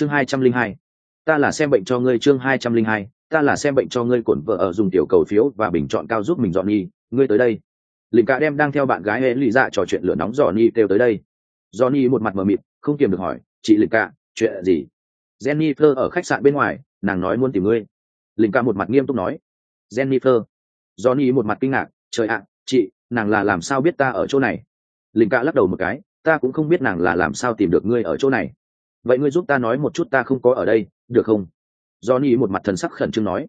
chương hai trăm linh hai. Ta là xem bệnh cho ngươi chương hai trăm linh hai. Ta là xem bệnh cho ngươi cổn vợ ở dùng tiểu cầu phiếu và bình chọn cao giúp mình dọn nhi ngươi tới đây. Lĩnh cả đem đang theo bạn gái hệ lì dạ trò chuyện lửa nóng dọn nhi kêu tới đây. Johnny một mặt mờ mịt, không kiềm được hỏi, chị lĩnh cả, chuyện gì? Jennifer ở khách sạn bên ngoài, nàng nói muốn tìm ngươi. Lĩnh cả một mặt nghiêm túc nói, jennifer. Johnny một mặt kinh ngạc, trời ạ, chị, nàng là làm sao biết ta ở chỗ này? Lĩnh cả lắc đầu một cái, ta cũng không biết nàng là làm sao tìm được ngươi ở chỗ này vậy ngươi giúp ta nói một chút ta không có ở đây, được không? Johnny một mặt thần sắc khẩn trương nói.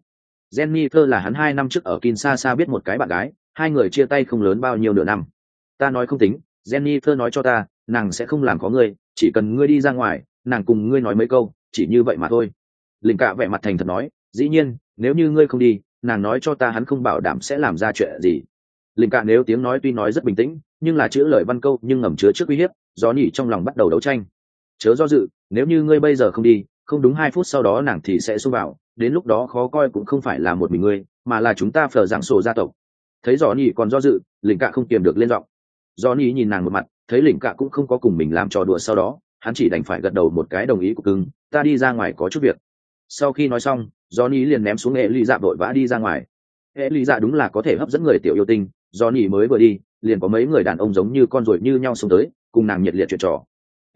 Jennifer là hắn hai năm trước ở kinshasa biết một cái bạn gái, hai người chia tay không lớn bao nhiêu nửa năm. Ta nói không tính, jennifer nói cho ta, nàng sẽ không làm có ngươi, chỉ cần ngươi đi ra ngoài, nàng cùng ngươi nói mấy câu, chỉ như vậy mà thôi. Linh cạ vẻ mặt thành thật nói, dĩ nhiên, nếu như ngươi không đi, nàng nói cho ta hắn không bảo đảm sẽ làm ra chuyện gì. Linh cạ nếu tiếng nói tuy nói rất bình tĩnh, nhưng là chữ lời văn câu nhưng ngầm chứa trước uy hiếp gió nhỉ trong lòng bắt đầu đấu tranh chớ do dự, nếu như ngươi bây giờ không đi, không đúng hai phút sau đó nàng thì sẽ xông vào, đến lúc đó khó coi cũng không phải là một mình ngươi, mà là chúng ta phờ giảng sổ gia tộc. Thấy dò nhỉ còn do dự, lĩnh cạ không kiềm được lên giọng. Do nhỉ nhìn nàng một mặt, thấy lĩnh cạ cũng không có cùng mình làm trò đùa sau đó, hắn chỉ đành phải gật đầu một cái đồng ý của cưng, ta đi ra ngoài có chút việc. Sau khi nói xong johnny liền ném xuống hệ ly dạ vội vã đi ra ngoài. Hệ ly dạ đúng là có thể hấp dẫn người tiểu yêu tinh johnny mới vừa đi, liền có mấy người đàn ông giống như con ruồi như nhau xuống tới, cùng nàng nhiệt liệt chuyện trò.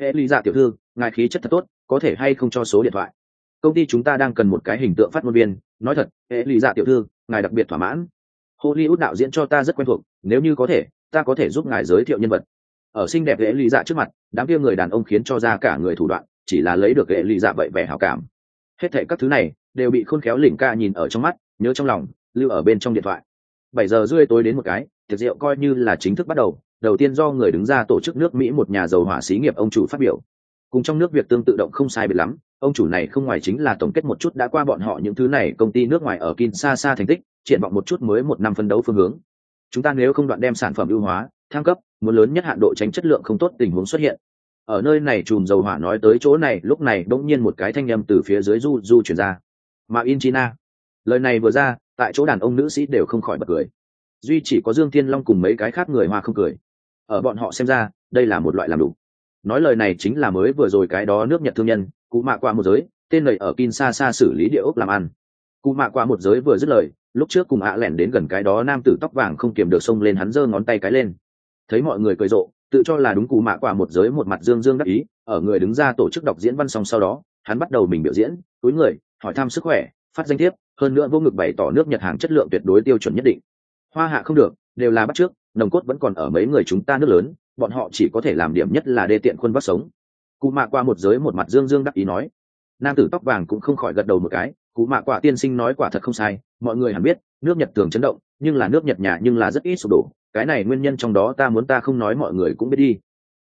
E hệ ly dạ tiểu thư, ngài khí chất thật tốt, có thể hay không cho số điện thoại? Công ty chúng ta đang cần một cái hình tượng phát ngôn viên, nói thật e hệ lý dạ tiểu thư, ngài đặc biệt thỏa mãn. Hollywood đạo diễn cho ta rất quen thuộc, nếu như có thể, ta có thể giúp ngài giới thiệu nhân vật. Ở xinh đẹp e hệ lý dạ trước mặt, đám kia người đàn ông khiến cho ra cả người thủ đoạn, chỉ là lấy được hệ lý dạ vậy vẻ hảo cảm. Hết thệ các thứ này, đều bị khôn khéo lỉnh ca nhìn ở trong mắt, nhớ trong lòng, lưu ở bên trong điện thoại. Bảy giờ rưỡi tối đến một cái, tiệc rượu coi như là chính thức bắt đầu đầu tiên do người đứng ra tổ chức nước mỹ một nhà dầu hỏa xí nghiệp ông chủ phát biểu. Cùng trong nước việc tương tự động không sai biệt lắm, ông chủ này không ngoài chính là tổng kết một chút đã qua bọn họ những thứ này, công ty nước ngoài ở Kinshasa thành tích, triển vọng một chút mới một năm phân đấu phương hướng. Chúng ta nếu không đoạn đem sản phẩm ưu hóa, thăng cấp, muốn lớn nhất hạn độ tránh chất lượng không tốt tình huống xuất hiện. Ở nơi này chùm dầu hỏa nói tới chỗ này, lúc này bỗng nhiên một cái thanh â m từ phía dưới du du chuyển ra. Mà in china, lời này vừa ra, tại chỗ đàn ông nữ sĩ đều không khỏi bật cười. Duy chỉ có dương thiên long cùng mấy cái khác người hoa không cười ở bọn họ xem ra, đây là một loại làm đủ. Nói lời này chính là mới vừa rồi cái đó nước nhật thương nhân, cụ mạ qua một giới, tên lời ở Kinshasa xử lý địa ốc làm ăn. Cụ mạ qua một giới vừa dứt lời, lúc trước cùng ạ lẻn đến gần cái đó nam tử tóc vàng không kiềm được xông lên hắn giơ ngón tay cái lên. Thấy mọi người cười rộ, tự cho là đúng cụ mạ quả một giới một mặt dương dương đắc ý, ở người đứng ra tổ chức đọc diễn văn xong sau đó, hắn bắt đầu mình biểu diễn, túi người, hỏi thăm sức khỏe, phát danh thiếp, hơn nữa vô ngực bày tỏ nước nhật hàng chất lượng tuyệt đối tiêu chuẩn nhất định. Hoa hạ không được, đều là bắt trước nồng cốt vẫn còn ở mấy người chúng ta nước lớn, bọn họ chỉ có thể làm điểm nhất là đê tiện quân vắt sống. Cụ mạ qua một giới một mặt dương dương đắc ý nói. Nam tử tóc vàng cũng không khỏi gật đầu một cái, cụ mạ quả tiên sinh nói quả thật không sai, mọi người hẳn biết, nước nhật tường chấn động, nhưng là nước nhật nhà nhưng là rất ít sụp đổ, cái này nguyên nhân trong đó ta muốn ta không nói mọi người cũng biết đi.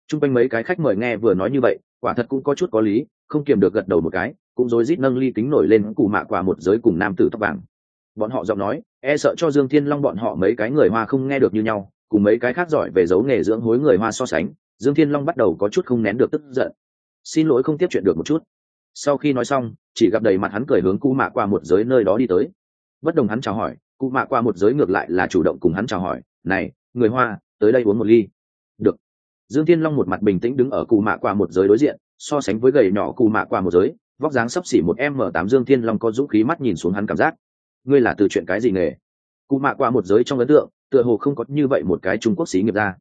T r u n g quanh mấy cái khách mời nghe vừa nói như vậy, quả thật cũng có chút có lý, không kiềm được gật đầu một cái, cũng rối rít nâng ly kính nổi lên cụ mạ quả một giới cùng nam tử tóc vàng. Bọn họ giọng nói e sợ cho dương thiên long bọn họ mấy cái người hoa không nghe được như nhau cùng mấy cái khác giỏi về giấu nghề dưỡng hối người hoa so sánh, dương thiên long bắt đầu có chút không nén được tức giận. Xin lỗi không tiếp chuyện được một chút. Sau khi nói xong, chỉ gặp đầy mặt hắn cười hướng cụ mạ qua một giới nơi đó đi tới. Bất đồng hắn chào hỏi cụ mạ qua một giới ngược lại là chủ động cùng hắn chào hỏi, này, người hoa, tới đây uống một ly. Được. Dương thiên long một mặt bình tĩnh đứng ở cụ mạ qua một giới đối diện, so sánh với gầy nhỏ cụ mạ qua một giới, vóc dáng sấp xỉ một m tám dương thiên long có dũng khí mắt nhìn xuống hắn cảm giác. Ngươi là từ chuyện cái gì nghề? Cụ mạ qua một giới trong ấn tượng, tựa hồ không có như vậy một cái trung quốc xí nghiệp ra.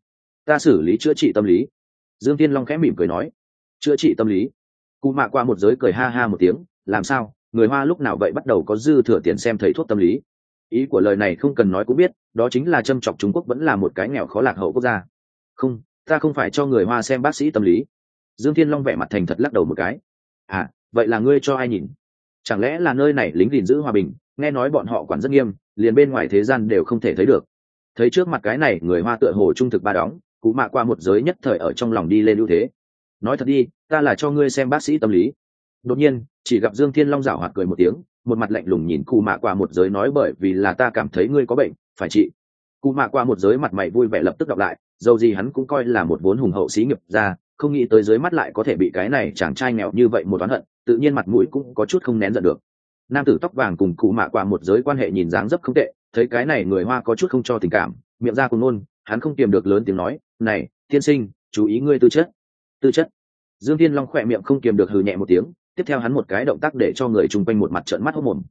Ta xử lý chữa trị tâm lý. Dương thiên long khẽ mỉm cười nói. Chữa trị tâm lý. Cụ mạ qua một giới cười ha ha một tiếng, làm sao, người hoa lúc nào vậy bắt đầu có dư thừa tiền xem thầy thuốc tâm lý? Ý của lời này không cần nói cũng biết, đó chính là châm chọc trung quốc vẫn là một cái nghèo khó lạc hậu quốc gia. Không, ta không phải cho người hoa xem bác sĩ tâm lý. Dương thiên long vẻ mặt thành thật lắc đầu một cái. À vậy là ngươi cho ai nhìn? Chẳng lẽ là nơi này lính gìn giữ hòa bình nghe nói bọn họ quản rất nghiêm, liền bên ngoài thế gian đều không thể thấy được. Thấy trước mặt cái này, người hoa tựa hồ trung thực ba đóng cụ mạ qua một giới nhất thời ở trong lòng đi lên ưu thế. Nói thật đi, ta là cho ngươi xem bác sĩ tâm lý. Đột nhiên, chỉ gặp dương thiên long rảo hoạt cười một tiếng, một mặt lạnh lùng nhìn cụ mạ qua một giới nói bởi vì là ta cảm thấy ngươi có bệnh, phải trị. Cụ mạ qua một giới mặt mày vui vẻ lập tức đọc lại, dầu gì hắn cũng coi là một vốn hùng hậu xí nghiệp ra không nghĩ tới dưới mắt lại có thể bị cái này chàng trai nghèo như vậy một oán hận, tự nhiên mặt mũi cũng có chút không nén giận được nam tử tóc vàng cùng cụ mạ qua một giới quan hệ nhìn dáng dấp không tệ, thấy cái này người hoa có chút không cho tình cảm, miệng ra cùng nôn, hắn không kiềm được lớn tiếng nói, này, tiên sinh, chú ý ngươi tư chất. Tư chất? Dương thiên long khỏe miệng không kiềm được hừ nhẹ một tiếng, tiếp theo hắn một cái động tác để cho người chung quanh một mặt trợn mắt hốc mồm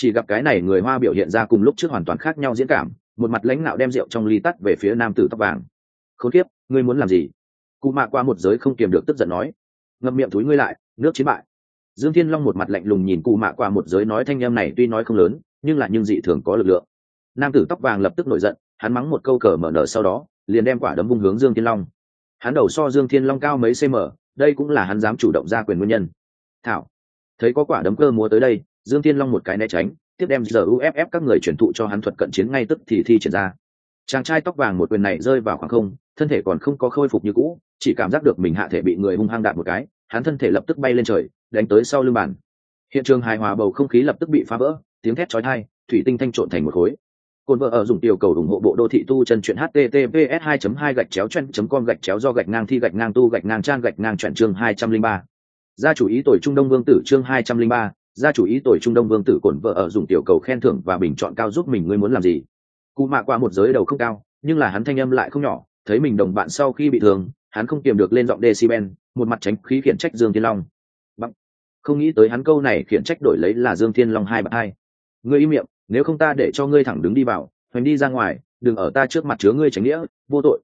chỉ gặp cái này người hoa biểu hiện ra cùng lúc trước hoàn toàn khác nhau diễn cảm, một mặt lãnh nạo đem rượu trong ly tắt về phía nam tử tóc vàng. Khốn kiếp, ngươi muốn làm gì? Cụ mạ qua một giới không kiềm được tức giận nói. Ngậm miệng túi ngươi lại, nước chiến bại dương thiên long một mặt lạnh lùng nhìn cụ mạ qua một giới nói thanh em này tuy nói không lớn, nhưng là nhưng dị thường có lực lượng. Nam tử tóc vàng lập tức nổi giận, hắn mắng một câu cờ mở nở sau đó, liền đem quả đấm vung hướng dương thiên long. Hắn đầu so dương thiên long cao mấy cm đây cũng là hắn dám chủ động ra quyền nguyên nhân. Thảo, thấy có quả đấm cơ múa tới đây, dương thiên long một cái né tránh, tiếp đem giờ uff các người chuyển thụ cho hắn thuật cận chiến ngay tức thì thi triển ra. Chàng trai tóc vàng một quyền này rơi vào khoảng không, thân thể còn không có khôi phục như cũ, chỉ cảm giác được mình hạ thể bị người hung hăng đạp một cái, hắn thân thể lập tức bay lên trời đánh tới sau lưng bàn. Hiện trường hài hòa bầu không khí lập tức bị phá vỡ tiếng thét chói tai thủy tinh thanh trộn thành một khối. Cồn vợ ở dùng tiểu cầu ủng hộ bộ đô thị tu chân truyện https 2 2 gạch chéo chen com gạch chéo do gạch ngang thi gạch ngang tu gạch ngang trang gạch ngang truyện chương 203. gia chủ ý tuổi trung đông vương tử chương 203, gia chủ ý tuổi trung đông vương tử cồn vợ ở dùng tiểu cầu khen thưởng và bình chọn cao giúp mình ngươi muốn làm gì? Cú mạ qua một giới đầu không cao nhưng là hắn thanh âm lại không nhỏ thấy mình đồng bạn sau khi bị thương hắn không kiềm được lên giọng decibel một mặt tránh khí khiển trách dương thiên long không nghĩ tới hắn câu này khiển trách đổi lấy là dương thiên long hai bạn hai. Ngươi im miệng, nếu không ta để cho ngươi thẳng đứng đi vào hoành đi ra ngoài, đừng ở ta trước mặt chứa ngươi tránh nghĩa, vô tội.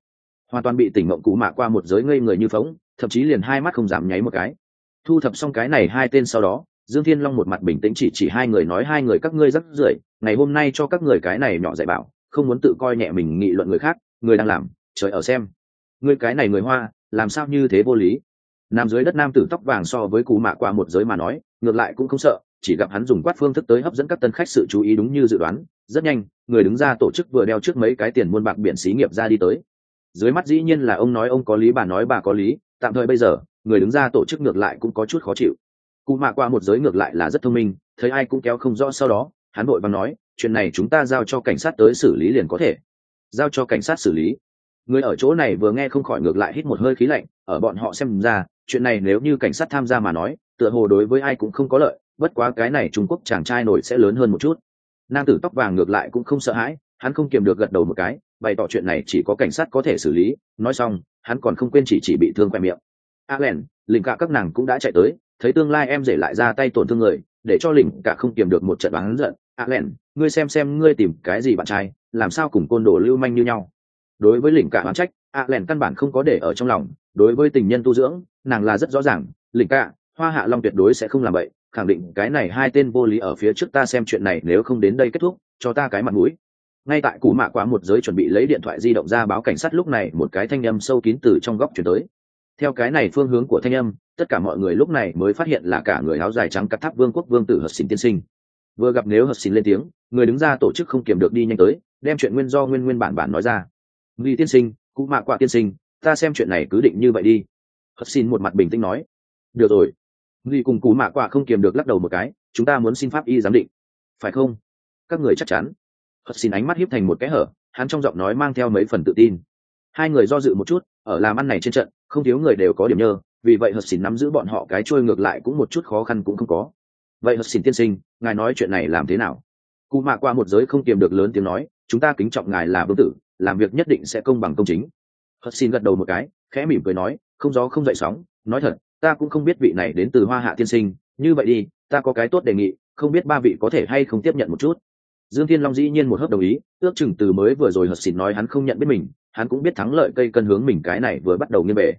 Hoàn toàn bị tỉnh mộng cú mạ qua một giới ngây người như phóng, thậm chí liền hai mắt không dám nháy một cái. Thu thập xong cái này hai tên sau đó, dương thiên long một mặt bình tĩnh chỉ chỉ hai người nói hai người các ngươi rất rưởi, ngày hôm nay cho các người cái này nhỏ dạy bảo, không muốn tự coi nhẹ mình nghị luận người khác, người đang làm, trời ở xem. Ngươi cái này người hoa, làm sao như thế vô lý? Nam dưới đất nam tử tóc vàng so với cú mạ qua một giới mà nói, ngược lại cũng không sợ, chỉ gặp hắn dùng quát phương thức tới hấp dẫn các tân khách sự chú ý đúng như dự đoán, rất nhanh, người đứng ra tổ chức vừa đeo trước mấy cái tiền muôn bạc biển xí nghiệp ra đi tới. Dưới mắt dĩ nhiên là ông nói ông có lý, bà nói bà có lý, tạm thời bây giờ, người đứng ra tổ chức ngược lại cũng có chút khó chịu. Cụ mạ qua một giới ngược lại là rất thông minh, thấy ai cũng kéo không rõ sau đó, hắn vội và nói, chuyện này chúng ta giao cho cảnh sát tới xử lý liền có thể. Giao cho cảnh sát xử lý. Người ở chỗ này vừa nghe không khỏi ngược lại hít một hơi khí lạnh, ở bọn họ xem ra chuyện này nếu như cảnh sát tham gia mà nói, tựa hồ đối với ai cũng không có lợi, bất quá cái này trung quốc chàng trai nổi sẽ lớn hơn một chút. Nam tử tóc vàng ngược lại cũng không sợ hãi, hắn không kiềm được gật đầu một cái, bày tỏ chuyện này chỉ có cảnh sát có thể xử lý, nói xong, hắn còn không quên chỉ chỉ bị thương khoe miệng. A len lình cả các nàng cũng đã chạy tới, thấy tương lai em rể lại ra tay tổn thương người, để cho lình cả không kiềm được một trận bán giận. A len ngươi xem xem ngươi tìm cái gì bạn trai, làm sao cùng côn đồ lưu manh như nhau. Đối với lình cả oán trách a len căn bản không có để ở trong lòng đối với tình nhân tu dưỡng, nàng là rất rõ ràng lình cả hoa hạ long tuyệt đối sẽ không làm vậy khẳng định cái này hai tên vô lý ở phía trước ta xem chuyện này nếu không đến đây kết thúc, cho ta cái mặt mũi. Ngay tại cú mạ quá một giới chuẩn bị lấy điện thoại di động ra báo cảnh sát lúc này, một cái thanh âm sâu kín từ trong góc chuyển tới. Theo cái này phương hướng của thanh âm, tất cả mọi người lúc này mới phát hiện là cả người áo dài trắng cắt tháp vương quốc vương tử hợp xin tiên sinh. Vừa gặp nếu hợp xin lên tiếng, người đứng ra tổ chức không kiềm được đi nhanh tới, đem chuyện nguyên do nguyên nguyên bản bản nói ra. Nghi tiên sinh cụ mạ quạ tiên sinh ta xem chuyện này cứ định như vậy đi. Hợp xin một mặt bình tĩnh nói. Được rồi. Nghi cùng cú mạ quạ không kiềm được lắc đầu một cái, chúng ta muốn xin pháp y giám định. Phải không? Các người chắc chắn. Hợp xin ánh mắt hiếp thành một cái hở, hắn trong giọng nói mang theo mấy phần tự tin. Hai người do dự một chút, ở làm ăn này trên trận, không thiếu người đều có điểm nhơ, vì vậy hợp xin nắm giữ bọn họ cái trôi ngược lại cũng một chút khó khăn cũng không có. Vậy hợp xin tiên sinh, ngài nói chuyện này làm thế nào? Cụ mạ qua một giới không kiềm được lớn tiếng nói, chúng ta kính trọng ngài là vương tử, làm việc nhất định sẽ công bằng công chính hất xin gật đầu một cái, khẽ mỉm cười nói, không gió không dậy sóng, nói thật, ta cũng không biết vị này đến từ hoa hạ tiên sinh, như vậy đi, ta có cái tốt đề nghị, không biết ba vị có thể hay không tiếp nhận một chút. Dương thiên long dĩ nhiên một hớp đồng ý, ước chừng từ mới vừa rồi hất xin nói hắn không nhận biết mình, hắn cũng biết thắng lợi cây cân hướng mình cái này vừa bắt đầu nghiêng bể.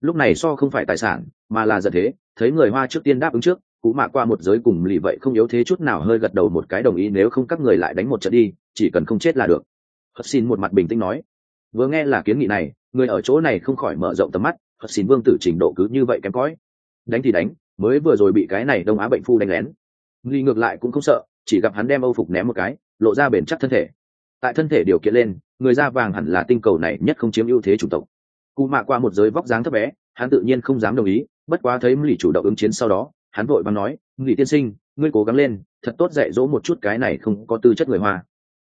Lúc này so không phải tài sản, mà là giật thế, thấy người hoa trước tiên đáp ứng trước, cú mạ qua một giới cùng lì vậy không yếu thế chút nào hơi gật đầu một cái đồng ý, nếu không các người lại đánh một trận đi, chỉ cần không chết là được. Hất xin một mặt bình tĩnh nói, vừa nghe là kiến nghị này người ở chỗ này không khỏi mở rộng tầm mắt hất xin vương tử trình độ cứ như vậy kém cõi đánh thì đánh, mới vừa rồi bị cái này đông á bệnh phu đánh lén. Nghi ngược lại cũng không sợ, chỉ gặp hắn đem âu phục ném một cái, lộ ra bền chắc thân thể. Tại thân thể điều kiện lên, người da vàng hẳn là tinh cầu này nhất không chiếm ưu thế chủng tộc. Cụ mạ qua một giới vóc dáng thấp bé, hắn tự nhiên không dám đồng ý, bất quá thấy lì chủ động ứng chiến sau đó, hắn vội vàng nói lì tiên sinh, ngươi cố gắng lên, thật tốt dạy dỗ một chút cái này không có tư chất người hoa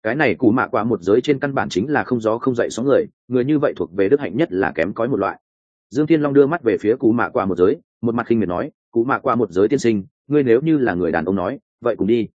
cái này cù mạ qua một giới trên căn bản chính là không gió không dậy sóng người người như vậy thuộc về đức hạnh nhất là kém cói một loại. Dương thiên long đưa mắt về phía cù mạ qua một giới, một mặt khinh miệt nói cù mạ qua một giới tiên sinh, ngươi nếu như là người đàn ông nói, vậy cùng đi.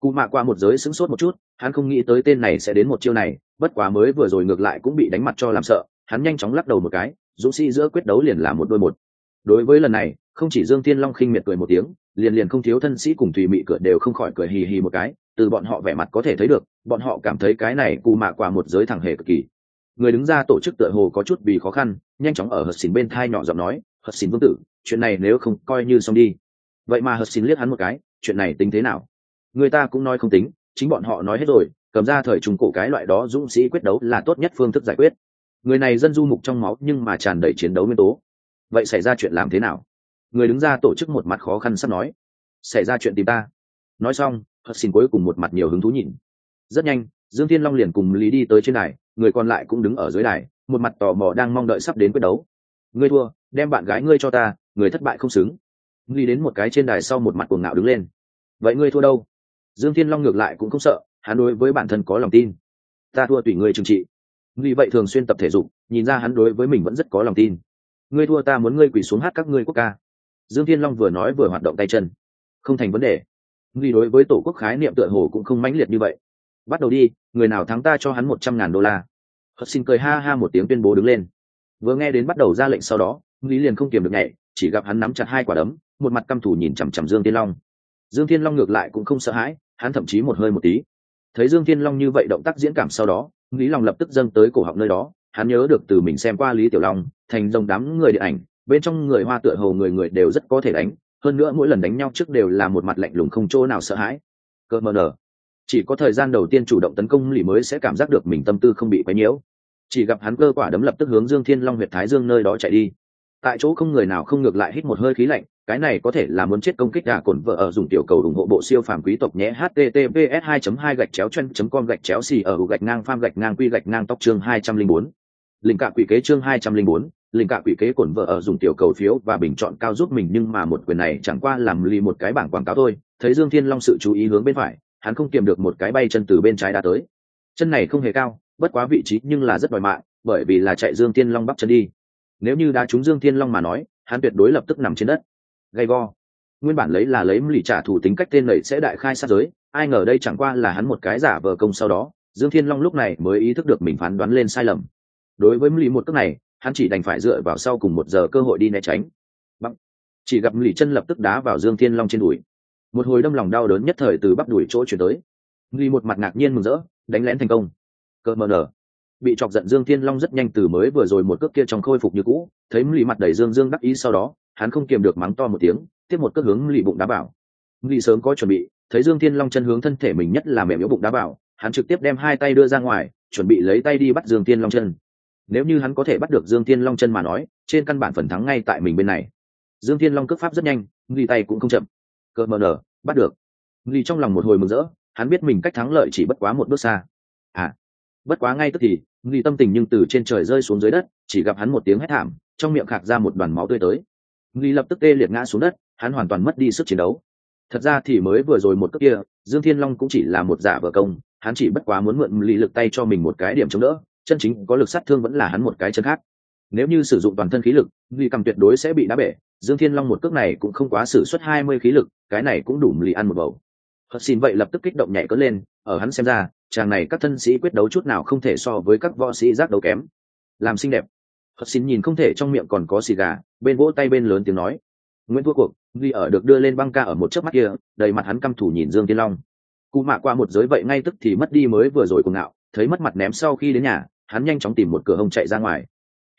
Cù mạ qua một giới sững sốt một chút, hắn không nghĩ tới tên này sẽ đến một chiêu này, bất quá mới vừa rồi ngược lại cũng bị đánh mặt cho làm sợ, hắn nhanh chóng lắc đầu một cái, dũng sĩ giữa quyết đấu liền là một đôi một. Đối với lần này, không chỉ dương thiên long khinh miệt cười một tiếng liền liền không thiếu thân sĩ cùng thùy mị cửa đều không khỏi cười hì hì một cái, từ bọn họ vẻ mặt có thể thấy được, bọn họ cảm thấy cái này cù mạ quả một giới thẳng hề cực kỳ. Người đứng ra tổ chức tựa hồ có chút vì khó khăn, nhanh chóng ở hờ xỉn bên thai nhỏ giọng nói hờ xỉn vương tử, chuyện này nếu không coi như xong đi. Vậy mà hờ xỉn liếc hắn một cái, chuyện này tính thế nào? Người ta cũng nói không tính, chính bọn họ nói hết rồi, cầm ra thời trung cổ cái loại đó dũng sĩ quyết đấu là tốt nhất phương thức giải quyết. Người này dân du mục trong máu nhưng mà tràn đầy chiến đấu nguyên tố. Vậy xảy ra chuyện làm thế nào? Người đứng ra tổ chức một mặt khó khăn sắp nói. Xảy ra chuyện tìm ta. Nói xong, hất xin cuối cùng một mặt nhiều hứng thú nhìn. Rất nhanh, dương thiên long liền cùng lý đi tới trên đài, người còn lại cũng đứng ở dưới đài, một mặt tò mò đang mong đợi sắp đến quyết đấu. Ngươi thua, đem bạn gái ngươi cho ta, người thất bại không xứng. Lý đến một cái trên đài sau một mặt cuồng ngạo đứng lên. Vậy ngươi thua đâu? Dương thiên long ngược lại cũng không sợ, hắn đối với bản thân có lòng tin. Ta thua tùy ngươi trừng trị. Vì vậy thường xuyên tập thể dục, nhìn ra hắn đối với mình vẫn rất có lòng tin. Ngươi thua ta muốn ngươi quỳ xuống hát các ngươi quốc ca dương thiên long vừa nói vừa hoạt động tay chân. Không thành vấn đề. Vì đối với tổ quốc khái niệm tựa hồ cũng không mãnh liệt như vậy. Bắt đầu đi, người nào thắng ta cho hắn một trăm ngàn đô la. Hất xin cười ha ha một tiếng tuyên bố đứng lên. Vừa nghe đến bắt đầu ra lệnh sau đó lý liền không kiềm được nhảy, chỉ gặp hắn nắm chặt hai quả đấm, một mặt căm thủ nhìn chằm chằm dương thiên long. Dương thiên long ngược lại cũng không sợ hãi, hắn thậm chí một hơi một tí. Thấy dương thiên long như vậy động tác diễn cảm sau đó lý lòng lập tức dâng tới cổ họng nơi đó, hắn nhớ được từ mình xem qua lý tiểu long, thành dòng đám người điện ảnh bên trong người hoa tựa hồ người người đều rất có thể đánh hơn nữa mỗi lần đánh nhau trước đều là một mặt lạnh lùng không chỗ nào sợ hãi. Cơ mờ nở chỉ có thời gian đầu tiên chủ động tấn công lì mới sẽ cảm giác được mình tâm tư không bị quấy nhiễu. Chỉ gặp hắn cơ quả đấm lập tức hướng dương thiên long huyệt thái dương nơi đó chạy đi. Tại chỗ không người nào không ngược lại hít một hơi khí lạnh cái này có thể là muốn chết công kích gà cồn vợ ở dùng tiểu cầu ủng hộ bộ siêu phàm quý tộc nhé https 2 2 gạch chéo chân com gạch chéo xì ở gạch ngang pham gạch ngang quy gạch ngang tóc chương 204. linh cạ quỷ kế chương 204, linh cạ quỷ kế cổn vợ ở dùng tiểu cầu phiếu và bình chọn cao giúp mình nhưng mà một quyền này chẳng qua làm lì một cái bảng quảng cáo thôi. Thấy dương thiên long sự chú ý hướng bên phải, hắn không kiềm được một cái bay chân từ bên trái đã tới. Chân này không hề cao, bất quá vị trí nhưng là rất đòi mạng, bởi vì là chạy dương thiên long bắp chân đi. Nếu như đã trúng dương thiên long mà nói, hắn tuyệt đối lập tức nằm trên đất. Gay go. Nguyên bản lấy là lấy lì trả thủ tính cách tên lầy sẽ đại khai sát giới, ai ngờ đây chẳng qua là hắn một cái giả vờ công sau đó. Dương thiên long lúc này mới ý thức được mình phán đoán lên sai lầm. Đối với lì một cước này hắn chỉ đành phải dựa vào sau cùng một giờ cơ hội đi né tránh. Bằng. chỉ gặp lì chân lập tức đá vào dương thiên long trên đùi. Một hồi đâm lòng đau đớn nhất thời từ bắp đùi chỗ chuyển tới. Lì một mặt ngạc nhiên mừng rỡ, đánh lén thành công. Cơ mờ nở. Bị chọc giận dương thiên long rất nhanh từ mới vừa rồi một cước kia trong khôi phục như cũ, thấy lì mặt đầy dương dương đắc ý sau đó, hắn không kiềm được mắng to một tiếng, tiếp một cước hướng lì bụng đá bảo lì sớm có chuẩn bị, thấy dương thiên long chân hướng thân thể mình nhất là mềm yếu bụng đá bảo hắn trực tiếp đem hai tay đưa ra ngoài, chuẩn bị lấy tay đi bắt dương thiên long chân nếu như hắn có thể bắt được dương thiên long chân mà nói trên căn bản phần thắng ngay tại mình bên này. Dương thiên long cước pháp rất nhanh lì tay cũng không chậm. Cờ mờ nở bắt được. Lì trong lòng một hồi mừng rỡ hắn biết mình cách thắng lợi chỉ bất quá một bước xa. À bất quá ngay tức thì lì tâm tình nhưng từ trên trời rơi xuống dưới đất chỉ gặp hắn một tiếng hét thảm trong miệng khạc ra một đoàn máu tươi tới. Nghi lập tức tê liệt ngã xuống đất, hắn hoàn toàn mất đi sức chiến đấu. Thật ra thì mới vừa rồi một cước kia, Dương Thiên Long cũng chỉ là một giả vờ công, hắn chỉ bất quá muốn mượn lý lực tay cho mình một cái điểm chống đỡ, chân chính có lực sát thương vẫn là hắn một cái chân khác. Nếu như sử dụng toàn thân khí lực, vì cầm tuyệt đối sẽ bị đá bể. Dương Thiên Long một cước này cũng không quá sử xuất hai mươi khí lực, cái này cũng đủ lì ăn một bầu. Hật xin vậy lập tức kích động nhảy cất lên, ở hắn xem ra, chàng này các thân sĩ quyết đấu chút nào không thể so với các võ sĩ giác đấu kém. Làm xinh đẹp. Hật xin nhìn không thể trong miệng còn có xì gà, bên vỗ tay bên lớn tiếng nói nguyễn thua cuộc vì ở được đưa lên băng ca ở một chớp mắt kia đầy mặt hắn căm thủ nhìn dương thiên long cụ mạ qua một giới vậy ngay tức thì mất đi mới vừa rồi cuồng ngạo thấy mất mặt ném sau khi đến nhà hắn nhanh chóng tìm một cửa hông chạy ra ngoài.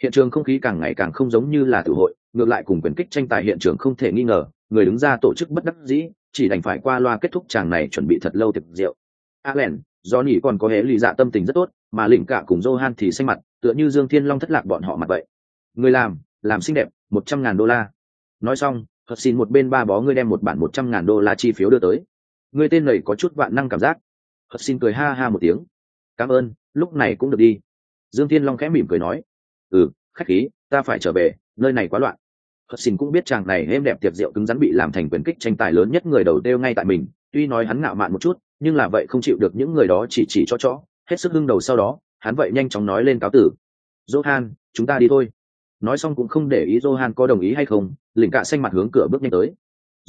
Hiện trường không khí càng ngày càng không giống như là tử hội ngược lại cùng quyền kích tranh tài hiện trường không thể nghi ngờ người đứng ra tổ chức bất đắc dĩ chỉ đành phải qua loa kết thúc chàng này chuẩn bị thật lâu tiệc rượu. Allen, do nhỉ còn có hễ lì dạ tâm tình rất tốt mà lỉnh cả cùng johan thì xanh mặt tựa như dương thiên long thất lạc bọn họ mặt vậy. Người làm làm xinh đẹp một trăm ngàn đô la. Nói xong thật xin một bên ba bó ngươi đem một bản một trăm ngàn đô la chi phiếu đưa tới. Người tên này có chút vạn năng cảm giác. Thật xin cười ha ha một tiếng. Cảm ơn lúc này cũng được đi dương thiên long khẽ mỉm cười nói ừ khách khí, ta phải trở về, nơi này quá loạn. Hất xin cũng biết chàng này êm đẹp tiệc rượu cứng rắn bị làm thành quyền kích tranh tài lớn nhất người đầu đeo ngay tại mình, tuy nói hắn ngạo mạn một chút, nhưng là vậy không chịu được những người đó chỉ chỉ cho chó, hết sức hưng đầu sau đó, hắn vậy nhanh chóng nói lên cáo tử, johan, chúng ta đi thôi. Nói xong cũng không để ý johan có đồng ý hay không, lỉnh cạ xanh mặt hướng cửa bước nhanh tới.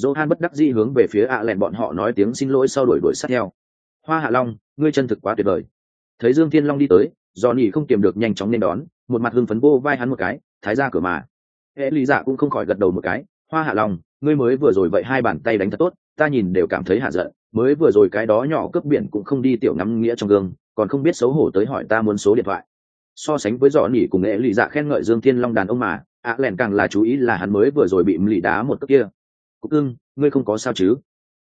Johan bất đắc dĩ hướng về phía ạ à lẹn bọn họ nói tiếng xin lỗi sau đuổi đuổi sát theo. Hoa hạ long, ngươi chân thực quá tuyệt vời. Thấy dương thiên long đi tới do nhỉ không kiềm được nhanh chóng nên đón, một mặt hưng phấn vô vai hắn một cái, thái ra cửa mà. Hệ lý dạ cũng không khỏi gật đầu một cái, hoa hạ long ngươi mới vừa rồi vậy hai bàn tay đánh thật tốt, ta nhìn đều cảm thấy hạ giận, mới vừa rồi cái đó nhỏ cướp biển cũng không đi tiểu ngắm nghĩa trong gương, còn không biết xấu hổ tới hỏi ta muốn số điện thoại. So sánh với dọn nỉ cùng nghệ lì dạ khen ngợi dương thiên long đàn ông mà, ạ Lẻn càng là chú ý là hắn mới vừa rồi bị lì đá một cước kia. Cúc ưng ngươi không có sao chứ?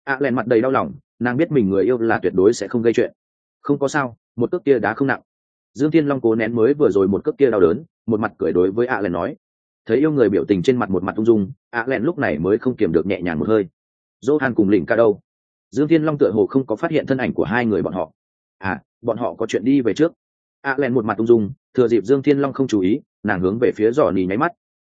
ạ Lẻn mặt đầy đau lòng, nàng biết mình người yêu là tuyệt đối sẽ không gây chuyện. Không có sao, một cước kia đá không nặng dương thiên long cố nén mới vừa rồi một cước kia đau đớn, một mặt cười đối với ạ lẹn nói. Thấy yêu người biểu tình trên mặt một mặt ung dung ạ lẹn lúc này mới không kiềm được nhẹ nhàng một hơi. Dỗ han cùng lỉnh ca đâu? Dương thiên long tựa hồ không có phát hiện thân ảnh của hai người bọn họ. À bọn họ có chuyện đi về trước. Ạ lẹn một mặt ung dung, thừa dịp dương thiên long không chú ý, nàng hướng về phía giò nì nháy mắt.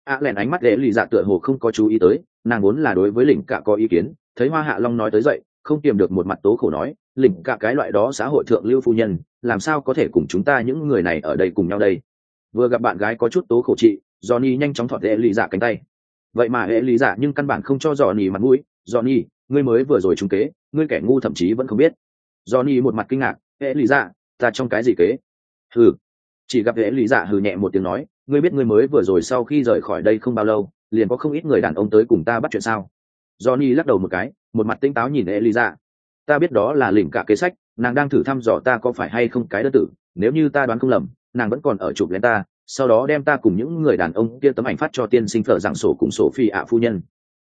Ạ lẹn ánh mắt ghế lì dạ tựa hồ không có chú ý tới, nàng vốn là đối với lỉnh cả có ý kiến, thấy hoa hạ long nói tới dậy, không kiềm được một mặt tố khổ nói lỉnh cả cái loại đó xã hội thượng lưu phu nhân, làm sao có thể cùng chúng ta những người này ở đây cùng nhau đây? Vừa gặp bạn gái có chút tố khổ chị, johnny nhanh chóng thọt hệ lý giả cánh tay. Vậy mà hệ lý giả nhưng căn bản không cho johnny mặt mũi. Johnny, ngươi mới vừa rồi trúng kế, ngươi kẻ ngu thậm chí vẫn không biết. Johnny một mặt kinh ngạc hệ lý giả ta trong cái gì kế? Hừ. Chỉ gặp hệ lý giả hừ nhẹ một tiếng nói, ngươi biết ngươi mới vừa rồi sau khi rời khỏi đây không bao lâu, liền có không ít người đàn ông tới cùng ta bắt chuyện sao? Johnny lắc đầu một cái, một mặt tinh táo nhìn hệ lý ta biết đó là lỉnh cả kế sách, nàng đang thử thăm dò ta có phải hay không cái đơn tử, nếu như ta đoán không lầm, nàng vẫn còn ở chụp lên ta, sau đó đem ta cùng những người đàn ông kia tấm ảnh phát cho tiên sinh thợ dạng sổ cùng sổ phi ạ phu nhân.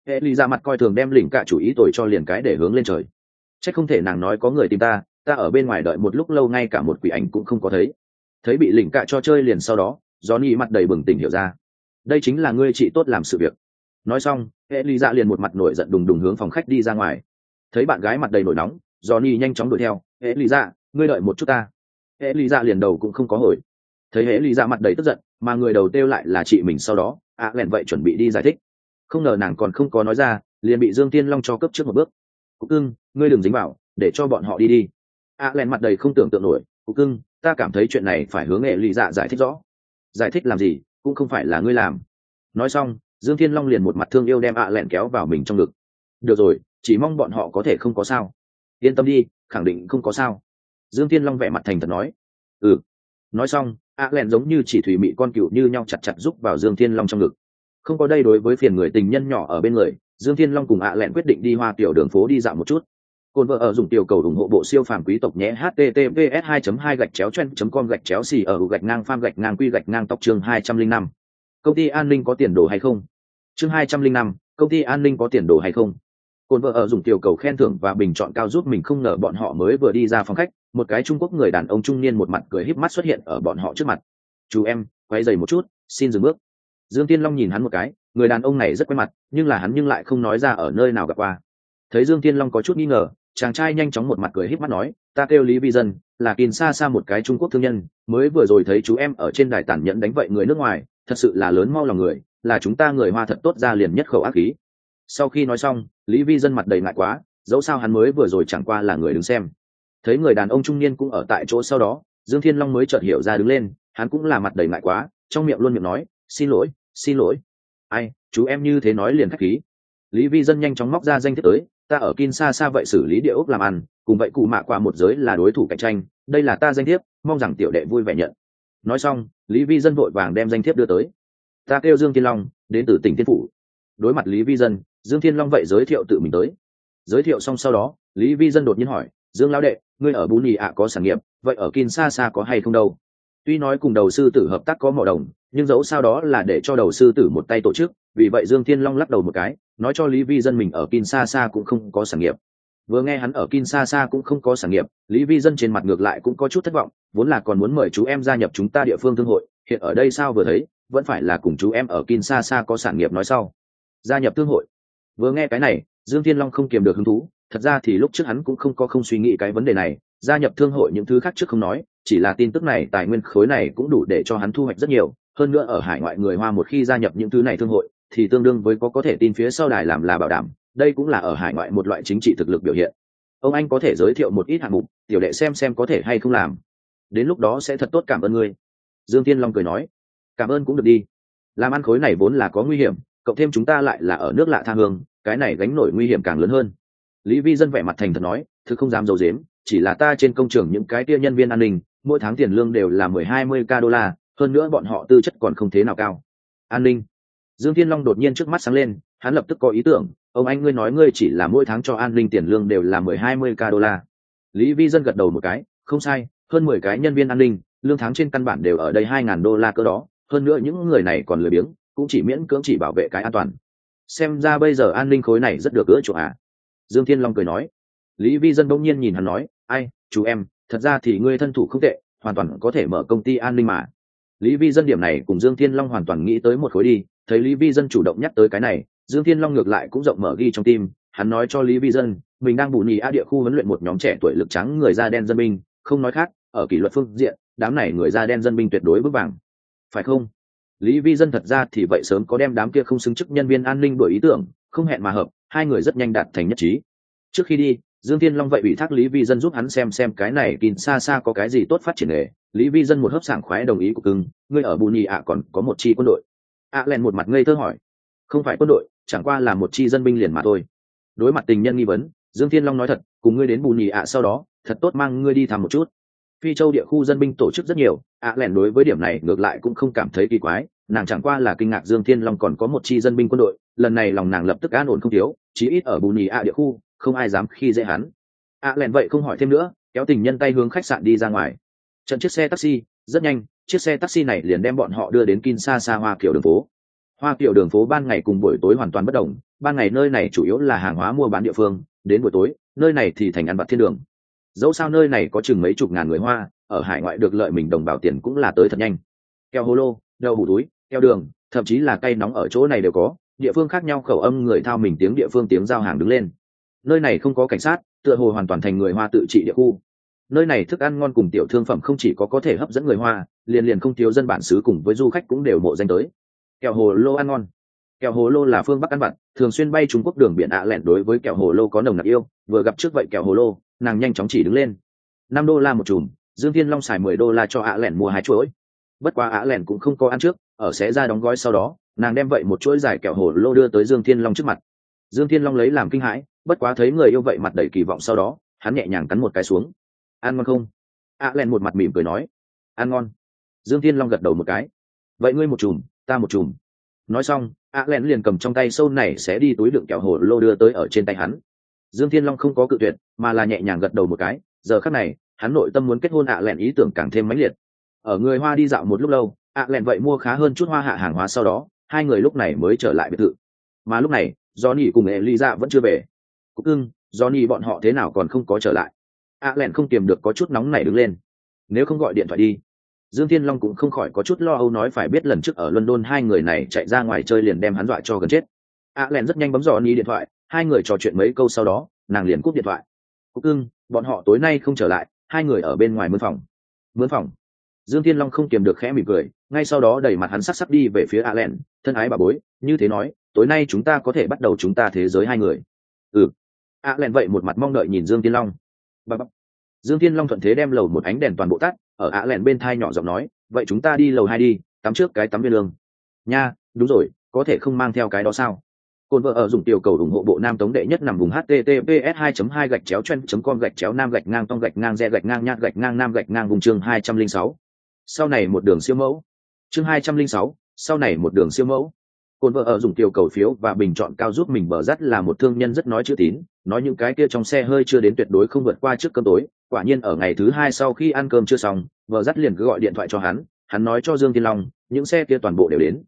Hệ ly ra mặt coi thường đem lỉnh cả chủ ý tội cho liền cái để hướng lên trời. C h ắ c không thể nàng nói có người tìm ta ta ở bên ngoài đợi một lúc lâu ngay cả một quỷ ảnh cũng không có thấy. Thấy bị lỉnh cả cho chơi liền sau đó do ni mặt đầy bừng tỉnh hiểu ra. Đây chính là ngươi chị tốt làm sự việc. Nói xong hệ ly ra liền một mặt nổi giận đùng đùng hướng phòng khách đi ra ngoài thấy bạn gái mặt đầy nổi nóng johnny nhanh chóng đuổi theo. Hễ lý dạ ngươi đợi một chút ta. Hễ lý dạ liền đầu cũng không có hồi. Thấy Hễ lý dạ mặt đầy tức giận mà người đầu têu lại là chị mình sau đó ạ à, lẹn vậy chuẩn bị đi giải thích. Không ngờ nàng còn không có nói ra liền bị dương tiên long cho cấp trước một bước. Cúc cưng ngươi đừng dính vào để cho bọn họ đi đi. Ạ à, lẹn mặt đầy không tưởng tượng nổi cúc cưng ta cảm thấy chuyện này phải hướng hệ lý dạ giải thích rõ. Giải thích làm gì cũng không phải là ngươi làm. Nói xong dương thiên long liền một mặt thương yêu đem ạ à lẹn kéo vào mình trong ngực. Được rồi chỉ mong bọn họ có thể không có sao. Yên tâm đi khẳng định không có sao. Dương tiên long vẻ mặt thành thật nói. Ừ. Nói xong a len giống như chỉ thủy mị con cựu như nhau chặt chặt giúp vào dương thiên long trong ngực. Không có đây đối với phiền người tình nhân nhỏ ở bên người dương thiên long cùng a len quyết định đi hoa tiểu đường phố đi dạo một chút. Cồn vợ ở dùng tiểu cầu ủng hộ bộ siêu phàm quý tộc nhé https 2 2 gạch chéo chen com gạch chéo xì ở gạch ngang pham gạch ngang quy gạch ngang tóc chương 205. công ty an ninh có tiền đồ hay không? Chương 205, công ty an ninh có tiền đồ hay không? Cồn vợ ở dùng tiểu cầu khen thưởng và bình chọn cao giúp mình không ngờ bọn họ mới vừa đi ra phòng khách, một cái trung quốc người đàn ông trung niên một mặt cười híp mắt xuất hiện ở bọn họ trước mặt. Chú em, quay dày một chút, xin dừng bước. Dương tiên long nhìn hắn một cái, người đàn ông này rất quen mặt, nhưng là hắn nhưng lại không nói ra ở nơi nào gặp qua. Thấy dương tiên long có chút nghi ngờ, chàng trai nhanh chóng một mặt cười híp mắt nói, ta kêu lý vi dân, là kìn xa xa một cái trung quốc thương nhân, mới vừa rồi thấy chú em ở trên đài tản nhẫn đánh vậy người nước ngoài, thật sự là lớn mau lòng người, là chúng ta người hoa thật tốt ra liền nhất khẩu ác khí sau khi nói xong, lý vi dân mặt đầy ngại quá, dẫu sao hắn mới vừa rồi chẳng qua là người đứng xem. Thấy người đàn ông trung niên cũng ở tại chỗ sau đó, dương thiên long mới chợt hiểu ra đứng lên, hắn cũng là mặt đầy ngại quá, trong miệng luôn miệng nói, xin lỗi xin lỗi. Ai, chú em như thế nói liền khách khí. Lý vi dân nhanh chóng móc ra danh thiếp tới, ta ở kin xa xa vậy xử lý địa ốc làm ăn, cùng vậy cụ mạ qua một giới là đối thủ cạnh tranh, đây là ta danh thiếp, mong rằng tiểu đệ vui vẻ nhận. Nói xong, lý vi dân vội vàng đem danh thiếp đưa tới. Ta kêu dương thiên long, đến từ tỉnh thiên phủ. Đối mặt lý vi dân dương thiên long vậy giới thiệu tự mình tới. Giới thiệu xong sau đó, lý vi dân đột nhiên hỏi, dương lão đệ, ngươi ở bù nhì ạ có sản nghiệp, vậy ở kin xa xa có hay không đâu? Tuy nói cùng đầu sư tử hợp tác có mỏ đồng, nhưng dẫu sao đó là để cho đầu sư tử một tay tổ chức, vì vậy dương thiên long lắc đầu một cái, nói cho lý vi dân mình ở kin xa xa cũng không có sản nghiệp. Vừa nghe hắn ở kin xa xa cũng không có sản nghiệp, lý vi dân trên mặt ngược lại cũng có chút thất vọng, vốn là còn muốn mời chú em gia nhập chúng ta địa phương thương hội, hiện ở đây sao vừa thấy, vẫn phải là cùng chú em ở kin xa xa có sản nghiệp nói sau. Gia nhập thương hội vừa nghe cái này, dương thiên long không kiềm được hứng thú, thật ra thì lúc trước hắn cũng không có không suy nghĩ cái vấn đề này, gia nhập thương hội những thứ khác trước không nói, chỉ là tin tức này, tài nguyên khối này cũng đủ để cho hắn thu hoạch rất nhiều, hơn nữa ở hải ngoại người hoa một khi gia nhập những thứ này thương hội, thì tương đương với có có thể tin phía sau đài làm là bảo đảm, đây cũng là ở hải ngoại một loại chính trị thực lực biểu hiện. Ông anh có thể giới thiệu một ít hạng mục, tiểu đệ xem xem có thể hay không làm. Đến lúc đó sẽ thật tốt cảm ơn ngươi. Dương tiên long cười nói. Cảm ơn cũng được đi. Làm ăn khối này vốn là có nguy hiểm cộng thêm chúng ta lại là ở nước lạ tha hương, cái này gánh nổi nguy hiểm càng lớn hơn. Lý vi dân vẻ mặt thành thật nói, thứ không dám d i ấ u dếm chỉ là ta trên công trường những cái tia nhân viên an ninh, mỗi tháng tiền lương đều là mười hai mươi k đô la, hơn nữa bọn họ tư chất còn không thế nào cao. An ninh. Dương thiên long đột nhiên trước mắt sáng lên, hắn lập tức có ý tưởng, ông anh ngươi nói ngươi chỉ là mỗi tháng cho an ninh tiền lương đều là mười hai mươi k đô la. Lý vi dân gật đầu một cái, không sai, hơn mười cái nhân viên an ninh, lương tháng trên căn bản đều ở đây hai ngàn đô la cơ đó, hơn nữa những người này còn lười biếng cũng chỉ miễn cưỡng chỉ bảo vệ cái an toàn. Xem ra bây giờ an ninh khối này rất được gỡ chỗ à? Dương thiên long cười nói. Lý vi dân bỗng nhiên nhìn hắn nói, ai, chú em, thật ra thì ngươi thân thủ không tệ, hoàn toàn có thể mở công ty an ninh mà. Lý vi dân điểm này cùng dương thiên long hoàn toàn nghĩ tới một khối đi, thấy lý vi dân chủ động nhắc tới cái này, dương thiên long ngược lại cũng rộng mở ghi trong tim, hắn nói cho lý vi dân, mình đang bù nhì a địa khu huấn luyện một nhóm trẻ tuổi lực trắng người da đen dân binh, không nói khác, ở kỷ luật phương diện, đám này người da đen dân binh tuyệt đối vững vàng. Phải không? Lý vi dân thật ra thì vậy sớm có đem đám kia không xứng chức nhân viên an ninh đổi ý tưởng, không hẹn mà hợp, hai người rất nhanh đạt thành nhất trí. Trước khi đi, dương thiên long vậy ủy thác lý vi dân giúp hắn xem xem cái này kín xa xa có cái gì tốt phát triển nghề. Lý vi dân một hớp sảng khoái đồng ý của cưng, ngươi ở bù nhì ạ còn có một chi quân đội. Ạ à len một mặt ngây thơ hỏi, không phải quân đội, chẳng qua là một chi dân binh liền mà thôi. Đối mặt tình nhân nghi vấn, dương thiên long nói thật, cùng ngươi đến bù nhì ạ sau đó, thật tốt mang ngươi đi thăm một chút phi châu địa khu dân binh tổ chức rất nhiều, ạ à lẻn đối với điểm này ngược lại cũng không cảm thấy kỳ quái, nàng chẳng qua là kinh ngạc dương thiên long còn có một chi dân binh quân đội, lần này lòng nàng lập tức an ổn không thiếu, chí ít ở bù nhì ạ địa khu, không ai dám khi dễ hắn. Ạ à lẻn vậy không hỏi thêm nữa, kéo tình nhân tay hướng khách sạn đi ra ngoài. Trận chiếc xe taxi, rất nhanh, chiếc xe taxi này liền đem bọn họ đưa đến kinshasa, hoa kiểu đường phố. Hoa kiểu đường phố ban ngày cùng buổi tối hoàn toàn bất đồng, ban ngày nơi này chủ yếu là hàng hóa mua bán địa phương, đến buổi tối, nơi này thì thành ăn vặt thiên đường dẫu sao nơi này có chừng mấy chục ngàn người hoa, ở hải ngoại được lợi mình đồng bào tiền cũng là tới thật nhanh. Keo hô lô, đậu hủ túi, keo đường, thậm chí là cây nóng ở chỗ này đều có. Địa phương khác nhau khẩu âm người thao mình tiếng địa phương tiếng giao hàng đứng lên. Nơi này không có cảnh sát, tựa hồ hoàn toàn thành người hoa tự trị địa khu. Nơi này thức ăn ngon cùng tiểu thương phẩm không chỉ có có thể hấp dẫn người hoa, liền liền không thiếu dân bản xứ cùng với du khách cũng đều mộ danh tới. Kẹo hồ lô ăn ngon. Kẹo hồ lô là phương bắc ăn vặt, thường xuyên bay trung quốc đường biển ạ lẹn đối với kẹo hồ lô có nồng nặc yêu, vừa gặp trước vậy kẹo hồ lô nàng nhanh chóng chỉ đứng lên. Năm đô la một chùm, dương thiên long xài mười đô la cho ạ lẻn mua hai chuỗi. Bất quá ạ lẻn cũng không có ăn trước, ở xé ra đóng gói sau đó, nàng đem vậy một chuỗi dài kẹo hồ lô đưa tới dương thiên long trước mặt. Dương thiên long lấy làm kinh hãi, bất quá thấy người yêu vậy mặt đầy kỳ vọng sau đó, hắn nhẹ nhàng cắn một cái xuống. Ăn ngon không? Ạ lẻn một mặt mỉm cười nói. Ăn ngon. Dương thiên long gật đầu một cái. Vậy ngươi một chùm, ta một chùm. Nói xong ạ lẻn liền cầm trong tay sâu này sẽ đi túi đựng kẹo hồ lô đưa tới ở trên tay hắn dương thiên long không có cự tuyệt, mà là nhẹ nhàng gật đầu một cái, giờ khắc này, hắn nội tâm muốn kết hôn ạ lẹn ý tưởng càng thêm mãnh liệt. Ở người hoa đi dạo một lúc lâu, ạ lẹn vậy mua khá hơn chút hoa hạ hàng hóa sau đó, hai người lúc này mới trở lại biệt thự. Mà lúc này, johnny cùng e lý vẫn chưa về. Cúc ưng, johnny bọn họ thế nào còn không có trở lại. Ạ lẹn không tìm được có chút nóng này đứng lên. Nếu không gọi điện thoại đi, dương thiên long cũng không khỏi có chút lo âu nói phải biết lần trước ở london hai người này chạy ra ngoài chơi liền đem hắn dọa cho gần chết. Ạ lẹn rất nhanh bấm dò ni điện thoại hai người trò chuyện mấy câu sau đó nàng liền cúp điện thoại. Cúc cưng, bọn họ tối nay không trở lại hai người ở bên ngoài mướn phòng. Mướn phòng? Dương thiên long không kiềm được khẽ mỉm cười ngay sau đó đẩy mặt hắn sắc sắc đi về phía a len thân ái bà bối như thế nói tối nay chúng ta có thể bắt đầu chúng ta thế giới hai người. Ừ. A len vậy một mặt mong đợi nhìn dương thiên long. Bà bắp dương thiên long thuận thế đem lầu một ánh đèn toàn bộ tắt ở a len bên thai nhỏ giọng nói vậy chúng ta đi lầu hai đi tắm trước cái tắm viên lương. Nha đúng rồi có thể không mang theo cái đó sao? Côn vợ ở dùng tiểu cầu ủng hộ bộ nam tống đệ nhất nằm vùng https 2 2 gạch chéo chen com gạch chéo nam gạch ngang tông gạch ngang re gạch ngang nhát gạch ngang nam gạch ngang vùng chương 206. Sau này một đường siêu mẫu. Chương 206, sau này một đường siêu mẫu. Côn vợ ở dùng tiểu cầu phiếu và bình chọn cao giúp mình bờ rắt là một thương nhân rất nói chữ tín, nói những cái kia trong xe hơi chưa đến tuyệt đối không vượt qua trước cơm tối, quả nhiên ở ngày thứ hai sau khi ăn cơm chưa xong, vợ rắt liền cứ gọi điện thoại cho hắn, hắn nói cho Dương thiên Long, những xe kia toàn bộ đều đến.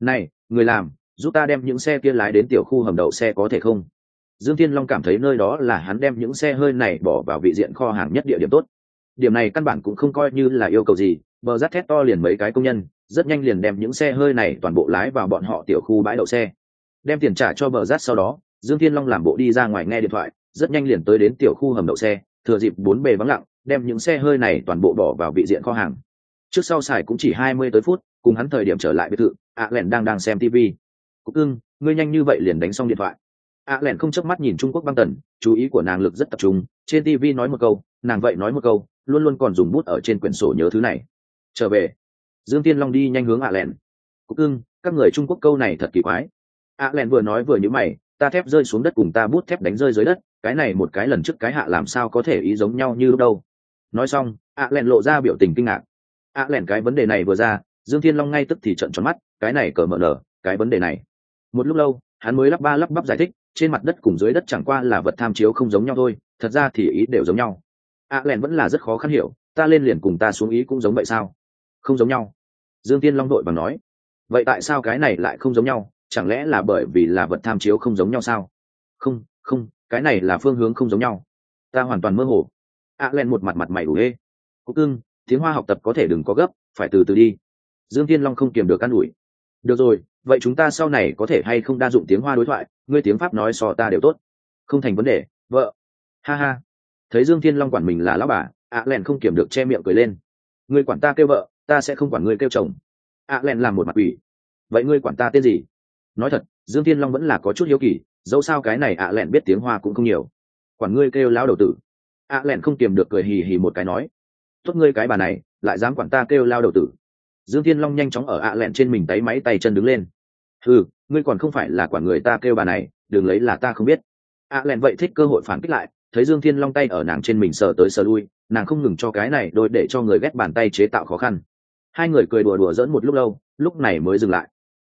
Này, người làm, giúp ta đem những xe kia lái đến tiểu khu hầm đậu xe có thể không? Dương thiên long cảm thấy nơi đó là hắn đem những xe hơi này bỏ vào vị diện kho hàng nhất địa điểm tốt. Điểm này căn bản cũng không coi như là yêu cầu gì, bờ rát thét to liền mấy cái công nhân, rất nhanh liền đem những xe hơi này toàn bộ lái vào bọn họ tiểu khu bãi đậu xe. Đem tiền trả cho bờ rát sau đó, dương thiên long làm bộ đi ra ngoài nghe điện thoại, rất nhanh liền tới đến tiểu khu hầm đậu xe, thừa dịp bốn bề vắng lặng, đem những xe hơi này toàn bộ bỏ vào vị diện kho hàng. Trước sau xài cũng chỉ hai mươi tới phút, cùng hắn thời điểm trở lại biệt thự ạ lẻn đang đang xem tv cúc cưng, ngươi nhanh như vậy liền đánh xong điện thoại. Ạ à lẻn không chớp mắt nhìn trung quốc băng tần, chú ý của nàng lực rất tập trung, trên tv nói một câu, nàng vậy nói một câu, luôn luôn còn dùng bút ở trên quyển sổ nhớ thứ này. Trở về. Dương tiên long đi nhanh hướng ạ à lẻn cúc ưng các người trung quốc câu này thật kỳ quái. A lẻn vừa nói vừa nhữ mày, ta thép rơi xuống đất cùng ta bút thép đánh rơi dưới đất, cái này một cái lần trước cái hạ làm sao có thể ý giống nhau như lúc đâu. Nói xong ạ lẻn lộ ra biểu tình kinh ngạc. Ạ lẻn cái vấn đề này vừa ra, dương thiên long ngay tức thì trận tròn mắt, cái này cờ mở nở, cái vấn đề này một lúc lâu, hắn mới lắp ba lắp bắp giải thích, trên mặt đất cùng dưới đất chẳng qua là vật tham chiếu không giống nhau thôi, thật ra thì ý đều giống nhau. A len vẫn là rất khó khăn hiểu, ta lên liền cùng ta xuống ý cũng giống vậy sao? Không giống nhau. Dương tiên long đội bằng nói. Vậy tại sao cái này lại không giống nhau? Chẳng lẽ là bởi vì là vật tham chiếu không giống nhau sao? Không không, cái này là phương hướng không giống nhau. Ta hoàn toàn mơ hồ. A len một mặt mặt mày đủ ê. Cúc cưng, tiếng hoa học tập có thể đừng có gấp, phải từ từ đi. Dương tiên long không kiềm được an ủi. Được rồi vậy chúng ta sau này có thể hay không đa dụng tiếng hoa đối thoại? Ngươi tiếng pháp nói so ta đều tốt. Không thành vấn đề, vợ. Ha ha. Thấy dương thiên long quản mình là lão bà, ạ lẹn không kiểm được che miệng cười lên. Ngươi quản ta kêu vợ, ta sẽ không quản ngươi kêu chồng. Ạ lẹn làm một mặt ủy vậy ngươi quản ta tên gì? Nói thật, dương thiên long vẫn là có chút hiếu kỳ, dẫu sao cái này ạ lẹn biết tiếng hoa cũng không nhiều. Quản ngươi kêu lão đầu tử. Ạ lẹn không kiềm được cười hì hì một cái nói. Tốt ngươi cái bà này, lại dám quản ta kêu lao đầu tử dương thiên long nhanh chóng ở ạ lẹn trên mình tay máy tay chân đứng lên. Ừ ngươi còn không phải là quản người ta kêu bà này, đừng lấy là ta không biết. ạ lẹn vậy thích cơ hội phản kích lại, thấy dương thiên long tay ở nàng trên mình sờ tới sờ lui, nàng không ngừng cho cái này đôi để cho người ghét bàn tay chế tạo khó khăn. Hai người cười đùa đùa dẫn một lúc lâu, lúc này mới dừng lại.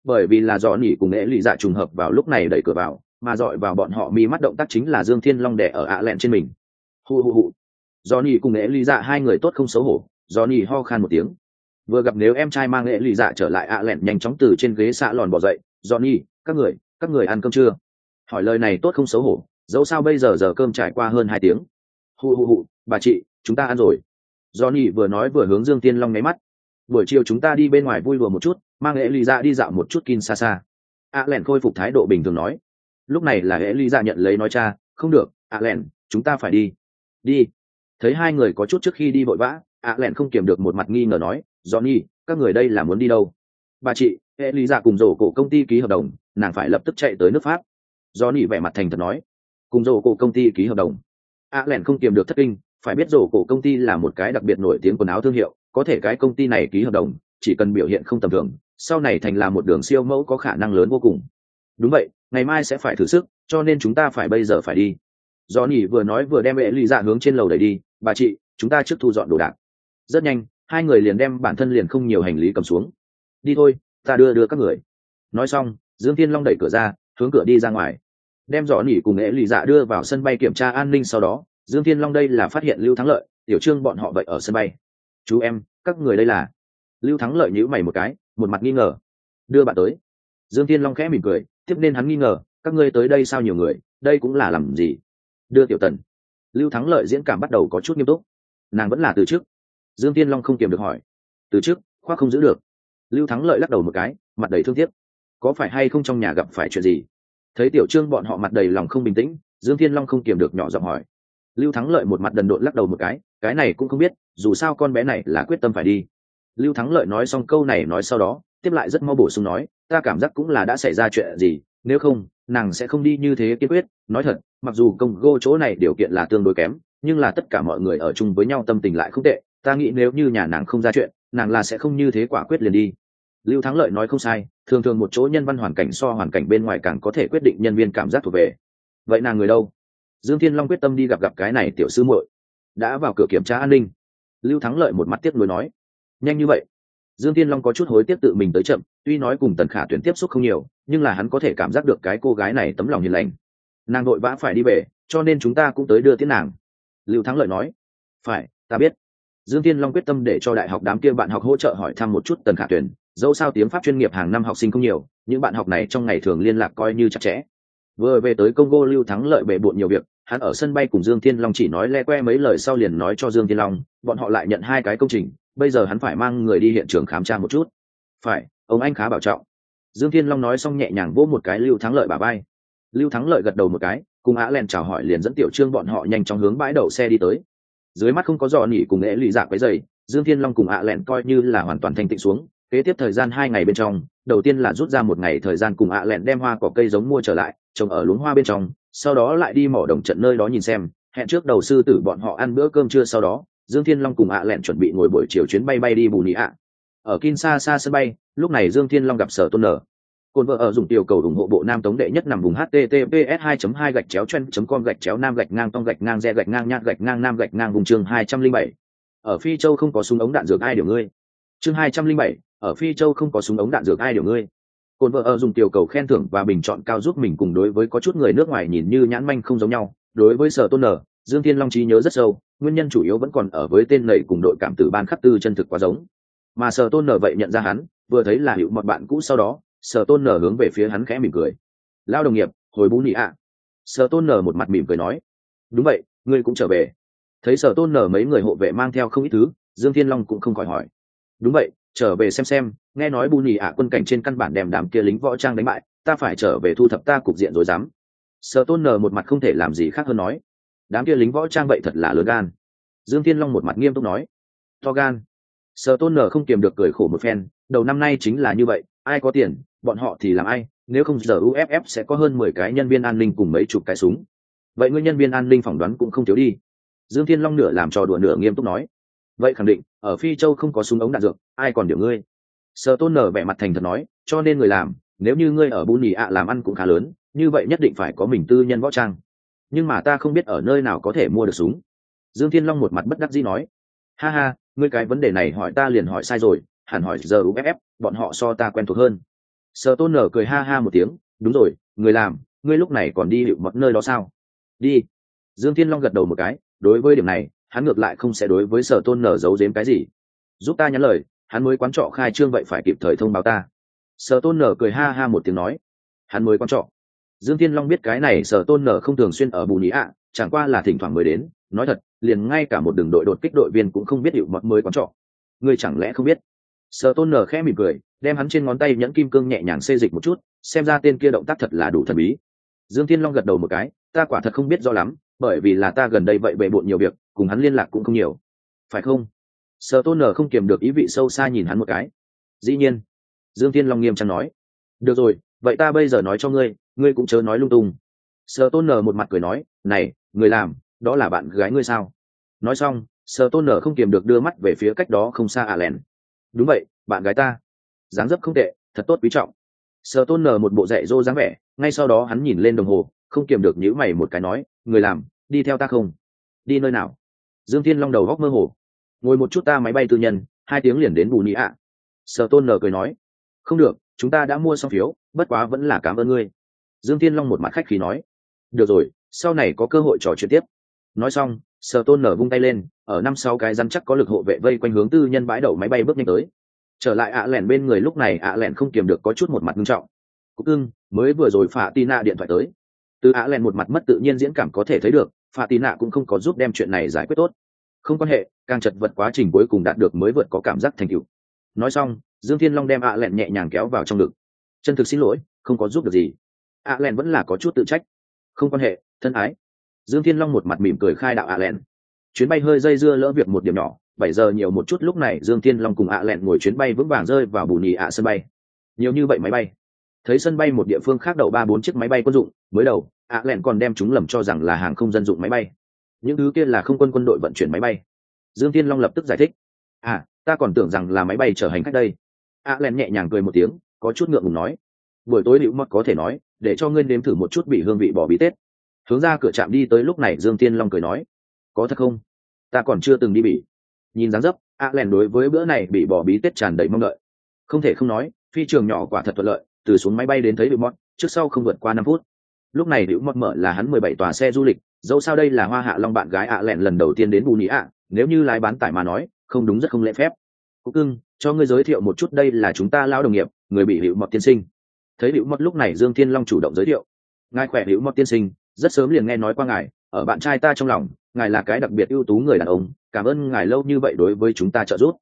Bởi vì là dọn nỉ cùng nghệ lụy dạ trùng hợp vào lúc này đẩy cửa vào, mà dọi vào bọn họ mi mắt động tác chính là dương thiên long đẻ ở ạ lẹn trên mình. Hu hu hu. Do nỉ cùng nghệ lụy dạ hai người tốt không xấu hổ do nỉ ho khan một tiếng vừa gặp nếu em trai mang lễ lụy dạ trở lại ạ lẹn nhanh chóng từ trên ghế xạ lòn bỏ dậy do các người các người ăn cơm chưa? Hỏi lời này tốt không xấu hổ, dẫu sao bây giờ giờ cơm trải qua hơn hai tiếng. Hụ hụ hụ, bà chị, chúng ta ăn rồi. Johnny vừa nói vừa hướng dương tiên long nháy mắt. Buổi chiều chúng ta đi bên ngoài vui đùa một chút, mang lễ ly dạ đi dạo một chút kin xa xa ạ lẹn khôi phục thái độ bình thường nói. Lúc này là lễ ly dạ nhận lấy nói, cha, không được, ạ lẹn, chúng ta phải đi. Đi. Thấy hai người có chút trước khi đi vội vã, ạ lẹn không kiềm được một mặt nghi ngờ nói johnny, các người đây là muốn đi đâu? Bà chị hệ cùng rổ cổ công ty ký hợp đồng, nàng phải lập tức chạy tới nước pháp. Johnny vẻ mặt thành thật nói. Cùng rổ cổ công ty ký hợp đồng. A lèn không kiềm được thất kinh, phải biết rổ cổ công ty là một cái đặc biệt nổi tiếng quần áo thương hiệu, có thể cái công ty này ký hợp đồng, chỉ cần biểu hiện không tầm thường, sau này thành là một đường siêu mẫu có khả năng lớn vô cùng. Đúng vậy, ngày mai sẽ phải thử sức, cho nên chúng ta phải bây giờ phải đi. Johnny vừa nói vừa đem vệ hướng trên lầu đẩy đi. Bà chị, chúng ta trước thu dọn đồ đạc. Rất nhanh hai người liền đem bản thân liền không nhiều hành lý cầm xuống. Đi thôi, ta đưa đưa các người. Nói xong, dương thiên long đẩy cửa ra, hướng cửa đi ra ngoài. Đem dọn nỉ cùng nghệ lì dạ đưa vào sân bay kiểm tra an ninh sau đó, dương thiên long đây là phát hiện lưu thắng lợi, tiểu trương bọn họ vậy ở sân bay. Chú em, các người đây là. Lưu thắng lợi nhữ mày một cái, một mặt nghi ngờ. Đưa bạn tới. Dương thiên long khẽ mỉm cười, tiếp nên hắn nghi ngờ, các ngươi tới đây sao nhiều người, đây cũng là làm gì? Đưa tiểu tần. Lưu thắng lợi diễn cảm bắt đầu có chút nghiêm túc. Nàng vẫn là từ trước dương thiên long không kiềm được hỏi. Từ trước khoa không giữ được. Lưu thắng lợi lắc đầu một cái, mặt đầy thương tiếc. Có phải hay không trong nhà gặp phải chuyện gì? Thấy tiểu trương bọn họ mặt đầy lòng không bình tĩnh, dương thiên long không kiềm được nhỏ giọng hỏi. Lưu thắng lợi một mặt đần độn lắc đầu một cái cái này cũng không biết, dù sao con bé này là quyết tâm phải đi. Lưu thắng lợi nói xong câu này nói sau đó, tiếp lại rất mau bổ sung nói, ta cảm giác cũng là đã xảy ra chuyện gì, nếu không, nàng sẽ không đi như thế kiên quyết. Nói thật, mặc dù công gô chỗ này điều kiện là tương đối kém, nhưng là tất cả mọi người ở chung với nhau tâm tình lại không tệ ta nghĩ nếu như nhà nàng không ra chuyện, nàng là sẽ không như thế quả quyết liền đi. Lưu thắng lợi nói không sai, thường thường một chỗ nhân văn hoàn cảnh so hoàn cảnh bên ngoài càng có thể quyết định nhân viên cảm giác thuộc về. Vậy nàng người đâu? Dương thiên long quyết tâm đi gặp gặp cái này tiểu sư muội. Đã vào cửa kiểm tra an ninh. Lưu thắng lợi một mắt tiếp nối nói. Nhanh như vậy. Dương thiên long có chút hối tiếc tự mình tới chậm, tuy nói cùng tần khả tuyển tiếp xúc không nhiều, nhưng là hắn có thể cảm giác được cái cô gái này tấm lòng hiền lành. Nàng đội vã phải đi về, cho nên chúng ta cũng tới đưa tiễn nàng. Lưu thắng lợi nói. Phải, ta biết dương thiên long quyết tâm để cho đại học đám kia bạn học hỗ trợ hỏi thăm một chút tần khả tuyển dẫu sao tiếng pháp chuyên nghiệp hàng năm học sinh không nhiều, những bạn học này trong ngày thường liên lạc coi như chặt chẽ. Vừa về tới congo lưu thắng lợi bề bộn nhiều việc, hắn ở sân bay cùng dương thiên long chỉ nói le que mấy lời sau liền nói cho dương thiên long, bọn họ lại nhận hai cái công trình, bây giờ hắn phải mang người đi hiện trường khám tra một chút. Phải, ông anh khá bảo trọng. Dương thiên long nói xong nhẹ nhàng vỗ một cái lưu thắng lợi bà bay lưu thắng lợi gật đầu một cái, cùng á len chào hỏi liền dẫn tiểu trương bọn họ nhanh chóng hướng bãi đậu xe đi tới dưới mắt không có dò nỉ cùng nghệ lụy dạc cái dày, dương thiên long cùng ạ lẹn coi như là hoàn toàn thanh tịnh xuống kế tiếp thời gian hai ngày bên trong đầu tiên là rút ra một ngày thời gian cùng ạ lẹn đem hoa cỏ cây giống mua trở lại trồng ở luống hoa bên trong sau đó lại đi mỏ đồng trận nơi đó nhìn xem hẹn trước đầu sư tử bọn họ ăn bữa cơm trưa sau đó dương thiên long cùng ạ lẹn chuẩn bị ngồi buổi chiều chuyến bay bay đi bù nị ạ. Ở kinshasa sân bay lúc này dương thiên long gặp sở tôn nở Côn vợ ở dùng tiểu cầu ủng hộ bộ nam tống đệ nhất nằm vùng https 2 2 gạch chéo chen com gạch chéo nam gạch ngang tông gạch ngang re gạch ngang nhạc gạch ngang nam gạch ngang vùng chương 207. ở phi châu không có súng ống đạn dược ai điều ngươi? Chương 207, ở phi châu không có súng ống đạn dược ai điều ngươi? Cồn vợ ở dùng tiểu cầu khen thưởng và bình chọn cao giúp mình cùng đối với có chút người nước ngoài nhìn như nhãn manh không giống nhau. Đối với sở tôn nở dương thiên long trí nhớ rất sâu nguyên nhân chủ yếu vẫn còn ở với tên lầy cùng đội cảm tử ban khắc tư chân thực quá giống. Mà sở tôn nở vậy nhận ra hắn vừa thấy là hiệu một bạn cũ sau đó sở tôn nở hướng về phía hắn khẽ mỉm cười. Lao đồng nghiệp, hồi bú nị ạ. Sở tôn nở một mặt mỉm cười nói. Đúng vậy, ngươi cũng trở về. Thấy sở tôn nở mấy người hộ vệ mang theo không ít thứ, dương thiên long cũng không khỏi hỏi. Đúng vậy, trở về xem xem, nghe nói bù nhì ạ quân cảnh trên căn bản đem đám kia lính võ trang đánh bại, ta phải trở về thu thập ta cục diện rồi dám. Sở tôn nở một mặt không thể làm gì khác hơn nói. Đám kia lính võ trang vậy thật là lớn gan. Dương thiên long một mặt nghiêm túc nói. To gan. Sở tôn nở không kiềm được cười khổ một phen. Đầu năm nay chính là như vậy, ai có tiền bọn họ thì làm ai, nếu không giờ uff sẽ có hơn mười cái nhân viên an ninh cùng mấy chục cái súng. Vậy ngươi nhân viên an ninh phỏng đoán cũng không thiếu đi. Dương thiên long nửa làm trò đùa nửa nghiêm túc nói. Vậy khẳng định, ở phi châu không có súng ống đạn dược, ai còn điều ngươi? Sợ tôn nở vẻ mặt thành thật nói, cho nên người làm, nếu như ngươi ở bù nhì ạ làm ăn cũng khá lớn, như vậy nhất định phải có mình tư nhân võ trang. Nhưng mà ta không biết ở nơi nào có thể mua được súng. Dương thiên long một mặt bất đắc dĩ nói. Ha ha, ngươi cái vấn đề này hỏi ta liền hỏi sai rồi, hẳn hỏi giờ uff bọn họ so ta quen thuộc hơn sở tôn nở cười ha ha một tiếng, đúng rồi, người làm, ngươi lúc này còn đi hiệu mật nơi đó sao? Đi. Dương thiên long gật đầu một cái, đối với điểm này, hắn ngược lại không sẽ đối với sở tôn nở giấu giếm cái gì. Giúp ta nhắn lời, hắn mới quán trọ khai trương vậy phải kịp thời thông báo ta. Sở tôn nở cười ha ha một tiếng nói, hắn mới quán trọ. Dương thiên long biết cái này sở tôn nở không thường xuyên ở bù nhĩ ạ, chẳng qua là thỉnh thoảng mới đến, nói thật, liền ngay cả một đường đội đột kích đội viên cũng không biết hiệu mật mới quán trọ. Ngươi chẳng lẽ không biết? Sở tôn nở khẽ mỉm cười đem hắn trên ngón tay nhẫn kim cương nhẹ nhàng xê dịch một chút, xem ra tên kia động tác thật là đủ thần bí. Dương thiên long gật đầu một cái, ta quả thật không biết rõ lắm, bởi vì là ta gần đây vậy bề bộn nhiều việc, cùng hắn liên lạc cũng không nhiều. Phải không? Sở tôn nở không kiềm được ý vị sâu xa nhìn hắn một cái. Dĩ nhiên, dương thiên long nghiêm trang nói. Được rồi, vậy ta bây giờ nói cho ngươi ngươi cũng chớ nói lung tung. Sở tôn nở một mặt cười nói, này, người làm, đó là bạn gái ngươi sao? Nói xong, sở tôn nở không kiềm được đưa mắt về phía cách đó không xa à lèn. Đúng vậy, bạn gái ta dáng dấp không tệ, thật tốt quý trọng. Sở tôn nở một bộ dạy dô dáng vẻ, ngay sau đó hắn nhìn lên đồng hồ, không kiềm được nhíu mày một cái nói, người làm, đi theo ta không? Đi nơi nào? Dương thiên long đầu góc mơ hồ. Ngồi một chút ta máy bay tư nhân, hai tiếng liền đến bù nhĩ ạ. Sở tôn nở cười nói, không được, chúng ta đã mua xong phiếu, bất quá vẫn là cảm ơn ngươi. Dương thiên long một mặt khách khí nói, được rồi, sau này có cơ hội trò chuyện tiếp. Nói xong, sở tôn nở vung tay lên, ở năm sau cái rắn chắc có lực hộ vệ vây quanh hướng tư nhân bãi đậu máy bay bước nhanh tới trở lại ạ lẻn bên người lúc này ạ lẻn không kiềm được có chút một mặt nghiêm trọng. Cúc ưng mới vừa rồi phạ tina điện thoại tới. Từ ạ lẻn một mặt mất tự nhiên diễn cảm có thể thấy được, phạ tina cũng không có giúp đem chuyện này giải quyết tốt. Không quan hệ, càng chật vật quá trình cuối cùng đạt được mới vượt có cảm giác thành tựu. Nói xong, dương thiên long đem ạ lẻn nhẹ nhàng kéo vào trong ngực. Chân thực xin lỗi, không có giúp được gì. ạ lẻn vẫn là có chút tự trách. Không quan hệ, thân ái. Dương thiên long một mặt mỉm cười khai đạo ạ lẻn. Chuyến bay hơi dây dưa lỡ việc một điểm nhỏ bảy giờ nhiều một chút lúc này dương thiên long cùng ạ lẹn ngồi chuyến bay vững vàng rơi vào bù nhì ạ sân bay. Nhiều như vậy máy bay. Thấy sân bay một địa phương khác đậu ba bốn chiếc máy bay quân dụng, mới đầu, ạ lẹn còn đem chúng lầm cho rằng là hàng không dân dụng máy bay. Những thứ kia là không quân quân đội vận chuyển máy bay. Dương thiên long lập tức giải thích. À ta còn tưởng rằng là máy bay chở hành khách đây. Ạ lẹn nhẹ nhàng cười một tiếng, có chút ngượng ngùng nói. Buổi tối liễu mất có thể nói, để cho ngươi nếm thử một chút bị hương vị bỏ bí tết. Hướng ra cửa trạm đi tới lúc này dương thiên long cười nói. Có thật không? Ta còn chưa từng đi bị nhìn dáng dấp a len đối với bữa này bị bỏ bí tết tràn đầy mong đợi. Không thể không nói phi trường nhỏ quả thật thuận lợi từ xuống máy bay đến thấy bịu mọt, trước sau không vượt qua năm phút. Lúc này liễu mọt mở là hắn mười bảy tòa xe du lịch dẫu sao đây là hoa hạ long bạn gái ạ lẹn lần đầu tiên đến bù nhĩ ạ nếu như lái bán tải mà nói không đúng rất không lễ phép. Cúc cưng cho ngươi giới thiệu một chút đây là chúng ta lao đồng nghiệp người bị hữu mọt tiên sinh. Thấy hữu mọt lúc này dương thiên long chủ động giới thiệu. Ngài khỏe hữu mọt tiên sinh rất sớm liền nghe nói qua ngài ở bạn trai ta trong lòng ngài là cái đặc biệt ưu tú người đàn ông cảm ơn ngài lâu như vậy đối với chúng ta trợ giúp.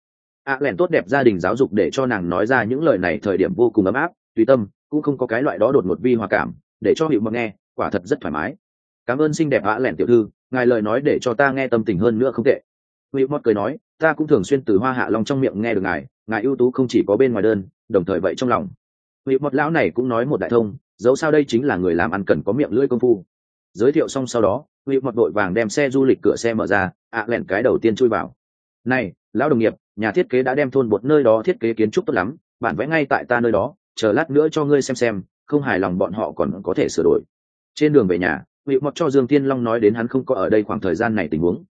A à, lẻn tốt đẹp gia đình giáo dục để cho nàng nói ra những lời này thời điểm vô cùng ấm áp tùy tâm cũng không có cái loại đó đột ngột vi hòa cảm để cho hiệu mật nghe quả thật rất thoải mái. Cảm ơn xinh đẹp a lẻn tiểu thư ngài lời nói để cho ta nghe tâm tình hơn nữa không tệ. Hiệu mật cười nói ta cũng thường xuyên từ hoa hạ long trong miệng nghe được ngài ngài ưu tú không chỉ có bên ngoài đơn đồng thời vậy trong lòng. Hiệu mật lão này cũng nói một đại thông dẫu sao đây chính là người làm ăn cần có miệng lưỡi công phu giới thiệu xong sau đó hữu mật đội vàng đem xe du lịch cửa xe mở ra, ạ à lẹn cái đầu tiên chui vào. Này, lão đồng nghiệp, nhà thiết kế đã đem thôn bột nơi đó thiết kế kiến trúc tốt lắm, bản vẽ ngay tại ta nơi đó, chờ lát nữa cho ngươi xem xem, không hài lòng bọn họ còn có thể sửa đổi. Trên đường về nhà hữu mật cho dương tiên long nói đến hắn không có ở đây khoảng thời gian này tình huống.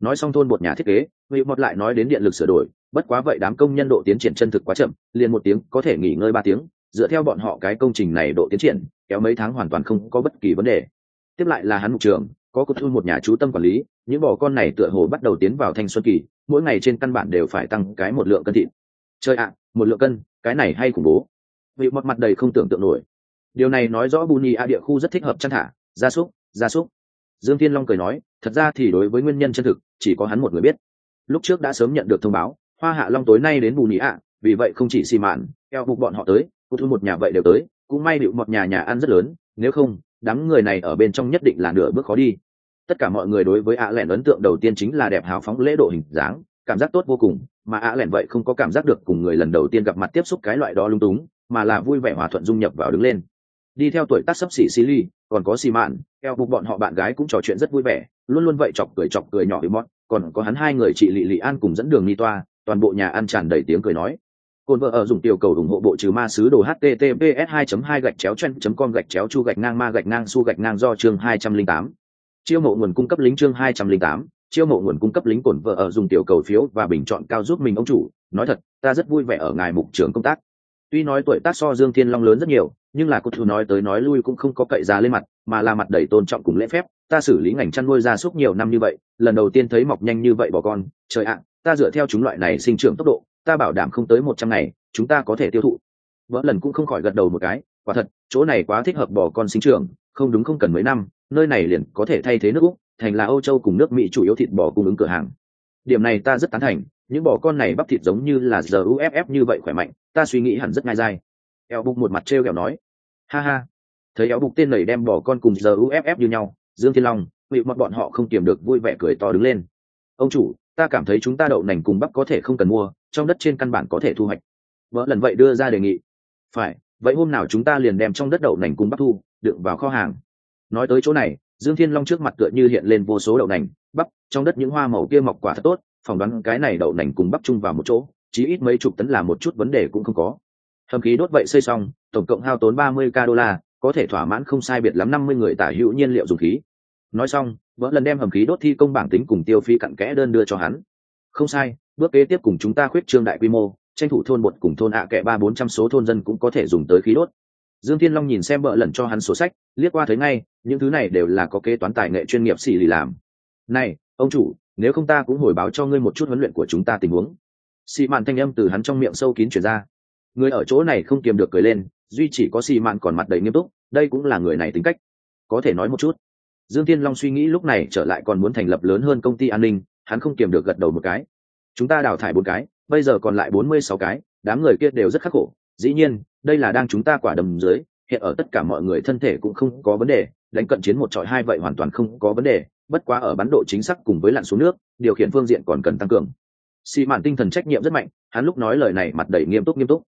Nói xong thôn bột nhà thiết kế hữu mật lại nói đến điện lực sửa đổi, bất quá vậy đám công nhân độ tiến triển chân thực quá chậm, liền một tiếng, có thể nghỉ ngơi ba tiếng, dựa theo bọn họ cái công trình này độ tiến triển, kéo mấy tháng hoàn toàn không có bất kỳ vấn đề tiếp lại là hắn mục trường, có cốt thu một nhà chú tâm quản lý, những bò con này tựa hồ bắt đầu tiến vào thanh xuân kỳ, mỗi ngày trên căn bản đều phải tăng cái một lượng cân thịt. Chơi ạ, một lượng cân, cái này hay khủng bố. Vị mặt mặt đầy không tưởng tượng nổi. Điều này nói rõ bù nhì a địa khu rất thích hợp chăn thả, gia súc gia súc. Dương thiên long cười nói, thật ra thì đối với nguyên nhân chân thực, chỉ có hắn một người biết. Lúc trước đã sớm nhận được thông báo, hoa hạ long tối nay đến bù nhì a, vì vậy không chỉ xì mạn, eo bục bọn họ tới cô thu một nhà vậy đều tới, cũng may điệu một nhà nhà ăn rất lớn, nếu không đám người này ở bên trong nhất định là nửa bước khó đi. Tất cả mọi người đối với ạ lẻn ấn tượng đầu tiên chính là đẹp hào phóng lễ độ hình dáng, cảm giác tốt vô cùng, mà ạ lẻn vậy không có cảm giác được cùng người lần đầu tiên gặp mặt tiếp xúc cái loại đó lung túng, mà là vui vẻ hòa thuận dung nhập vào đứng lên. Đi theo tuổi tác sắp xỉ xì ly còn có xì mạn, eo bục bọn họ bạn gái cũng trò chuyện rất vui vẻ, luôn luôn vậy chọc cười chọc cười nhỏ với mót còn có hắn hai người chị lị lị an cùng dẫn đường ni toa, toàn bộ nhà ăn tràn đầy tiếng cười nói. Côn vợ ở dùng tiểu cầu ủng hộ bộ trừ ma sứ đồ https 2 2 gạch chéo chen com gạch chéo chu gạch ngang ma gạch ngang su gạch ngang do chương 208. Chiêu mộ nguồn cung cấp lính chương 208, chiêu mộ nguồn cung cấp lính cổn vợ ở dùng tiểu cầu phiếu và bình chọn cao giúp mình ông chủ, nói thật, ta rất vui vẻ ở ngài mục trưởng công tác. Tuy nói tuổi tác so Dương Thiên Long lớn rất nhiều, nhưng là cô chủ nói tới nói lui cũng không có cậy ra lên mặt, mà là mặt đầy tôn trọng cùng lễ phép, ta xử lý ngành chăn nuôi gia súc nhiều năm như vậy, lần đầu tiên thấy mọc nhanh như vậy bỏ con, trời ạ, ta dựa theo chúng loại này sinh trưởng tốc độ, ta bảo đảm không tới một trăm ngày, chúng ta có thể tiêu thụ. Vỡ lần cũng không khỏi gật đầu một cái, quả thật, chỗ này quá thích hợp bỏ con sinh trưởng, không đúng không cần mấy năm, nơi này liền có thể thay thế nước úc, thành là âu châu cùng nước mỹ chủ yếu thịt bò cung ứng cửa hàng. Điểm này ta rất tán thành, những bò con này bắp thịt giống như là giờ uff như vậy khỏe mạnh, ta suy nghĩ hẳn rất ngai dai. Eo bục một mặt t r kẹo nói. Ha ha. Thấy eo bục tên lầy đem bò con cùng giờ uff như nhau, dương thiên long, bị mặt bọn họ không kiềm được vui vẻ cười to đứng lên. Ông chủ, ta cảm thấy chúng ta đậu nành cùng bắp có thể không cần mua trong đất trên căn bản có thể thu hoạch. Vợ lần vậy đưa ra đề nghị. Phải, vậy hôm nào chúng ta liền đem trong đất đậu nành cung bắp thu, đựng vào kho hàng. Nói tới chỗ này, dương thiên long trước mặt tựa như hiện lên vô số đậu nành, bắp, trong đất những hoa màu kia mọc quả thật tốt, phỏng đoán cái này đậu nành cùng bắp chung vào một chỗ, chí ít mấy chục tấn là một chút vấn đề cũng không có. Hầm khí đốt vậy xây xong, tổng cộng hao tốn ba mươi k đô la, có thể thỏa mãn không sai biệt lắm năm mươi người tả hữu nhiên liệu dùng khí. Nói xong, vợ lần đem hầm khí đốt thi công bảng tính cùng tiêu phí cặn kẽ đơn đưa cho hắn. Không sai bước kế tiếp cùng chúng ta khuyết trương đại quy mô, tranh thủ thôn một cùng thôn ạ kệ ba bốn trăm số thôn dân cũng có thể dùng tới khí đốt. Dương thiên long nhìn xem vợ lần cho hắn sổ sách, liếc qua thấy ngay, những thứ này đều là có kế toán tài nghệ chuyên nghiệp xì lì làm. Này, ông chủ, nếu không ta cũng hồi báo cho ngươi một chút huấn luyện của chúng ta tình huống. Xì mạn thanh âm từ hắn trong miệng sâu kín chuyển ra. Người ở chỗ này không kiềm được cười lên, duy chỉ có xì mạn còn mặt đầy nghiêm túc, đây cũng là người này tính cách. Có thể nói một chút. Dương thiên long suy nghĩ lúc này trở lại còn muốn thành lập lớn hơn công ty an ninh, hắn không kiềm được gật đầu một cái chúng ta đào thải bốn cái, bây giờ còn lại bốn mươi sáu cái, đám người kia đều rất khắc khổ. Dĩ nhiên, đây là đang chúng ta quả đầm dưới, hiện ở tất cả mọi người thân thể cũng không có vấn đề, đánh cận chiến một trọi hai vậy hoàn toàn không có vấn đề, bất quá ở bắn độ chính xác cùng với lặn xuống nước, điều khiển phương diện còn cần tăng cường. Xị mạn tinh thần trách nhiệm rất mạnh, hắn lúc nói lời này mặt đầy nghiêm túc nghiêm túc.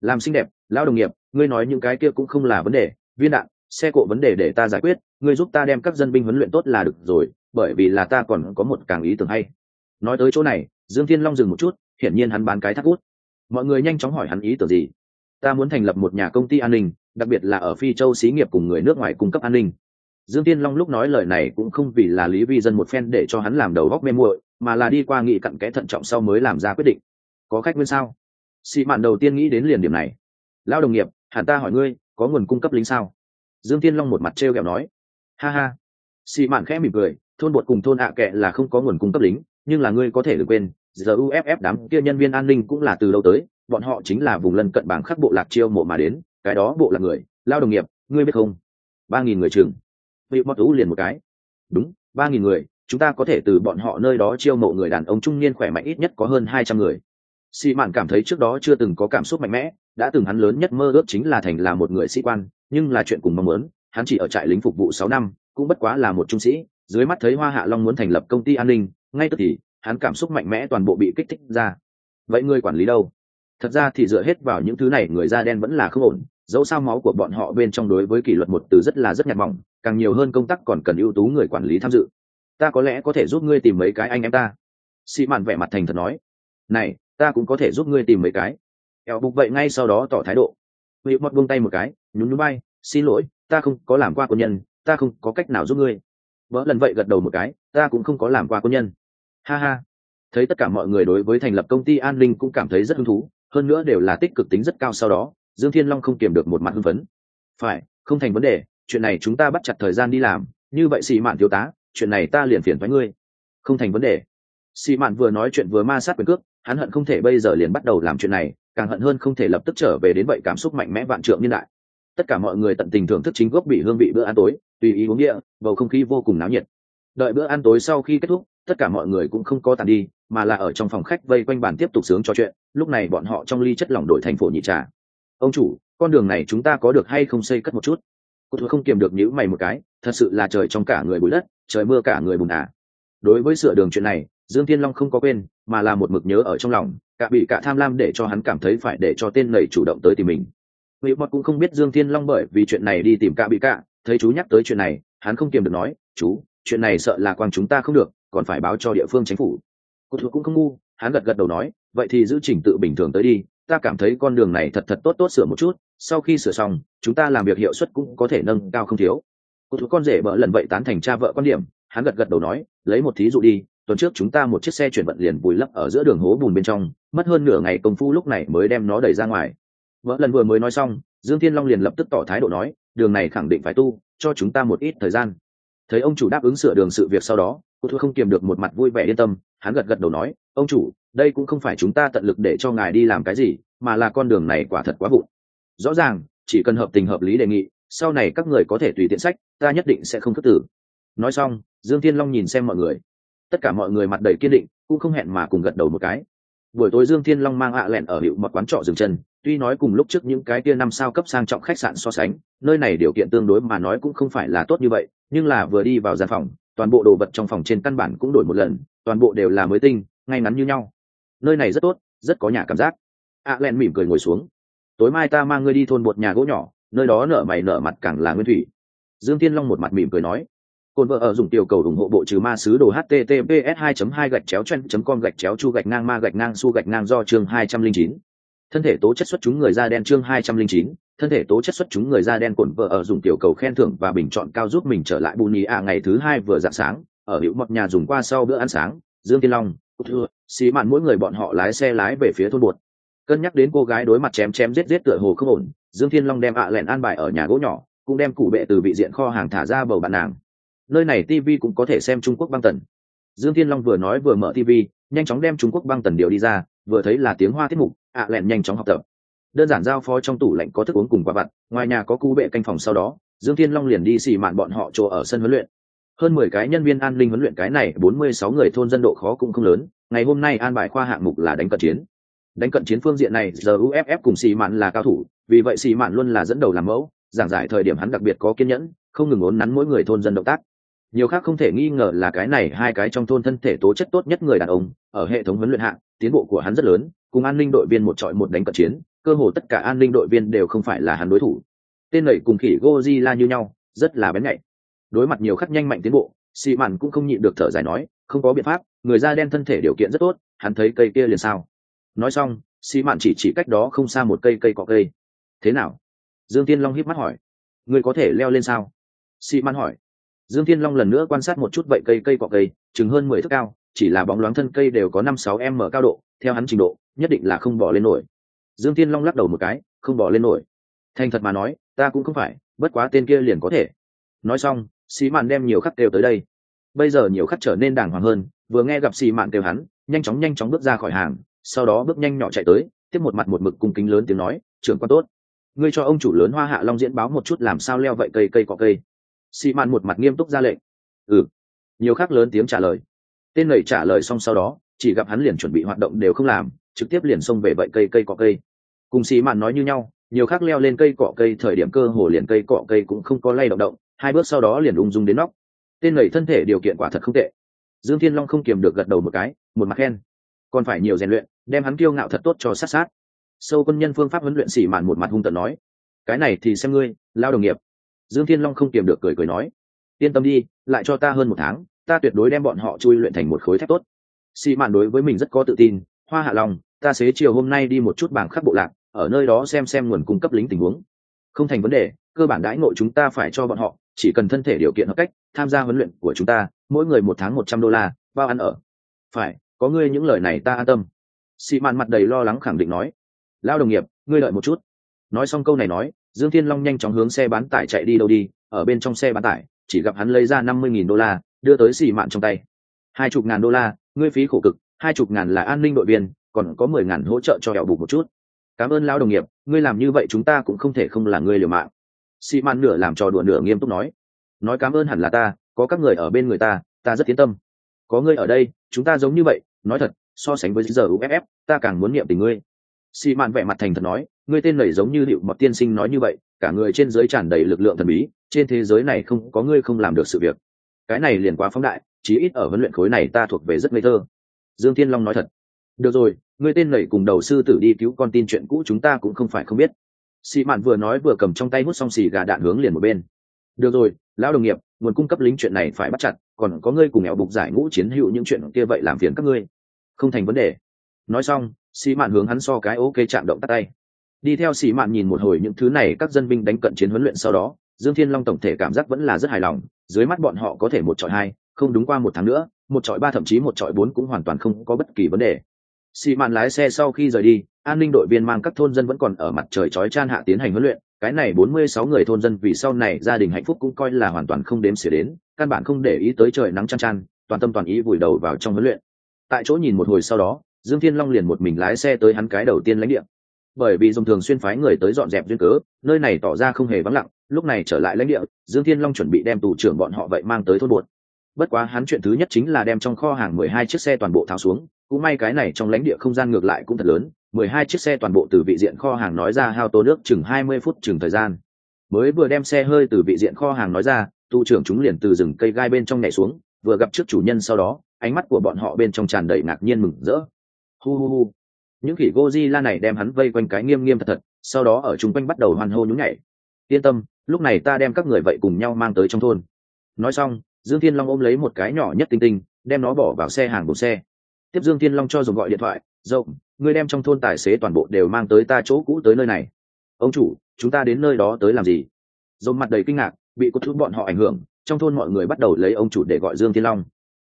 Làm xinh đẹp lao đồng nghiệp, ngươi nói những cái kia cũng không là vấn đề, viên đạn, xe cộ vấn đề để ta giải quyết, ngươi giúp ta đem các dân binh huấn luyện tốt là được rồi, bởi vì là ta còn có một càng ý tưởng hay. Nói tới chỗ này dương thiên long dừng một chút, hiển nhiên hắn bán cái thác út mọi người nhanh chóng hỏi hắn ý tưởng gì. Ta muốn thành lập một nhà công ty an ninh, đặc biệt là ở phi châu xí nghiệp cùng người nước ngoài cung cấp an ninh. Dương tiên long lúc nói lời này cũng không vì là lý vi dân một phen để cho hắn làm đầu góc mê muội, mà là đi qua nghị cặn kẽ thận trọng sau mới làm ra quyết định. Có khách nguyên sao? Xị mạn đầu tiên nghĩ đến liền điểm này. Lao đồng nghiệp, hẳn ta hỏi ngươi, có nguồn cung cấp lính sao? Dương tiên long một mặt t r kẹo nói. Ha ha. Xị mạn khẽ mỉm cười, thôn bột cùng thôn ạ kệ là không có nguồn cung cấp lính nhưng là ngươi có thể đừng quên giờ uff đám kia nhân viên an ninh cũng là từ lâu tới, bọn họ chính là vùng lân cận bảng khắc bộ lạc chiêu mộ mà đến, cái đó bộ là người, lao đồng nghiệp, ngươi biết không? Ba nghìn người chừng. Vị mọt ú liền một cái. Đúng, ba nghìn người, chúng ta có thể từ bọn họ nơi đó chiêu mộ người đàn ông trung niên khỏe mạnh ít nhất có hơn hai trăm người. Sĩ mạn cảm thấy trước đó chưa từng có cảm xúc mạnh mẽ, đã từng hắn lớn nhất mơ ước chính là thành là một người sĩ quan, nhưng là chuyện cùng mong muốn, hắn chỉ ở trại lính phục vụ sáu năm, cũng bất quá là một trung sĩ, dưới mắt thấy hoa hạ long muốn thành lập công ty an ninh ngay tức thì, hắn cảm xúc mạnh mẽ toàn bộ bị kích thích ra. Vậy người quản lý đâu? Thật ra thì dựa hết vào những thứ này, người da đen vẫn là không ổn. Dẫu sao máu của bọn họ bên trong đối với kỷ luật một từ rất là rất nhạt mỏng, càng nhiều hơn công tác còn cần ưu tú người quản lý tham dự. Ta có lẽ có thể giúp ngươi tìm mấy cái anh em ta. Xị mạn vẻ mặt thành thật nói. Này, ta cũng có thể giúp ngươi tìm mấy cái. Eo bục vậy ngay sau đó tỏ thái độ. Hữu mọt buông tay một cái, nhún nhún bay xin lỗi, ta không có làm qua quân nhân, ta không có cách nào giúp ngươi vợ lần vậy gật đầu một cái, ta cũng không có làm qua quân nhân. Ha ha. Thấy tất cả mọi người đối với thành lập công ty an ninh cũng cảm thấy rất hứng thú, hơn nữa đều là tích cực tính rất cao sau đó, dương thiên long không kiềm được một mặt hưng phấn. Phải, không thành vấn đề, chuyện này chúng ta bắt chặt thời gian đi làm, như vậy xì mạn thiếu tá, chuyện này ta liền phiền với ngươi. Không thành vấn đề. Xì mạn vừa nói chuyện vừa ma sát quyền cước, hắn hận không thể bây giờ liền bắt đầu làm chuyện này, càng hận hơn không thể lập tức trở về đến vậy cảm xúc mạnh mẽ vạn trượng nhân đại tất cả mọi người tận tình thưởng thức chính gốc bị hương vị bữa ăn tối, tùy ý uống địa, bầu không khí vô cùng náo nhiệt. Đợi bữa ăn tối sau khi kết thúc, tất cả mọi người cũng không có tàn đi, mà là ở trong phòng khách vây quanh bàn tiếp tục sướng trò chuyện, lúc này bọn họ trong ly chất lỏng đổi thành phổ nhị trà. Ông chủ, con đường này chúng ta có được hay không xây cất một chút? Cô thua không kiềm được nhữ mày một cái, thật sự là trời trong cả người bụi đất, trời mưa cả người bùn à. Đối với sửa đường chuyện này, dương thiên long không có quên, mà là một mực nhớ ở trong lòng, cả bị cả tham lam để cho hắn cảm thấy phải để cho tên lầy chủ động tới tìm mình. Ngụy Bọt cũng không biết Dương Thiên Long bởi vì chuyện này đi tìm cả bị cả, thấy chú nhắc tới chuyện này, hắn không kiềm được nói, "Chú, chuyện này sợ là quang chúng ta không được, còn phải báo cho địa phương chính phủ." Cô thuộc cũng không ngu, hắn gật gật đầu nói, "Vậy thì giữ trình tự bình thường tới đi, ta cảm thấy con đường này thật thật tốt tốt sửa một chút, sau khi sửa xong, chúng ta làm việc hiệu suất cũng có thể nâng cao không thiếu." Cô thuộc con rể bợ lần vậy tán thành cha vợ quan điểm, hắn gật gật đầu nói, "Lấy một thí dụ đi, tuần trước chúng ta một chiếc xe chuyển vận liền vùi lấp ở giữa đường hố bùn bên trong, mất hơn nửa ngày công phu lúc này mới đem nó đẩy ra ngoài." Vợ lần vừa mới nói xong, dương thiên long liền lập tức tỏ thái độ nói, đường này khẳng định phải tu, cho chúng ta một ít thời gian. Thấy ông chủ đáp ứng sửa đường sự việc sau đó, cô thua không kiềm được một mặt vui vẻ yên tâm, hắn gật gật đầu nói, ông chủ, đây cũng không phải chúng ta tận lực để cho ngài đi làm cái gì, mà là con đường này quả thật quá vụn. Rõ ràng, chỉ cần hợp tình hợp lý đề nghị, sau này các người có thể tùy tiện sách, ta nhất định sẽ không thất tử nói xong, dương thiên long nhìn xem mọi người. Tất cả mọi người mặt đầy kiên định, cũng không hẹn mà cùng gật đầu một cái buổi tối dương thiên long mang ạ lẹn ở hiệu mật quán trọ dừng chân, tuy nói cùng lúc trước những cái kia năm sao cấp sang trọng khách sạn so sánh, nơi này điều kiện tương đối mà nói cũng không phải là tốt như vậy, nhưng là vừa đi vào gian phòng, toàn bộ đồ vật trong phòng trên căn bản cũng đổi một lần, toàn bộ đều là mới tinh, ngay ngắn như nhau. Nơi này rất tốt, rất có nhà cảm giác. ạ lẹn mỉm cười ngồi xuống. Tối mai ta mang ngươi đi thôn một nhà gỗ nhỏ, nơi đó nở mày nở mặt càng là nguyên thủy. Dương thiên long một mặt mỉm cười nói. Côn vợ ở dùng tiểu cầu ủng hộ bộ trừ ma sứ đồ https 2 2 gạch chéo chen com gạch chéo chu gạch ngang ma gạch ngang su gạch ngang do chương 209. Thân thể tố chất xuất chúng người da đen chương 209, thân thể tố chất xuất chúng người da đen cồn vợ ở dùng tiểu cầu khen thưởng và bình chọn cao giúp mình trở lại bù nhì à ngày thứ hai vừa dạng sáng, ở hữu một nhà dùng qua sau bữa ăn sáng, Dương Tiên Long, Thưa, xí mạn mỗi người bọn họ lái xe lái về phía thôn buột. Cân nhắc đến cô gái đối mặt chém chém giết giết tựa hồ không ổn, Dương Thiên Long đem ạ lẹn an bài ở nhà gỗ nhỏ, cũng đem củ bệ từ vị diện kho hàng thả ra bầu bạn nàng nơi này tv cũng có thể xem trung quốc băng tần. Dương thiên long vừa nói vừa mở tv nhanh chóng đem trung quốc băng tần điều đi ra, vừa thấy là tiếng hoa tiết mục, ạ lẹn nhanh chóng học tập. Đơn giản giao phó trong tủ lạnh có thức uống cùng quả vặt, ngoài nhà có cú bệ canh phòng sau đó, dương thiên long liền đi xì mạn bọn họ chỗ ở sân huấn luyện. Hơn mười cái nhân viên an ninh huấn luyện cái này, bốn mươi sáu người thôn dân độ khó cũng không lớn, ngày hôm nay an bài khoa hạng mục là đánh cận chiến. Đánh cận chiến phương diện này, giờ uff cùng xì mạn là cao thủ, vì vậy xì mạn luôn là dẫn đầu làm mẫu, giảng giải thời điểm hắn đặc biệt có kiên nhẫn, không ngừng ốn nắn mỗi người thôn dân động tác nhiều khác không thể nghi ngờ là cái này hai cái trong thôn thân thể tố chất tốt nhất người đàn ông, ở hệ thống huấn luyện hạng tiến bộ của hắn rất lớn, cùng an ninh đội viên một trọi một đánh cận chiến, cơ hồ tất cả an ninh đội viên đều không phải là hắn đối thủ. Tên lầy cùng khỉ Godzilla như nhau, rất là bén nhạy. Đối mặt nhiều khắc nhanh mạnh tiến bộ xì mạn cũng không nhịn được thở dài nói, không có biện pháp, người da đen thân thể điều kiện rất tốt, hắn thấy cây kia liền sao? Nói xong xì mạn chỉ chỉ cách đó không xa một cây cây cọ cây. Thế nào? Dương tiên long híp mắt hỏi. Người có thể leo lên sao? Xì mạn hỏi dương thiên long lần nữa quan sát một chút vậy cây cây cọ cây, chừng hơn mười thước cao, chỉ là bóng loáng thân cây đều có năm sáu m cao độ, theo hắn trình độ, nhất định là không bỏ lên nổi. Dương thiên long lắc đầu một cái, không bỏ lên nổi. Thành thật mà nói, ta cũng không phải, bất quá tên kia liền có thể. Nói xong sĩ mạn đem nhiều khắc đều tới đây. Bây giờ nhiều khắc trở nên đàng hoàng hơn, vừa nghe gặp xì mạn kêu hắn, nhanh chóng nhanh chóng bước ra khỏi hàng, sau đó bước nhanh nhỏ chạy tới, tiếp một mặt một mực cung kính lớn tiếng nói, trưởng quan tốt, ngươi cho ông chủ lớn hoa hạ long diễn báo một chút làm sao leo vậy cây cây cọ cây xị mạn một mặt nghiêm túc ra lệnh. Ừ. Nhiều khác lớn tiếng trả lời. Tên lầy trả lời xong sau đó, chỉ gặp hắn liền chuẩn bị hoạt động đều không làm, trực tiếp liền xông về vậy cây cây cọ cây. Cùng xì mạn nói như nhau, nhiều khác leo lên cây cọ cây, thời điểm cơ hồ liền cây cọ cây cũng không có lay động động, hai bước sau đó liền ung dung đến nóc. Tên lầy thân thể điều kiện quả thật không tệ. Dương thiên long không kiềm được gật đầu một cái, một mặt khen. Còn phải nhiều rèn luyện, đem hắn kiêu ngạo thật tốt cho sát sát. Sâu quân nhân phương pháp huấn luyện xỉ mạn một mặt hung tận nói. Cái này thì xem ngươi, lao đồng nghiệp dương thiên long không kiềm được cười cười nói, yên tâm đi, lại cho ta hơn một tháng, ta tuyệt đối đem bọn họ chui luyện thành một khối thép tốt. Xì mạn đối với mình rất có tự tin, hoa hạ long, ta xế chiều hôm nay đi một chút bảng khắc bộ lạc, ở nơi đó xem xem nguồn cung cấp lính tình huống. Không thành vấn đề, cơ bản đãi ngộ chúng ta phải cho bọn họ, chỉ cần thân thể điều kiện hợp cách, tham gia huấn luyện của chúng ta, mỗi người một tháng một trăm đô la, bao ăn ở. Phải, có ngươi những lời này ta an tâm. Xị mạn mặt đầy lo lắng khẳng định nói lao đồng nghiệp, ngươi đợi một chút. Nói xong câu này nói dương thiên long nhanh chóng hướng xe bán tải chạy đi đâu đi, ở bên trong xe bán tải, chỉ gặp hắn lấy ra năm mươi nghìn đô la, đưa tới xì mạn trong tay. Hai chục ngàn đô la, ngươi phí khổ cực, hai chục ngàn là an ninh đội viên, còn có mười ngàn hỗ trợ cho hẹo bù một chút. Cảm ơn lão đồng nghiệp, ngươi làm như vậy chúng ta cũng không thể không là ngươi liều mạng. Xì mạn nửa làm trò đùa nửa nghiêm túc nói. Nói cảm ơn hẳn là ta, có các người ở bên người ta ta rất tiến tâm. Có ngươi ở đây, chúng ta giống như vậy, nói thật, so sánh với giờ uff ta càng muốn niệm tình ngươi. Xì mạn vẻ mặt thành thật nói ngươi tên nảy giống như liệu mọt tiên sinh nói như vậy, cả người trên giới tràn đầy lực lượng thần bí, trên thế giới này không, có ngươi không làm được sự việc. Cái này liền quá phóng đại, chí ít ở huấn luyện khối này ta thuộc về rất ngây thơ. Dương thiên long nói thật. Được rồi, ngươi tên nảy cùng đầu sư tử đi cứu con tin chuyện cũ chúng ta cũng không phải không biết. Sĩ mạn vừa nói vừa cầm trong tay hút xong xì gà đạn hướng liền một bên. Được rồi, lão đồng nghiệp, nguồn cung cấp lính chuyện này phải bắt chặt, còn có ngươi cùng nghèo bục giải ngũ chiến hữu những chuyện kia vậy làm phiền các ngươi. Không thành vấn đề. Nói xong, Sĩ mạn hướng hắn so cái ok chạm động tắt tay đi theo sĩ mạn nhìn một hồi những thứ này, các dân binh đánh cận chiến huấn luyện sau đó, dương thiên long tổng thể cảm giác vẫn là rất hài lòng, dưới mắt bọn họ có thể một chọi hai, không đúng qua một tháng nữa, một chọi ba thậm chí một chọi bốn cũng hoàn toàn không có bất kỳ vấn đề. Xì mạn lái xe sau khi rời đi, an ninh đội viên mang các thôn dân vẫn còn ở mặt trời chói chan hạ tiến hành huấn luyện, cái này bốn mươi sáu người thôn dân vì sau này gia đình hạnh phúc cũng coi là hoàn toàn không đếm xỉa đến, căn bản không để ý tới trời nắng chăn chăn toàn tâm toàn ý vùi đầu vào trong huấn luyện. Tại chỗ nhìn một hồi sau đó, dương thiên long liền một mình lái xe tới hắn cái đầu tiên lãnh địa bởi vì dùng thường xuyên phái người tới dọn dẹp duyên cớ, nơi này tỏ ra không hề vắng lặng. Lúc này trở lại lãnh địa, dương thiên long chuẩn bị đem tù trưởng bọn họ vậy mang tới thôn buột bất quá hắn chuyện thứ nhất chính là đem trong kho hàng mười hai chiếc xe toàn bộ tháo xuống, cũng may cái này trong lãnh địa không gian ngược lại cũng thật lớn, mười hai chiếc xe toàn bộ từ vị diện kho hàng nói ra hao tô nước chừng hai mươi phút chừng thời gian. Mới vừa đem xe hơi từ vị diện kho hàng nói ra, tù trưởng chúng liền từ rừng cây gai bên trong nhảy xuống, vừa gặp trước chủ nhân sau đó, ánh mắt của bọn họ bên trong tràn đầy ngạc nhiên mừng rỡ. Hu hu hu những khỉ Godzilla này đem hắn vây quanh cái nghiêm nghiêm thật thật, sau đó ở chung quanh bắt đầu hoan hô nhún nhảy. Yên tâm, lúc này ta đem các người vậy cùng nhau mang tới trong thôn. Nói xong, dương thiên long ôm lấy một cái nhỏ nhất tinh tinh, đem nó bỏ vào xe hàng bộ xe. Tiếp dương thiên long cho dùng gọi điện thoại rộng người đem trong thôn tài xế toàn bộ đều mang tới ta chỗ cũ tới nơi này. Ông chủ, chúng ta đến nơi đó tới làm gì? Dồn mặt đầy kinh ngạc, bị cô chú bọn họ ảnh hưởng, trong thôn mọi người bắt đầu lấy ông chủ để gọi dương thiên long.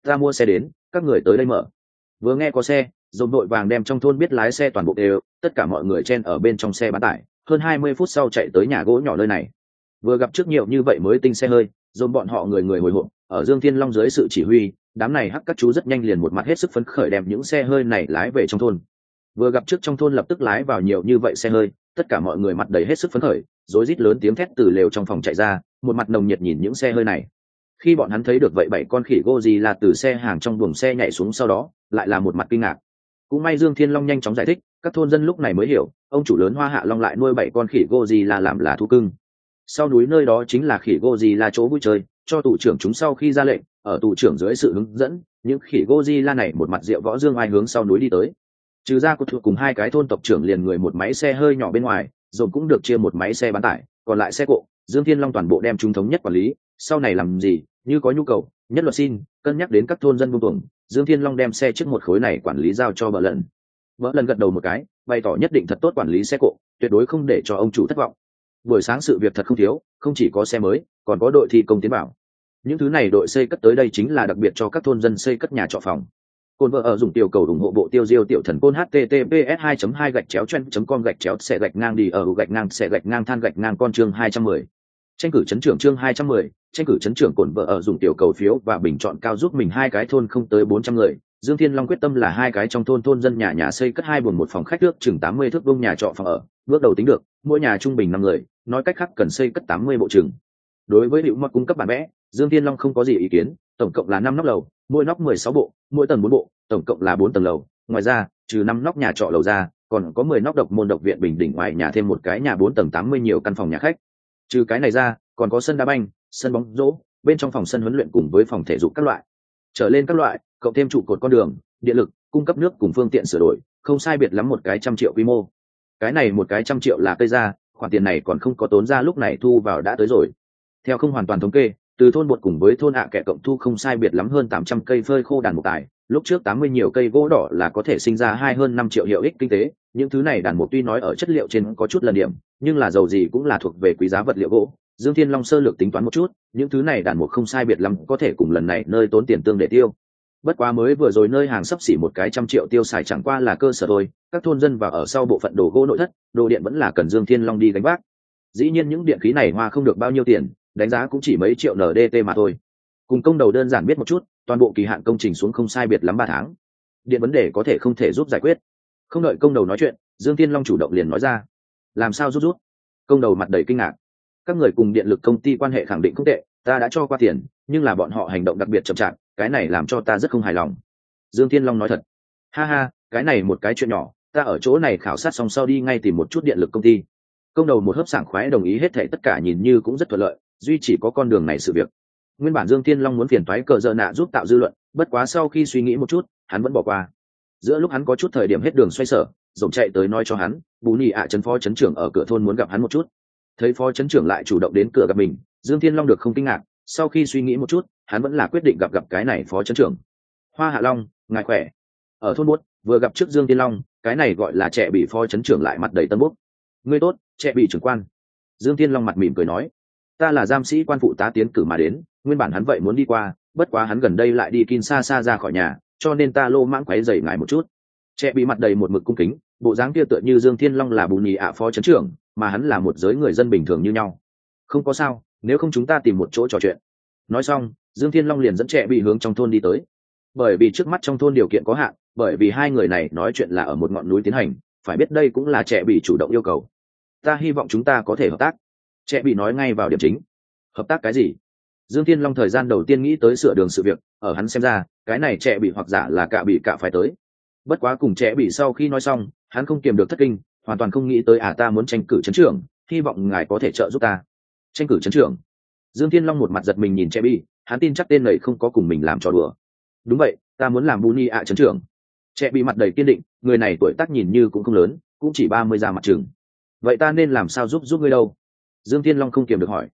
Ta mua xe đến, các người tới đây mở. Vừa nghe có xe dồn đội vàng đem trong thôn biết lái xe toàn bộ đều, tất cả mọi người chen ở bên trong xe bán tải, hơn hai mươi phút sau chạy tới nhà gỗ nhỏ nơi này. Vừa gặp trước nhiều như vậy mới tinh xe hơi, dồn bọn họ người người hồi hộp, ở dương thiên long dưới sự chỉ huy, đám này hắc các chú rất nhanh liền một mặt hết sức phấn khởi đem những xe hơi này lái về trong thôn. Vừa gặp trước trong thôn lập tức lái vào nhiều như vậy xe hơi, tất cả mọi người mặt đầy hết sức phấn khởi, rối rít lớn tiếng thét từ lều trong phòng chạy ra, một mặt nồng nhiệt nhìn những xe hơi này. Khi bọn hắn thấy được vậy bảy con khỉ gô gì là từ xe hàng trong buồng xe nhảy xuống sau đó, lại là một mặt kinh ngạc cũng may dương thiên long nhanh chóng giải thích, các thôn dân lúc này mới hiểu, ông chủ lớn hoa hạ long lại nuôi bảy con khỉ gô gì là làm là thú cưng. Sau núi nơi đó chính là khỉ gô gì là chỗ vui chơi, cho tù trưởng chúng sau khi ra lệnh, ở tù trưởng dưới sự hướng dẫn, những khỉ gô di la này một mặt rượu võ dương ai hướng sau núi đi tới. Trừ ra cột thuộc cùng hai cái thôn tộc trưởng liền người một máy xe hơi nhỏ bên ngoài rồi cũng được chia một máy xe bán tải, còn lại xe cộ, dương thiên long toàn bộ đem chúng thống nhất quản lý, sau này làm gì, như có nhu cầu, nhất luật xin, cân nhắc đến các thôn dân buông tuồng dương thiên long đem xe trước một khối này quản lý giao cho vợ lần vợ lần gật đầu một cái bày tỏ nhất định thật tốt quản lý xe cộ tuyệt đối không để cho ông chủ thất vọng. Buổi sáng sự việc thật không thiếu không chỉ có xe mới còn có đội thi công tiến bảo. Những thứ này đội xây cất tới đây chính là đặc biệt cho các thôn dân xây cất nhà trọ phòng. Côn vợ ở dùng tiểu cầu ủng hộ bộ tiêu diêu tiểu thần côn https 2 2 gạch chéo chen com gạch chéo xe gạch ngang đi ở gạch ngang xe gạch ngang than gạch ngang con chương 210. tranh cử chấn trưởng chương 210, tranh cử chấn trưởng cồn vợ ở dùng tiểu cầu phiếu và bình chọn cao giúp mình hai cái thôn không tới 400 người. Dương thiên long quyết tâm là hai cái trong thôn thôn dân nhà nhà xây cất hai buồng một phòng khách nước chừng 80 thước vuông nhà trọ phòng ở, bước đầu tính được, mỗi nhà trung bình năm người, nói cách khác cần xây cất 80 bộ trường. Đối với hữu mật cung cấp bản vẽ dương thiên long không có gì ý kiến, tổng cộng là năm nóc lầu, mỗi nóc mười sáu bộ, mỗi tầng bốn bộ, tổng cộng là bốn tầng lầu. Ngoài ra, trừ năm nóc nhà trọ lầu ra, còn có mười nóc độc môn độc viện bình đỉnh ngoài nhà thêm một cái nhà bốn tầng tám mươi nhiều căn phòng nhà khách. Trừ cái này ra, còn có sân đá banh sân bóng rổ bên trong phòng sân huấn luyện cùng với phòng thể dục các loại. Trở lên các loại, cộng thêm trụ cột con đường, điện lực, cung cấp nước cùng phương tiện sửa đổi, không sai biệt lắm một cái trăm triệu quy mô. Cái này một cái trăm triệu là cây ra, khoản tiền này còn không có tốn ra lúc này thu vào đã tới rồi. Theo không hoàn toàn thống kê, từ thôn bột cùng với thôn ạ à kẻ cộng thu không sai biệt lắm hơn tám trăm cây phơi khô đàn mục tài, lúc trước tám mươi nhiều cây gỗ đỏ là có thể sinh ra hai hơn năm triệu hiệu ích kinh tế. Những thứ này đàn mục tuy nói ở chất liệu trên có chút lần điểm, nhưng là dầu gì cũng là thuộc về quý giá vật liệu gỗ dương thiên long sơ lược tính toán một chút, những thứ này đàn mục không sai biệt lắm có thể cùng lần này nơi tốn tiền tương để tiêu. Bất quá mới vừa rồi nơi hàng sắp xỉ một cái trăm triệu tiêu xài chẳng qua là cơ sở thôi, các thôn dân và ở sau bộ phận đồ gỗ nội thất, đồ điện vẫn là cần dương thiên long đi gánh vác. Dĩ nhiên những điện khí này hoa không được bao nhiêu tiền, đánh giá cũng chỉ mấy triệu ndt mà thôi. Cùng công đầu đơn giản biết một chút, toàn bộ kỳ hạn công trình xuống không sai biệt lắm ba tháng. Điện vấn đề có thể không thể giúp giải quyết. Không đợi công đầu nói chuyện, dương thiên long chủ động liền nói ra. Làm sao rút rút công đầu mặt đầy kinh ngạc các người cùng điện lực công ty quan hệ khẳng định không tệ, ta đã cho qua tiền, nhưng là bọn họ hành động đặc biệt chậm chạp, cái này làm cho ta rất không hài lòng. Dương thiên long nói thật. Ha ha, cái này một cái chuyện nhỏ, ta ở chỗ này khảo sát xong sau đi ngay tìm một chút điện lực công ty. Công đầu một hớp sảng khoái đồng ý hết thệ tất cả nhìn như cũng rất thuận lợi, duy chỉ có con đường này sự việc. Nguyên bản dương thiên long muốn phiền thoái cờ dợ nạ giúp tạo dư luận, bất quá sau khi suy nghĩ một chút, hắn vẫn bỏ qua. Giữa lúc hắn có chút thời điểm hết đường xoay sở, rộng chạy tới nói cho hắn, bù nhị ạ, trấn phó trấn trưởng ở cửa thôn muốn gặp hắn một chút thấy phó trấn trưởng lại chủ động đến cửa gặp mình, dương thiên long được không kinh ngạc, sau khi suy nghĩ một chút, hắn vẫn là quyết định gặp gặp cái này phó trấn trưởng. Hoa hạ long, ngài khỏe? Ở thôn bút vừa gặp trước dương thiên long, cái này gọi là trẻ bị phó trấn trưởng lại mặt đầy tân bút ngươi tốt, trẻ bị trưởng quan. Dương thiên long mặt mỉm cười nói. Ta là giam sĩ quan phụ tá tiến cử mà đến, nguyên bản hắn vậy muốn đi qua, bất quá hắn gần đây lại đi kin xa xa ra khỏi nhà, cho nên ta lô mãng quấy dày ngài một chút. Trẻ bị mặt đầy một mực cung kính, bộ dáng kia tựa như dương thiên long là bù nhì ạ phó trấn trưởng mà hắn là một giới người dân bình thường như nhau. Không có sao, nếu không chúng ta tìm một chỗ trò chuyện. Nói xong, dương thiên long liền dẫn trẻ bị hướng trong thôn đi tới. Bởi vì trước mắt trong thôn điều kiện có hạn, bởi vì hai người này nói chuyện là ở một ngọn núi tiến hành, phải biết đây cũng là trẻ bị chủ động yêu cầu. Ta hy vọng chúng ta có thể hợp tác. Trẻ bị nói ngay vào điểm chính. Hợp tác cái gì? Dương thiên long thời gian đầu tiên nghĩ tới sửa đường sự việc, ở hắn xem ra, cái này trẻ bị hoặc giả là cả bị cả phải tới. Bất quá cùng trẻ bị sau khi nói xong, hắn không kiềm được thất kinh hoàn toàn không nghĩ tới à ta muốn tranh cử chấn trưởng, hy vọng ngài có thể trợ giúp ta. Tranh cử chấn trưởng. Dương thiên long một mặt giật mình nhìn trẻ bi, hắn tin chắc tên này không có cùng mình làm trò đùa. Đúng vậy, ta muốn làm bu ni ạ chấn trưởng. Trẻ bị mặt đầy kiên định, người này tuổi tác nhìn như cũng không lớn, cũng chỉ ba mươi ra mặt trường. Vậy ta nên làm sao giúp giúp ngươi đâu? Dương thiên long không kiềm được hỏi.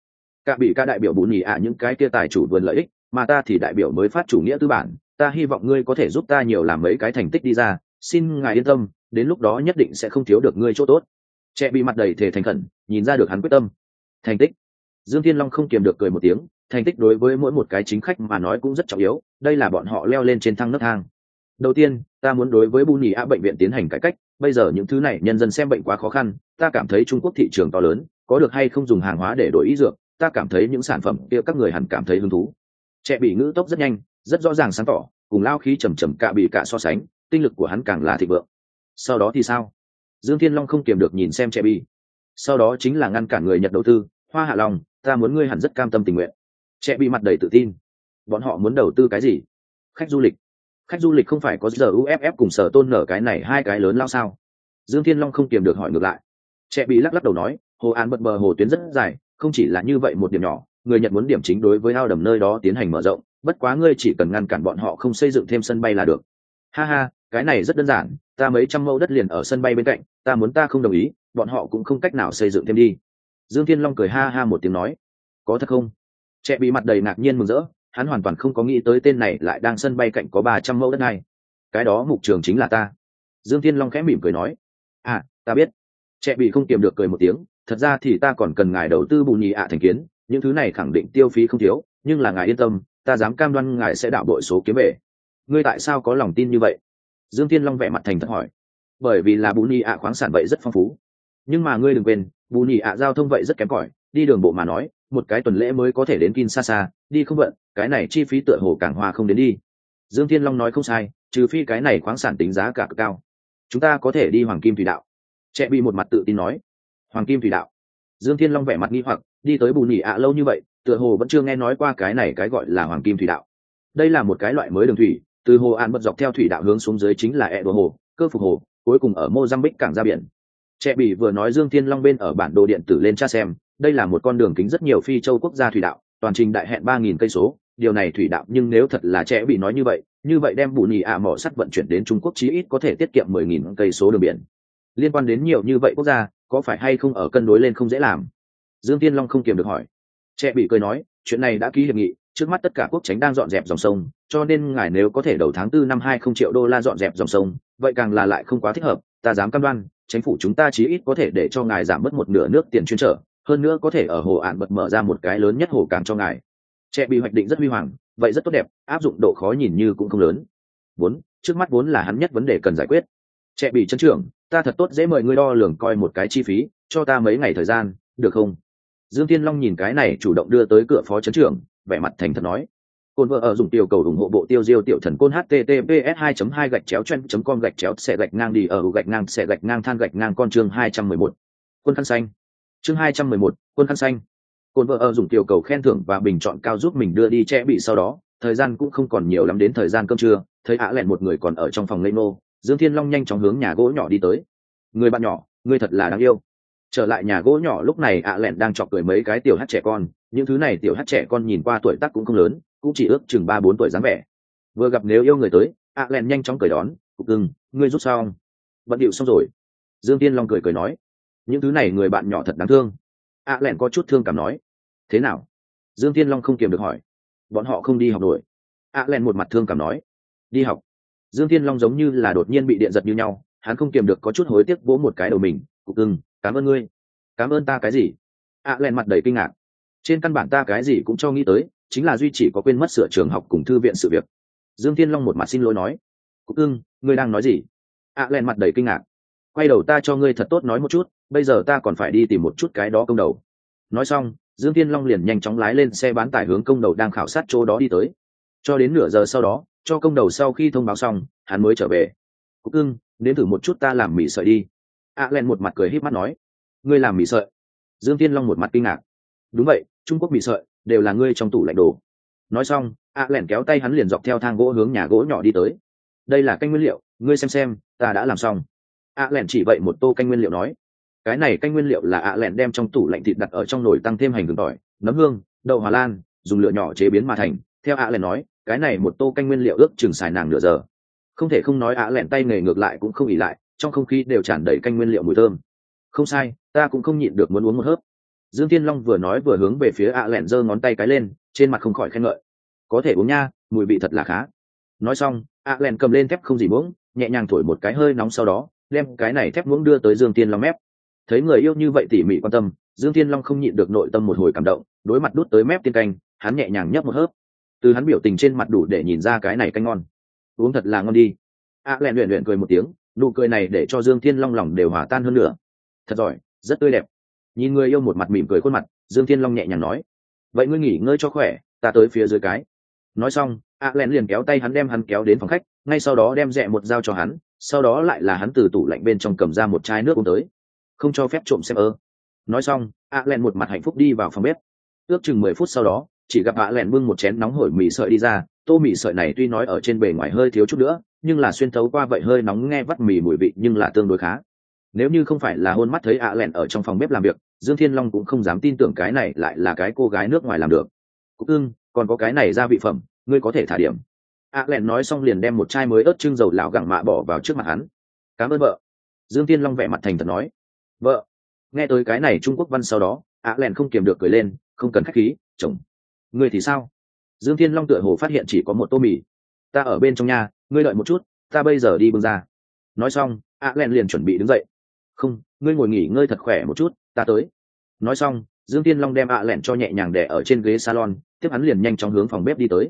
Cả bị ca đại biểu bù nhì ạ những cái kia tài chủ vườn lợi ích, mà ta thì đại biểu mới phát chủ nghĩa tư bản, ta hy vọng ngươi có thể giúp ta nhiều làm mấy cái thành tích đi ra. Xin ngài yên tâm đến lúc đó nhất định sẽ không thiếu được ngươi chỗ tốt. Trẻ bị mặt đầy thể thành khẩn, nhìn ra được hắn quyết tâm. Thành tích. Dương thiên long không kiềm được cười một tiếng, thành tích đối với mỗi một cái chính khách mà nói cũng rất trọng yếu, đây là bọn họ leo lên trên thang nấc thang. Đầu tiên, ta muốn đối với bu nhì a bệnh viện tiến hành cải cách, bây giờ những thứ này nhân dân xem bệnh quá khó khăn, ta cảm thấy trung quốc thị trường to lớn, có được hay không dùng hàng hóa để đổi ý dược, ta cảm thấy những sản phẩm kia các người hẳn cảm thấy hứng thú. Trẻ bị ngữ tốc rất nhanh, rất rõ ràng sáng tỏ, cùng lao khí trầm trầm cạ bị cạ so sánh, tinh lực của hắn càng là thịnh vượng sau đó thì sao? Dương thiên long không kiềm được nhìn xem trẻ bi. Sau đó chính là ngăn cản người nhật đầu tư, hoa hạ lòng ta muốn ngươi hẳn rất cam tâm tình nguyện. Trẻ bị mặt đầy tự tin. Bọn họ muốn đầu tư cái gì? Khách du lịch. Khách du lịch không phải có giờ uff cùng sở tôn nở cái này hai cái lớn lao sao? Dương thiên long không kiềm được hỏi ngược lại. Trẻ bị lắc lắc đầu nói, hồ an bật bờ hồ tuyến rất dài, không chỉ là như vậy một điểm nhỏ, người nhật muốn điểm chính đối với ao đầm nơi đó tiến hành mở rộng, bất quá ngươi chỉ cần ngăn cản bọn họ không xây dựng thêm sân bay là được. Ha ha cái này rất đơn giản, ta mấy trăm mẫu đất liền ở sân bay bên cạnh, ta muốn ta không đồng ý, bọn họ cũng không cách nào xây dựng thêm đi. Dương thiên long cười ha ha một tiếng nói, có thật không? Trẻ bị mặt đầy ngạc nhiên mừng rỡ, hắn hoàn toàn không có nghĩ tới tên này lại đang sân bay cạnh có ba trăm mẫu đất này. Cái đó mục trường chính là ta. Dương thiên long khẽ mỉm cười nói à ta biết. Trẻ bị không kiềm được cười một tiếng, thật ra thì ta còn cần ngài đầu tư bù nhì ạ thành kiến, những thứ này khẳng định tiêu phí không thiếu, nhưng là ngài yên tâm, ta dám cam đoan ngài sẽ đạo đội số kiếm về. Ngươi tại sao có lòng tin như vậy? Dương thiên long vẽ mặt thành thật hỏi bởi vì là bù nhị ạ khoáng sản vậy rất phong phú nhưng mà ngươi đừng quên bù nhị ạ giao thông vậy rất kém cỏi đi đường bộ mà nói một cái tuần lễ mới có thể đến Kinshasa, đi không vận, cái này chi phí tựa hồ càng hoa không đến đi. Dương Thiên Long nói không sai, trừ phi cái này khoáng sản tính giá cả cực cao. Chúng ta có thể đi Hoàng Kim Thủy Đạo. Trẻ bị một mặt tự tin nói. Hoàng Kim Thủy Đạo. Dương Thiên Long vẻ mặt nghi hoặc, đi tới bù nhị ạ lâu như vậy, tựa hồ vẫn chưa nghe nói qua cái này cái gọi là Hoàng Kim Thủy Đạo. Đây là một cái loại mới đường thủy, từ hồ an bật dọc theo thủy đạo hướng xuống dưới chính là ẹ hồ, cơ phục hồ, cuối cùng ở Mozambique cảng ra biển. Trẻ bỉ vừa nói Dương Thiên Long bên ở bản đồ điện tử lên tra xem, đây là một con đường kính rất nhiều phi châu quốc gia thủy đạo toàn trình đại hẹn ba nghìn cây số điều này thủy đạo nhưng nếu thật là trẻ bị nói như vậy như vậy đem bù nhì ạ mỏ sắt vận chuyển đến trung quốc chí ít có thể tiết kiệm mười nghìn cây số đường biển. Liên quan đến nhiều như vậy quốc gia có phải hay không ở cân đối lên không dễ làm? Dương tiên long không kiềm được hỏi. Trẻ bị cười nói chuyện này đã ký hiệp nghị trước mắt tất cả quốc tránh đang dọn dẹp dòng sông, cho nên ngài nếu có thể đầu tháng tư năm hai không triệu đô la dọn dẹp dòng sông, vậy càng là lại không quá thích hợp, ta dám cam đoan, chính phủ chúng ta chí ít có thể để cho ngài giảm mất một nửa nước tiền chuyên trở, hơn nữa có thể ở hồ ạn bật mở ra một cái lớn nhất hồ càng cho ngài. Trẻ bị hoạch định rất huy hoàng, vậy rất tốt đẹp, áp dụng độ khó nhìn như cũng không lớn. Vốn, trước mắt vốn là hắn nhất vấn đề cần giải quyết. Trẻ bị chân trưởng, ta thật tốt dễ mời ngươi đo lường coi một cái chi phí, cho ta mấy ngày thời gian, được không? Dương tiên long nhìn cái này chủ động đưa tới cửa phó chấn trưởng vẻ mặt thành thật nói. Côn vợ ở dùng tiểu cầu ủng hộ bộ tiêu diêu tiểu thần côn https 2 2 gạch chéo chen com gạch chéo xe gạch ngang đi ở gạch ngang xe gạch ngang than gạch ngang con chương 211. quân khăn xanh. Chương 211, quân khăn xanh. Côn vợ ở dùng tiểu cầu khen thưởng và bình chọn cao giúp mình đưa đi che bị sau đó thời gian cũng không còn nhiều lắm đến thời gian cơm trưa thấy ạ lẹn một người còn ở trong phòng lê nô dương thiên long nhanh chóng hướng nhà gỗ nhỏ đi tới. Người bạn nhỏ người thật là đáng yêu. Trở lại nhà gỗ nhỏ lúc này ạ lẹn đang chọc cười mấy cái tiểu hát trẻ con những thứ này tiểu hát trẻ con nhìn qua tuổi tác cũng không lớn, cũng chỉ ước chừng ba bốn tuổi dáng vẻ. Vừa gặp nếu yêu người tới ạ len nhanh chóng cười đón, cục cưng, ngươi rút xong. Bận điệu xong rồi. Dương tiên long cười cười nói, những thứ này người bạn nhỏ thật đáng thương. Ạ len có chút thương cảm nói, thế nào? Dương tiên long không kiềm được hỏi, bọn họ không đi học nổi. Ạ len một mặt thương cảm nói, đi học. Dương tiên long giống như là đột nhiên bị điện giật như nhau, hắn không kiềm được có chút hối tiếc vỗ một cái đầu mình, cục cưng, cảm ơn ngươi. Cảm ơn ta cái gì? Ạ len mặt đầy kinh ngạc trên căn bản ta cái gì cũng cho nghĩ tới, chính là duy chỉ có quên mất sửa trường học cùng thư viện sự việc. Dương thiên long một mặt xin lỗi nói. Cúc ưng ngươi đang nói gì? Ạ len mặt đầy kinh ngạc. Quay đầu ta cho ngươi thật tốt nói một chút, bây giờ ta còn phải đi tìm một chút cái đó công đầu. Nói xong, dương thiên long liền nhanh chóng lái lên xe bán tải hướng công đầu đang khảo sát chỗ đó đi tới. Cho đến nửa giờ sau đó, cho công đầu sau khi thông báo xong, hắn mới trở về. Cúc ưng đến thử một chút ta làm mì sợi đi. Ạ len một mặt cười h í p mắt nói. Ngươi làm mì sợi? Dương thiên long một mặt kinh ngạc. Đúng vậy trung quốc mì sợi, đều là ngươi trong tủ lạnh đồ. Nói xong ạ lẻn kéo tay hắn liền dọc theo thang gỗ hướng nhà gỗ nhỏ đi tới. Đây là canh nguyên liệu, ngươi xem xem, ta đã làm xong. Ạ lẻn chỉ vậy một tô canh nguyên liệu nói. Cái này canh nguyên liệu là ạ lẻn đem trong tủ lạnh thịt đặt ở trong nồi tăng thêm hành gừng tỏi, nấm hương, đậu hòa lan, dùng lửa nhỏ chế biến mà thành. Theo ạ lẻn nói, cái này một tô canh nguyên liệu ước chừng xài nàng nửa giờ. Không thể không nói ạ lẻn tay nghề ngược lại cũng không ỉ lại, trong không khí đều tràn đầy canh nguyên liệu mùi thơm. Không sai, ta cũng không nhịn được muốn uống một hớp dương thiên long vừa nói vừa hướng về phía ạ lẹn giơ ngón tay cái lên, trên mặt không khỏi khen ngợi. Có thể uống nha, mùi vị thật là khá. Nói xong ạ lẹn cầm lên thép không gì muỗng, nhẹ nhàng thổi một cái hơi nóng sau đó, đem cái này thép muỗng đưa tới dương thiên long mép. Thấy người yêu như vậy tỉ mỉ quan tâm, dương thiên long không nhịn được nội tâm một hồi cảm động, đối mặt đút tới mép tiên canh, hắn nhẹ nhàng nhấp một hớp. Từ hắn biểu tình trên mặt đủ để nhìn ra cái này canh ngon. Uống thật là ngon đi. Ạ lẹn luyện luyện cười một tiếng, nụ cười này để cho dương thiên long lòng đều hòa tan hơn nữa. Thật giỏi, rất tươi đẹp nhìn người yêu một mặt mỉm cười khuôn mặt, dương thiên long nhẹ nhàng nói, vậy ngươi nghỉ ngơi cho khỏe, ta tới phía dưới cái. Nói xong, a len liền kéo tay hắn đem hắn kéo đến phòng khách, ngay sau đó đem rẽ một dao cho hắn, sau đó lại là hắn từ tủ lạnh bên trong cầm ra một chai nước uống tới. Không cho phép trộm xem ơ. Nói xong, a len một mặt hạnh phúc đi vào phòng bếp. Ước chừng mười phút sau đó, chỉ gặp a len bưng một chén nóng hổi mì sợi đi ra, tô mì sợi này tuy nói ở trên bề ngoài hơi thiếu chút nữa, nhưng là xuyên thấu qua vậy hơi nóng nghe vắt mì mùi vị nhưng là tương đối khá. Nếu như không phải là hôn mắt thấy ạ à lẹn ở trong phòng bếp làm việc dương thiên long cũng không dám tin tưởng cái này lại là cái cô gái nước ngoài làm được. Cúc ưng, còn có cái này ra vị phẩm, ngươi có thể thả điểm. A à lẹn nói xong liền đem một chai mới ớt trưng dầu lão gẳng mạ bỏ vào trước mặt hắn. Cảm ơn vợ. Dương thiên long vẻ mặt thành thật nói. Vợ, nghe tới cái này trung quốc văn sau đó, a à lẹn không kiềm được cười lên, không cần khách khí, chồng. Ngươi thì sao? Dương thiên long tựa hồ phát hiện chỉ có một tô mì. Ta ở bên trong nhà ngươi đợi một chút, ta bây giờ đi bưng ra. Nói xong ạ lẹn liền chuẩn bị đứng dậy. Không, ngươi ngồi nghỉ ngơi thật khỏe một chút ta tới. Nói xong, dương tiên long đem ạ lẹn cho nhẹ nhàng đẻ ở trên ghế salon, tiếp hắn liền nhanh chóng hướng phòng bếp đi tới.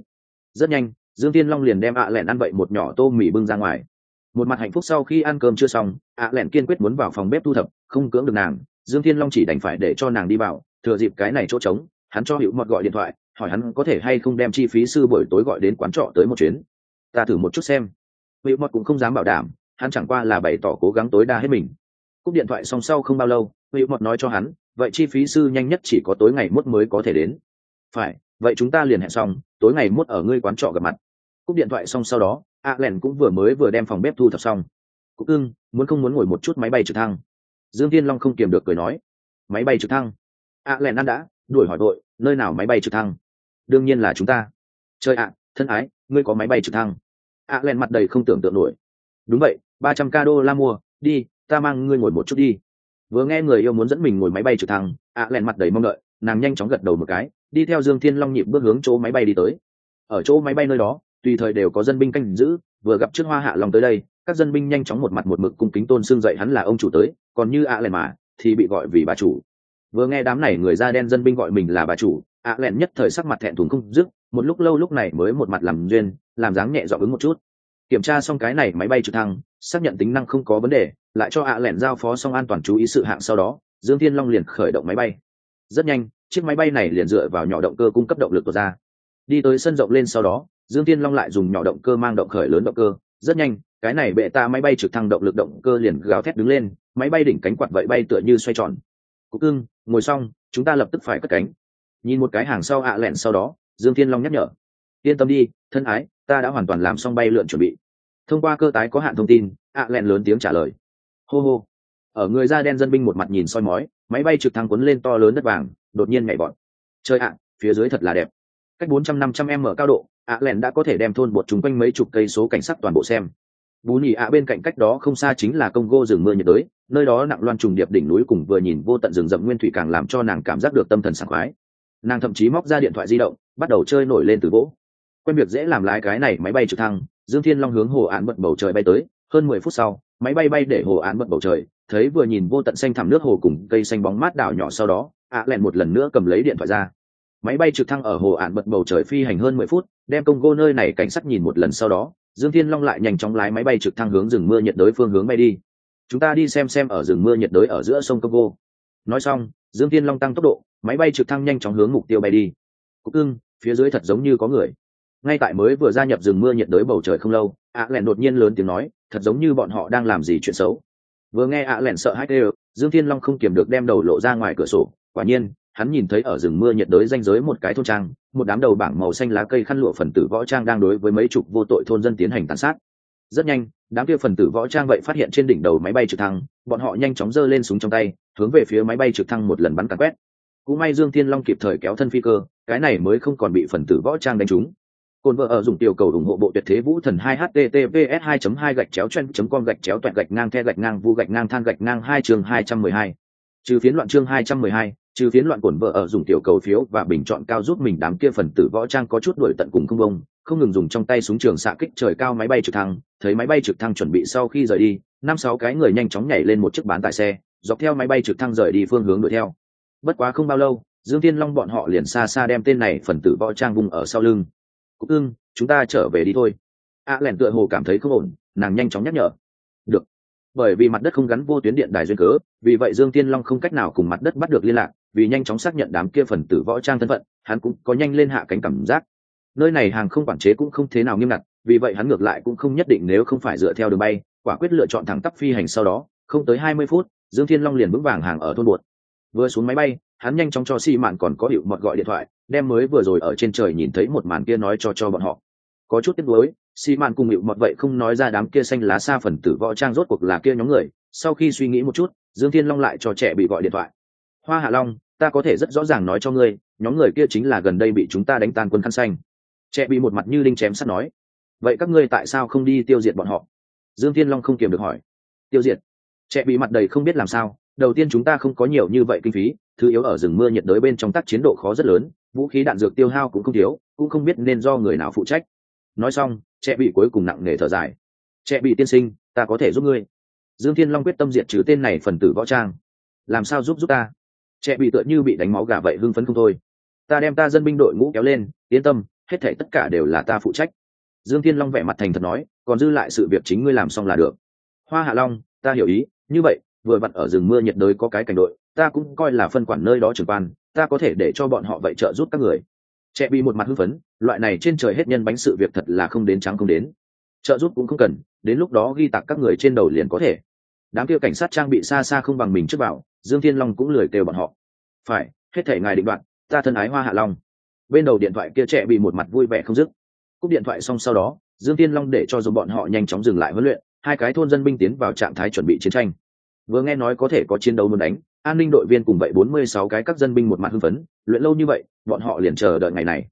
Rất nhanh, dương tiên long liền đem ạ lẹn ăn vậy một nhỏ tô mì bưng ra ngoài. Một mặt hạnh phúc sau khi ăn cơm chưa xong, ạ lẹn kiên quyết muốn vào phòng bếp thu thập, không cưỡng được nàng. Dương tiên long chỉ đành phải để cho nàng đi vào, thừa dịp cái này chỗ trống, hắn cho hữu mọt gọi điện thoại, hỏi hắn có thể hay không đem chi phí sư buổi tối gọi đến quán trọ tới một chuyến. Ta thử một chút xem. Hữu mọt cũng không dám bảo đảm, hắn chẳng qua là bày tỏ cố gắng tối đa hết mình. Cúp điện thoại xong sau không bao lâu hữu mọt nói cho hắn, vậy chi phí sư nhanh nhất chỉ có tối ngày mốt mới có thể đến. Phải, vậy chúng ta liền hẹn xong, tối ngày mốt ở ngươi quán trọ gặp mặt. Cúp điện thoại xong sau đó a len cũng vừa mới vừa đem phòng bếp thu thập xong. Cúc ưng muốn không muốn ngồi một chút máy bay trực thăng? Dương thiên long không kiềm được cười nói. Máy bay trực thăng? A len ăn đã, đuổi hỏi vội, nơi nào máy bay trực thăng? Đương nhiên là chúng ta. Chơi ạ, thân ái, ngươi có máy bay trực thăng? A len mặt đầy không tưởng tượng nổi. Đúng vậy, ba trăm ca đô la mua, đi, ta mang ngươi ngồi một chút đi vừa nghe người yêu muốn dẫn mình ngồi máy bay trực thăng, ạ à mặt đầy mong đợi, nàng nhanh chóng gật đầu một cái, đi theo dương thiên long nhịp bước hướng chỗ máy bay đi tới. Ở chỗ máy bay nơi đó, tùy thời đều có dân binh canh giữ, vừa gặp trước hoa hạ long tới đây, các dân binh nhanh chóng một mặt một mực cung kính tôn xương dậy hắn là ông chủ tới, còn như ạ à mà, thì bị gọi vì bà chủ. Vừa nghe đám này người da đen dân binh gọi mình là bà chủ, ạ à nhất thời sắc mặt thẹn thùng không dứt, một lúc lâu lúc này mới một mặt làm duyên, làm dáng nhẹ dọ ứng một chút kiểm tra xong cái này máy bay trực thăng, xác nhận tính năng không có vấn đề, lại cho ạ lẻn giao phó xong an toàn chú ý sự hạng sau đó, dương thiên long liền khởi động máy bay. Rất nhanh, chiếc máy bay này liền dựa vào nhỏ động cơ cung cấp động lực tuột ra. Đi tới sân rộng lên sau đó, dương thiên long lại dùng nhỏ động cơ mang động khởi lớn động cơ. Rất nhanh, cái này bệ ta máy bay trực thăng động lực động cơ liền gào thét đứng lên, máy bay đỉnh cánh quạt vậy bay tựa như xoay tròn. Cục cưng, ngồi xong, chúng ta lập tức phải cất cánh. Nhìn một cái hàng sau ạ lẹn sau đó, dương thiên long nhắc nhở. Yên tâm đi, thân ái, ta đã hoàn toàn làm xong bay lượn chuẩn bị thông qua cơ tái có hạn thông tin, ạ lẹn lớn tiếng trả lời. Hô hô. Ở người da đen dân binh một mặt nhìn soi mói, máy bay trực thăng quấn lên to lớn đất vàng, đột nhiên nhảy bọn. Chơi ạ, phía dưới thật là đẹp. Cách bốn trăm năm trăm m cao độ, ạ lẹn đã có thể đem thôn bột chúng quanh mấy chục cây số cảnh sắc toàn bộ xem. Bú nhì ạ bên cạnh cách đó không xa chính là công gô rừng mưa nhiệt đới, nơi đó nặng loan trùng điệp đỉnh núi cùng vừa nhìn vô tận rừng rậm nguyên thủy càng làm cho nàng cảm giác được tâm thần sảng khoái. Nàng thậm chí móc ra điện thoại di động, bắt đầu chơi nổi lên từ gỗ quen việc dễ làm lái cái này máy bay trực thăng dương thiên long hướng hồ án bận bầu trời bay tới, hơn mười phút sau, máy bay bay để hồ án bận bầu trời, thấy vừa nhìn vô tận xanh thẳm nước hồ cùng cây xanh bóng mát đảo nhỏ sau đó, ạ à lẹn một lần nữa cầm lấy điện thoại ra. Máy bay trực thăng ở hồ án bận bầu trời phi hành hơn mười phút, đem công gô nơi này cảnh sát nhìn một lần sau đó, dương thiên long lại nhanh chóng lái máy bay trực thăng hướng rừng mưa nhiệt đới phương hướng bay đi. Chúng ta đi xem xem ở rừng mưa nhiệt đới ở giữa sông congo. Nói xong, dương thiên long tăng tốc độ, máy bay trực thăng nhanh chóng hướng mục tiêu bay đi. Cục ưng phía dưới thật giống như có người ngay tại mới vừa gia nhập rừng mưa nhiệt đới bầu trời không lâu ạ lẹn đột nhiên lớn tiếng nói, thật giống như bọn họ đang làm gì chuyện xấu. Vừa nghe ạ lẹn sợ hãi đều dương thiên long không kiềm được đem đầu lộ ra ngoài cửa sổ. Quả nhiên, hắn nhìn thấy ở rừng mưa nhiệt đới danh giới một cái thôn trang, một đám đầu bảng màu xanh lá cây khăn lụa phần tử võ trang đang đối với mấy chục vô tội thôn dân tiến hành tàn sát. Rất nhanh, đám kia phần tử võ trang vậy phát hiện trên đỉnh đầu máy bay trực thăng, bọn họ nhanh chóng giơ lên súng trong tay, hướng về phía máy bay trực thăng một lần bắn càn quét. Cũng may dương thiên long kịp thời kéo thân phi cơ, cái này mới không còn bị phần tử võ trang đánh trúng. Côn vợ ở dùng tiểu cầu ủng hộ bộ tuyệt thế vũ thần 2 https 2 2 gạch chéo chen com gạch chéo toẹt gạch ngang the gạch ngang vu gạch ngang than gạch ngang hai chương 212. trừ phiến loạn chương 212, trừ phiến loạn cổn vợ ở dùng tiểu cầu phiếu và bình chọn cao giúp mình đám kia phần tử võ trang có chút đuổi tận cùng không bông không ngừng dùng trong tay súng trường xạ kích trời cao máy bay trực thăng thấy máy bay trực thăng chuẩn bị sau khi rời đi năm sáu cái người nhanh chóng nhảy lên một chiếc bán tải xe dọc theo máy bay trực thăng rời đi phương hướng đuổi theo bất quá không bao lâu dương thiên long bọn họ liền xa xa đem tên này phần tử võ trang vùng ở sau lưng cúc ưng chúng ta trở về đi thôi. A à, lẻn tựa hồ cảm thấy không ổn nàng nhanh chóng nhắc nhở. Được. Bởi vì mặt đất không gắn vô tuyến điện đài duyên cớ vì vậy dương tiên long không cách nào cùng mặt đất bắt được liên lạc vì nhanh chóng xác nhận đám kia phần tử võ trang thân phận hắn cũng có nhanh lên hạ cánh cảm giác. Nơi này hàng không quản chế cũng không thế nào nghiêm ngặt vì vậy hắn ngược lại cũng không nhất định nếu không phải dựa theo đường bay quả quyết lựa chọn thẳng tắp phi hành sau đó. Không tới hai mươi phút dương thiên long liền vững vàng hàng ở thôn buột vừa xuống máy bay hắn nhanh chóng cho xi mạn còn có hiệu mọt gọi điện thoại đem mới vừa rồi ở trên trời nhìn thấy một màn kia nói cho cho bọn họ. Có chút tiếc nuối, xi mạn cùng hiệu mọt vậy không nói ra đám kia xanh lá xa phần tử võ trang rốt cuộc là kia nhóm người, sau khi suy nghĩ một chút, dương thiên long lại cho trẻ bị gọi điện thoại. Hoa hạ long, ta có thể rất rõ ràng nói cho ngươi, nhóm người kia chính là gần đây bị chúng ta đánh tan quân khăn xanh. Trẻ bị một mặt như linh chém sắt nói. Vậy các ngươi tại sao không đi tiêu diệt bọn họ? Dương thiên long không kiềm được hỏi. Tiêu diệt? Trẻ bị mặt đầy không biết làm sao. Đầu tiên chúng ta không có nhiều như vậy kinh phí, thứ yếu ở rừng mưa nhiệt đới bên trong tác chiến độ khó rất lớn vũ khí đạn dược tiêu hao cũng không thiếu, cũng không biết nên do người nào phụ trách. Nói xong trẻ bị cuối cùng nặng nề thở dài. Trẻ bị tiên sinh, ta có thể giúp ngươi. Dương thiên long quyết tâm diệt trừ tên này phần tử võ trang. Làm sao giúp giúp ta? Trẻ bị tựa như bị đánh máu gà vậy hưng phấn không thôi. Ta đem ta dân binh đội ngũ kéo lên, yên tâm, hết thể tất cả đều là ta phụ trách. Dương thiên long vẻ mặt thành thật nói, còn dư lại sự việc chính ngươi làm xong là được. Hoa hạ long, ta hiểu ý, như vậy, vừa vặn ở rừng mưa nhiệt đới có cái cảnh đội, ta cũng coi là phân quản nơi đó trưởng quan ta có thể để cho bọn họ vậy trợ giúp các người. Trẻ bị một mặt hưng phấn, loại này trên trời hết nhân bánh sự việc thật là không đến trắng không đến. Trợ giúp cũng không cần, đến lúc đó ghi tặc các người trên đầu liền có thể. Đám kia cảnh sát trang bị xa xa không bằng mình trước bảo, dương thiên long cũng lười kêu bọn họ. Phải, hết thể ngài định đoạn ta thân ái hoa hạ long. Bên đầu điện thoại kia trẻ bị một mặt vui vẻ không dứt. Cúp điện thoại xong sau đó, dương thiên long để cho dùng bọn họ nhanh chóng dừng lại huấn luyện, hai cái thôn dân binh tiến vào trạng thái chuẩn bị chiến tranh. Vừa nghe nói có thể có chiến đấu muốn đánh an ninh đội viên cùng vậy bốn mươi sáu cái các dân binh một mặt hưng phấn, luyện lâu như vậy, bọn họ liền chờ đợi ngày này.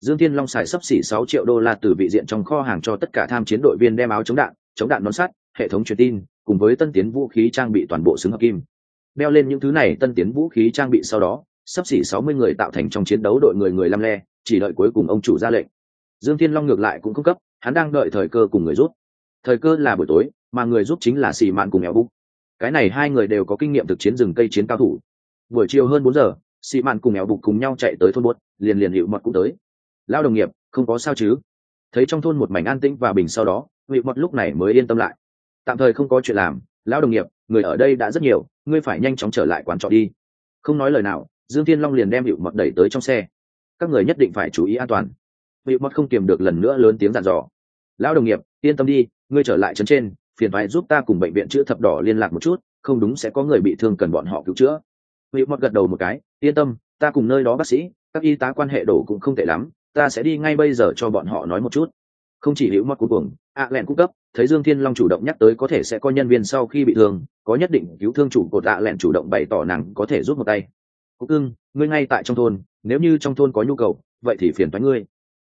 Dương thiên long xài sấp xỉ sáu triệu đô la từ vị diện trong kho hàng cho tất cả tham chiến đội viên đem áo chống đạn chống đạn nón sắt, hệ thống truyền tin, cùng với tân tiến vũ khí trang bị toàn bộ xứng hợp kim. Đeo lên những thứ này, tân tiến vũ khí trang bị sau đó sắp xỉ sáu mươi người tạo thành trong chiến đấu đội người người lăm le, chỉ đợi cuối cùng ông chủ ra lệnh. Dương thiên long ngược lại cũng cung cấp, hắn đang đợi thời cơ cùng người rút thời cơ là buổi tối, mà người giúp chính là xì mạn cùng éo búc cái này hai người đều có kinh nghiệm thực chiến rừng cây chiến cao thủ. Buổi chiều hơn bốn giờ, xị mạn cùng éo bục cùng nhau chạy tới thôn buốt, liền liền hiệu mật cũng tới. Lao đồng nghiệp, không có sao chứ? Thấy trong thôn một mảnh an tĩnh và bình sau đó, hiệu mật lúc này mới yên tâm lại. Tạm thời không có chuyện làm lão đồng nghiệp, người ở đây đã rất nhiều, ngươi phải nhanh chóng trở lại quán trọ đi. Không nói lời nào, dương thiên long liền đem hiệu mật đẩy tới trong xe. Các người nhất định phải chú ý an toàn. Hiệu mật không kiềm được lần nữa lớn tiếng dặn dò. Lão đồng nghiệp, yên tâm đi, ngươi trở lại trấn trên phiền thoại giúp ta cùng bệnh viện chữ thập đỏ liên lạc một chút, không đúng sẽ có người bị thương cần bọn họ cứu chữa. Hiệu mọt gật đầu một cái, yên tâm, ta cùng nơi đó bác sĩ, các y tá quan hệ đổ cũng không tệ lắm, ta sẽ đi ngay bây giờ cho bọn họ nói một chút. Không chỉ hữu mọt cuối cùng ạ lẹn cung cấp, thấy dương thiên long chủ động nhắc tới có thể sẽ có nhân viên sau khi bị thương, có nhất định cứu thương chủ cột ạ lẹn chủ động bày tỏ nàng có thể giúp một tay. Cúc ưng ngươi ngay tại trong thôn, nếu như trong thôn có nhu cầu, vậy thì phiền thoái ngươi.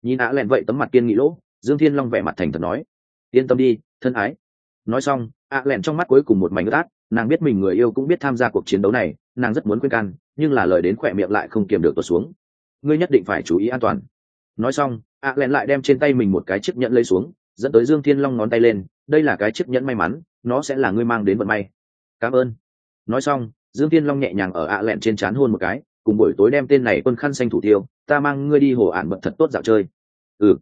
Nhìn ạ lẹn vậy tấm mặt kiên nghị lỗ, dương thiên long vẻ mặt thành thật nói, yên tâm đi, thân ái nói xong ạ lẹn trong mắt cuối cùng một mảnh ướt át, nàng biết mình người yêu cũng biết tham gia cuộc chiến đấu này, nàng rất muốn khuyên can, nhưng là lời đến khỏe miệng lại không kiềm được tuột xuống. Ngươi nhất định phải chú ý an toàn. Nói xong ạ lẹn lại đem trên tay mình một cái chiếc nhẫn lấy xuống, dẫn tới dương thiên long ngón tay lên, đây là cái chiếc nhẫn may mắn, nó sẽ là ngươi mang đến vận may. Cảm ơn. Nói xong, dương thiên long nhẹ nhàng ở ạ lẹn trên trán hôn một cái, cùng buổi tối đem tên này quân khăn xanh thủ tiêu, ta mang ngươi đi hồ ản bận thật tốt dạo chơi. Ừ.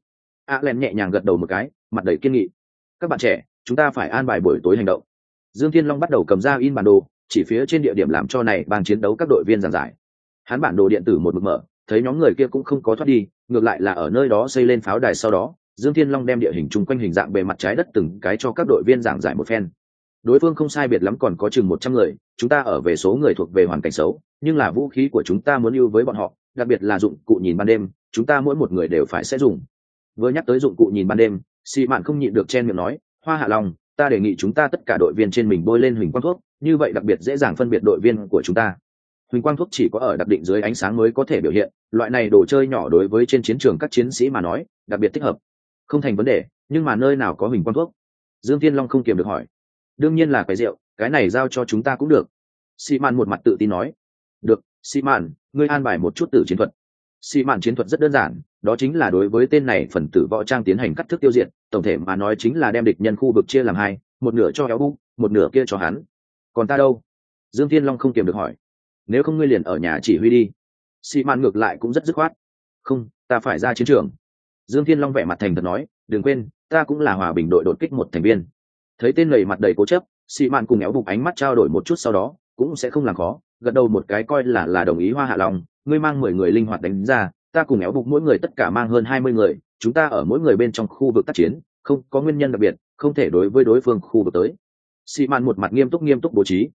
Ạ lẹn nhẹ nhàng gật đầu một cái, mặt đầy kiên nghị. Các bạn trẻ chúng ta phải an bài buổi tối hành động. Dương thiên long bắt đầu cầm ra in bản đồ, chỉ phía trên địa điểm làm cho này bang chiến đấu các đội viên giảng giải. Hắn bản đồ điện tử một mực mở, thấy nhóm người kia cũng không có thoát đi, ngược lại là ở nơi đó xây lên pháo đài sau đó, dương thiên long đem địa hình chung quanh hình dạng bề mặt trái đất từng cái cho các đội viên giảng giải một phen. Đối phương không sai biệt lắm còn có chừng một trăm người, chúng ta ở về số người thuộc về hoàn cảnh xấu, nhưng là vũ khí của chúng ta muốn ưu với bọn họ, đặc biệt là dụng cụ nhìn ban đêm, chúng ta mỗi một người đều phải sẽ dùng. Vừa nhắc tới dụng cụ nhìn ban đêm xị mạn không nhịn được chen miệng nói hoa hạ long, ta đề nghị chúng ta tất cả đội viên trên mình bôi lên huỳnh quang thuốc, như vậy đặc biệt dễ dàng phân biệt đội viên của chúng ta. Huỳnh quang thuốc chỉ có ở đặc định dưới ánh sáng mới có thể biểu hiện, loại này đồ chơi nhỏ đối với trên chiến trường các chiến sĩ mà nói, đặc biệt thích hợp. Không thành vấn đề, nhưng mà nơi nào có huỳnh quang thuốc? Dương thiên long không kiềm được hỏi. Đương nhiên là cái rượu, cái này giao cho chúng ta cũng được. Xi mạn một mặt tự tin nói. Được xi mạn, ngươi an bài một chút tử chiến thuật xi mạn chiến thuật rất đơn giản đó chính là đối với tên này phần tử võ trang tiến hành cắt thức tiêu diệt tổng thể mà nói chính là đem địch nhân khu vực chia làm hai một nửa cho éo Bu, một nửa kia cho hắn. Còn ta đâu? Dương thiên long không kiềm được hỏi. Nếu không ngươi liền ở nhà chỉ huy đi. Xi mạn ngược lại cũng rất dứt khoát. Không ta phải ra chiến trường. Dương thiên long vẻ mặt thành thật nói đừng quên ta cũng là hòa bình đội đột kích một thành viên. Thấy tên lầy mặt đầy cố chấp xị mạn cùng éo bục ánh mắt trao đổi một chút sau đó cũng sẽ không làm khó gật đầu một cái coi là là đồng ý hoa hạ lòng ngươi mang mười người linh hoạt đánh ra ta cùng éo bục mỗi người tất cả mang hơn hai mươi người chúng ta ở mỗi người bên trong khu vực tác chiến không có nguyên nhân đặc biệt không thể đối với đối phương khu vực tới. Xị mạn một mặt nghiêm túc nghiêm túc bố trí.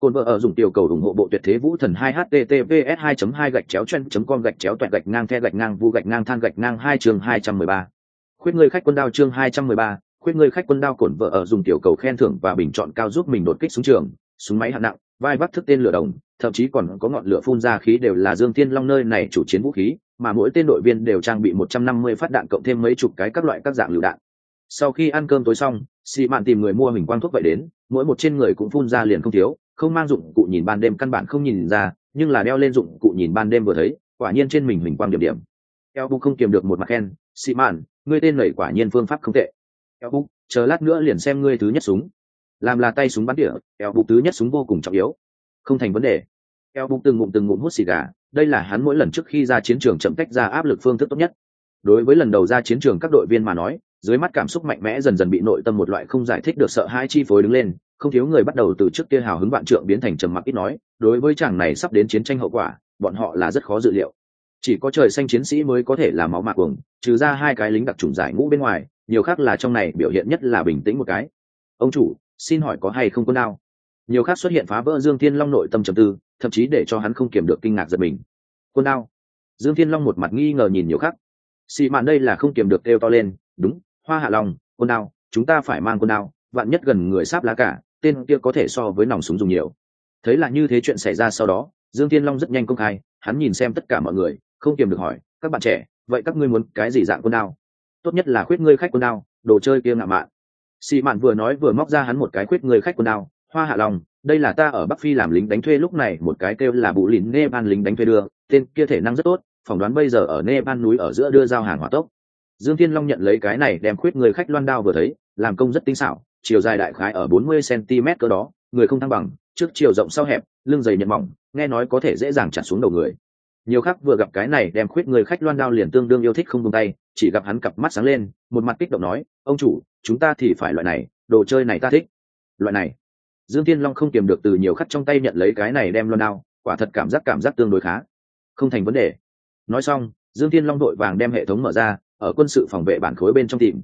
Côn vợ ở dùng tiểu cầu ủng hộ bộ tuyệt thế vũ thần 2 https 2 2 gạch chéo chen com gạch chéo toẹt gạch ngang the gạch ngang vu gạch ngang than gạch ngang hai chương 213. Khuyết người khách quân đao chương 213, khuyết người khách quân đao cổn vợ ở dùng tiểu cầu khen thưởng và bình chọn cao giúp mình đột kích xuống trường, súng máy hạng nặng, vai vắt thức tên lửa đồng, thậm chí còn có ngọn lửa phun ra khí đều là Dương Thiên Long nơi này chủ chiến vũ khí, mà mỗi tên đội viên đều trang bị 150 phát đạn cộng thêm mấy chục cái các loại các dạng lựu đạn. Sau khi ăn cơm tối xong, Sĩ Mạn tìm người mua hình quang thuốc vậy đến, mỗi một trên người cũng phun ra liền không thiếu, không mang dụng cụ nhìn ban đêm căn bản không nhìn ra nhưng là đeo lên dụng cụ nhìn ban đêm vừa thấy quả nhiên trên mình hình quang điểm điểm. Eo bu không kiềm được một mặt khen xị mạn ngươi tên lầy quả nhiên phương pháp không tệ. Eo bu chờ lát nữa liền xem ngươi thứ nhất súng làm là tay súng bắn tỉa eo bục thứ nhất súng vô cùng trọng yếu. Không thành vấn đề. Eo bục từng ngụm từng ngụm hút xì gà, đây là hắn mỗi lần trước khi ra chiến trường chậm tách ra áp lực phương thức tốt nhất. Đối với lần đầu ra chiến trường các đội viên mà nói, dưới mắt cảm xúc mạnh mẽ dần dần bị nội tâm một loại không giải thích được sợ hãi chi phối đứng lên, không thiếu người bắt đầu từ trước kia hào hứng vạn trượng biến thành trầm mặc ít nói, đối với chàng này sắp đến chiến tranh hậu quả, bọn họ là rất khó dự liệu. Chỉ có trời xanh chiến sĩ mới có thể là máu mạc cuồng, trừ ra hai cái lính đặc trùng giải ngũ bên ngoài, nhiều khác là trong này biểu hiện nhất là bình tĩnh một cái. Ông chủ xin hỏi có hay không quân đao? Nhiều khác xuất hiện phá vỡ dương thiên long nội tâm trầm tư, thậm chí để cho hắn không kiểm được kinh ngạc giật mình. Quân đao? Dương thiên long một mặt nghi ngờ nhìn nhiều khác. Xị mạn đây là không kiểm được kêu to lên, đúng, hoa hạ lòng quân đao, chúng ta phải mang quân đao, vạn nhất gần người sáp lá cả, tên kia có thể so với nòng súng dùng nhiều. Thấy là như thế chuyện xảy ra sau đó, dương thiên long rất nhanh công khai, hắn nhìn xem tất cả mọi người, không kiềm được hỏi, các bạn trẻ, vậy các ngươi muốn cái gì dạng quân đao? Tốt nhất là khuyết ngươi khách quân đao, đồ chơi kia ngạo mạn xị mạn vừa nói vừa móc ra hắn một cái khuyết người khách quần đao hoa hạ lòng đây là ta ở bắc phi làm lính đánh thuê lúc này một cái kêu là bụ lìn nepal lính đánh thuê đưa tên kia thể năng rất tốt phỏng đoán bây giờ ở nepal núi ở giữa đưa giao hàng hỏa tốc dương thiên long nhận lấy cái này đem khuyết người khách loan đao vừa thấy làm công rất tinh xảo chiều dài đại khái ở 40 cm cơ đó, người không thăng bằng, trước chiều rộng sau hẹp, lưng dày nhận mỏng, nghe nói có thể dễ dàng chặt xuống đầu người nhiều khác vừa gặp cái này đem khuyết người khách loan đao liền tương đương yêu thích không tung tay, chỉ gặp hắn cặp mắt sáng lên, một mặt kích động nói, ông chủ, chúng ta thì phải loại này, đồ chơi này ta thích. Loại này? Dương tiên long không kiềm được từ nhiều khắc trong tay nhận lấy cái này đem loan đao, quả thật cảm giác cảm giác tương đối khá. Không thành vấn đề. Nói xong, dương tiên long đội vàng đem hệ thống mở ra, ở quân sự phòng vệ bản khối bên trong tìm.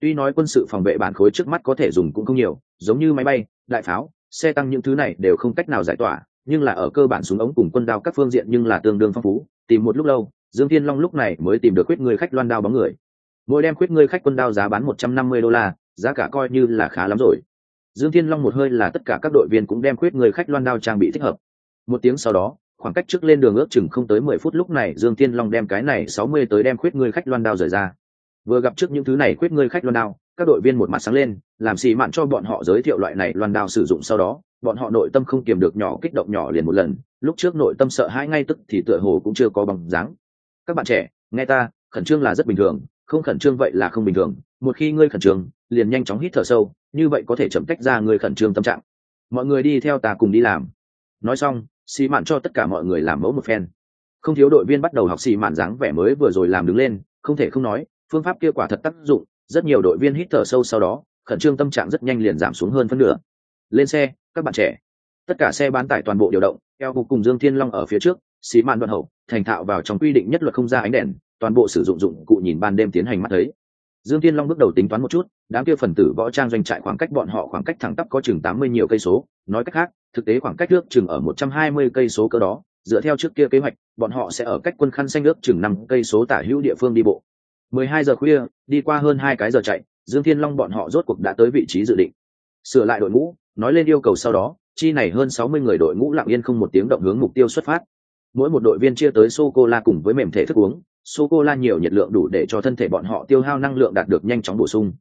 Tuy nói quân sự phòng vệ bản khối trước mắt có thể dùng cũng không nhiều, giống như máy bay, đại pháo, xe tăng những thứ này đều không cách nào giải tỏa nhưng là ở cơ bản súng ống cùng quân đao các phương diện nhưng là tương đương phong phú, tìm một lúc lâu, dương thiên long lúc này mới tìm được quyết người khách loan đao bóng người. Mỗi đem quyết người khách quân đao giá bán một trăm năm mươi đô la, giá cả coi như là khá lắm rồi. Dương thiên long một hơi là tất cả các đội viên cũng đem quyết người khách loan đao trang bị thích hợp. Một tiếng sau đó, khoảng cách trước lên đường ước chừng không tới mười phút lúc này dương thiên long đem cái này sáu mươi tới đem khuyết người khách loan đao rời ra. Vừa gặp trước những thứ này khuyết người khách loan đao, các đội viên một mặt sáng lên, làm xì mạn cho bọn họ giới thiệu loại này loan đao sử dụng sau đó bọn họ nội tâm không kiềm được nhỏ kích động nhỏ liền một lần, lúc trước nội tâm sợ hãi ngay tức thì tựa hồ cũng chưa có bằng dáng. Các bạn trẻ, nghe ta, khẩn trương là rất bình thường, không khẩn trương vậy là không bình thường, một khi ngươi khẩn trương, liền nhanh chóng hít thở sâu, như vậy có thể chậm cách ra người khẩn trương tâm trạng. Mọi người đi theo ta cùng đi làm. Nói xong xì mạn cho tất cả mọi người làm mẫu một phen. Không thiếu đội viên bắt đầu học xì mạn dáng vẻ mới vừa rồi làm đứng lên, không thể không nói, phương pháp kia quả thật tác dụng, rất nhiều đội viên hít thở sâu sau đó, khẩn trương tâm trạng rất nhanh liền giảm xuống hơn phân nửa. Lên xe các bạn trẻ. Tất cả xe bán tải toàn bộ điều động, eo cục cùng dương thiên long ở phía trước, xí mạn đoạn hậu, thành thạo vào trong quy định nhất luật không ra ánh đèn, toàn bộ sử dụng dụng cụ nhìn ban đêm tiến hành mắt thấy. Dương thiên long bước đầu tính toán một chút, đám kia phần tử võ trang doanh trại khoảng cách bọn họ khoảng cách thẳng tắp có chừng tám mươi nhiều cây số, nói cách khác, thực tế khoảng cách nước chừng ở một trăm hai mươi cây số cơ đó, dựa theo trước kia kế hoạch, bọn họ sẽ ở cách quân khăn xanh nước chừng năm cây số tả hữu địa phương đi bộ. mười hai giờ khuya, đi qua hơn hai cái giờ chạy, dương thiên long bọn họ rốt cuộc đã tới vị trí dự định. Sửa lại đội ngũ nói lên yêu cầu sau đó, chi này hơn sáu mươi người đội ngũ lặng yên không một tiếng động hướng mục tiêu xuất phát. Mỗi một đội viên chia tới sô cô la cùng với mềm thể thức uống, sô cô la nhiều nhiệt lượng đủ để cho thân thể bọn họ tiêu hao năng lượng đạt được nhanh chóng bổ sung.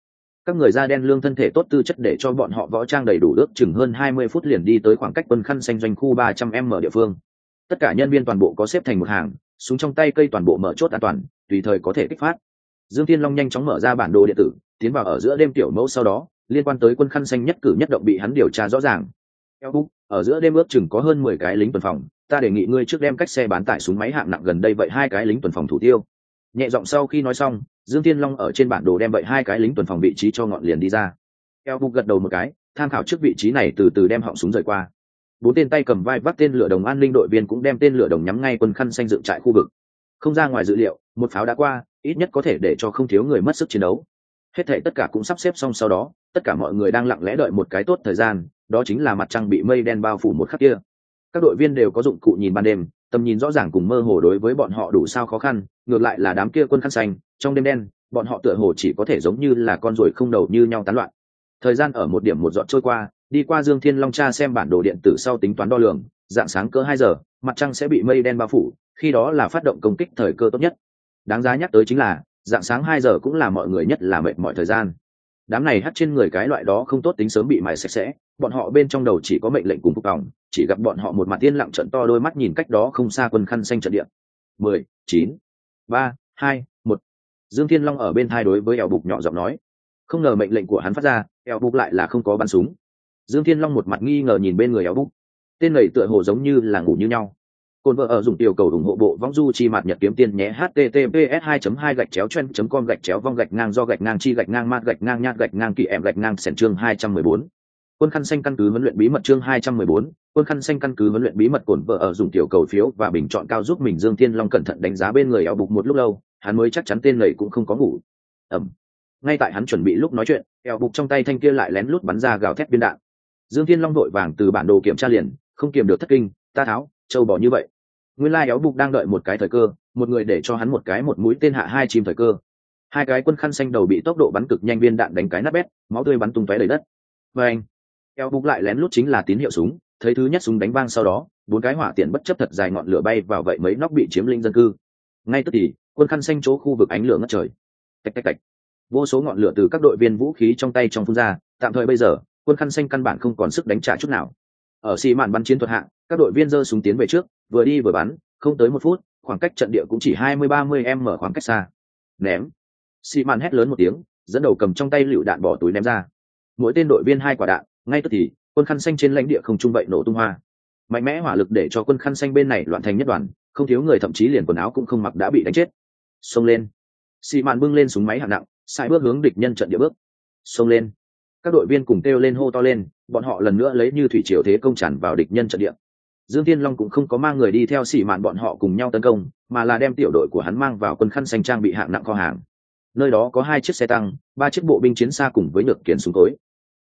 Các người da đen lương thân thể tốt tư chất để cho bọn họ võ trang đầy đủ ước chừng hơn hai mươi phút liền đi tới khoảng cách quân khăn xanh doanh khu ba trăm m địa phương. Tất cả nhân viên toàn bộ có xếp thành một hàng, súng trong tay cây toàn bộ mở chốt an toàn, tùy thời có thể kích phát. Dương thiên long nhanh chóng mở ra bản đồ điện tử, tiến vào ở giữa đêm tiểu mẫu sau đó liên quan tới quân khăn xanh nhất cử nhất động bị hắn điều tra rõ ràng. Theo búc ở giữa đêm ước chừng có hơn mười cái lính tuần phòng, ta đề nghị ngươi trước đem cách xe bán tải súng máy hạng nặng gần đây vậy hai cái lính tuần phòng thủ tiêu. Nhẹ giọng sau khi nói xong, dương thiên long ở trên bản đồ đem vậy hai cái lính tuần phòng vị trí cho ngọn liền đi ra. Eo bục gật đầu một cái, tham khảo trước vị trí này từ từ đem họng súng rời qua. Bốn tên tay cầm vai vắt tên lửa đồng an ninh đội viên cũng đem tên lửa đồng nhắm ngay quân khăn xanh dựng trại khu vực. Không ra ngoài dự liệu, một pháo đã qua, ít nhất có thể để cho không thiếu người mất sức chiến đấu hết thảy tất cả cũng sắp xếp xong sau đó, tất cả mọi người đang lặng lẽ đợi một cái tốt thời gian, đó chính là mặt trăng bị mây đen bao phủ một khắc kia. Các đội viên đều có dụng cụ nhìn ban đêm, tầm nhìn rõ ràng cùng mơ hồ đối với bọn họ đủ sao khó khăn, ngược lại là đám kia quân khăn xanh, trong đêm đen, bọn họ tựa hồ chỉ có thể giống như là con ruồi không đầu như nhau tán loạn. Thời gian ở một điểm một dọn trôi qua, đi qua dương thiên long cha xem bản đồ điện tử sau tính toán đo lường, dạng sáng cỡ hai giờ, mặt trăng sẽ bị mây đen bao phủ, khi đó là phát động công kích thời cơ tốt nhất. Đáng giá nhắc tới chính là dạng sáng hai giờ cũng là mọi người nhất là mệt mọi thời gian. Đám này hắt trên người cái loại đó không tốt tính sớm bị mài sạch sẽ, bọn họ bên trong đầu chỉ có mệnh lệnh cùng phục vòng, chỉ gặp bọn họ một mặt tiên lặng trận to đôi mắt nhìn cách đó không xa quân khăn xanh trận địa. Mười, chín, ba, hai, một. Dương thiên long ở bên thai đối với eo bục nhỏ giọng nói. Không ngờ mệnh lệnh của hắn phát ra, eo bục lại là không có bắn súng. Dương thiên long một mặt nghi ngờ nhìn bên người eo bục. Tên này tựa hồ giống như là ngủ như nhau. Côn vợ ở dùng tiểu cầu ủng hộ bộ vong du chi mạt nhật kiếm tiên nhé https 2 2 gạch chéo chen com gạch chéo vong gạch ngang do gạch ngang chi gạch ngang mát gạch ngang nhát gạch ngang kỳ em gạch ngang sẻn chương 214. quân khăn xanh căn cứ huấn luyện bí mật chương 214, quân khăn xanh căn cứ huấn luyện bí mật cồn vợ ở dùng tiểu cầu phiếu và bình chọn cao giúp mình dương thiên long cẩn thận đánh giá bên người eo bục một lúc lâu hắn mới chắc chắn tên này cũng không có ngủ. Ẩm. Ngay tại hắn chuẩn bị lúc nói chuyện eo bục trong tay thanh kia lại lén lút bắn ra gào thét viên đạn. Dương thiên long đội vàng từ bản đồ kiểm tra liền không kiềm được thất kinh ta tháo châu bò như vậy. Nguyên lai éo bục đang đợi một cái thời cơ, một người để cho hắn một cái một mũi tên hạ hai chim thời cơ. Hai cái quân khăn xanh đầu bị tốc độ bắn cực nhanh viên đạn đánh cái nát bét, máu tươi bắn tung tóe đầy đất. Và anh bục lại lén lút chính là tín hiệu súng, thấy thứ nhất súng đánh vang sau đó, bốn cái hỏa tiện bất chấp thật dài ngọn lửa bay vào vậy mấy nóc bị chiếm linh dân cư. Ngay tức thì, quân khăn xanh chỗ khu vực ánh lửa ngất trời. Tạch tạch tạch. Vô số ngọn lửa từ các đội viên vũ khí trong tay trong phun ra, tạm thời bây giờ, quân khăn xanh căn bản không còn sức đánh trả chút nào ở xi mạn bắn chiến thuật hạng, các đội viên giơ súng tiến về trước, vừa đi vừa bắn, không tới một phút, khoảng cách trận địa cũng chỉ hai mươi ba mươi m khoảng cách xa. Ném. Xi mạn hét lớn một tiếng, dẫn đầu cầm trong tay lựu đạn bỏ túi ném ra. Mỗi tên đội viên hai quả đạn, ngay tức thì, quân khăn xanh trên lãnh địa không trung vậy nổ tung hoa. Mạnh mẽ hỏa lực để cho quân khăn xanh bên này loạn thành nhất đoàn, không thiếu người thậm chí liền quần áo cũng không mặc đã bị đánh chết. Xông lên. Xị mạn bưng lên súng máy hạng nặng sai bước hướng địch nhân trận địa bước. Xông lên các đội viên cùng kêu lên hô to lên, bọn họ lần nữa lấy như thủy triều thế công tràn vào địch nhân trận địa. Dương tiên long cũng không có mang người đi theo xỉ mạn bọn họ cùng nhau tấn công, mà là đem tiểu đội của hắn mang vào quân khăn xanh trang bị hạng nặng kho hàng. Nơi đó có hai chiếc xe tăng, ba chiếc bộ binh chiến xa cùng với nhược kiến súng tối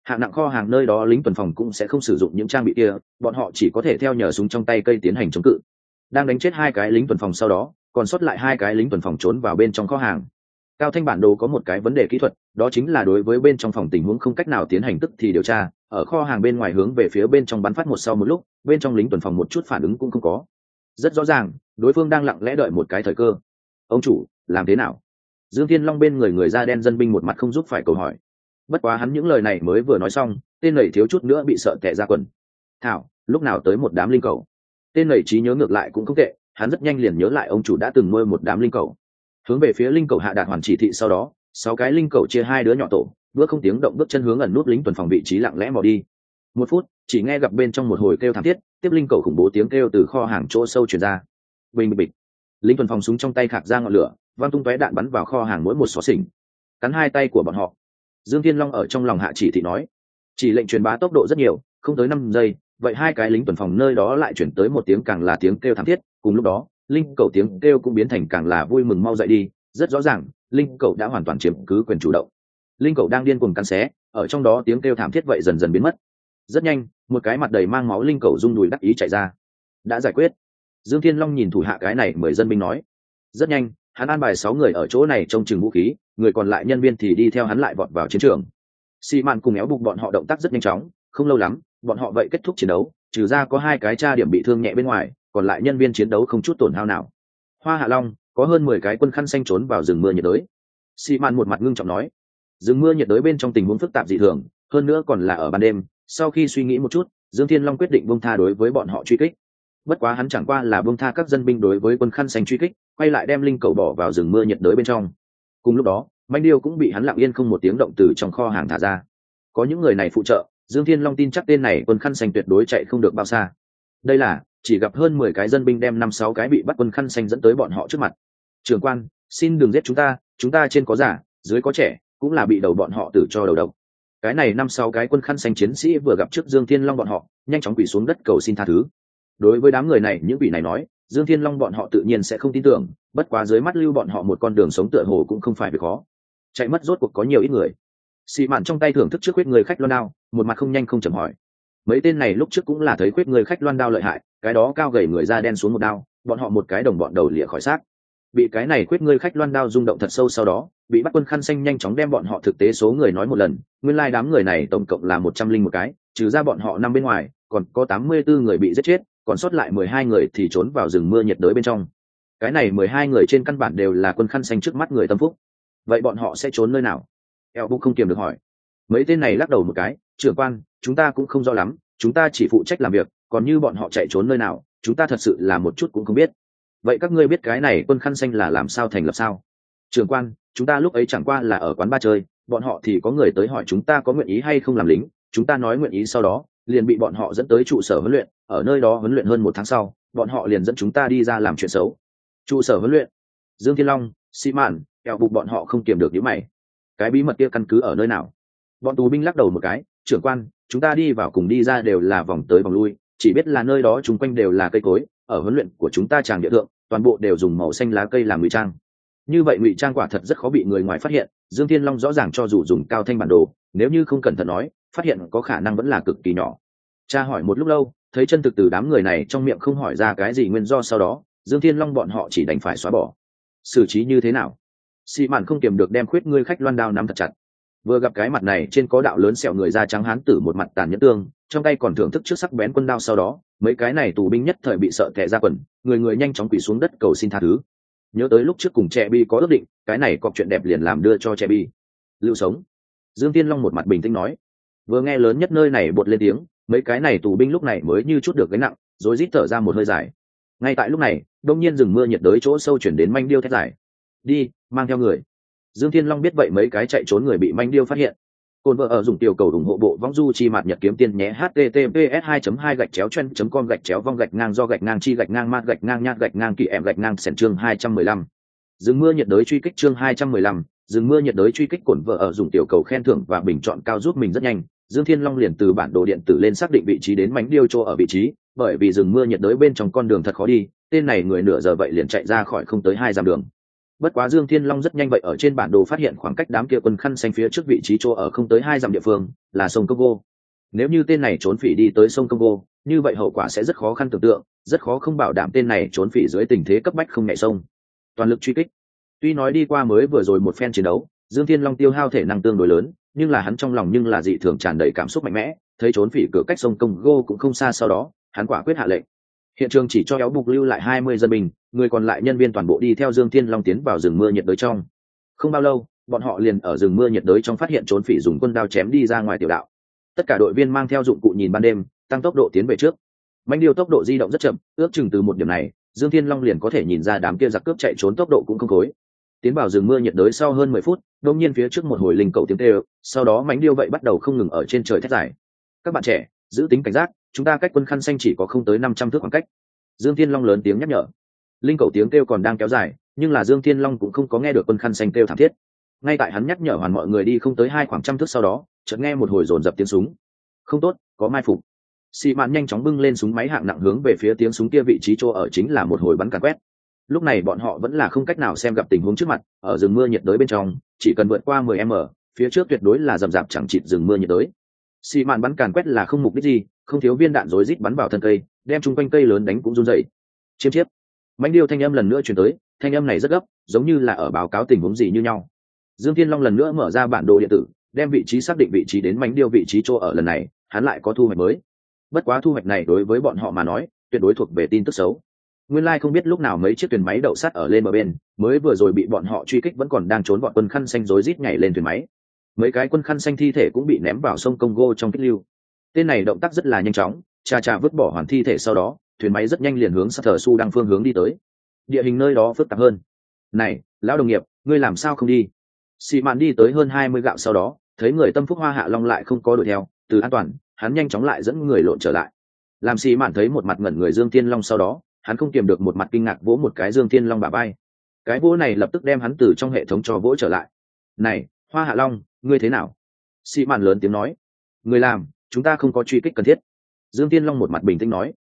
hạng nặng kho hàng nơi đó lính tuần phòng cũng sẽ không sử dụng những trang bị kia, bọn họ chỉ có thể theo nhờ súng trong tay cây tiến hành chống cự. Đang đánh chết hai cái lính tuần phòng sau đó, còn sót lại hai cái lính tuần phòng trốn vào bên trong kho hàng. Cao thanh bản đồ có một cái vấn đề kỹ thuật đó chính là đối với bên trong phòng tình huống không cách nào tiến hành tức thì điều tra, ở kho hàng bên ngoài hướng về phía bên trong bắn phát một sau một lúc, bên trong lính tuần phòng một chút phản ứng cũng không có. Rất rõ ràng, đối phương đang lặng lẽ đợi một cái thời cơ. Ông chủ, làm thế nào? Dương thiên long bên người người da đen dân binh một mặt không giúp phải câu hỏi. Bất quá hắn những lời này mới vừa nói xong, tên lầy thiếu chút nữa bị sợ tệ ra quần. Thảo, lúc nào tới một đám linh cầu? Tên lầy trí nhớ ngược lại cũng không tệ, hắn rất nhanh liền nhớ lại ông chủ đã từng nuôi một đám linh cầu. Hướng về phía linh cầu hạ đạt hoàn chỉ thị sau đó sáu cái linh cầu chia hai đứa nhỏ tổ, bước không tiếng động bước chân hướng ẩn nút lính tuần phòng vị trí lặng lẽ mò đi. Một phút, chỉ nghe gặp bên trong một hồi kêu thảm thiết, tiếp linh cầu khủng bố tiếng kêu từ kho hàng chỗ sâu chuyển ra. Bình bịch lính tuần phòng súng trong tay khạc ra ngọn lửa văng tung tóe đạn bắn vào kho hàng mỗi một xó xỉnh. Cắn hai tay của bọn họ. Dương thiên long ở trong lòng hạ chỉ thị nói, chỉ lệnh truyền bá tốc độ rất nhiều, không tới năm giây, vậy hai cái lính tuần phòng nơi đó lại chuyển tới một tiếng càng là tiếng kêu thảm thiết, cùng lúc đó, linh cầu tiếng kêu cũng biến thành càng là vui mừng mau dậy đi rất rõ ràng, linh cầu đã hoàn toàn chiếm cứ quyền chủ động. Linh cầu đang điên cuồng cắn xé, ở trong đó tiếng kêu thảm thiết vậy dần dần biến mất. Rất nhanh, một cái mặt đầy mang máu linh cầu rung đùi đắc ý chạy ra. Đã giải quyết. Dương thiên long nhìn thủ hạ cái này mời dân binh nói. Rất nhanh, hắn an bài sáu người ở chỗ này trông chừng vũ khí, người còn lại nhân viên thì đi theo hắn lại vọt vào chiến trường. Xi mạn cùng éo bục bọn họ động tác rất nhanh chóng, không lâu lắm, bọn họ vậy kết thúc chiến đấu, trừ ra có hai cái tra điểm bị thương nhẹ bên ngoài, còn lại nhân viên chiến đấu không chút tổn hao nào. Hoa hạ long có hơn mười cái quân khăn xanh trốn vào rừng mưa nhiệt đới. Xi mạn một mặt ngưng trọng nói, rừng mưa nhiệt đới bên trong tình huống phức tạp dị thường, hơn nữa còn là ở ban đêm, sau khi suy nghĩ một chút, dương thiên long quyết định bông tha đối với bọn họ truy kích. Bất quá hắn chẳng qua là bông tha các dân binh đối với quân khăn xanh truy kích, quay lại đem linh cầu bỏ vào rừng mưa nhiệt đới bên trong. Cùng lúc đó, manh điêu cũng bị hắn lặng yên không một tiếng động từ trong kho hàng thả ra. Có những người này phụ trợ, dương thiên long tin chắc tên này quân khăn xanh tuyệt đối chạy không được bao xa. Đây là, chỉ gặp hơn mười cái dân binh đem năm sáu cái bị bắt quân khăn xanh dẫn tới bọn họ trước mặt trường quan, xin đừng giết chúng ta chúng ta trên có già dưới có trẻ, cũng là bị đầu bọn họ tử cho đầu độc. Cái này năm sáu cái quân khăn xanh chiến sĩ vừa gặp trước dương thiên long bọn họ, nhanh chóng quỳ xuống đất cầu xin tha thứ. Đối với đám người này, những vị này nói, dương thiên long bọn họ tự nhiên sẽ không tin tưởng, bất quá dưới mắt lưu bọn họ một con đường sống tựa hồ cũng không phải việc khó. Chạy mất rốt cuộc có nhiều ít người. Xị mạn trong tay thưởng thức trước quyết người khách loan đao, một mặt không nhanh không chậm hỏi. Mấy tên này lúc trước cũng là thấy quyết người khách loan đao lợi hại, cái đó cao gầy người da đen xuống một đao, bọn họ một cái đồng bọn đầu lịa khỏi xác bị cái này quyết ngươi khách loan đao rung động thật sâu sau đó, bị bắt quân khăn xanh nhanh chóng đem bọn họ thực tế số người nói một lần, nguyên lai đám người này tổng cộng là một trăm linh một cái, trừ ra bọn họ năm bên ngoài, còn có tám mươi bốn người bị giết chết, còn sót lại mười hai người thì trốn vào rừng mưa nhiệt đới bên trong. Cái này mười hai người trên căn bản đều là quân khăn xanh trước mắt người tâm phúc. Vậy bọn họ sẽ trốn nơi nào? Eo bục không kiềm được hỏi. Mấy tên này lắc đầu một cái, trưởng quan, chúng ta cũng không rõ lắm, chúng ta chỉ phụ trách làm việc, còn như bọn họ chạy trốn nơi nào, chúng ta thật sự là một chút cũng không biết vậy các ngươi biết cái này quân khăn xanh là làm sao thành lập sao? Trường quan, chúng ta lúc ấy chẳng qua là ở quán ba chơi, bọn họ thì có người tới hỏi chúng ta có nguyện ý hay không làm lính, chúng ta nói nguyện ý sau đó, liền bị bọn họ dẫn tới trụ sở huấn luyện, ở nơi đó huấn luyện hơn một tháng sau, bọn họ liền dẫn chúng ta đi ra làm chuyện xấu. Trụ sở huấn luyện, dương thiên long, sĩ mạn, kẹo bục bọn họ không kiềm được những mày. Cái bí mật kia căn cứ ở nơi nào? Bọn tù binh lắc đầu một cái, trưởng quan, chúng ta đi vào cùng đi ra đều là vòng tới vòng lui, chỉ biết là nơi đó chung quanh đều là cây cối ở huấn luyện của chúng ta tràng địa thượng, toàn bộ đều dùng màu xanh lá cây làm ngụy trang. Như vậy ngụy trang quả thật rất khó bị người ngoài phát hiện, dương thiên long rõ ràng cho dù dùng cao thanh bản đồ, nếu như không cẩn thận nói, phát hiện có khả năng vẫn là cực kỳ nhỏ. Cha hỏi một lúc lâu, thấy chân thực từ đám người này trong miệng không hỏi ra cái gì nguyên do sau đó, dương thiên long bọn họ chỉ đành phải xóa bỏ. Xử trí như thế nào? Xị mạn không kiềm được đem khuyết ngươi khách loan đao nắm thật chặt. Vừa gặp cái mặt này trên có đạo lớn sẹo người da trắng hán tử một mặt tàn nhẫn tương, trong tay còn thưởng thức trước sắc bén quân đao sau đó mấy cái này tù binh nhất thời bị sợ tệ ra quần, người người nhanh chóng quỳ xuống đất cầu xin tha thứ. Nhớ tới lúc trước cùng trẻ bi có ước định, cái này cọc chuyện đẹp liền làm đưa cho trẻ bi. Lưu sống. Dương tiên long một mặt bình tĩnh nói. Vừa nghe lớn nhất nơi này bột lên tiếng, mấy cái này tù binh lúc này mới như chút được gánh nặng, rồi rít thở ra một hơi dài. Ngay tại lúc này, đông nhiên rừng mưa nhiệt đới chỗ sâu chuyển đến manh điêu thét dài. Đi, mang theo người. Dương thiên long biết vậy mấy cái chạy trốn người bị manh điêu phát hiện Côn vợ ở dùng tiểu cầu ủng hộ bộ vong du chi mạt nhật kiếm tiên nhé https 2 2 gạch chéo chen com gạch chéo vong gạch ngang do gạch ngang chi gạch ngang mát gạch ngang nhát gạch ngang kỳ em gạch ngang sẻn chương 215. Dừng mưa nhiệt đới truy kích chương 215, dừng mưa nhiệt đới truy kích cổn vợ ở dùng tiểu cầu khen thưởng và bình chọn cao giúp mình rất nhanh. Dương Thiên Long liền từ bản đồ điện tử lên xác định vị trí đến mánh điêu chỗ ở vị trí, bởi vì rừng mưa nhiệt đới bên trong con đường thật khó đi, tên này người nửa giờ vậy liền chạy ra khỏi không tới hai dặm đường bất quá dương thiên long rất nhanh vậy ở trên bản đồ phát hiện khoảng cách đám kia quân khăn xanh phía trước vị trí chỗ ở không tới hai dặm địa phương, là sông congo nếu như tên này trốn phỉ đi tới sông congo như vậy hậu quả sẽ rất khó khăn tưởng tượng, rất khó không bảo đảm tên này trốn phỉ dưới tình thế cấp bách không nhảy sông. Toàn lực truy kích. Tuy nói đi qua mới vừa rồi một phen chiến đấu, dương thiên long tiêu hao thể năng tương đối lớn, nhưng là hắn trong lòng nhưng là dị thường tràn đầy cảm xúc mạnh mẽ, thấy trốn phỉ cửa cách sông congo cũng không xa sau đó, hắn quả quyết hạ lệnh hiện trường chỉ cho éo bục lưu lại hai mươi dân binh, người còn lại nhân viên toàn bộ đi theo dương thiên long tiến vào rừng mưa nhiệt đới trong. Không bao lâu, bọn họ liền ở rừng mưa nhiệt đới trong phát hiện trốn phỉ dùng quân đao chém đi ra ngoài tiểu đạo. Tất cả đội viên mang theo dụng cụ nhìn ban đêm, tăng tốc độ tiến về trước. Manh điều tốc độ di động rất chậm, ước chừng từ một điểm này, dương thiên long liền có thể nhìn ra đám kia giặc cướp chạy trốn tốc độ cũng không khối. Tiến vào rừng mưa nhiệt đới sau hơn mười phút đông nhiên phía trước một hồi linh cầu tiếng tê sau đó mánh điêu vậy bắt đầu không ngừng ở trên trời thét dài. Các bạn trẻ, giữ tính cảnh giác chúng ta cách quân khăn xanh chỉ có không tới năm trăm thước khoảng cách. Dương thiên long lớn tiếng nhắc nhở. Linh cầu tiếng kêu còn đang kéo dài, nhưng là dương thiên long cũng không có nghe được quân khăn xanh kêu thảm thiết. Ngay tại hắn nhắc nhở hoàn mọi người đi không tới hai khoảng trăm thước sau đó, chợt nghe một hồi dồn dập tiếng súng. Không tốt, có mai phục. Xị mạn nhanh chóng bưng lên súng máy hạng nặng hướng về phía tiếng súng kia vị trí chỗ ở chính là một hồi bắn càn quét. Lúc này bọn họ vẫn là không cách nào xem gặp tình huống trước mặt, ở rừng mưa nhiệt đới bên trong, chỉ cần vượt qua 10 m, phía trước tuyệt đối là rầm rạp chẳng chịt rừng mưa nhiệt đới. Xị mạn bắn càn quét là không mục đích gì không thiếu viên đạn rối rít bắn vào thân cây, đem chung quanh cây lớn đánh cũng run dậy chiêm chiếp. Manh điêu thanh âm lần nữa chuyển tới, thanh âm này rất gấp, giống như là ở báo cáo tình huống gì như nhau. Dương thiên long lần nữa mở ra bản đồ điện tử, đem vị trí xác định vị trí đến manh điêu vị trí chỗ ở lần này, hắn lại có thu hoạch mới. Bất quá thu hoạch này đối với bọn họ mà nói, tuyệt đối thuộc về tin tức xấu. Nguyên lai không biết lúc nào mấy chiếc thuyền máy đậu sắt ở lên bờ bên, mới vừa rồi bị bọn họ truy kích vẫn còn đang trốn bọn quân khăn xanh rối rít nhảy lên thuyền máy. Mấy cái quân khăn xanh thi thể cũng bị ném vào sông congo trong kích lưu tên này động tác rất là nhanh chóng, cha cha vứt bỏ hoàn thi thể sau đó, thuyền máy rất nhanh liền hướng sát thờ su đang phương hướng đi tới. Địa hình nơi đó phức tạp hơn. Này, lão đồng nghiệp, ngươi làm sao không đi? Xị mạn đi tới hơn hai mươi gạo sau đó, thấy người tâm phúc hoa hạ long lại không có đuổi theo, từ an toàn, hắn nhanh chóng lại dẫn người lộn trở lại. Làm xị mạn thấy một mặt ngẩn người dương tiên long sau đó, hắn không kiềm được một mặt kinh ngạc vỗ một cái dương tiên long bà bay cái vỗ này lập tức đem hắn từ trong hệ thống cho vỗ trở lại. Này, hoa hạ long, ngươi thế nào? Xị mạn lớn tiếng nói. Người làm chúng ta không có truy kích cần thiết. Dương tiên long một mặt bình tĩnh nói.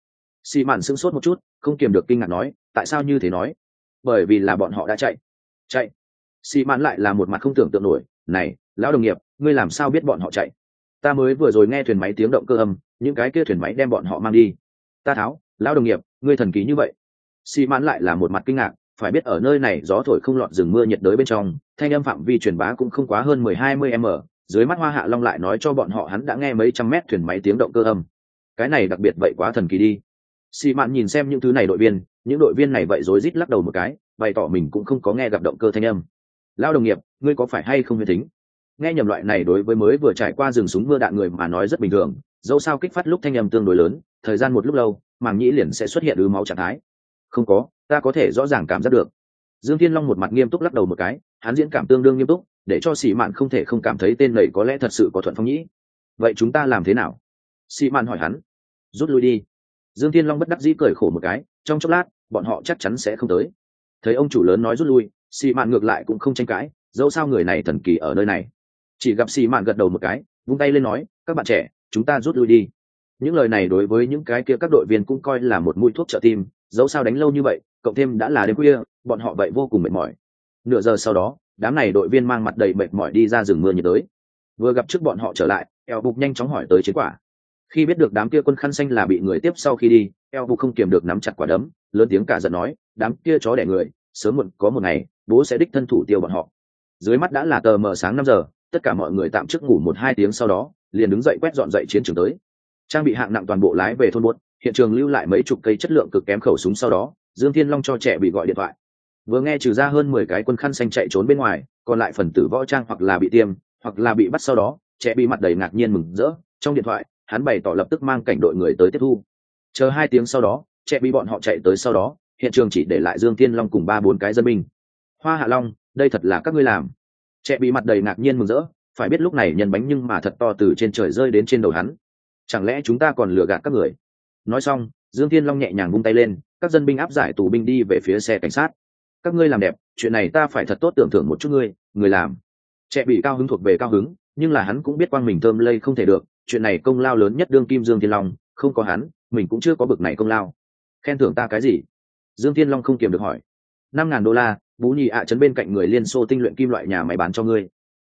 Xì mạn sững sốt một chút, không kiềm được kinh ngạc nói, tại sao như thế nói? Bởi vì là bọn họ đã chạy. Chạy. Xì mạn lại là một mặt không tưởng tượng nổi, này, lão đồng nghiệp, ngươi làm sao biết bọn họ chạy? Ta mới vừa rồi nghe thuyền máy tiếng động cơ âm, những cái kia thuyền máy đem bọn họ mang đi. Ta tháo, lão đồng nghiệp, ngươi thần ký như vậy. Xì mạn lại là một mặt kinh ngạc, phải biết ở nơi này gió thổi không lọt rừng mưa nhiệt đới bên trong, thanh âm phạm vi truyền bá cũng không quá hơn mười hai mươi m dưới mắt hoa hạ long lại nói cho bọn họ hắn đã nghe mấy trăm mét thuyền máy tiếng động cơ âm. Cái này đặc biệt vậy quá thần kỳ đi. Xì mạn nhìn xem những thứ này đội viên, những đội viên này vậy rối rít lắc đầu một cái, bày tỏ mình cũng không có nghe gặp động cơ thanh âm. Lao đồng nghiệp, ngươi có phải hay không huyền tính nghe nhầm loại này đối với mới vừa trải qua rừng súng mưa đạn người mà nói rất bình thường, dẫu sao kích phát lúc thanh âm tương đối lớn, thời gian một lúc lâu, màng nhĩ liền sẽ xuất hiện ứ máu trạng thái. Không có, ta có thể rõ ràng cảm giác được. Dương thiên long một mặt nghiêm túc lắc đầu một cái hắn diễn cảm tương đương nghiêm túc, để cho xì mạn không thể không cảm thấy tên này có lẽ thật sự có thuận phong nhĩ. Vậy chúng ta làm thế nào? Xì mạn hỏi hắn. Rút lui đi. Dương thiên long bất đắc dĩ cười khổ một cái, trong chốc lát, bọn họ chắc chắn sẽ không tới. Thấy ông chủ lớn nói rút lui xì mạn ngược lại cũng không tranh cãi, dẫu sao người này thần kỳ ở nơi này. Chỉ gặp xì mạn gật đầu một cái, vung tay lên nói, các bạn trẻ, chúng ta rút lui đi. Những lời này đối với những cái kia các đội viên cũng coi là một mũi thuốc trợ tim, dẫu sao đánh lâu như vậy, cộng thêm đã là đêm khuya, bọn họ vậy vô cùng mệt mỏi nửa giờ sau đó, đám này đội viên mang mặt đầy mệt mỏi đi ra rừng mưa nhiệt đới. Vừa gặp trước bọn họ trở lại, eo bục nhanh chóng hỏi tới chiến quả. Khi biết được đám kia quân khăn xanh là bị người tiếp sau khi đi, eo bục không kiềm được nắm chặt quả đấm, lớn tiếng cả giận nói, đám kia chó đẻ người, sớm muộn có một ngày, bố sẽ đích thân thủ tiêu bọn họ. Dưới mắt đã là tờ mờ sáng năm giờ, tất cả mọi người tạm trước ngủ một hai tiếng sau đó, liền đứng dậy quét dọn dậy chiến trường tới. Trang bị hạng nặng toàn bộ lái về thôn buốt hiện trường lưu lại mấy chục cây chất lượng cực kém khẩu súng sau đó, dương thiên long cho trẻ bị gọi điện thoại vừa nghe trừ ra hơn mười cái quân khăn xanh chạy trốn bên ngoài, còn lại phần tử võ trang hoặc là bị tiêm, hoặc là bị bắt sau đó, trẻ bị mặt đầy ngạc nhiên mừng rỡ. Trong điện thoại, hắn bày tỏ lập tức mang cảnh đội người tới tiếp thu. Chờ hai tiếng sau đó, trẻ bị bọn họ chạy tới sau đó, hiện trường chỉ để lại dương thiên long cùng ba bốn cái dân binh. Hoa hạ long, đây thật là các ngươi làm. Trẻ bị mặt đầy ngạc nhiên mừng rỡ, phải biết lúc này nhân bánh nhưng mà thật to từ trên trời rơi đến trên đầu hắn. Chẳng lẽ chúng ta còn lừa gạt các người? Nói xong, dương thiên long nhẹ nhàng vung tay lên, các dân binh áp giải tù binh đi về phía xe cảnh sát các ngươi làm đẹp, chuyện này ta phải thật tốt tưởng thưởng một chút ngươi, người làm. Trẻ bị cao hứng thuộc về cao hứng, nhưng là hắn cũng biết quang mình thơm lây không thể được, chuyện này công lao lớn nhất đương kim dương thiên long, không có hắn, mình cũng chưa có bực này công lao. Khen thưởng ta cái gì? Dương thiên long không kiềm được hỏi. Năm ngàn đô la, bú nhị ạ chấn bên cạnh người liên xô tinh luyện kim loại nhà máy bán cho ngươi.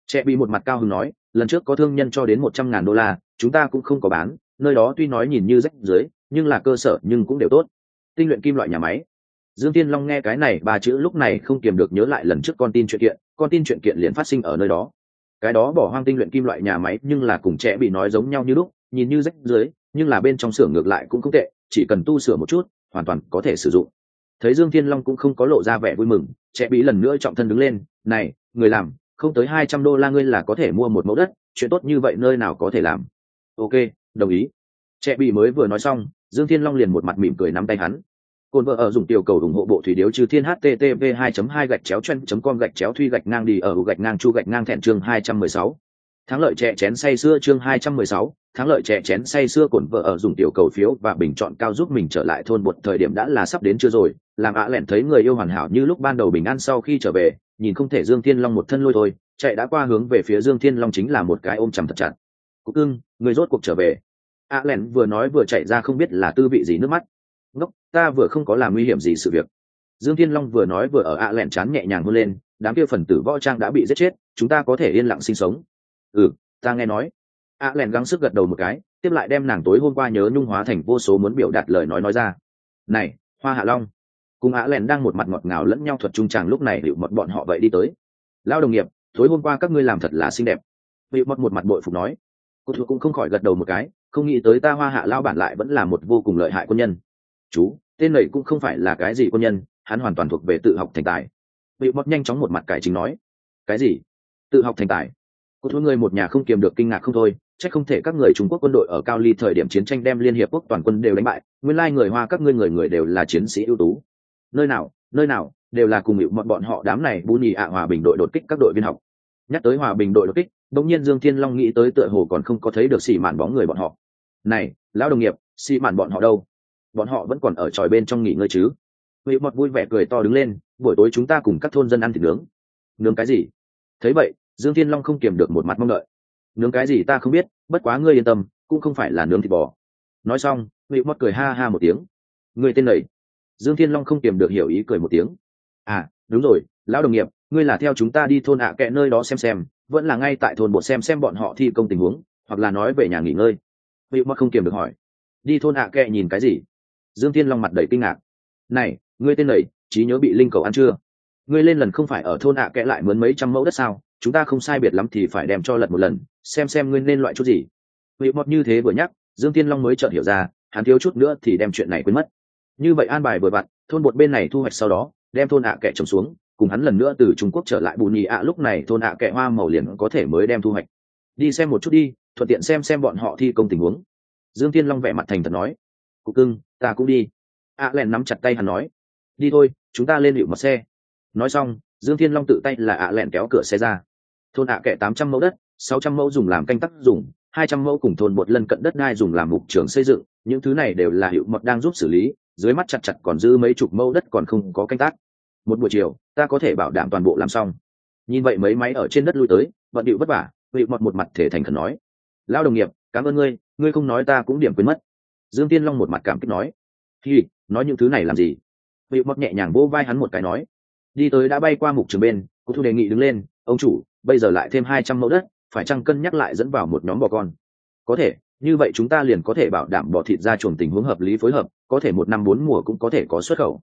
Trẻ bị một mặt cao hứng nói, lần trước có thương nhân cho đến một trăm ngàn đô la, chúng ta cũng không có bán, nơi đó tuy nói nhìn như rách dưới nhưng là cơ sở nhưng cũng đều tốt. Tinh luyện kim loại nhà máy dương tiên long nghe cái này ba chữ lúc này không kiềm được nhớ lại lần trước con tin chuyện kiện, con tin chuyện kiện liền phát sinh ở nơi đó. Cái đó bỏ hoang tinh luyện kim loại nhà máy nhưng là cùng trẻ bị nói giống nhau như lúc, nhìn như rách dưới nhưng là bên trong xưởng ngược lại cũng không tệ, chỉ cần tu sửa một chút, hoàn toàn có thể sử dụng. Thấy dương thiên long cũng không có lộ ra vẻ vui mừng, trẻ bị lần nữa trọng thân đứng lên, này, người làm, không tới hai trăm đô la ngươi là có thể mua một mẫu đất, chuyện tốt như vậy nơi nào có thể làm? Ok, đồng ý. Trẻ bị mới vừa nói xong, dương thiên long liền một mặt mỉm cười nắm tay hắn. Côn vợ ở dùng tiểu cầu ủng hộ bộ thủy điếu trừ thiên http 2 2 gạch chéo chân com gạch chéo thuy gạch ngang đi ở gạch ngang chu gạch ngang thẹn chương 216. thắng lợi trẻ chén say xưa chương 216, thắng lợi trẻ chén say xưa cồn vợ ở dùng tiểu cầu phiếu và bình chọn cao giúp mình trở lại thôn một thời điểm đã là sắp đến chưa rồi. Làm ạ lẹn thấy người yêu hoàn hảo như lúc ban đầu bình an sau khi trở về nhìn không thể dương thiên long một thân lôi thôi chạy đã qua hướng về phía dương thiên long chính là một cái ôm chầm thật chặt. Cục ưng người rốt cuộc trở về. ạ lẹn vừa nói vừa chạy ra không biết là tư vị gì nước mắt ngốc, ta vừa không có làm nguy hiểm gì sự việc. Dương thiên long vừa nói vừa ở ạ lẹn chán nhẹ nhàng hơn lên, đám kia phần tử võ trang đã bị giết chết, chúng ta có thể yên lặng sinh sống. Ừ ta nghe nói. ạ lẹn gắng sức gật đầu một cái, tiếp lại đem nàng tối hôm qua nhớ nhung hóa thành vô số muốn biểu đạt lời nói nói ra. Này, hoa hạ long. Cùng ạ lẹn đang một mặt ngọt ngào lẫn nhau thuật trung tràng lúc này liệu mật bọn họ vậy đi tới. Lao đồng nghiệp, tối hôm qua các ngươi làm thật là xinh đẹp. Liệu mật một mặt bội phục nói. Cô thuộc cũng không khỏi gật đầu một cái, không nghĩ tới ta hoa hạ lao bản lại vẫn là một vô cùng lợi hại quân nhân chú, tên này cũng không phải là cái gì quân nhân, hắn hoàn toàn thuộc về tự học thành tài. Bị mất nhanh chóng một mặt cải chính nói, cái gì? Tự học thành tài? Cô thú người một nhà không kiềm được kinh ngạc không thôi, chắc không thể các người trung quốc quân đội ở cao ly thời điểm chiến tranh đem liên hiệp quốc toàn quân đều đánh bại, nguyên lai người hoa các ngươi người người đều là chiến sĩ ưu tú. Nơi nào nơi nào, đều là cùng hiệu bọn bọn họ đám này bu nhì ạ hòa bình đội đột kích các đội viên học. Nhắc tới hòa bình đội đột kích, đống nhiên dương thiên long nghĩ tới tựa hồ còn không có thấy được xì mạn bóng người bọn họ. Này, lão đồng nghiệp xì mạn bọn họ đâu? Bọn họ vẫn còn ở tròi bên trong nghỉ ngơi chứ? Vị mọt vui vẻ cười to đứng lên, buổi tối chúng ta cùng các thôn dân ăn thịt nướng. Nướng cái gì? Thấy vậy, dương thiên long không kiềm được một mặt mong đợi. Nướng cái gì ta không biết, bất quá ngươi yên tâm, cũng không phải là nướng thịt bò. Nói xong vị mọt cười ha ha một tiếng. Người tên này? Dương thiên long không kiềm được hiểu ý cười một tiếng. À đúng rồi, lão đồng nghiệp, ngươi là theo chúng ta đi thôn ạ à kẹ nơi đó xem xem, vẫn là ngay tại thôn bột xem xem bọn họ thi công tình huống, hoặc là nói về nhà nghỉ ngơi. Vị mọt không kiềm được hỏi. Đi thôn ạ à kẹ nhìn cái gì? Dương thiên long mặt đầy kinh ngạc. Này, ngươi tên lầy trí nhớ bị linh cầu ăn chưa? Ngươi lên lần không phải ở thôn ạ à kẽ lại mướn mấy trăm mẫu đất sao? Chúng ta không sai biệt lắm thì phải đem cho lật một lần, xem xem ngươi nên loại chút gì. Vị mọt như thế vừa nhắc, dương thiên long mới chợt hiểu ra, hắn thiếu chút nữa thì đem chuyện này quên mất. Như vậy an bài vừa vặn thôn bột bên này thu hoạch sau đó, đem thôn ạ à kẹ trồng xuống, cùng hắn lần nữa từ trung quốc trở lại bù nhì ạ, lúc này thôn ạ kẹ hoa màu liền có thể mới đem thu hoạch. Đi xem một chút đi, thuận tiện xem xem bọn họ thi công tình huống. Dương thiên long vẻ mặt thành thật nói cục cưng, ta cũng đi. A len nắm chặt tay hắn nói. Đi thôi, chúng ta lên hiệu mặt xe. Nói xong, dương thiên long tự tay là ạ lẹn kéo cửa xe ra. Thôn ạ kệ tám trăm mẫu đất, sáu trăm mẫu dùng làm canh tác dùng, hai trăm mẫu cùng thôn một lân cận đất đai dùng làm mục trường xây dựng, những thứ này đều là hiệu mật đang giúp xử lý, dưới mắt chặt chặt còn dư mấy chục mẫu đất còn không có canh tác. Một buổi chiều, ta có thể bảo đảm toàn bộ làm xong. Nhìn vậy mấy máy ở trên đất lui tới vận điệu vất vả hiệu mật một mặt thể thành khẩn nói. Lao đồng nghiệp, cảm ơn ngươi ngươi không nói ta cũng điểm quên mất dương tiên long một mặt cảm kích nói thì nói những thứ này làm gì? Vị mọt nhẹ nhàng vỗ vai hắn một cái nói, đi tới đã bay qua mục trường bên, cô thu đề nghị đứng lên, ông chủ, bây giờ lại thêm hai trăm mẫu đất, phải chăng cân nhắc lại dẫn vào một nhóm bò con? Có thể, như vậy chúng ta liền có thể bảo đảm bò thịt ra chuồng tình huống hợp lý phối hợp, có thể một năm bốn mùa cũng có thể có xuất khẩu.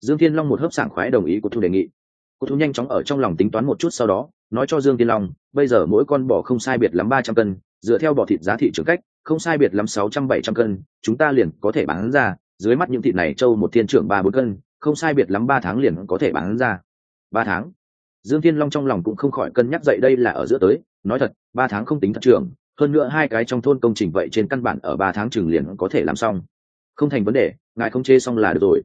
Dương thiên long một hớp sảng khoái đồng ý của thu đề nghị. Cô thu nhanh chóng ở trong lòng tính toán một chút sau đó, nói cho dương thiên long, bây giờ mỗi con bò không sai biệt lắm ba trăm cân, dựa theo bò thịt giá thị trường cách không sai biệt lắm sáu trăm bảy trăm cân, chúng ta liền có thể bán ra. Dưới mắt những thịt này trâu một thiên trưởng ba bốn cân, không sai biệt lắm ba tháng liền có thể bán ra. Ba tháng? Dương thiên long trong lòng cũng không khỏi cân nhắc dậy đây là ở giữa tới. Nói thật, ba tháng không tính thật trường hơn nữa hai cái trong thôn công trình vậy trên căn bản ở ba tháng chừng liền có thể làm xong. Không thành vấn đề, ngài không chê xong là được rồi.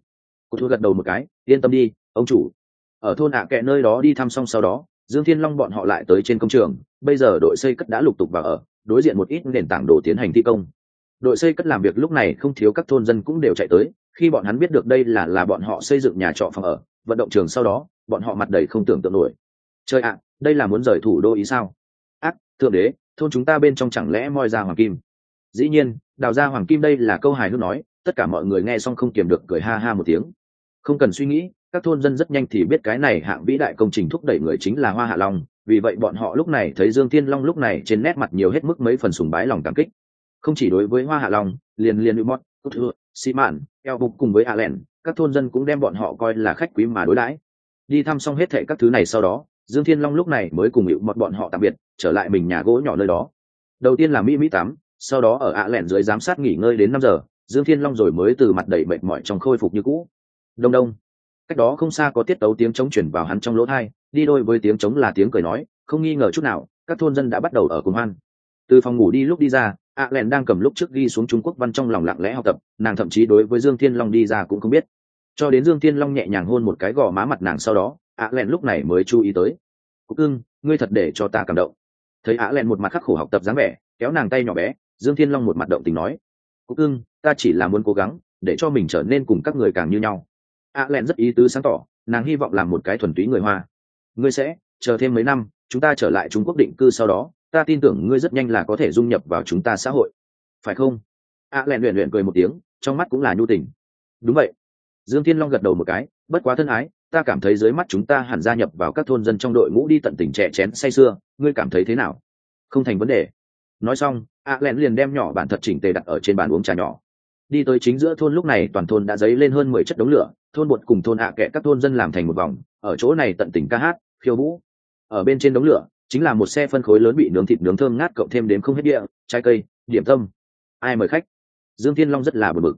Cô thu gật đầu một cái, yên tâm đi, ông chủ. Ở thôn ạ à kệ nơi đó đi thăm xong sau đó, dương thiên long bọn họ lại tới trên công trường. Bây giờ đội xây cất đã lục tục vào ở đối diện một ít nền tảng đồ tiến hành thi công. Đội xây cất làm việc lúc này không thiếu các thôn dân cũng đều chạy tới, khi bọn hắn biết được đây là là bọn họ xây dựng nhà trọ phòng ở, vận động trường sau đó, bọn họ mặt đầy không tưởng tượng nổi. Chơi ạ, đây là muốn rời thủ đô ý sao? Ác, thượng đế, thôn chúng ta bên trong chẳng lẽ moi ra hoàng kim? Dĩ nhiên, đào ra hoàng kim đây là câu hài hước nói, tất cả mọi người nghe xong không kiềm được cười ha ha một tiếng. Không cần suy nghĩ, các thôn dân rất nhanh thì biết cái này hạng vĩ đại công trình thúc đẩy người chính là hoa hạ long vì vậy bọn họ lúc này thấy dương thiên long lúc này trên nét mặt nhiều hết mức mấy phần sùng bái lòng cảm kích. Không chỉ đối với hoa hạ long, liền liền hữu mót cốt thừa, xi mạn, eo bục cùng với a len các thôn dân cũng đem bọn họ coi là khách quý mà đối đãi. Đi thăm xong hết thệ các thứ này sau đó, dương thiên long lúc này mới cùng hữu mật bọn họ tạm biệt, trở lại mình nhà gỗ nhỏ nơi đó. Đầu tiên là mỹ mỹ tắm sau đó ở ạ lẹn dưới giám sát nghỉ ngơi đến năm giờ, dương thiên long rồi mới từ mặt đầy mệt mỏi trong khôi phục như cũ. Đông đông. Cách đó không xa có tiết tấu tiếng chống chuyển vào hắn trong lỗ thai đi đôi với tiếng trống là tiếng cười nói, không nghi ngờ chút nào, các thôn dân đã bắt đầu ở cùng hoan. Từ phòng ngủ đi lúc đi ra ạ lẹn đang cầm lúc trước ghi xuống trung quốc văn trong lòng lặng lẽ học tập, nàng thậm chí đối với dương thiên long đi ra cũng không biết. Cho đến dương thiên long nhẹ nhàng hôn một cái gò má mặt nàng sau đó ạ lẹn lúc này mới chú ý tới. Cúc ưng ngươi thật để cho ta cảm động. Thấy ạ lẹn một mặt khắc khổ học tập dáng vẻ, kéo nàng tay nhỏ bé, dương thiên long một mặt động tình nói, cúc ưng ta chỉ là muốn cố gắng, để cho mình trở nên cùng các người càng như nhau. Ạ lẹn rất ý tứ sáng tỏ, nàng hy vọng làm một cái thuần túy người hoa ngươi sẽ chờ thêm mấy năm, chúng ta trở lại trung quốc định cư sau đó, ta tin tưởng ngươi rất nhanh là có thể dung nhập vào chúng ta xã hội. Phải không? Ạ lẹn luyện luyện cười một tiếng, trong mắt cũng là nhu tình. Đúng vậy. Dương thiên long gật đầu một cái, bất quá thân ái, ta cảm thấy dưới mắt chúng ta hẳn gia nhập vào các thôn dân trong đội ngũ đi tận tỉnh trẻ chén say sưa, ngươi cảm thấy thế nào? Không thành vấn đề. Nói xong ạ lẹn liền đem nhỏ bản thật chỉnh tề đặt ở trên bàn uống trà nhỏ đi tới chính giữa thôn lúc này toàn thôn đã dấy lên hơn mười chất đống lửa thôn bột cùng thôn ạ kệ các thôn dân làm thành một vòng ở chỗ này tận tình ca hát khiêu vũ. Ở bên trên đống lửa chính là một xe phân khối lớn bị nướng thịt nướng thơm ngát cộng thêm đến không hết địa trái cây điểm tâm. Ai mời khách? Dương thiên long rất là bực bực.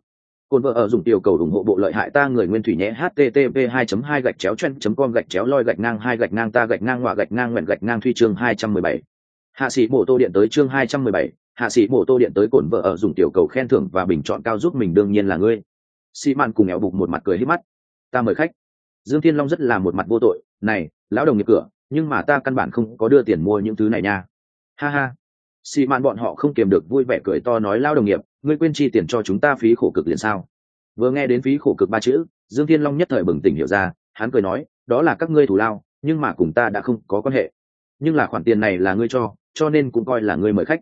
Cồn vợ ở dùng tiểu cầu ủng hộ bộ lợi hại ta người nguyên thủy nhé http 2 2 gạch chéo chen com gạch chéo loi gạch ngang hai gạch ngang ta gạch ngang ngoạ gạch ngang nguyện gạch ngang thuy chương 217. hạ sĩ mổ tô điện tới chương 217, hạ sĩ mổ tô điện tới cổn vợ ở dùng tiểu cầu khen thưởng và bình chọn cao giúp mình đương nhiên là ngươi. Sĩ mạn cùng éo bục một mặt cười hết mắt. Ta mời khách. Dương thiên long rất là một mặt vô tội. Này, lão đồng nghiệp cửa, nhưng mà ta căn bản không có đưa tiền mua những thứ này nha. Ha ha. Sĩ mạn bọn họ không kiềm được vui vẻ cười to nói lao đồng nghiệp, ngươi quên chi tiền cho chúng ta phí khổ cực liền sao? Vừa nghe đến phí khổ cực ba chữ, dương thiên long nhất thời bừng tỉnh hiểu ra, hắn cười nói, đó là các ngươi thủ lao, nhưng mà cùng ta đã không có quan hệ. Nhưng là khoản tiền này là ngươi cho cho nên cũng coi là ngươi mời khách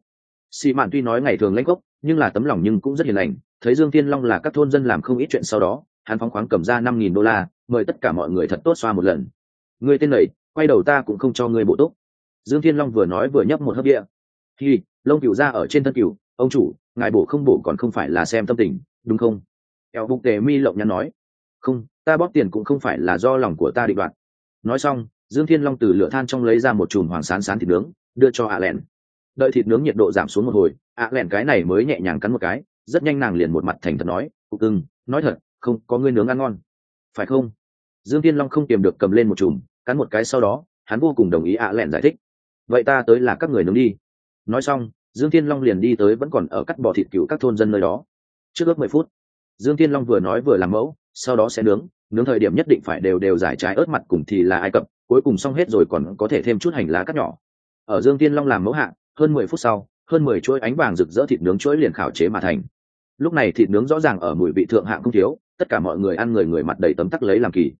xì mạn tuy nói ngày thường lãnh gốc nhưng là tấm lòng nhưng cũng rất hiền lành. Thấy dương thiên long là các thôn dân làm không ít chuyện sau đó hắn phóng khoáng cầm ra năm nghìn đô la mời tất cả mọi người thật tốt xoa một lần. Người tên này quay đầu ta cũng không cho ngươi bộ tốt dương thiên long vừa nói vừa nhấp một hớp địa Hì, lông cừu ra ở trên thân cừu ông chủ ngài bổ không bổ còn không phải là xem tâm tình đúng không? Eo bục tề mi lộng nhắn nói. Không ta bóp tiền cũng không phải là do lòng của ta định đoạt. Nói xong dương thiên long từ lửa than trong lấy ra một chùm hoàng sán sán thịt nướng đưa cho ạ lẹn đợi thịt nướng nhiệt độ giảm xuống một hồi, ạ lẹn cái này mới nhẹ nhàng cắn một cái, rất nhanh nàng liền một mặt thành thật nói, cục cưng, nói thật, không, có ngươi nướng ăn ngon. Phải không? Dương thiên long không tìm được cầm lên một chùm, cắn một cái sau đó, hắn vô cùng đồng ý ạ lẹn giải thích. Vậy ta tới là các người nướng đi. Nói xong, dương thiên long liền đi tới vẫn còn ở cắt bỏ thịt cựu các thôn dân nơi đó. Trước ước mười phút, dương thiên long vừa nói vừa làm mẫu, sau đó sẽ nướng nướng thời điểm nhất định phải đều đều giải trái ớt mặt cùng thì là ai cập, cuối cùng xong hết rồi còn có thể thêm chút hành lá cắt nhỏ. Ở dương thiên long làm mẫu hạng hơn mười phút sau, hơn mười chuỗi ánh vàng rực rỡ thịt nướng chuỗi liền khảo chế mà thành. Lúc này thịt nướng rõ ràng ở mùi vị thượng hạng không thiếu, tất cả mọi người ăn người người mặt đầy tấm tắc lấy làm kỳ.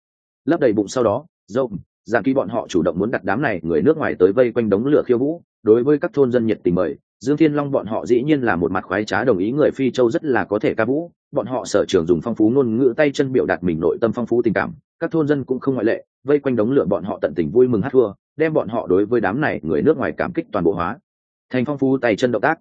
Lấp đầy bụng sau đó dâu giang ký bọn họ chủ động muốn đặt đám này người nước ngoài tới vây quanh đống lửa khiêu vũ, đối với các thôn dân nhiệt tình mời, dương thiên long bọn họ dĩ nhiên là một mặt khoái trá đồng ý người phi châu rất là có thể ca vũ, bọn họ sở trường dùng phong phú ngôn ngữ tay chân biểu đạt mình nội tâm phong phú tình cảm, các thôn dân cũng không ngoại lệ, vây quanh đống lửa bọn họ tận tình vui mừng hát thua, đem bọn họ đối với đám này người nước ngoài cảm kích toàn bộ hóa thành phong phú tay chân động tác.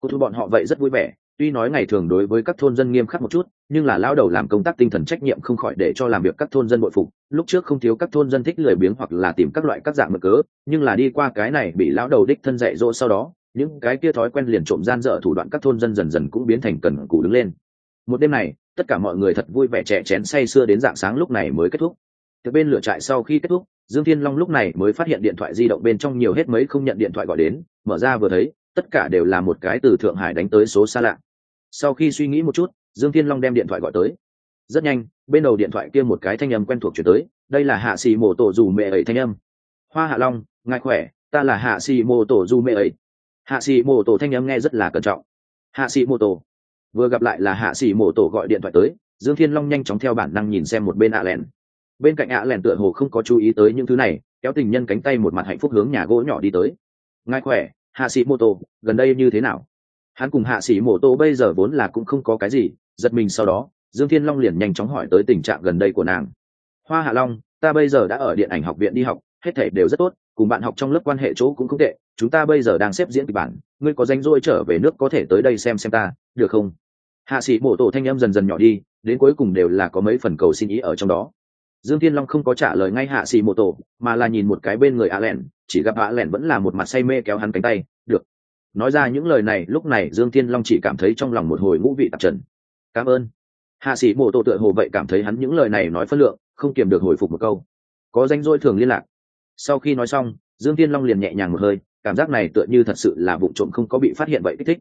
Cô thu bọn họ vậy rất vui vẻ, tuy nói ngày thường đối với các thôn dân nghiêm khắc một chút, nhưng là lao đầu làm công tác tinh thần trách nhiệm không khỏi để cho làm việc các thôn dân bội phục. Lúc trước không thiếu các thôn dân thích lười biếng hoặc là tìm các loại các dạng mực cớ, nhưng là đi qua cái này bị lão đầu đích thân dạy dỗ sau đó, những cái kia thói quen liền trộm gian dở thủ đoạn các thôn dân dần dần cũng biến thành cần cù đứng lên. Một đêm này, tất cả mọi người thật vui vẻ trẻ chén say sưa đến dạng sáng lúc này mới kết thúc. Từ bên lửa trại sau khi kết thúc, dương thiên long lúc này mới phát hiện điện thoại di động bên trong nhiều hết mấy không nhận điện thoại gọi đến mở ra vừa thấy, tất cả đều là một cái từ thượng hải đánh tới số xa lạ. Sau khi suy nghĩ một chút, dương thiên long đem điện thoại gọi tới. Rất nhanh, bên đầu điện thoại kia một cái thanh âm quen thuộc chuyển tới, đây là hạ xì mổ tổ dù mẹ ấy thanh âm. Hoa hạ long, ngài khỏe, ta là hạ sĩ mô tổ du mẹ ấy hạ sĩ mô tổ thanh âm nghe rất là cẩn trọng. Hạ sĩ mô tổ. Vừa gặp lại là hạ sĩ mô tổ gọi điện thoại tới, dương thiên long nhanh chóng theo bản năng nhìn xem một bên ạ lẻn bên cạnh ạ lẻn tựa hồ không có chú ý tới những thứ này, kéo tình nhân cánh tay một mặt hạnh phúc hướng nhà gỗ nhỏ đi tới ngài khỏe, hạ sĩ mô tô, gần đây như thế nào? Hắn cùng hạ sĩ mô tô bây giờ vốn là cũng không có cái gì, giật mình sau đó, dương thiên long liền nhanh chóng hỏi tới tình trạng gần đây của nàng. Hoa hạ long, ta bây giờ đã ở điện ảnh học viện đi học, hết thể đều rất tốt, cùng bạn học trong lớp quan hệ chỗ cũng không tệ, chúng ta bây giờ đang xếp diễn kịch bản, ngươi có danh rỗi trở về nước có thể tới đây xem xem ta, được không? Hạ sĩ Mô tổ thanh em dần dần nhỏ đi, đến cuối cùng đều là có mấy phần cầu xin ý ở trong đó dương thiên long không có trả lời ngay hạ sĩ mộ tổ mà là nhìn một cái bên người a lẻn chỉ gặp a lẻn vẫn là một mặt say mê kéo hắn cánh tay được. Nói ra những lời này lúc này dương thiên long chỉ cảm thấy trong lòng một hồi ngũ vị tạp trần. Cảm ơn. Hạ sĩ mộ tổ tựa hồ vậy cảm thấy hắn những lời này nói phân lượng không kiềm được hồi phục một câu. Có danh dôi thường liên lạc. Sau khi nói xong dương thiên long liền nhẹ nhàng một hơi cảm giác này tựa như thật sự là vụ trộm không có bị phát hiện vậy kích thích.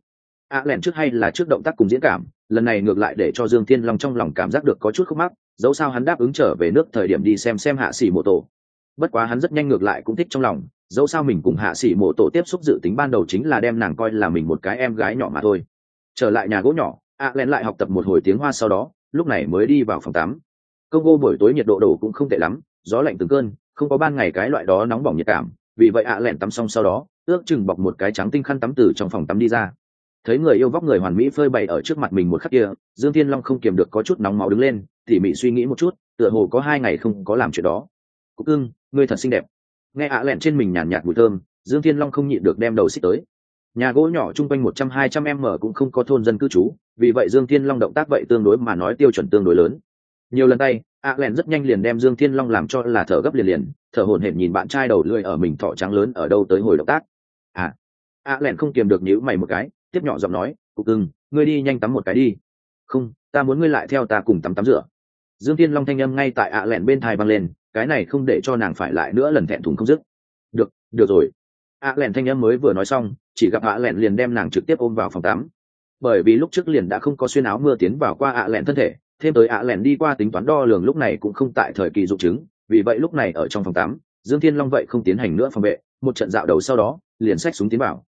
A à, lẻn trước hay là trước động tác cùng diễn cảm lần này ngược lại để cho dương thiên long trong lòng cảm giác được có chút khúc mắc dẫu sao hắn đáp ứng trở về nước thời điểm đi xem xem hạ sĩ mộ tổ. Bất quá hắn rất nhanh ngược lại cũng thích trong lòng dẫu sao mình cùng hạ sĩ mộ tổ tiếp xúc dự tính ban đầu chính là đem nàng coi là mình một cái em gái nhỏ mà thôi. Trở lại nhà gỗ nhỏ a à, lại học tập một hồi tiếng hoa sau đó lúc này mới đi vào phòng tắm. Công vô buổi tối nhiệt độ đổ cũng không tệ lắm gió lạnh từng cơn không có ban ngày cái loại đó nóng bỏng nhiệt cảm vì vậy ạ lẹn tắm xong sau đó ước chừng bọc một cái trắng tinh khăn tắm từ trong phòng tắm đi ra. Thấy người yêu vóc người hoàn mỹ phơi bày ở trước mặt mình một khắc kia dương thiên long không kiềm được có chút nóng máu đứng lên tỉ mỉ suy nghĩ một chút, tựa hồ có hai ngày không có làm chuyện đó. Cúc ưng ngươi thật xinh đẹp. Nghe ạ lẹn trên mình nhàn nhạt mùi thơm, dương thiên long không nhịn được đem đầu xích tới. Nhà gỗ nhỏ chung quanh một trăm hai trăm em mở cũng không có thôn dân cư trú, vì vậy dương thiên long động tác vậy tương đối mà nói tiêu chuẩn tương đối lớn. Nhiều lần tay, ạ lẹn rất nhanh liền đem dương thiên long làm cho là thở gấp liền liền, thở hổn hển nhìn bạn trai đầu lưỡi ở mình thọ trắng lớn ở đâu tới hồi động tác. À ạ lẹn không kiềm được nhíu mày một cái, tiếp nhỏ giọng nói cục cưng, ngươi đi nhanh tắm một cái đi. Không, ta muốn ngươi lại theo ta cùng tắm tắm rửa dương thiên long thanh âm ngay tại ạ lẹn bên thai băng lên, cái này không để cho nàng phải lại nữa lần thẹn thùng không dứt. Được được rồi. ạ lẹn thanh âm mới vừa nói xong, chỉ gặp ạ lẹn liền đem nàng trực tiếp ôm vào phòng tắm. Bởi vì lúc trước liền đã không có xuyên áo mưa tiến vào qua ạ lẹn thân thể, thêm tới ạ lẹn đi qua tính toán đo lường lúc này cũng không tại thời kỳ dụng chứng, vì vậy lúc này ở trong phòng tắm, dương thiên long vậy không tiến hành nữa phòng vệ, một trận dạo đầu sau đó, liền xách súng tiến vào.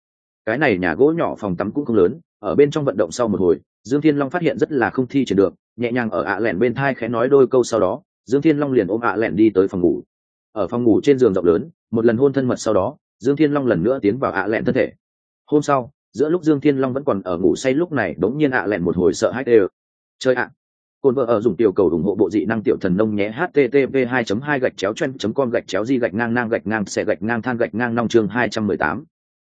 Cái này nhà gỗ nhỏ phòng tắm cũng không lớn ở bên trong vận động sau một hồi dương thiên long phát hiện rất là không thi triển được nhẹ nhàng ở ạ lẹn bên thai khẽ nói đôi câu sau đó dương thiên long liền ôm ạ lẹn đi tới phòng ngủ. Ở phòng ngủ trên giường rộng lớn một lần hôn thân mật sau đó dương thiên long lần nữa tiến vào ạ lẹn thân thể. Hôm sau giữa lúc dương thiên long vẫn còn ở ngủ say lúc này đống nhiên ạ lẹn một hồi sợ hãi đều chơi ạ! Cồn vợ ở dùng tiểu cầu ủng hộ bộ dị năng tiểu thần nông nhé http 2 2 gạch chéo chen com gạch chéo di gạch ngang ngang gạch ngang xe gạch ngang than gạch ngang nong chương 218.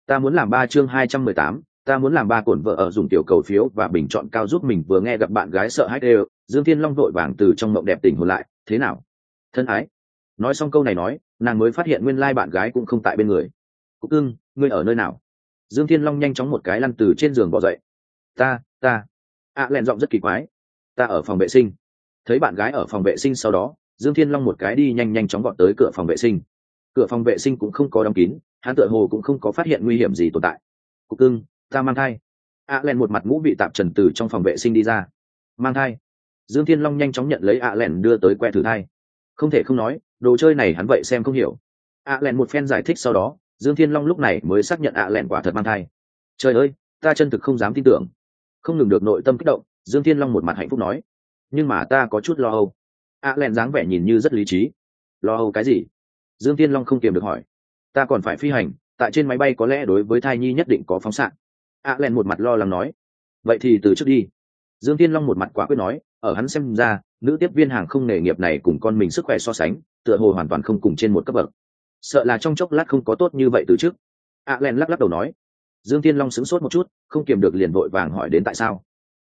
ta muốn làm ba chương 218, ta muốn làm ba cồn vợ ở dùng tiểu cầu phiếu và bình chọn cao giúp mình vừa nghe gặp bạn gái sợ hãi đều dương thiên long vội vàng từ trong mộng đẹp tỉnh hồn lại thế nào? Thân ái? Nói xong câu này nói nàng mới phát hiện nguyên lai bạn gái cũng không tại bên người. Cúc cưng ngươi ở nơi nào? Dương thiên long nhanh chóng một cái lăn từ trên giường bỏ dậy. Ta ta. Ạ à, lẹn giọng rất kỳ quái. Ta ở phòng vệ sinh. Thấy bạn gái ở phòng vệ sinh sau đó dương thiên long một cái đi nhanh nhanh chóng gọn tới cửa phòng vệ sinh. Cửa phòng vệ sinh cũng không có đóng kín hắn tựa hồ cũng không có phát hiện nguy hiểm gì tồn tại. Cục cưng ta mang thai. Ạ à len một mặt ngũ bị tạp trần từ trong phòng vệ sinh đi ra. Mang thai. Dương thiên long nhanh chóng nhận lấy ạ à len đưa tới que thử thai. Không thể không nói, đồ chơi này hắn vậy xem không hiểu. Ạ len một phen giải thích sau đó, dương thiên long lúc này mới xác nhận ạ len quả thật mang thai. Trời ơi, ta chân thực không dám tin tưởng. Không ngừng được nội tâm kích động, dương thiên long một mặt hạnh phúc nói. Nhưng mà ta có chút lo âu. Ạ len dáng vẻ nhìn như rất lý trí. Lo âu cái gì? Dương thiên long không kiềm được hỏi. Ta còn phải phi hành, tại trên máy bay có lẽ đối với thai nhi nhất định có phóng xạ a à len một mặt lo lắng nói. Vậy thì từ trước đi. Dương thiên long một mặt quả quyết nói ở hắn xem ra nữ tiếp viên hàng không nghề nghiệp này cùng con mình sức khỏe so sánh tựa hồ hoàn toàn không cùng trên một cấp bậc. Sợ là trong chốc lát không có tốt như vậy từ trước. A len lắc lắc đầu nói. Dương thiên long sững sốt một chút không kiềm được liền vội vàng hỏi đến tại sao.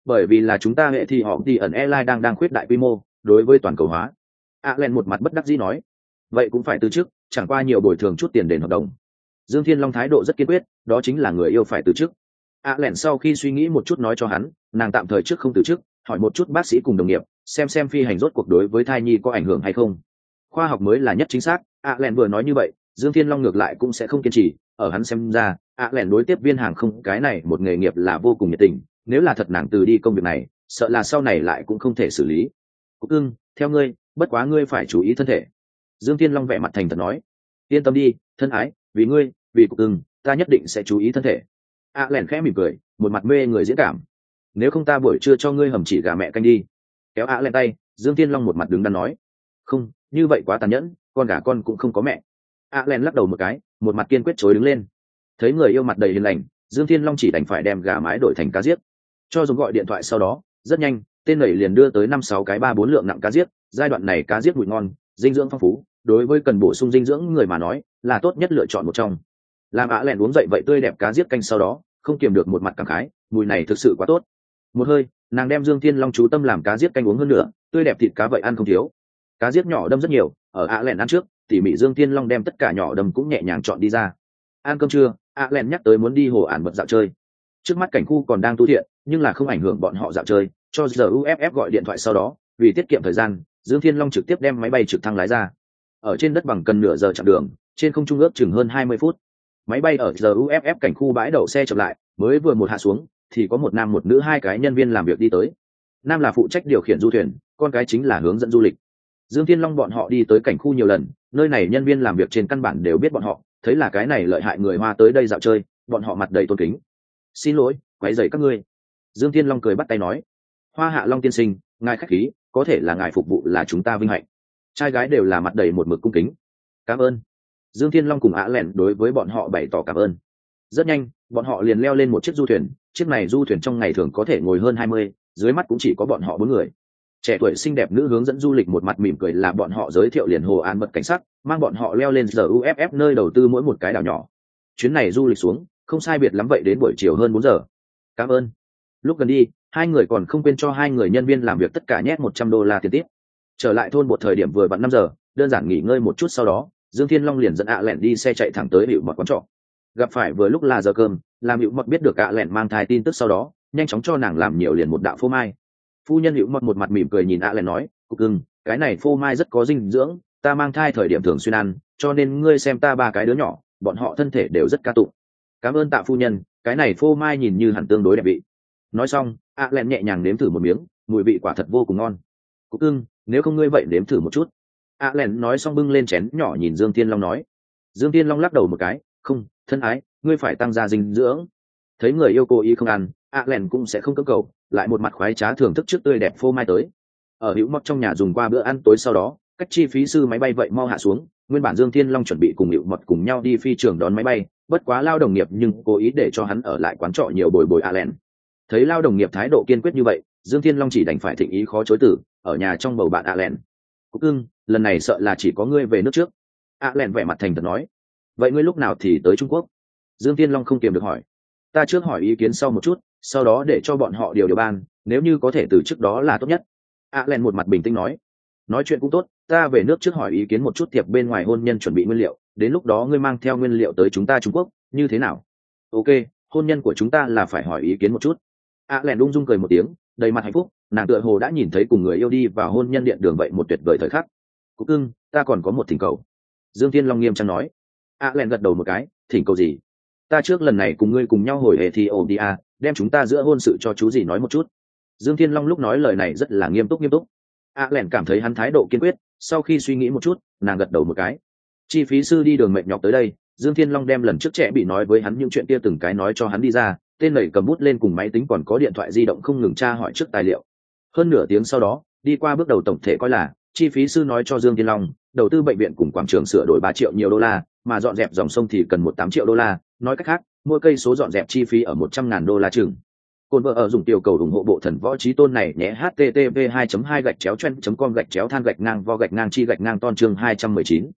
Bởi vì là chúng ta hệ thì họ thì ẩn airline đang đang khuyết đại quy mô đối với toàn cầu hóa. A len một mặt bất đắc dĩ nói. Vậy cũng phải từ trước, chẳng qua nhiều bồi thường chút tiền đền hợp đồng. Dương thiên long thái độ rất kiên quyết đó chính là người yêu phải từ chức a Lẻn sau khi suy nghĩ một chút nói cho hắn, nàng tạm thời trước không từ chức, hỏi một chút bác sĩ cùng đồng nghiệp, xem xem phi hành rốt cuộc đối với thai nhi có ảnh hưởng hay không. Khoa học mới là nhất chính xác, a Lẻn vừa nói như vậy, dương thiên long ngược lại cũng sẽ không kiên trì, ở hắn xem ra, a Lẻn đối tiếp viên hàng không, cái này một nghề nghiệp là vô cùng nhiệt tình, nếu là thật nàng từ đi công việc này, sợ là sau này lại cũng không thể xử lý. Cúc ưng theo ngươi, bất quá ngươi phải chú ý thân thể. Dương thiên long vẻ mặt thành thật nói, yên tâm đi, thân ái, vì ngươi, vì cục ưng ta nhất định sẽ chú ý thân thể a lẻn khẽ mỉm cười, một mặt mê người diễn cảm. Nếu không ta buổi trưa cho ngươi hầm chỉ gà mẹ canh đi. Kéo a lên tay, dương thiên long một mặt đứng đắn nói. Không, như vậy quá tàn nhẫn, con gà con cũng không có mẹ. A len lắc đầu một cái, một mặt kiên quyết chối đứng lên. Thấy người yêu mặt đầy hiền lành, dương thiên long chỉ đành phải đem gà mái đổi thành cá giết. Cho dùng gọi điện thoại sau đó, rất nhanh, tên này liền đưa tới năm sáu cái ba bốn lượng nặng cá giết. Giai đoạn này cá giết mùi ngon, dinh dưỡng phong phú, đối với cần bổ sung dinh dưỡng người mà nói, là tốt nhất lựa chọn một trong. Làm ạ lẹn uống dậy vậy tươi đẹp cá giết canh sau đó không kiềm được một mặt cảm khái, mùi này thực sự quá tốt. Một hơi, nàng đem dương thiên long chú tâm làm cá giết canh uống hơn nữa, tươi đẹp thịt cá vậy ăn không thiếu. Cá giết nhỏ đâm rất nhiều, ở ạ lẹn ăn trước, tỉ mỉ dương thiên long đem tất cả nhỏ đâm cũng nhẹ nhàng chọn đi ra. Ăn cơm trưa, ạ lẹn nhắc tới muốn đi hồ ản mật dạo chơi. Trước mắt cảnh khu còn đang tu thiện, nhưng là không ảnh hưởng bọn họ dạo chơi, cho giờ uff gọi điện thoại sau đó, vì tiết kiệm thời gian, dương thiên long trực tiếp đem máy bay trực thăng lái ra. Ở trên đất bằng cần nửa giờ chặng đường, trên không trung ước chừng hơn hai mươi phút máy bay ở giờ uff cảnh khu bãi đậu xe chậm lại, mới vừa một hạ xuống, thì có một nam một nữ hai cái nhân viên làm việc đi tới. Nam là phụ trách điều khiển du thuyền, con cái chính là hướng dẫn du lịch. Dương thiên long bọn họ đi tới cảnh khu nhiều lần, nơi này nhân viên làm việc trên căn bản đều biết bọn họ, thấy là cái này lợi hại người hoa tới đây dạo chơi, bọn họ mặt đầy tôn kính. Xin lỗi, quấy dày các ngươi. Dương thiên long cười bắt tay nói. Hoa hạ long tiên sinh, ngài khách khí, có thể là ngài phục vụ là chúng ta vinh hạnh. Trai gái đều là mặt đầy một mực cung kính. Cảm ơn dương thiên long cùng ạ lẻn đối với bọn họ bày tỏ cảm ơn. Rất nhanh, bọn họ liền leo lên một chiếc du thuyền, chiếc này du thuyền trong ngày thường có thể ngồi hơn hai mươi, dưới mắt cũng chỉ có bọn họ bốn người. Trẻ tuổi xinh đẹp nữ hướng dẫn du lịch một mặt mỉm cười là bọn họ giới thiệu liền hồ an mật cảnh sát, mang bọn họ leo lên giờ uff nơi đầu tư mỗi một cái đảo nhỏ. Chuyến này du lịch xuống, không sai biệt lắm vậy đến buổi chiều hơn bốn giờ. Cảm ơn. Lúc gần đi, hai người còn không quên cho hai người nhân viên làm việc tất cả nhét một trăm đô la tiền tiếp. Trở lại thôn một thời điểm vừa vặn năm giờ, đơn giản nghỉ ngơi một chút sau đó dương thiên long liền dẫn ạ lẹn đi xe chạy thẳng tới hiệu mọt quán trọ. Gặp phải vừa lúc là giờ cơm, làm hiệu mọt biết được ạ lẹn mang thai tin tức sau đó, nhanh chóng cho nàng làm nhiều liền một đạo phô mai. Phu nhân hiệu mọt một mặt mỉm cười nhìn ạ lẹn nói, cục ưng cái này phô mai rất có dinh dưỡng, ta mang thai thời điểm thường xuyên ăn, cho nên ngươi xem ta ba cái đứa nhỏ, bọn họ thân thể đều rất ca tụng. Cảm ơn tạ phu nhân, cái này phô mai nhìn như hẳn tương đối đẹp vị. Nói xong ạ lẹn nhẹ nhàng nếm thử một miếng, mùi vị quả thật vô cùng ngon. Cục ưng nếu không ngươi vậy nếm thử một chút ạ len nói xong bưng lên chén nhỏ nhìn dương tiên long nói. Dương tiên long lắc đầu một cái, không, thân ái, ngươi phải tăng gia dinh dưỡng. Thấy người yêu cô ý không ăn ạ len cũng sẽ không cưỡng cầu, lại một mặt khoái trá thưởng thức trước tươi đẹp phô mai tới. Ở hữu mọc trong nhà dùng qua bữa ăn tối sau đó, cách chi phí sư máy bay vậy mau hạ xuống, nguyên bản dương thiên long chuẩn bị cùng hữu mật cùng nhau đi phi trường đón máy bay, bất quá lao đồng nghiệp nhưng cố ý để cho hắn ở lại quán trọ nhiều bồi bồi ạ len thấy lao đồng nghiệp thái độ kiên quyết như vậy, dương thiên long chỉ đành phải thịnh ý khó chối tử ở nhà trong bầu bạn ạ len cúc ưng lần này sợ là chỉ có ngươi về nước trước. Ạ lẹn vẻ mặt thành thật nói. Vậy ngươi lúc nào thì tới trung quốc? Dương thiên long không kiềm được hỏi. Ta trước hỏi ý kiến sau một chút, sau đó để cho bọn họ điều điều ban, nếu như có thể từ trước đó là tốt nhất. Ạ lẹn một mặt bình tĩnh nói. Nói chuyện cũng tốt, ta về nước trước hỏi ý kiến một chút thiệp bên ngoài hôn nhân chuẩn bị nguyên liệu, đến lúc đó ngươi mang theo nguyên liệu tới chúng ta trung quốc, như thế nào? Ok, hôn nhân của chúng ta là phải hỏi ý kiến một chút. Ạ lẹn ung dung cười một tiếng, đầy mặt hạnh phúc, nàng tựa hồ đã nhìn thấy cùng người yêu đi vào hôn nhân điện đường vậy một tuyệt vời thời khắc cúc cưng, ta còn có một thỉnh cầu. Dương thiên long nghiêm trang nói. A len gật đầu một cái thỉnh cầu gì? Ta trước lần này cùng ngươi cùng nhau hồi hệ thì ổn đi à đem chúng ta giữa hôn sự cho chú gì nói một chút. Dương thiên long lúc nói lời này rất là nghiêm túc nghiêm túc. A len cảm thấy hắn thái độ kiên quyết sau khi suy nghĩ một chút nàng gật đầu một cái. Chi phí sư đi đường mệt nhọc tới đây dương thiên long đem lần trước trẻ bị nói với hắn những chuyện kia từng cái nói cho hắn đi ra tên lầy cầm bút lên cùng máy tính còn có điện thoại di động không ngừng tra hỏi trước tài liệu. Hơn nửa tiếng sau đó đi qua bước đầu tổng thể coi là chi phí sư nói cho dương thiên long đầu tư bệnh viện cùng quảng trường sửa đổi ba triệu nhiều đô la mà dọn dẹp dòng sông thì cần một tám triệu đô la nói cách khác mỗi cây số dọn dẹp chi phí ở một trăm ngàn đô la chừng cồn vợ ở dùng tiểu cầu ủng hộ bộ thần võ trí tôn này nhé http 2 2 gạch chéo chen com gạch chéo than gạch ngang vo gạch ngang chi gạch ngang ton chương 219.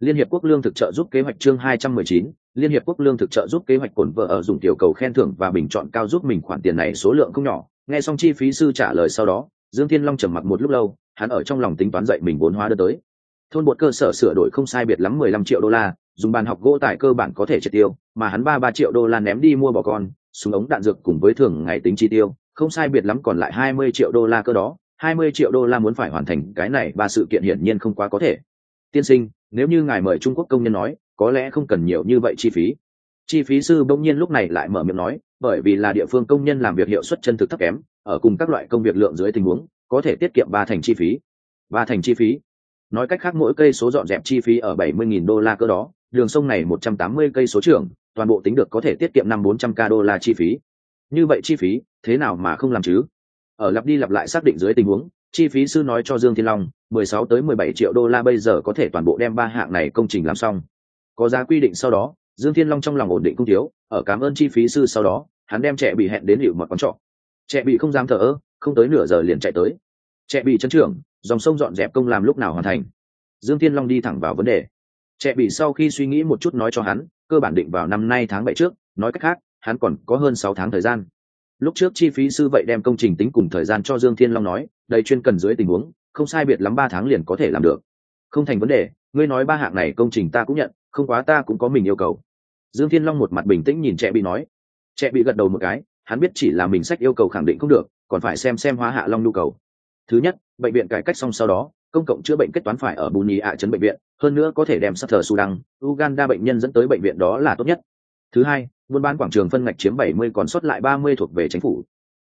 Liên hiệp quốc lương thực trợ giúp kế hoạch chương 219, Liên hiệp quốc lương thực trợ giúp kế hoạch cồn vợ ở dùng tiểu cầu khen thưởng và bình chọn cao giúp mình khoản tiền này số lượng không nhỏ. Nghe xong chi phí sư trả lời sau đó, Dương Thiên Long trầm mặc một lúc lâu, hắn ở trong lòng tính toán dậy mình vốn hóa đưa tới. Thôn bột cơ sở sửa đổi không sai biệt lắm 15 triệu đô la, dùng bàn học gỗ tại cơ bản có thể triệt tiêu, mà hắn ba ba triệu đô la ném đi mua bò con, súng ống đạn dược cùng với thường ngày tính chi tiêu, không sai biệt lắm còn lại 20 triệu đô la cơ đó, 20 triệu đô la muốn phải hoàn thành cái này ba sự kiện hiển nhiên không quá có thể. Tiên sinh, nếu như ngài mời Trung Quốc công nhân nói, có lẽ không cần nhiều như vậy chi phí. Chi phí sư bỗng nhiên lúc này lại mở miệng nói, bởi vì là địa phương công nhân làm việc hiệu suất chân thực thấp kém, ở cùng các loại công việc lượng dưới tình huống, có thể tiết kiệm ba thành chi phí. Ba thành chi phí. Nói cách khác mỗi cây số dọn dẹp chi phí ở 70.000 đô la cơ đó, đường sông này một trăm tám mươi cây số trưởng toàn bộ tính được có thể tiết kiệm năm bốn trăm k đô la chi phí. Như vậy chi phí thế nào mà không làm chứ? Ở lặp đi lặp lại xác định dưới tình huống chi phí sư nói cho dương thiên long mười sáu tới mười bảy triệu đô la bây giờ có thể toàn bộ đem ba hạng này công trình làm xong. Có giá quy định sau đó dương thiên long trong lòng ổn định cung thiếu ở cảm ơn chi phí sư sau đó hắn đem trẻ bị hẹn đến hiệu một quán trọ. Trẻ bị không dám thở ơ không tới nửa giờ liền chạy tới trẻ bị chấn trưởng, dòng sông dọn dẹp công làm lúc nào hoàn thành? Dương thiên long đi thẳng vào vấn đề. Trẻ bị sau khi suy nghĩ một chút nói cho hắn, cơ bản định vào năm nay tháng bảy trước, nói cách khác, hắn còn có hơn sáu tháng thời gian. Lúc trước chi phí sư vậy đem công trình tính cùng thời gian cho dương thiên long nói đây chuyên cần dưới tình huống, không sai biệt lắm ba tháng liền có thể làm được. Không thành vấn đề, ngươi nói ba hạng này công trình ta cũng nhận, không quá ta cũng có mình yêu cầu. Dương thiên long một mặt bình tĩnh nhìn trẻ bị nói. Trẻ bị gật đầu một cái, hắn biết chỉ là mình sách yêu cầu khẳng định không được, còn phải xem xem hóa hạ long nhu cầu thứ nhất, bệnh viện cải cách xong sau đó, công cộng chữa bệnh kết toán phải ở bù nhì ạ trấn bệnh viện, hơn nữa có thể đem sắc thờ sudan, uganda bệnh nhân dẫn tới bệnh viện đó là tốt nhất. Thứ hai, buôn bán quảng trường phân ngạch chiếm 70 còn sót lại 30 thuộc về chính phủ.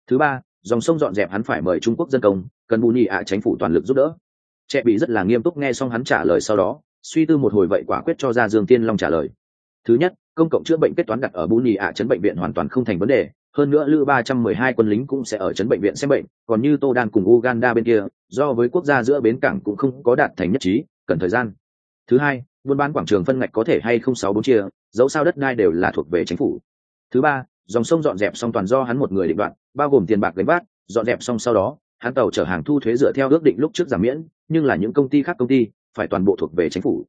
Thứ ba, dòng sông dọn dẹp hắn phải mời trung quốc dân công, cần bù nhì ạ chính phủ toàn lực giúp đỡ. Trẻ bị rất là nghiêm túc nghe xong hắn trả lời sau đó, suy tư một hồi vậy quả quyết cho ra dương tiên long trả lời. Thứ nhất, công cộng chữa bệnh kết toán đặt ở bù nhì ạ trấn bệnh viện hoàn toàn không thành vấn đề hơn nữa lữ ba trăm mười hai quân lính cũng sẽ ở trấn bệnh viện xem bệnh, còn như tô đan cùng uganda bên kia, do với quốc gia giữa bến cảng cũng không có đạt thành nhất trí, cần thời gian. Thứ hai, buôn bán quảng trường phân ngạch có thể hay không sáu bốn chia, dẫu sao đất đai đều là thuộc về chính phủ. Thứ ba, dòng sông dọn dẹp xong toàn do hắn một người định đoạn, bao gồm tiền bạc gánh vác, dọn dẹp xong sau đó, hắn tàu chở hàng thu thuế dựa theo ước định lúc trước giảm miễn, nhưng là những công ty khác công ty, phải toàn bộ thuộc về chính phủ.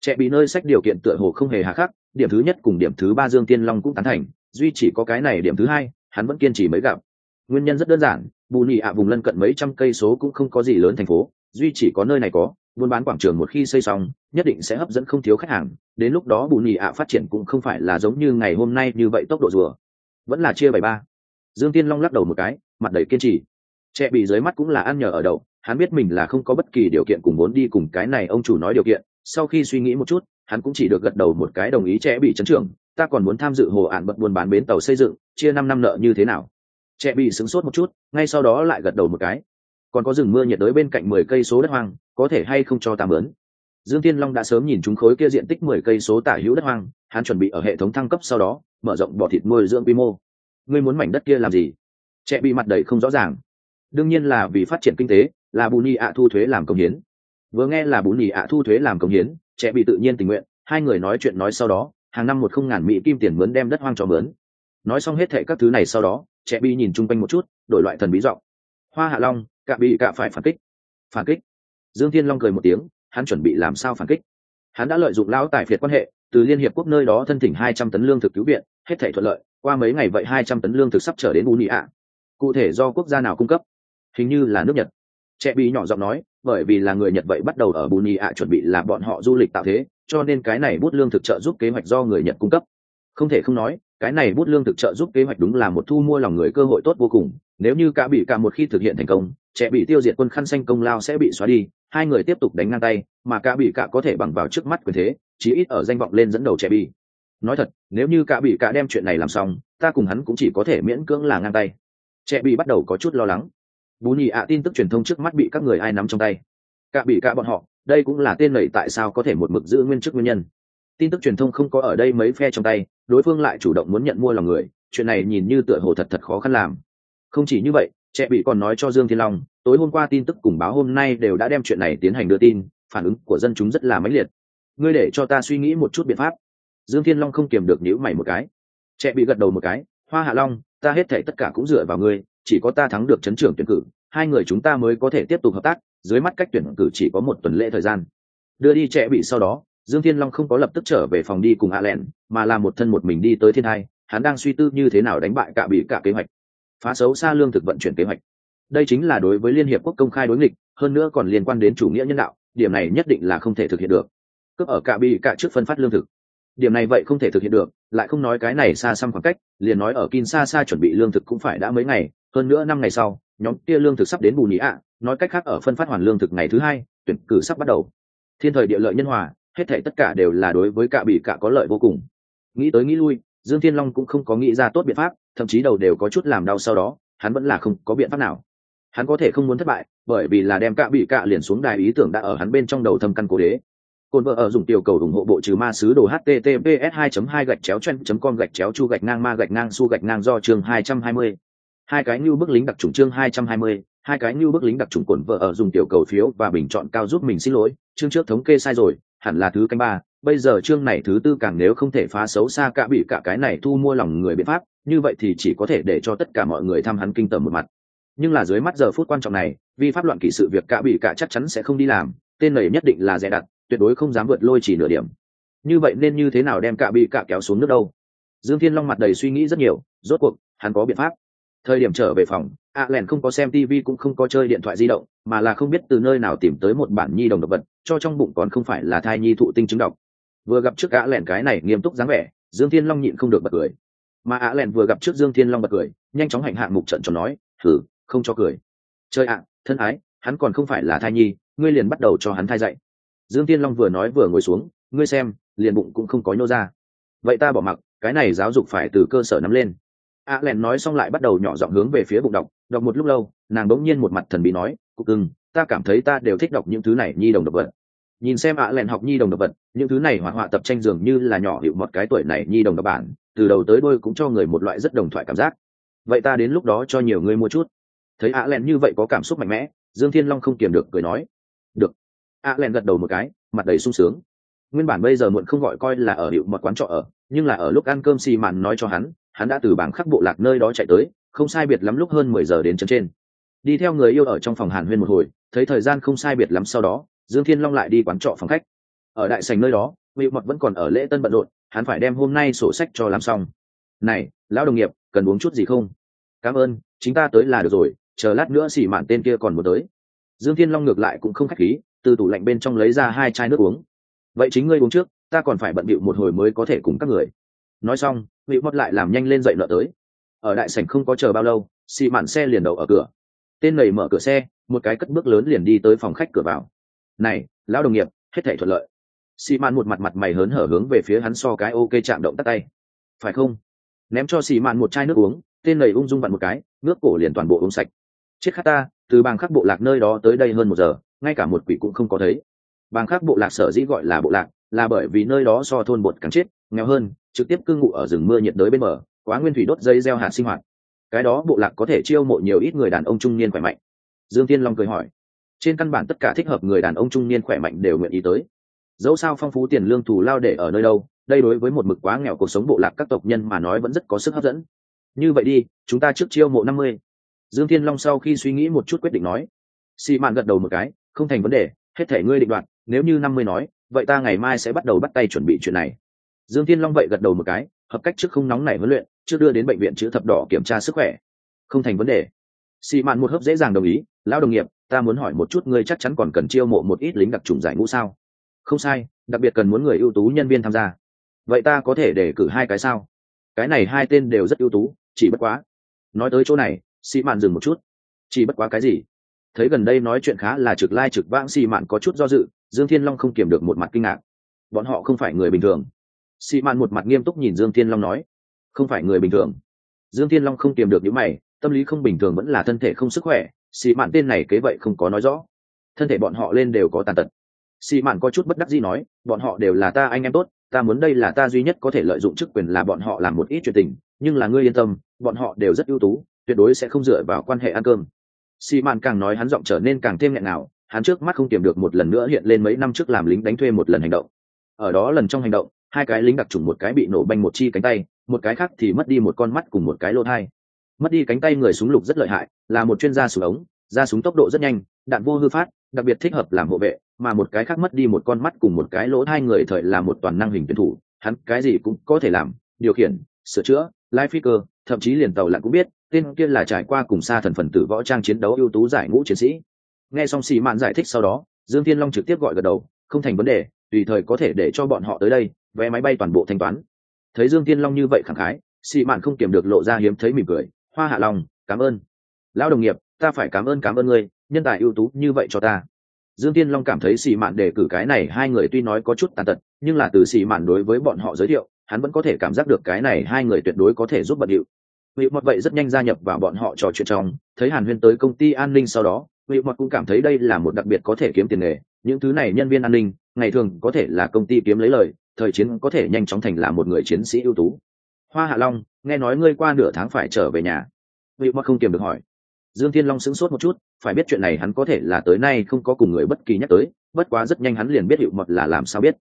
Trẻ bị nơi sách điều kiện tựa hồ không hề hà khắc, điểm thứ nhất cùng điểm thứ ba dương tiên long cũng tán thành duy chỉ có cái này điểm thứ hai, hắn vẫn kiên trì mới gặp. Nguyên nhân rất đơn giản, bù nhị ạ vùng lân cận mấy trăm cây số cũng không có gì lớn thành phố, duy chỉ có nơi này có, buôn bán quảng trường một khi xây xong, nhất định sẽ hấp dẫn không thiếu khách hàng, đến lúc đó bù nhị ạ phát triển cũng không phải là giống như ngày hôm nay như vậy tốc độ rùa. Vẫn là chia bảy ba. Dương tiên long lắc đầu một cái, mặt đầy kiên trì. Trẻ bị dưới mắt cũng là ăn nhờ ở đậu, hắn biết mình là không có bất kỳ điều kiện cùng muốn đi cùng cái này, ông chủ nói điều kiện, sau khi suy nghĩ một chút hắn cũng chỉ được gật đầu một cái đồng ý trẻ bị chấn trưởng, ta còn muốn tham dự hồ ạn bật buôn bán bến tàu xây dựng, chia năm năm nợ như thế nào? Trẻ bị sửng sốt một chút, ngay sau đó lại gật đầu một cái. Còn có rừng mưa nhiệt đới bên cạnh mười cây số đất hoang, có thể hay không cho ta mướn? Dương tiên long đã sớm nhìn chúng khối kia diện tích mười cây số tả hữu đất hoang, hắn chuẩn bị ở hệ thống thăng cấp sau đó, mở rộng bỏ thịt nuôi dưỡng quy mô. Ngươi muốn mảnh đất kia làm gì? Trẻ bị mặt đầy không rõ ràng. Đương nhiên là vì phát triển kinh tế, là bù nhị ạ thu thuế làm công hiến. Vừa nghe là bù nhị ạ thu thuế làm công hiến trẻ bị tự nhiên tình nguyện, hai người nói chuyện nói sau đó, hàng năm một không ngàn mỹ kim tiền mướn đem đất hoang cho mướn. Nói xong hết thệ các thứ này sau đó, trẻ bị nhìn chung quanh một chút, đổi loại thần bí giọng. Hoa hạ long, cạ bị cạ phải phản kích. Phản kích? Dương thiên long cười một tiếng, hắn chuẩn bị làm sao phản kích? Hắn đã lợi dụng lão tài phiệt quan hệ, từ liên hiệp quốc nơi đó thân thỉnh hai trăm tấn lương thực cứu viện, hết thảy thuận lợi, qua mấy ngày vậy hai trăm tấn lương thực sắp trở đến bù nị ạ. Cụ thể do quốc gia nào cung cấp? Hình như là nước nhật. Trẻ bị nhỏ giọng nói bởi vì là người nhật vậy bắt đầu ở bù ạ chuẩn bị là bọn họ du lịch tạo thế, cho nên cái này bút lương thực trợ giúp kế hoạch do người nhật cung cấp. Không thể không nói, cái này bút lương thực trợ giúp kế hoạch đúng là một thu mua lòng người cơ hội tốt vô cùng. Nếu như cả bị cả một khi thực hiện thành công, trẻ bị tiêu diệt quân khăn xanh công lao sẽ bị xóa đi, hai người tiếp tục đánh ngang tay, mà cả bị cả có thể bằng vào trước mắt quyền thế, chí ít ở danh vọng lên dẫn đầu trẻ bị. Nói thật, nếu như cả bị cả đem chuyện này làm xong, ta cùng hắn cũng chỉ có thể miễn cưỡng là ngang tay. Trẻ bị bắt đầu có chút lo lắng bù nhị ạ, tin tức truyền thông trước mắt bị các người ai nắm trong tay. Cả bị cả bọn họ, đây cũng là tên lầy tại sao có thể một mực giữ nguyên chức nguyên nhân. Tin tức truyền thông không có ở đây mấy phe trong tay, đối phương lại chủ động muốn nhận mua lòng người, chuyện này nhìn như tựa hồ thật thật khó khăn làm. Không chỉ như vậy, trẻ bị còn nói cho dương thiên long, tối hôm qua tin tức cùng báo hôm nay đều đã đem chuyện này tiến hành đưa tin, phản ứng của dân chúng rất là mãnh liệt. Ngươi để cho ta suy nghĩ một chút biện pháp. Dương thiên long không kiềm được nhữ mày một cái. Trẻ bị gật đầu một cái, hoa hạ long, ta hết thể tất cả cũng dựa vào ngươi chỉ có ta thắng được chấn trưởng tuyển cử hai người chúng ta mới có thể tiếp tục hợp tác dưới mắt cách tuyển cử chỉ có một tuần lễ thời gian. Đưa đi trẻ bị sau đó dương thiên long không có lập tức trở về phòng đi cùng a len, mà là một thân một mình đi tới thiên hai hắn đang suy tư như thế nào đánh bại cả bị cả kế hoạch. Phá xấu xa lương thực vận chuyển kế hoạch. Đây chính là đối với liên hiệp quốc công khai đối nghịch hơn nữa còn liên quan đến chủ nghĩa nhân đạo điểm này nhất định là không thể thực hiện được. Cướp ở cả bị cả trước phân phát lương thực. Điểm này vậy không thể thực hiện được lại không nói cái này xa xăm khoảng cách liền nói ở kinshasa chuẩn bị lương thực cũng phải đã mấy ngày hơn nữa năm ngày sau, nhóm kia lương thực sắp đến bù nhĩ ạ, nói cách khác ở phân phát hoàn lương thực ngày thứ hai, tuyển cử sắp bắt đầu. Thiên thời địa lợi nhân hòa, hết thể tất cả đều là đối với cả bị cả có lợi vô cùng. Nghĩ tới nghĩ lui, dương thiên long cũng không có nghĩ ra tốt biện pháp, thậm chí đầu đều có chút làm đau sau đó, hắn vẫn là không có biện pháp nào. Hắn có thể không muốn thất bại, bởi vì là đem cả bị cả liền xuống đài ý tưởng đã ở hắn bên trong đầu thâm căn cố đế. Cồn vợ ở dùng tiểu cầu ủng hộ bộ trừ ma sứ đồ https 2 2 gạch chéo chen com gạch chéo chu gạch ngang ma gạch ngang su gạch ngang do chương 220. Hai cái như bức lính đặc trùng chương 220, hai cái như bức lính đặc trùng cuộn vợ ở dùng tiểu cầu phiếu và bình chọn cao giúp mình xin lỗi, chương trước thống kê sai rồi, hẳn là thứ canh ba, bây giờ chương này thứ tư càng nếu không thể phá xấu xa cả bị cả cái này thu mua lòng người biện pháp, như vậy thì chỉ có thể để cho tất cả mọi người thăm hắn kinh tởm một mặt. Nhưng là dưới mắt giờ phút quan trọng này, vi pháp loạn kỷ sự việc cả bị cả chắc chắn sẽ không đi làm, tên này nhất định là dè đặt, tuyệt đối không dám vượt lôi chỉ nửa điểm. Như vậy nên như thế nào đem cả bị cả kéo xuống nước đâu? Dương thiên long mặt đầy suy nghĩ rất nhiều rốt cuộc hắn có biện pháp thời điểm trở về phòng, a à không có xem tv cũng không có chơi điện thoại di động, mà là không biết từ nơi nào tìm tới một bản nhi đồng độc vật, cho trong bụng còn không phải là thai nhi thụ tinh chứng độc. Vừa gặp trước a lẻn cái này nghiêm túc dáng vẻ, dương thiên long nhịn không được bật cười. Mà a lẻn vừa gặp trước dương thiên long bật cười, nhanh chóng hành hạ mục trận cho nói thử không cho cười. Chơi ạ, thân ái, hắn còn không phải là thai nhi, ngươi liền bắt đầu cho hắn thai dạy. Dương tiên long vừa nói vừa ngồi xuống, ngươi xem, liền bụng cũng không có nhô ra. Vậy ta bỏ mặc, cái này giáo dục phải từ cơ sở nắm lên a len nói xong lại bắt đầu nhỏ giọng hướng về phía bụng đọc đọc một lúc lâu nàng bỗng nhiên một mặt thần bí nói cục cưng, ta cảm thấy ta đều thích đọc những thứ này nhi đồng độc vật. Nhìn xem ạ len học nhi đồng độc vật những thứ này hoạt họa tập tranh dường như là nhỏ hiệu một cái tuổi này nhi đồng độc bản từ đầu tới đôi cũng cho người một loại rất đồng thoại cảm giác. Vậy ta đến lúc đó cho nhiều người mua chút. Thấy ạ len như vậy có cảm xúc mạnh mẽ dương thiên long không kiềm được cười nói được. A len gật đầu một cái mặt đầy sung sướng. Nguyên bản bây giờ muộn không gọi coi là ở hiệu mật quán trọ ở nhưng là ở lúc ăn cơm xì màn nói cho hắn hắn đã từ bảng khắc bộ lạc nơi đó chạy tới, không sai biệt lắm lúc hơn mười giờ đến chân trên. Đi theo người yêu ở trong phòng hàn huyên một hồi, thấy thời gian không sai biệt lắm sau đó, dương thiên long lại đi quán trọ phòng khách. Ở đại sành nơi đó vị mật vẫn còn ở lễ tân bận rộn, hắn phải đem hôm nay sổ sách cho làm xong. Này, lão đồng nghiệp, cần uống chút gì không? Cảm ơn, chính ta tới là được rồi, chờ lát nữa xỉ mạn tên kia còn muốn tới. Dương thiên long ngược lại cũng không khách khí, từ tủ lạnh bên trong lấy ra hai chai nước uống. Vậy chính ngươi uống trước, ta còn phải bận bịu một hồi mới có thể cùng các người. Nói xong vị mất lại làm nhanh lên dậy nợ tới. Ở đại sảnh không có chờ bao lâu, xì mạn xe liền đậu ở cửa. Tên nầy mở cửa xe, một cái cất bước lớn liền đi tới phòng khách cửa vào. Này, lão đồng nghiệp, hết thể thuận lợi. Xì mạn một mặt mặt mày hớn hở hướng về phía hắn so cái ok chạm động tắt tay. Phải không? Ném cho xì mạn một chai nước uống, tên nầy ung dung vặn một cái nước cổ liền toàn bộ uống sạch. Chết khát ta, từ bang khắc bộ lạc nơi đó tới đây hơn một giờ, ngay cả một quỷ cũng không có thấy. Bang khắc bộ lạc sở dĩ gọi là bộ lạc, là bởi vì nơi đó so thôn bột càng chết, nghèo hơn trực tiếp cư ngụ ở rừng mưa nhiệt đới bên bờ, quá nguyên thủy đốt dây gieo hạt sinh hoạt. Cái đó bộ lạc có thể chiêu mộ nhiều ít người đàn ông trung niên khỏe mạnh. Dương tiên long cười hỏi. Trên căn bản tất cả thích hợp người đàn ông trung niên khỏe mạnh đều nguyện ý tới. Dẫu sao phong phú tiền lương thù lao để ở nơi đâu, đây đối với một mực quá nghèo cuộc sống bộ lạc các tộc nhân mà nói vẫn rất có sức hấp dẫn. Như vậy đi, chúng ta trước chiêu mộ năm mươi. Dương thiên long sau khi suy nghĩ một chút quyết định nói. Xị mạn gật đầu một cái, không thành vấn đề, hết thể ngươi định đoạt, nếu như năm mươi nói, vậy ta ngày mai sẽ bắt đầu bắt tay chuẩn bị chuyện này dương thiên long vậy gật đầu một cái, hợp cách trước không nóng nảy huấn luyện, trước đưa đến bệnh viện chữ thập đỏ kiểm tra sức khỏe. Không thành vấn đề. Xì mạn một hớp dễ dàng đồng ý, lão đồng nghiệp, ta muốn hỏi một chút ngươi chắc chắn còn cần chiêu mộ một ít lính đặc trùng giải ngũ sao? Không sai, đặc biệt cần muốn người ưu tú nhân viên tham gia. Vậy ta có thể để cử hai cái sao? Cái này hai tên đều rất ưu tú, chỉ bất quá. Nói tới chỗ này xì mạn dừng một chút. Chỉ bất quá cái gì? Thấy gần đây nói chuyện khá là trực lai trực vãng xì mạn có chút do dự, dương thiên long không kiềm được một mặt kinh ngạc. Bọn họ không phải người bình thường sĩ mạn một mặt nghiêm túc nhìn dương thiên long nói, không phải người bình thường. Dương thiên long không kiềm được những mày, tâm lý không bình thường vẫn là thân thể không sức khỏe sĩ mạn tên này kế vậy không có nói rõ. Thân thể bọn họ lên đều có tàn tật. Sĩ mạn có chút bất đắc gì nói, bọn họ đều là ta anh em tốt, ta muốn đây là ta duy nhất có thể lợi dụng chức quyền là bọn họ làm một ít chuyện tình, nhưng là ngươi yên tâm, bọn họ đều rất ưu tú, tuyệt đối sẽ không dựa vào quan hệ ăn cơm. Sĩ mạn càng nói hắn giọng trở nên càng thêm nghẹn nào hắn trước mắt không tìm được một lần nữa hiện lên mấy năm trước làm lính đánh thuê một lần hành động. Ở đó lần trong hành động hai cái lính đặc trùng một cái bị nổ banh một chi cánh tay, một cái khác thì mất đi một con mắt cùng một cái lỗ thai. Mất đi cánh tay người súng lục rất lợi hại, là một chuyên gia súng ống, ra súng tốc độ rất nhanh, đạn vô hư phát, đặc biệt thích hợp làm hộ vệ, mà một cái khác mất đi một con mắt cùng một cái lỗ hai người thời là một toàn năng hình tuyển thủ, hắn cái gì cũng có thể làm, điều khiển, sửa chữa lái phi cơ thậm chí liền tàu lặn cũng biết, tên kia là trải qua cùng xa thần phần tử võ trang chiến đấu ưu tú giải ngũ chiến sĩ. Nghe xong xì mạn giải thích sau đó, dương thiên long trực tiếp gọi gật đầu, không thành vấn đề, tùy thời có thể để cho bọn họ tới đây vé máy bay toàn bộ thanh toán. Thấy dương thiên long như vậy khẳng khái Sĩ mạn không kiểm được lộ ra hiếm thấy mỉm cười, hoa hạ lòng cảm ơn. Lão đồng nghiệp, ta phải cảm ơn cảm ơn ngươi, nhân tài ưu tú như vậy cho ta. Dương tiên long cảm thấy Sĩ mạn đề cử cái này hai người tuy nói có chút tàn tật, nhưng là từ Sĩ mạn đối với bọn họ giới thiệu, hắn vẫn có thể cảm giác được cái này hai người tuyệt đối có thể giúp bận điệu. Vị Mật vậy rất nhanh gia nhập vào bọn họ trò chuyện trong, thấy hàn huyên tới công ty an ninh sau đó, vị Mật cũng cảm thấy đây là một đặc biệt có thể kiếm tiền nghề, những thứ này nhân viên an ninh, ngày thường có thể là công ty kiếm lấy lời thời chiến có thể nhanh chóng thành là một người chiến sĩ ưu tú. Hoa hạ long, nghe nói ngươi qua nửa tháng phải trở về nhà. Vị mắc không kiềm được hỏi. Dương thiên long sững sốt một chút, phải biết chuyện này hắn có thể là tới nay không có cùng người bất kỳ nhắc tới, bất quá rất nhanh hắn liền biết hiệu mật là làm sao biết.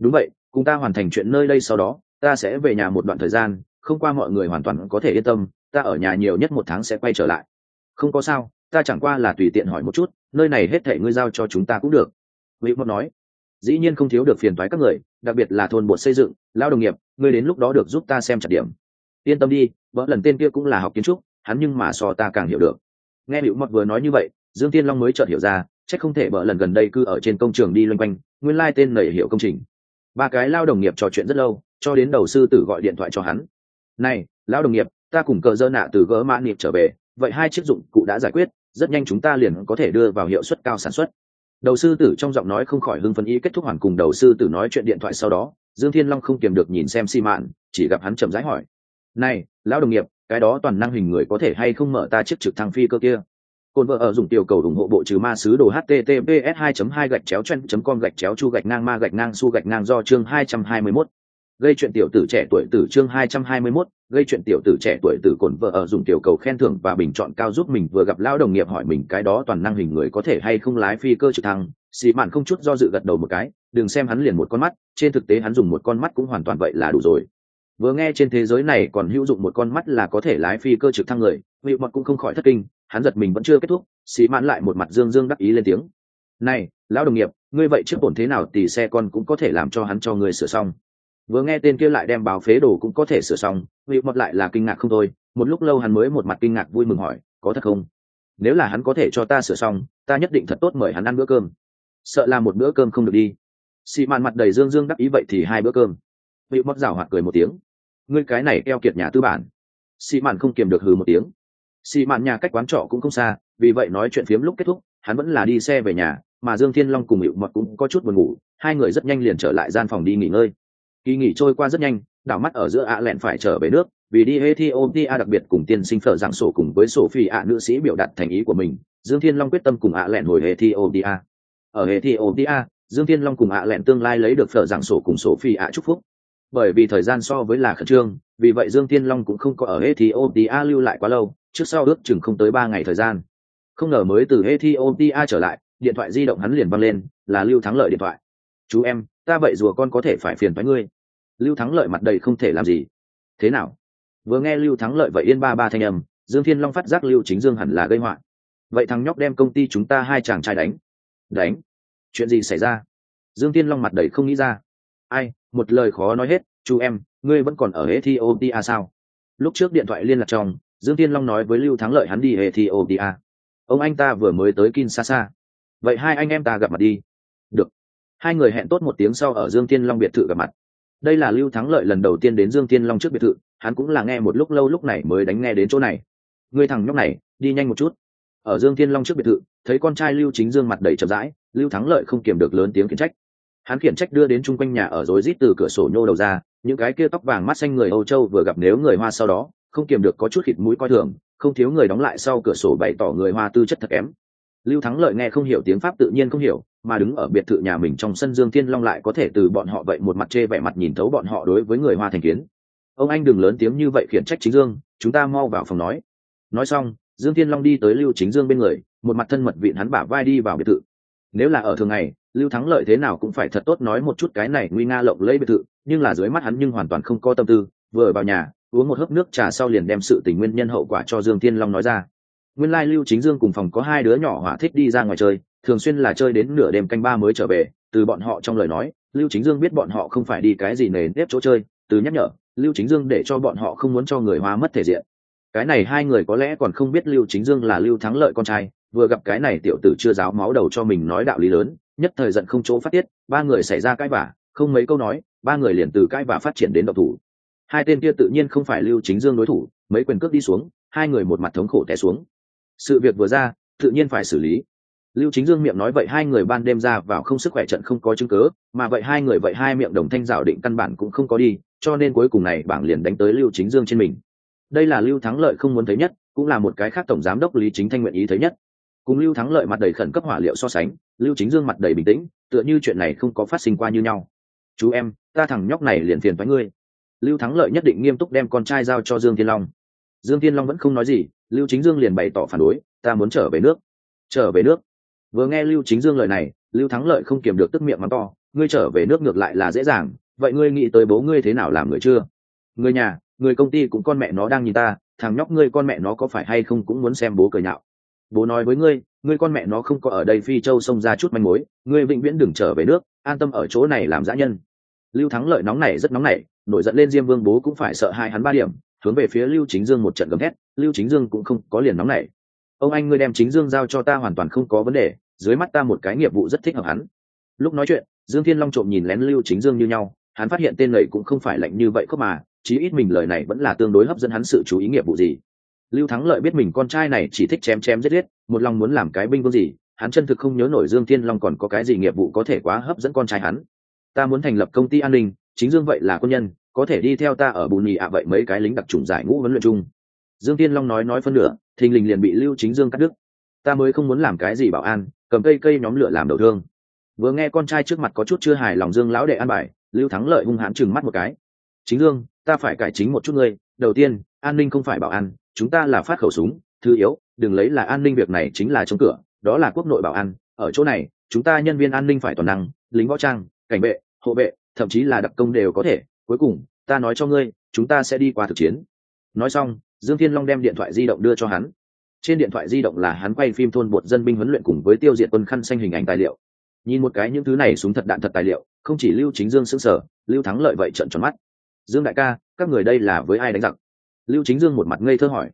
Đúng vậy, cùng ta hoàn thành chuyện nơi đây sau đó, ta sẽ về nhà một đoạn thời gian, không qua mọi người hoàn toàn có thể yên tâm, ta ở nhà nhiều nhất một tháng sẽ quay trở lại. Không có sao, ta chẳng qua là tùy tiện hỏi một chút, nơi này hết thể ngươi giao cho chúng ta cũng được. Vị mật nói. Dĩ nhiên không thiếu được phiền thoái các người đặc biệt là thôn bột xây dựng lao đồng nghiệp, ngươi đến lúc đó được giúp ta xem chặt điểm. Yên tâm đi, vợ lần tên kia cũng là học kiến trúc, hắn nhưng mà so ta càng hiểu được. Nghe hữu mật vừa nói như vậy, dương tiên long mới chợt hiểu ra, chắc không thể bỡ lần gần đây cứ ở trên công trường đi loanh quanh, nguyên lai tên nầy hiểu công trình. Ba cái lao đồng nghiệp trò chuyện rất lâu, cho đến đầu sư tử gọi điện thoại cho hắn. Này lao đồng nghiệp, ta cùng cờ dơ nạ từ gỡ mã niệm trở về, vậy hai chiếc dụng cụ đã giải quyết, rất nhanh chúng ta liền có thể đưa vào hiệu suất cao sản xuất đầu sư tử trong giọng nói không khỏi hưng phấn ý kết thúc hoàn cùng đầu sư tử nói chuyện điện thoại sau đó dương thiên long không kiềm được nhìn xem xi mạn chỉ gặp hắn chậm rãi hỏi này lão đồng nghiệp cái đó toàn năng hình người có thể hay không mở ta chiếc trực thăng phi cơ kia cồn vợ ở dùng tiểu cầu ủng hộ bộ trừ ma sứ đồ https 2 2 gạch chéo chen com gạch chéo chu gạch ngang ma gạch ngang su gạch ngang do chương 221. gây chuyện tiểu tử trẻ tuổi tử chương 221, gây chuyện tiểu tử trẻ tuổi từ cồn vợ ở dùng tiểu cầu khen thưởng và bình chọn cao giúp mình vừa gặp lão đồng nghiệp hỏi mình cái đó toàn năng hình người có thể hay không lái phi cơ trực thăng. Xì mạn không chút do dự gật đầu một cái, đừng xem hắn liền một con mắt, trên thực tế hắn dùng một con mắt cũng hoàn toàn vậy là đủ rồi. Vừa nghe trên thế giới này còn hữu dụng một con mắt là có thể lái phi cơ trực thăng người vị mọt cũng không khỏi thất kinh, hắn giật mình vẫn chưa kết thúc, xì mạn lại một mặt dương dương đắc ý lên tiếng. Này, lão đồng nghiệp, ngươi vậy trước ổn thế nào thì xe con cũng có thể làm cho hắn cho ngươi sửa xong vừa nghe tên kia lại đem báo phế đồ cũng có thể sửa xong, vị mật lại là kinh ngạc không thôi, một lúc lâu hắn mới một mặt kinh ngạc vui mừng hỏi, có thật không? Nếu là hắn có thể cho ta sửa xong, ta nhất định thật tốt mời hắn ăn bữa cơm. Sợ là một bữa cơm không được đi. Xị mạn mặt đầy dương dương đắc ý vậy thì hai bữa cơm. Vị mật rảo hoạt cười một tiếng. Ngươi cái này keo kiệt nhà tư bản. Xị mạn không kiềm được hừ một tiếng. Xị mạn nhà cách quán trọ cũng không xa, vì vậy nói chuyện phiếm lúc kết thúc, hắn vẫn là đi xe về nhà, mà dương thiên long cùng hiệu mật cũng có chút buồn ngủ, hai người rất nhanh liền trở lại gian phòng đi nghỉ ngơi kỳ nghỉ trôi qua rất nhanh, đảo mắt ở giữa ạ lẹn phải trở về nước, vì đi ethiopia đặc biệt cùng tiên sinh phở giảng sổ cùng với sổ phi ạ nữ sĩ biểu đạt thành ý của mình, dương thiên long quyết tâm cùng ạ lẹn hồi ethiopia ở ethiopia dương thiên long cùng ạ lẹn tương lai lấy được phở giảng sổ cùng sổ phi ạ chúc phúc. Bởi vì thời gian so với là khẩn trương, vì vậy dương Thiên long cũng không có ở ethiopia lưu lại quá lâu, trước sau ước chừng không tới ba ngày thời gian. Không ngờ mới từ ethiopia trở lại, điện thoại di động hắn liền văng lên, là lưu thắng lợi điện thoại. Chú em, ta vậy rùa con có thể phải phiền với ngươi lưu thắng lợi mặt đầy không thể làm gì. Thế nào? Vừa nghe lưu thắng lợi vậy yên ba ba thanh âm, dương thiên long phát giác lưu chính dương hẳn là gây họa. Vậy thằng nhóc đem công ty chúng ta hai chàng trai đánh. Đánh? Chuyện gì xảy ra? Dương thiên long mặt đầy không nghĩ ra. Ai, một lời khó nói hết, chú em, ngươi vẫn còn ở ethiopia sao? Lúc trước điện thoại liên lạc trong, dương Thiên long nói với lưu thắng lợi hắn đi ethiopia. Ông anh ta vừa mới tới kinshasa. Vậy hai anh em ta gặp mặt đi. Được. Hai người hẹn tốt một tiếng sau ở dương Thiên long biệt thự gặp mặt đây là lưu thắng lợi lần đầu tiên đến dương tiên long trước biệt thự, hắn cũng là nghe một lúc lâu lúc này mới đánh nghe đến chỗ này. Người thằng nhóc này, đi nhanh một chút. Ở dương tiên long trước biệt thự, thấy con trai lưu chính dương mặt đầy chậm rãi, lưu thắng lợi không kiềm được lớn tiếng khiển trách. Hắn khiển trách đưa đến chung quanh nhà ở rối rít từ cửa sổ nhô đầu ra, những cái kia tóc vàng mắt xanh người âu châu vừa gặp nếu người hoa sau đó, không kiềm được có chút khịt mũi coi thường, không thiếu người đóng lại sau cửa sổ bày tỏ người hoa tư chất thật kém. Lưu thắng lợi nghe không hiểu tiếng pháp tự nhiên không hiểu mà đứng ở biệt thự nhà mình trong sân dương thiên long lại có thể từ bọn họ vậy một mặt chê vẻ mặt nhìn thấu bọn họ đối với người hoa thành kiến. Ông anh đừng lớn tiếng như vậy khiển trách chính dương, chúng ta mau vào phòng nói. Nói xong, dương thiên long đi tới lưu chính dương bên người, một mặt thân mật vịn hắn bả vai đi vào biệt thự. Nếu là ở thường ngày, lưu thắng lợi thế nào cũng phải thật tốt nói một chút cái này nguy nga lộng lẫy biệt thự, nhưng là dưới mắt hắn nhưng hoàn toàn không có tâm tư, vừa vào nhà, uống một hớp nước trà sau liền đem sự tình nguyên nhân hậu quả cho dương thiên long nói ra. Nguyên lai lưu chính dương cùng phòng có hai đứa nhỏ hỏa thích đi ra ngoài chơi thường xuyên là chơi đến nửa đêm canh ba mới trở về, từ bọn họ trong lời nói, lưu chính dương biết bọn họ không phải đi cái gì nề nếp chỗ chơi, từ nhắc nhở, lưu chính dương để cho bọn họ không muốn cho người hoa mất thể diện. Cái này hai người có lẽ còn không biết lưu chính dương là lưu thắng lợi con trai, vừa gặp cái này tiểu tử chưa giáo máu đầu cho mình nói đạo lý lớn, nhất thời giận không chỗ phát tiết, ba người xảy ra cãi vả không mấy câu nói, ba người liền từ cãi vả phát triển đến độc thủ. Hai tên kia tự nhiên không phải lưu chính dương đối thủ, mấy quyền cước đi xuống, hai người một mặt thống khổ té xuống. Sự việc vừa ra, tự nhiên phải xử lý lưu chính dương miệng nói vậy hai người ban đêm ra vào không sức khỏe trận không có chứng cớ mà vậy hai người vậy hai miệng đồng thanh rào định căn bản cũng không có đi, cho nên cuối cùng này bảng liền đánh tới lưu chính dương trên mình. Đây là lưu thắng lợi không muốn thấy nhất, cũng là một cái khác tổng giám đốc lý chính thanh nguyện ý thấy nhất. Cùng lưu thắng lợi mặt đầy khẩn cấp hỏa liệu so sánh, lưu chính dương mặt đầy bình tĩnh, tựa như chuyện này không có phát sinh qua như nhau. Chú em, ta thằng nhóc này liền phiền với ngươi. Lưu thắng lợi nhất định nghiêm túc đem con trai giao cho dương thiên long. Dương thiên long vẫn không nói gì, lưu chính dương liền bày tỏ phản đối, ta muốn trở về nước. Trở về nước? Vừa nghe lưu chính dương lời này, lưu thắng lợi không kiềm được tức miệng mắng to, ngươi trở về nước ngược lại là dễ dàng, vậy ngươi nghĩ tới bố ngươi thế nào làm người chưa? Người nhà, người công ty cũng con mẹ nó đang nhìn ta, thằng nhóc ngươi con mẹ nó có phải hay không cũng muốn xem bố cười nhạo. Bố nói với ngươi ngươi con mẹ nó không có ở đây phi châu xông ra chút manh mối, ngươi vĩnh viễn đừng trở về nước, an tâm ở chỗ này làm dã nhân. Lưu thắng lợi nóng này rất nóng nảy, nổi giận lên diêm vương bố cũng phải sợ hai hắn ba điểm, hướng về phía lưu chính dương một trận gầm thét, lưu chính dương cũng không có liền nóng nảy. Ông anh ngươi đem chính dương giao cho ta hoàn toàn không có vấn đề dưới mắt ta một cái nghiệp vụ rất thích hợp hắn. Lúc nói chuyện, dương thiên long trộm nhìn lén lưu chính dương như nhau, hắn phát hiện tên lầy cũng không phải lạnh như vậy không mà, chí ít mình lời này vẫn là tương đối hấp dẫn hắn sự chú ý nghiệp vụ gì. Lưu thắng lợi biết mình con trai này chỉ thích chém chém giết giết, một lòng muốn làm cái binh vương gì, hắn chân thực không nhớ nổi dương thiên long còn có cái gì nghiệp vụ có thể quá hấp dẫn con trai hắn. Ta muốn thành lập công ty an ninh, chính dương vậy là quân nhân, có thể đi theo ta ở bù nhì ạ vậy mấy cái lính đặc trùng giải ngũ huấn luyện chung. Dương tiên long nói nói phân nửa, thình lình liền bị lưu chính dương cắt đứt. Ta mới không muốn làm cái gì bảo an cầm cây cây nhóm lửa làm đầu thương. Vừa nghe con trai trước mặt có chút chưa hài lòng dương lão đệ an bài, lưu thắng lợi hung hãn chừng mắt một cái. Chính dương, ta phải cải chính một chút ngươi. Đầu tiên, an ninh không phải bảo an, chúng ta là phát khẩu súng, thứ yếu, đừng lấy là an ninh việc này chính là chống cửa, đó là quốc nội bảo an. Ở chỗ này, chúng ta nhân viên an ninh phải toàn năng, lính võ trang, cảnh vệ, hộ vệ, thậm chí là đặc công đều có thể. Cuối cùng, ta nói cho ngươi, chúng ta sẽ đi qua thực chiến. Nói xong, dương thiên long đem điện thoại di động đưa cho hắn trên điện thoại di động là hắn quay phim thôn bột dân binh huấn luyện cùng với tiêu diệt quân khăn xanh hình ảnh tài liệu. Nhìn một cái những thứ này súng thật đạn thật tài liệu không chỉ lưu chính dương s ư n g sở lưu thắng lợi vậy trận tròn mắt. Dương đại ca các người đây là với ai đánh giặc? Lưu chính dương một mặt ngây thơ hỏi.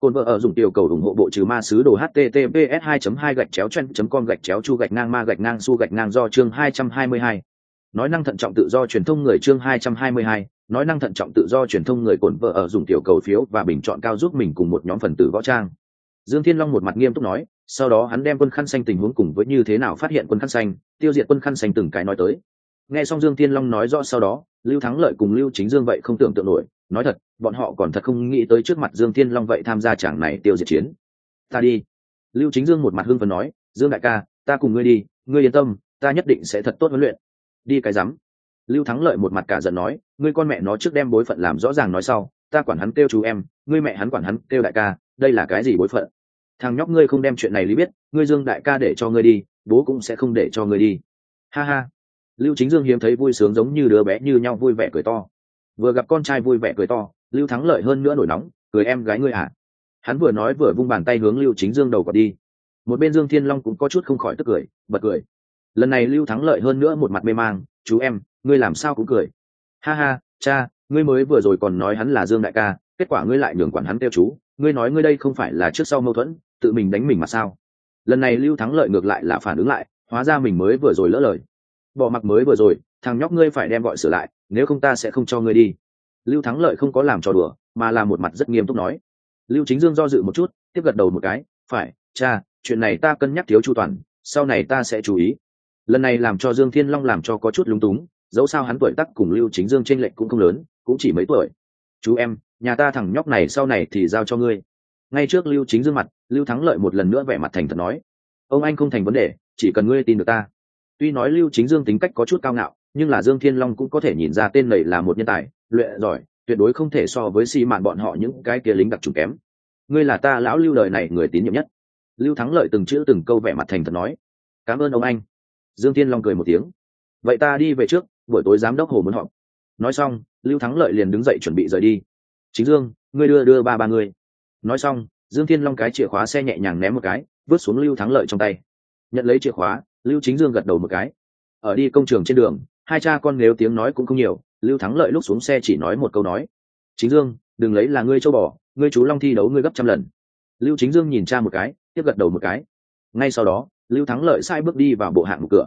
Cồn vợ ở dùng tiểu cầu ủng hộ bộ trừ ma sứ đồ https 2 2 gạch chéo chen com gạch chéo chu gạch ngang ma gạch ngang su gạch ngang do chương 222. nói năng thận trọng tự do truyền thông người chương 222, nói năng thận trọng tự do truyền thông người cồn vợ ở dùng tiểu cầu phiếu và bình chọn cao giúp mình cùng một nhóm phần tử võ trang dương thiên long một mặt nghiêm túc nói, sau đó hắn đem quân khăn xanh tình huống cùng với như thế nào phát hiện quân khăn xanh, tiêu diệt quân khăn xanh từng cái nói tới. Nghe xong dương thiên long nói rõ sau đó, lưu thắng lợi cùng lưu chính dương vậy không tưởng tượng nổi, nói thật, bọn họ còn thật không nghĩ tới trước mặt dương thiên long vậy tham gia chàng này tiêu diệt chiến. Ta đi. Lưu chính dương một mặt hưng phấn nói, dương đại ca, ta cùng ngươi đi, ngươi yên tâm, ta nhất định sẽ thật tốt huấn luyện. Đi cái rắm. Lưu thắng lợi một mặt cả giận nói, ngươi con mẹ nó trước đem bối phận làm rõ ràng nói sau ta quản hắn kêu chú em, ngươi mẹ hắn quản hắn kêu đại ca, đây là cái gì bối phận? Thằng nhóc ngươi không đem chuyện này lý biết, ngươi dương đại ca để cho ngươi đi, bố cũng sẽ không để cho ngươi đi. Ha ha. Lưu chính dương hiếm thấy vui sướng giống như đứa bé như nhau vui vẻ cười to. Vừa gặp con trai vui vẻ cười to, lưu thắng lợi hơn nữa nổi nóng, cười em gái ngươi à? Hắn vừa nói vừa vung bàn tay hướng lưu chính dương đầu cọt đi. Một bên dương thiên long cũng có chút không khỏi tức cười, bật cười. Lần này lưu thắng lợi hơn nữa một mặt mê mang, chú em, ngươi làm sao cũng cười. Ha ha, cha ngươi mới vừa rồi còn nói hắn là dương đại ca, kết quả ngươi lại nhường quản hắn kêu chú, ngươi nói ngươi đây không phải là trước sau mâu thuẫn, tự mình đánh mình mà sao? Lần này lưu thắng lợi ngược lại là phản ứng lại, hóa ra mình mới vừa rồi lỡ lời. Bỏ mặc mới vừa rồi, thằng nhóc ngươi phải đem gọi sửa lại, nếu không ta sẽ không cho ngươi đi. Lưu thắng lợi không có làm trò đùa, mà là một mặt rất nghiêm túc nói. Lưu chính dương do dự một chút, tiếp gật đầu một cái, phải, cha, chuyện này ta cân nhắc thiếu chu toàn, sau này ta sẽ chú ý. Lần này làm cho dương thiên long làm cho có chút lúng túng dẫu sao hắn tuổi tắc cùng lưu chính dương t r ê n lệch cũng không lớn, cũng chỉ mấy tuổi. Chú em, nhà ta thằng nhóc này sau này thì giao cho ngươi. Ngay trước lưu chính dương mặt, lưu thắng lợi một lần nữa vẻ mặt thành thật nói, ông anh không thành vấn đề, chỉ cần ngươi tin được ta. Tuy nói lưu chính dương tính cách có chút cao ngạo, nhưng là dương thiên long cũng có thể nhìn ra tên này là một nhân tài, luyện giỏi, tuyệt đối không thể so với xi mạn bọn họ những cái kia lính đặc trùng kém. Ngươi là ta lão lưu đời này người tín nhiệm nhất. Lưu thắng lợi từng chữ từng câu vẻ mặt thành thật nói, cảm ơn ông anh. Dương thiên long cười một tiếng, vậy ta đi về trước buổi tối giám đốc hồ muốn họp. Nói xong, lưu thắng lợi liền đứng dậy chuẩn bị rời đi. Chính dương, ngươi đưa đưa ba ba ngươi. Nói xong, dương thiên long cái chìa khóa xe nhẹ nhàng ném một cái, vứt xuống lưu thắng lợi trong tay. Nhận lấy chìa khóa, lưu chính dương gật đầu một cái. Ở đi công trường trên đường, hai cha con nếu tiếng nói cũng không nhiều, lưu thắng lợi lúc xuống xe chỉ nói một câu nói. Chính dương, đừng lấy là ngươi châu bò, ngươi chú long thi đấu ngươi gấp trăm lần. Lưu chính dương nhìn cha một cái, tiếp gật đầu một cái. Ngay sau đó, lưu thắng lợi sai bước đi vào bộ hạng một cửa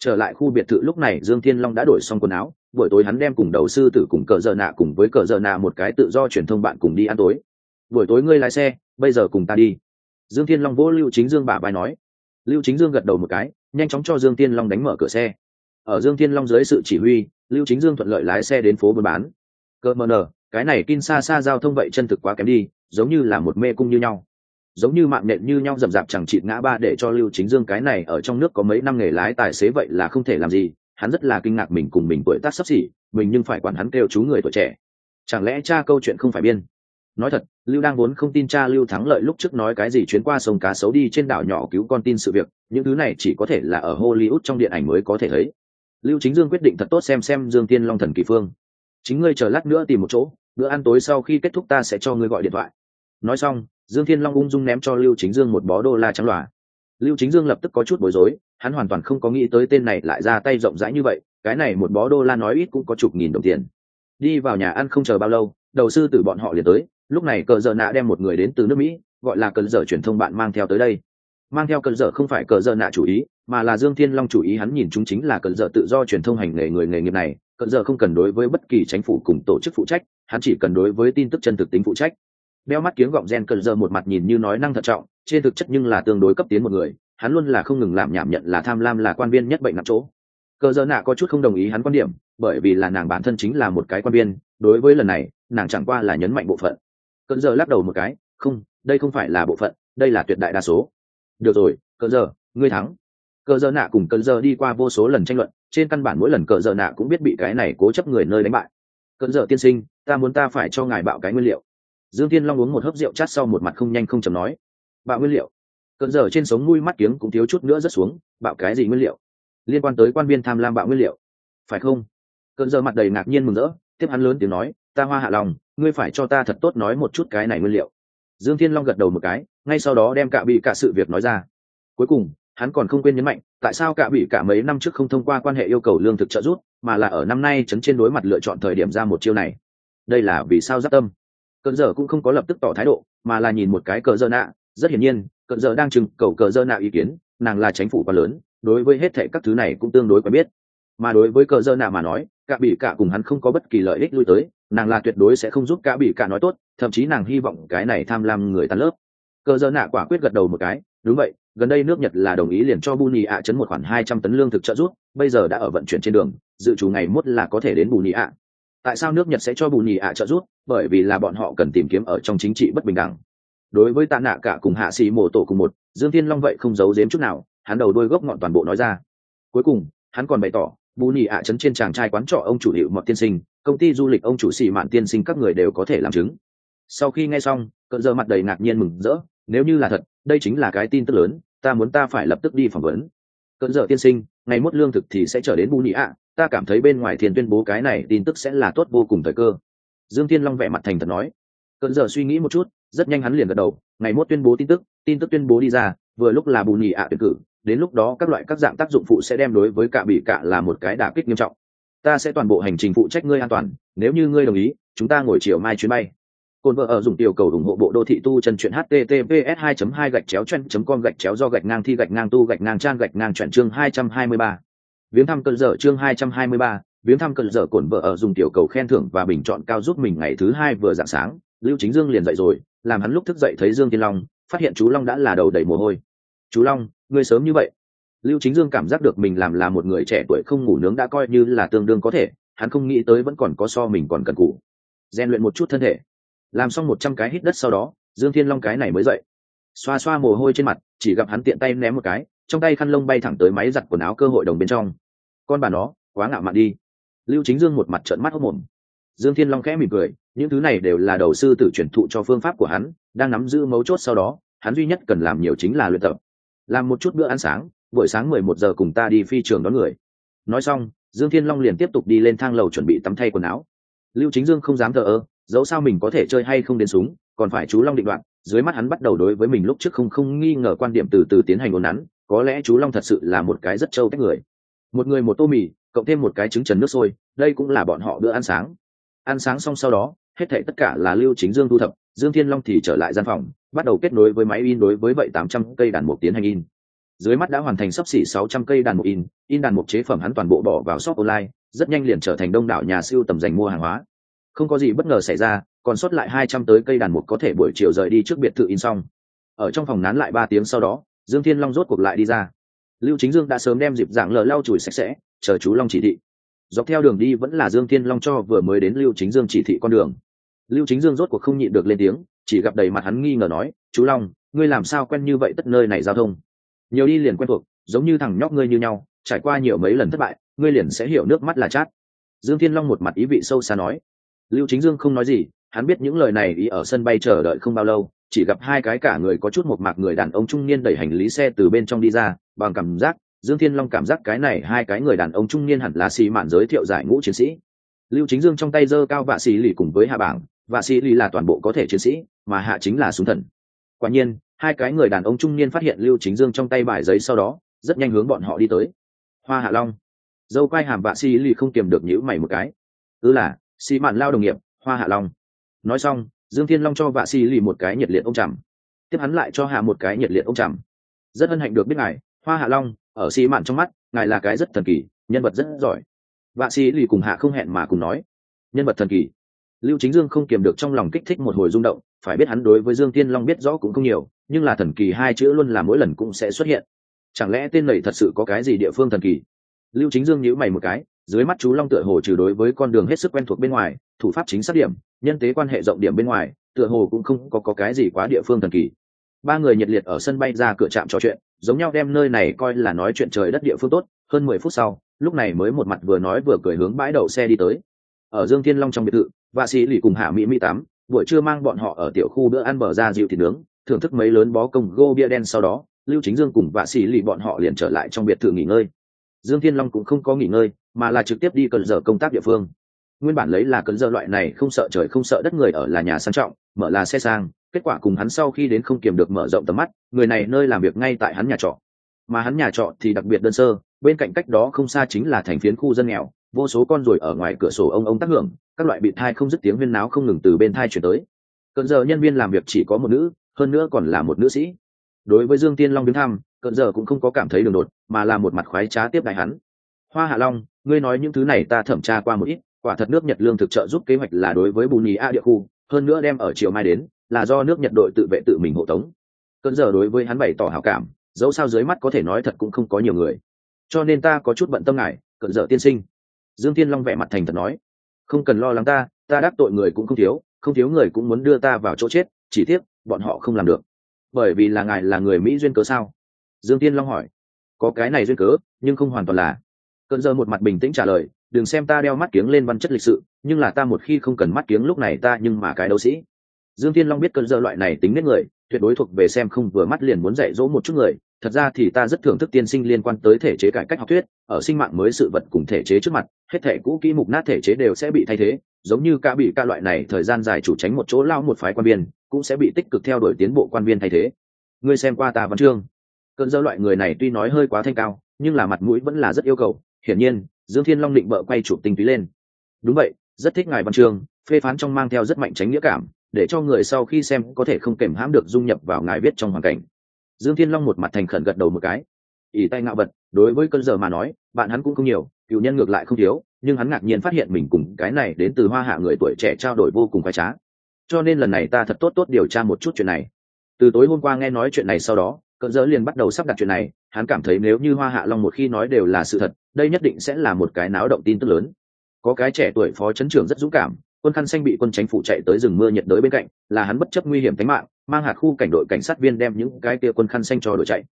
trở lại khu biệt thự lúc này, dương thiên long đã đổi xong quần áo, buổi tối hắn đem cùng đầu sư tử cùng cờ dợ nạ cùng với cờ dợ nạ một cái tự do truyền thông bạn cùng đi ăn tối. Buổi tối ngươi lái xe, bây giờ cùng ta đi. Dương thiên long vỗ lưu chính dương bà bài nói. Lưu chính dương gật đầu một cái, nhanh chóng cho dương thiên long đánh mở cửa xe. Ở dương thiên long dưới sự chỉ huy, lưu chính dương thuận lợi lái xe đến phố buôn bán. Cơ mờ nờ, cái này kin xa xa giao thông vậy chân thực quá kém đi, giống như là một mê cung như nhau giống như mạng nện như nhau rậm rạp chẳng chịt ngã ba để cho lưu chính dương cái này ở trong nước có mấy năm nghề lái tài xế vậy là không thể làm gì, hắn rất là kinh ngạc mình cùng mình tuổi tác sắp xỉ, mình nhưng phải quản hắn kêu chú người tuổi trẻ. Chẳng lẽ cha câu chuyện không phải biên? Nói thật, lưu đang vốn không tin cha lưu thắng lợi lúc trước nói cái gì chuyến qua sông cá sấu đi trên đảo nhỏ cứu con tin sự việc, những thứ này chỉ có thể là ở hollywood trong điện ảnh mới có thể thấy. Lưu chính dương quyết định thật tốt xem xem dương tiên long thần kỳ phương. Chính ngươi chờ lát nữa tìm một chỗ, bữa ăn tối sau khi kết thúc ta sẽ cho ngươi gọi điện thoại nói xong, dương thiên long ung dung ném cho lưu chính dương một bó đô la trắng loà. Lưu chính dương lập tức có chút bối rối, hắn hoàn toàn không có nghĩ tới tên này lại ra tay rộng rãi như vậy, cái này một bó đô la nói ít cũng có chục nghìn đồng tiền. Đi vào nhà ăn không chờ bao lâu, đầu sư từ bọn họ liền tới, lúc này cờ dợ nạ đem một người đến từ nước mỹ, gọi là cờ dợ truyền thông bạn mang theo tới đây. Mang theo cờ dợ không phải cờ dợ nạ chủ ý, mà là dương thiên long chủ ý hắn nhìn chúng chính là cờ dợ tự do truyền thông hành nghề người nghề nghiệp này, cờ dợ không cần đối với bất kỳ chính phủ cùng tổ chức phụ trách, hắn chỉ cần đối với tin tức chân thực tính phụ trách đeo mắt kiếng gọng gen cần giờ một mặt nhìn như nói năng thận trọng, trên thực chất nhưng là tương đối cấp tiến một người, hắn luôn là không ngừng làm nhảm nhận là tham lam là quan viên nhất bệnh nặng chỗ. Cờ giờ nạ có chút không đồng ý hắn quan điểm, bởi vì là nàng bản thân chính là một cái quan viên, đối với lần này, nàng chẳng qua là nhấn mạnh bộ phận. Cơn giờ lắc đầu một cái, không, đây không phải là bộ phận, đây là tuyệt đại đa số. Được rồi, cờ giờ, ngươi thắng. Cờ giờ nạ cùng cờ giờ đi qua vô số lần tranh luận, trên căn bản mỗi lần cờ giờ nạ cũng biết bị cái này cố chấp người nơi đánh bại. Cờ giờ tiên sinh, ta muốn ta phải cho ngài bạo cái nguyên liệu dương Thiên long uống một hớp rượu chát sau một mặt không nhanh không chầm nói, bạo nguyên liệu. Cơn giờ trên sống mũi mắt kiếng cũng thiếu chút nữa rất xuống, bạo cái gì nguyên liệu? Liên quan tới quan viên tham lam bạo nguyên liệu. Phải không? Cơn giờ mặt đầy ngạc nhiên mừng rỡ, tiếp hắn lớn tiếng nói, ta hoa hạ lòng, ngươi phải cho ta thật tốt nói một chút cái này nguyên liệu. Dương thiên long gật đầu một cái, ngay sau đó đem cả bị cả sự việc nói ra. Cuối cùng, hắn còn không quên nhấn mạnh, tại sao cả bị cả mấy năm trước không thông qua quan hệ yêu cầu lương thực trợ giúp, mà là ở năm nay chấn trên đối mặt lựa chọn thời điểm ra một chiêu này. Đây là vì sao giáp tâm? Cơn giờ cũng không có lập tức tỏ thái độ, mà là nhìn một cái cờ dơ nạ. Rất hiển nhiên cơn giờ đang chừng cầu cờ dơ nạ ý kiến, nàng là chính phủ quá lớn, đối với hết thệ các thứ này cũng tương đối quen biết. Mà đối với cờ dơ nạ mà nói, cả bị cả cùng hắn không có bất kỳ lợi ích lui tới, nàng là tuyệt đối sẽ không giúp cả bị cả nói tốt, thậm chí nàng hy vọng cái này tham lam người tan lớp. Cờ dơ nạ quả quyết gật đầu một cái, đúng vậy, gần đây nước nhật là đồng ý liền cho bù nhì ạ chấn một khoản hai trăm tấn lương thực trợ giúp, bây giờ đã ở vận chuyển trên đường, dự trù ngày mốt là có thể đến bù nhì ạ tại sao nước nhật sẽ cho bù nhì ạ trợ giúp? Bởi vì là bọn họ cần tìm kiếm ở trong chính trị bất bình đẳng. Đối với tạ nạ cả cùng hạ sĩ mổ tổ cùng một, dương thiên long vậy không giấu giếm chút nào, hắn đầu đôi gốc ngọn toàn bộ nói ra. Cuối cùng, hắn còn bày tỏ bù nhì ạ chấn trên chàng trai quán trọ ông chủ hiệu mọt tiên sinh, công ty du lịch ông chủ xì mạn tiên sinh các người đều có thể làm chứng. Sau khi nghe xong cận giờ mặt đầy ngạc nhiên mừng rỡ, nếu như là thật, đây chính là cái tin tức lớn, ta muốn ta phải lập tức đi phỏng vấn. Cận giờ tiên sinh, ngày mốt lương thực thì sẽ trở đến bù nhị ạ ta cảm thấy bên ngoài thiền tuyên bố cái này tin tức sẽ là tốt vô cùng thời cơ. Dương thiên long vẻ mặt thành thật nói. Cận giờ suy nghĩ một chút, rất nhanh hắn liền gật đầu, ngày mốt tuyên bố tin tức tin tức tuyên bố đi ra, vừa lúc là bù nhị ạ tuyển cử, đến lúc đó các loại các dạng tác dụng phụ sẽ đem đối với cả bị cả là một cái đả kích nghiêm trọng. Ta sẽ toàn bộ hành trình phụ trách ngươi an toàn, nếu như ngươi đồng ý, chúng ta ngồi chiều mai chuyến bay. Cồn vợ ở dùng tiểu cầu ủng hộ bộ đô thị tu chân truyện https 2 2 gạch chéo chen com gạch chéo do gạch ngang thi gạch ngang tu gạch ngang trang gạch ngang chuyển chương 223 viếng thăm cơn dở chương 223, viếng thăm cơn dở cổn vợ ở dùng tiểu cầu khen thưởng và bình chọn cao giúp mình ngày thứ hai vừa dạng sáng. Lưu chính dương liền dậy rồi làm hắn lúc thức dậy thấy dương tiên long phát hiện chú long đã là đầu đầy mồ hôi. Chú long ngươi sớm như vậy. Lưu chính dương cảm giác được mình làm là một người trẻ tuổi không ngủ nướng đã coi như là tương đương có thể hắn không nghĩ tới vẫn còn có so mình còn cần cũ rèn luyện một chút thân thể. Làm xong một trăm cái hít đất sau đó dương thiên long cái này mới dậy. Xoa xoa mồ hôi trên mặt chỉ gặp hắn tiện tay ném một cái trong tay khăn lông bay thẳng tới máy giặt quần áo cơ hội đồng bên trong. Con bà nó, quá ngạo mạn đi. Lưu chính dương một mặt trợn mắt hốc mồm dương thiên long khẽ mỉm cười, những thứ này đều là đầu sư tử truyền thụ cho phương pháp của hắn, đang nắm giữ mấu chốt sau đó, hắn duy nhất cần làm nhiều chính là luyện tập. Làm một chút bữa ăn sáng, buổi sáng mười một giờ cùng ta đi phi trường đón người. Nói xong, dương thiên long liền tiếp tục đi lên thang lầu chuẩn bị tắm thay quần áo. Lưu chính dương không dám thờ ơ, dẫu sao mình có thể chơi hay không đến súng, còn phải chú long định đoạn, dưới mắt hắn bắt đầu đối với mình lúc trước không không nghi ngờ quan điểm từ từ tiến hành ồn nắn có lẽ chú long thật sự là một cái rất trâu tách người. Một người một tô mì, cộng thêm một cái trứng trần nước sôi, đây cũng là bọn họ bữa ăn sáng. Ăn sáng xong sau đó, hết thệ tất cả là lưu chính dương thu thập, dương thiên long thì trở lại gian phòng, bắt đầu kết nối với máy in đối với vậy tám trăm cây đàn mục tiến hành in. Dưới mắt đã hoàn thành sắp xỉ sáu trăm cây đàn mục in in đàn mục chế phẩm hắn toàn bộ bỏ vào shop online, rất nhanh liền trở thành đông đảo nhà siêu tầm dành mua hàng hóa. Không có gì bất ngờ xảy ra, còn sót lại hai trăm tới cây đàn mục có thể buổi chiều rời đi trước biệt thự in xong. Ở trong phòng nán lại ba tiếng sau đó dương thiên long rốt cuộc lại đi ra. Lưu chính dương đã sớm đem dịp giảng lờ lau chùi sạch sẽ, chờ chú long chỉ thị. Dọc theo đường đi vẫn là dương thiên long cho vừa mới đến lưu chính dương chỉ thị con đường. Lưu chính dương rốt cuộc không nhịn được lên tiếng, chỉ gặp đầy mặt hắn nghi ngờ nói, chú long, ngươi làm sao quen như vậy tất nơi này giao thông? Nhiều đi liền quen thuộc, giống như thằng nhóc ngươi như nhau, trải qua nhiều mấy lần thất bại, ngươi liền sẽ hiểu nước mắt là chát. Dương thiên long một mặt ý vị sâu xa nói. Lưu chính dương không nói gì, hắn biết những lời này ý ở sân bay chờ đợi không bao lâu chỉ gặp hai cái cả người có chút một mạc người đàn ông trung niên đẩy hành lý xe từ bên trong đi ra, bằng cảm giác, dương thiên long cảm giác cái này hai cái người đàn ông trung niên hẳn là xì mạn giới thiệu giải ngũ chiến sĩ. Lưu chính dương trong tay giơ cao vạ xì lì cùng với hạ bảng, vạ xì lì là toàn bộ có thể chiến sĩ, mà hạ chính là súng thần. Quả nhiên, hai cái người đàn ông trung niên phát hiện lưu chính dương trong tay bài giấy sau đó, rất nhanh hướng bọn họ đi tới. Hoa hạ long. Dâu quai hàm vạ xì lì không kiềm được nhữ mày một cái. Ư là, xì mạn lao đồng nghiệp, hoa hạ long. Nói xong dương thiên long cho vạ xì lì một cái nhiệt liệt ông trầm tiếp hắn lại cho hạ một cái nhiệt liệt ông trầm rất hân hạnh được biết ngài, hoa hạ long, ở xì mạn trong mắt, ngài là cái rất thần kỳ, nhân vật rất giỏi. Vạ xì lì cùng hạ không hẹn mà cùng nói, nhân vật thần kỳ. Lưu chính dương không kiềm được trong lòng kích thích một hồi rung động, phải biết hắn đối với dương tiên long biết rõ cũng không nhiều, nhưng là thần kỳ hai chữ luôn là mỗi lần cũng sẽ xuất hiện. Chẳng lẽ tên này thật sự có cái gì địa phương thần kỳ? Lưu chính dương nhíu mày một cái dưới mắt chú long tựa hồ trừ đối với con đường hết sức quen thuộc bên ngoài thủ pháp chính xác điểm nhân tế quan hệ rộng điểm bên ngoài tựa hồ cũng không có, có cái gì quá địa phương thần kỳ. Ba người nhiệt liệt ở sân bay ra cửa trạm trò chuyện giống nhau đem nơi này coi là nói chuyện trời đất địa phương tốt hơn mười phút sau lúc này mới một mặt vừa nói vừa cười hướng bãi đậu xe đi tới. Ở dương thiên long trong biệt thự vạ sĩ lì cùng hạ mỹ mỹ tám buổi trưa mang bọn họ ở tiểu khu bữa ăn bờ ra dịu thịt nướng thưởng thức mấy lớn bó công gô bia đen sau đó lưu chính dương cùng vạ sĩ lì bọn họ liền trở lại trong biệt thự nghỉ ngơi dương thiên long cũng không có nghỉ ngơi, mà là trực tiếp đi cần giờ công tác địa phương. Nguyên bản lấy là cần giờ loại này không sợ trời không sợ đất người ở là nhà sang trọng, mở là xe sang, kết quả cùng hắn sau khi đến không kiềm được mở rộng tầm mắt, người này nơi làm việc ngay tại hắn nhà trọ. Mà hắn nhà trọ thì đặc biệt đơn sơ, bên cạnh cách đó không xa chính là thành phiến khu dân nghèo, vô số con ruồi ở ngoài cửa sổ ông ông tác hưởng, các loại bị thai không dứt tiếng huyên náo không ngừng từ bên thai chuyển tới. Cận giờ nhân viên làm việc chỉ có một nữ, hơn nữa còn là một nữ sĩ đối với dương tiên long đứng thăm, cận giờ cũng không có cảm thấy đường đột, mà là một mặt khoái trá tiếp đại hắn. Hoa hạ long, ngươi nói những thứ này ta thẩm tra qua một ít, quả thật nước nhật lương thực trợ giúp kế hoạch là đối với bù nhì a địa khu, hơn nữa đem ở chiều mai đến, là do nước nhật đội tự vệ tự mình hộ tống. Cận giờ đối với hắn bày tỏ hảo cảm, dẫu sao dưới mắt có thể nói thật cũng không có nhiều người. Cho nên ta có chút bận tâm ngại cận giờ tiên sinh. Dương tiên long vẻ mặt thành thật nói. Không cần lo lắng ta ta đáp tội người cũng không thiếu không thiếu người cũng muốn đưa ta vào chỗ chết, chỉ tiếc, bọn họ không làm được bởi vì là ngài là người mỹ duyên cớ sao? Dương tiên long hỏi. Có cái này duyên cớ, nhưng không hoàn toàn là. Cơn giờ một mặt bình tĩnh trả lời, đừng xem ta đeo mắt kiếng lên văn chất lịch sự, nhưng là ta một khi không cần mắt kiếng lúc này ta nhưng mà cái đấu sĩ. Dương tiên long biết cơn giờ loại này tính nết người, tuyệt đối thuộc về xem không vừa mắt liền muốn dạy dỗ một chút người. Thật ra thì ta rất thưởng thức tiên sinh liên quan tới thể chế cải cách học thuyết, ở sinh mạng mới sự vật cùng thể chế trước mặt, hết thể cũ kỹ mục nát thể chế đều sẽ bị thay thế, giống như ca bị ca loại này thời gian dài chủ tránh một chỗ lao một phái quan biên cũng sẽ bị tích cực theo đuổi tiến bộ quan viên thay thế. Ngươi xem qua ta văn chương. Cơn dơ loại người này tuy nói hơi quá thanh cao, nhưng là mặt mũi vẫn là rất yêu cầu. Hiển nhiên, dương thiên long định bợ quay chụp tinh túy lên. Đúng vậy, rất thích ngài văn chương, phê phán trong mang theo rất mạnh tránh nghĩa cảm, để cho người sau khi xem có thể không kềm hãm được dung nhập vào ngài viết trong hoàn cảnh. Dương thiên long một mặt thành khẩn gật đầu một cái. Ỉ tay ngạo vật, đối với cơn giờ mà nói, bạn hắn cũng không nhiều, cựu nhân ngược lại không thiếu, nhưng hắn ngạc nhiên phát hiện mình cùng cái này đến từ hoa hạ người tuổi trẻ trao đổi vô cùng khoái trá cho nên lần này ta thật tốt tốt điều tra một chút chuyện này. Từ tối hôm qua nghe nói chuyện này sau đó cận dỡ liền bắt đầu sắp đặt chuyện này, hắn cảm thấy nếu như hoa hạ long một khi nói đều là sự thật, đây nhất định sẽ là một cái náo động tin tức lớn. Có cái trẻ tuổi phó chấn trưởng rất dũng cảm, quân khăn xanh bị quân tránh phủ chạy tới rừng mưa nhiệt đới bên cạnh, là hắn bất chấp nguy hiểm tính mạng, mang hạt khu cảnh đội cảnh sát viên đem những cái kia quân khăn xanh cho đội chạy.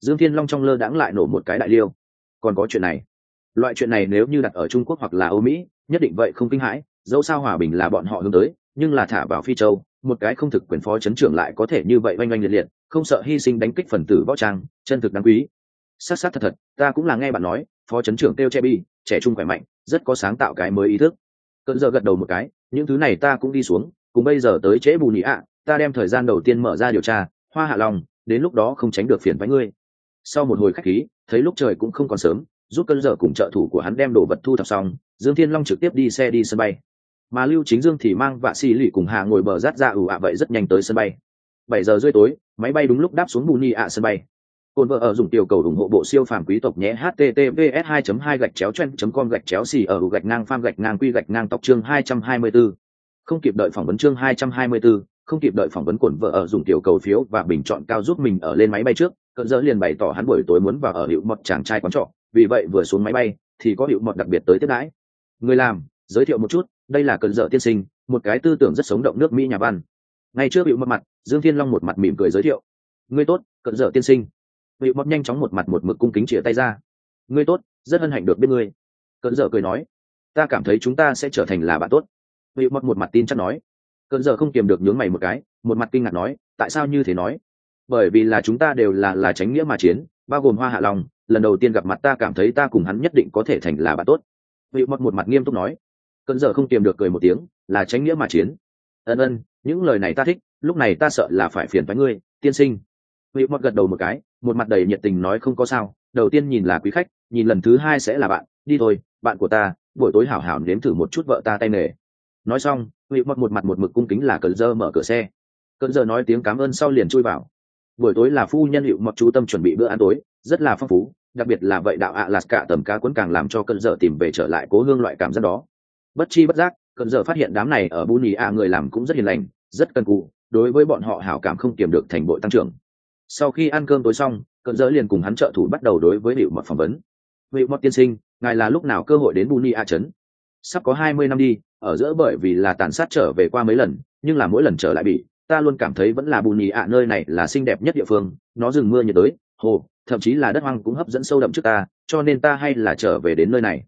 Dương thiên long trong lơ đãng lại nổ một cái đại liêu. Còn có chuyện này. Loại chuyện này nếu như đặt ở trung quốc hoặc là âu mỹ, nhất định vậy không kinh hãi, dẫu sao hòa bình là bọn họ hướng tới nhưng là thả vào phi châu, một cái không thực quyền phó chấn trưởng lại có thể như vậy oanh oanh liệt liệt, không sợ hy sinh đánh kích phần tử võ trang, chân thực đáng quý. Sát sát thật thật, ta cũng là nghe bạn nói, phó chấn trưởng tiêu che bi trẻ trung khỏe mạnh, rất có sáng tạo cái mới ý thức. Cận giờ gật đầu một cái, những thứ này ta cũng đi xuống, cùng bây giờ tới trễ bù nhị ạ, ta đem thời gian đầu tiên mở ra điều tra, hoa hạ lòng, đến lúc đó không tránh được phiền với ngươi. Sau một hồi khách khí, thấy lúc trời cũng không còn sớm, giúp cơn giờ cùng trợ thủ của hắn đem đồ vật thu thập xong, dương thiên long trực tiếp đi xe đi sân bay mà lưu chính dương thì mang vạ xì lì cùng hạ ngồi bờ rát ra ủ ạ vậy rất nhanh tới sân bay. Bảy giờ rưỡi tối máy bay đúng lúc đáp xuống bù ni ạ sân bay. Cồn vợ ở dùng tiểu cầu ủng hộ bộ siêu phàm quý tộc nhé https 2 2 gạch chéo chen com gạch chéo xì ở gạch ngang pham gạch ngang quy gạch ngang tộc chương 224. không kịp đợi phỏng vấn chương 224, không kịp đợi phỏng vấn cồn vợ ở dùng tiểu cầu phiếu và bình chọn cao giúp mình ở lên máy bay trước cận dỡ liền bày tỏ hắn buổi tối muốn vào ở hiệu mật chàng trai quán trọ. Vì vậy vừa xuống máy bay thì có hiệu mật đặc biệt tới tiếp đãi. Người làm giới thiệu một chút đây là cận dở tiên sinh, một cái tư tưởng rất sống động nước mỹ nhà văn. Ngay trước bị mập mặt, dương thiên long một mặt mỉm cười giới thiệu. Ngươi tốt cận dở tiên sinh. Bị mập nhanh chóng một mặt một mực cung kính chĩa tay ra. Ngươi tốt, rất hân hạnh được biết ngươi. Cận dở cười nói. Ta cảm thấy chúng ta sẽ trở thành là bạn tốt. Bị mập một mặt tin chắc nói. Cận dở không kiềm được nhướng mày một cái, một mặt kinh ngạc nói, tại sao như thế nói? Bởi vì là chúng ta đều là là tránh nghĩa mà chiến, bao gồm hoa hạ long, lần đầu tiên gặp mặt ta cảm thấy ta cùng hắn nhất định có thể thành là bạn tốt. Bị mập một mặt nghiêm túc nói cơn giờ không kiềm được cười một tiếng, là tránh nghĩa mà chiến. Ân ân, những lời này ta thích, lúc này ta sợ là phải phiền với ngươi, tiên sinh. Vị mọt gật đầu một cái, một mặt đầy nhiệt tình nói không có sao, đầu tiên nhìn là quý khách, nhìn lần thứ hai sẽ là bạn, đi thôi, bạn của ta, buổi tối hảo hảo nếm thử một chút vợ ta tay nghề. Nói xong vị mọt một mặt một mực cung kính là cơn giờ mở cửa xe. Cơn giờ nói tiếng cảm ơn sau liền chui vào. Buổi tối là phu nhân hiệu mọt chú tâm chuẩn bị bữa ăn tối, rất là phong phú, đặc biệt là vậy đạo ạ lạt cả tầm cá cuốn càng làm cho cơn giờ tìm về trở lại cố hương loại cảm giác đó bất chi bất giác cận giờ phát hiện đám này ở bù nhì ạ người làm cũng rất hiền lành, rất cần cụ đối với bọn họ hảo cảm không kiềm được thành bội tăng trưởng. Sau khi ăn cơm tối xong cận giờ liền cùng hắn trợ thủ bắt đầu đối với hiệu mật phỏng vấn. Hiệu mật tiên sinh, ngài là lúc nào cơ hội đến Buni nhì ạ trấn sắp có hai mươi năm đi, ở giữa bởi vì là tàn sát trở về qua mấy lần, nhưng là mỗi lần trở lại bị, ta luôn cảm thấy vẫn là bù nhì nơi này là xinh đẹp nhất địa phương, nó rừng mưa nhiệt đới, hồ, thậm chí là đất hoang cũng hấp dẫn sâu đậm trước ta, cho nên ta hay là trở về đến nơi này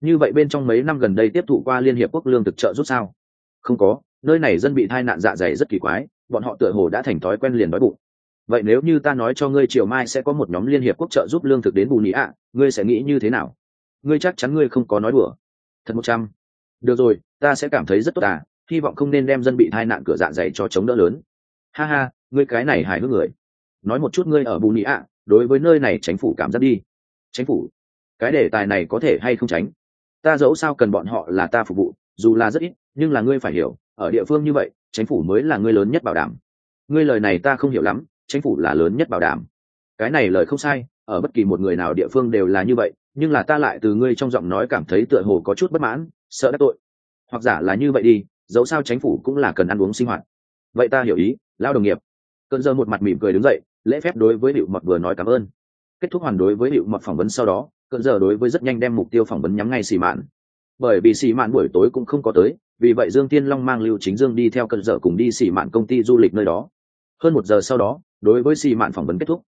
như vậy bên trong mấy năm gần đây tiếp thụ qua liên hiệp quốc lương thực trợ rút sao? Không có, nơi này dân bị tai nạn dạ dày rất kỳ quái, bọn họ tựa hồ đã thành thói quen liền đói bụng. Vậy nếu như ta nói cho ngươi chiều mai sẽ có một nhóm liên hiệp quốc trợ giúp lương thực đến bù nhì ạ, ngươi sẽ nghĩ như thế nào? Ngươi chắc chắn ngươi không có nói đùa. Thật một trăm. Được rồi, ta sẽ cảm thấy rất tốt à hy vọng không nên đem dân bị tai nạn cửa dạ dày cho chống đỡ lớn. Ha ha, ngươi cái này hài hước người. Nói một chút ngươi ở bù nhĩ ạ, đối với nơi này tránh phủ cảm giác đi. Tránh phủ? Cái đề tài này có thể hay không tránh? Ta dẫu sao cần bọn họ là ta phục vụ, dù là rất ít, nhưng là ngươi phải hiểu, ở địa phương như vậy chính phủ mới là ngươi lớn nhất bảo đảm. Ngươi lời này ta không hiểu lắm chính phủ là lớn nhất bảo đảm. Cái này lời không sai, ở bất kỳ một người nào địa phương đều là như vậy, nhưng là ta lại từ ngươi trong giọng nói cảm thấy tựa hồ có chút bất mãn, sợ đắc tội. Hoặc giả là như vậy đi, dẫu sao chính phủ cũng là cần ăn uống sinh hoạt. Vậy ta hiểu ý lao đồng nghiệp. Cơn giờ một mặt mỉm cười đứng dậy, lễ phép đối với hiệu mật vừa nói cảm ơn. Kết thúc hoàn đối với hiệu mật phỏng vấn sau đó cơn giờ đối với rất nhanh đem mục tiêu phỏng vấn nhắm ngay xì mạn. Bởi vì xì mạn buổi tối cũng không có tới, vì vậy dương tiên long mang lưu chính dương đi theo cơn giờ cùng đi xì mạn công ty du lịch nơi đó. Hơn một giờ sau đó, đối với xì mạn phỏng vấn kết thúc.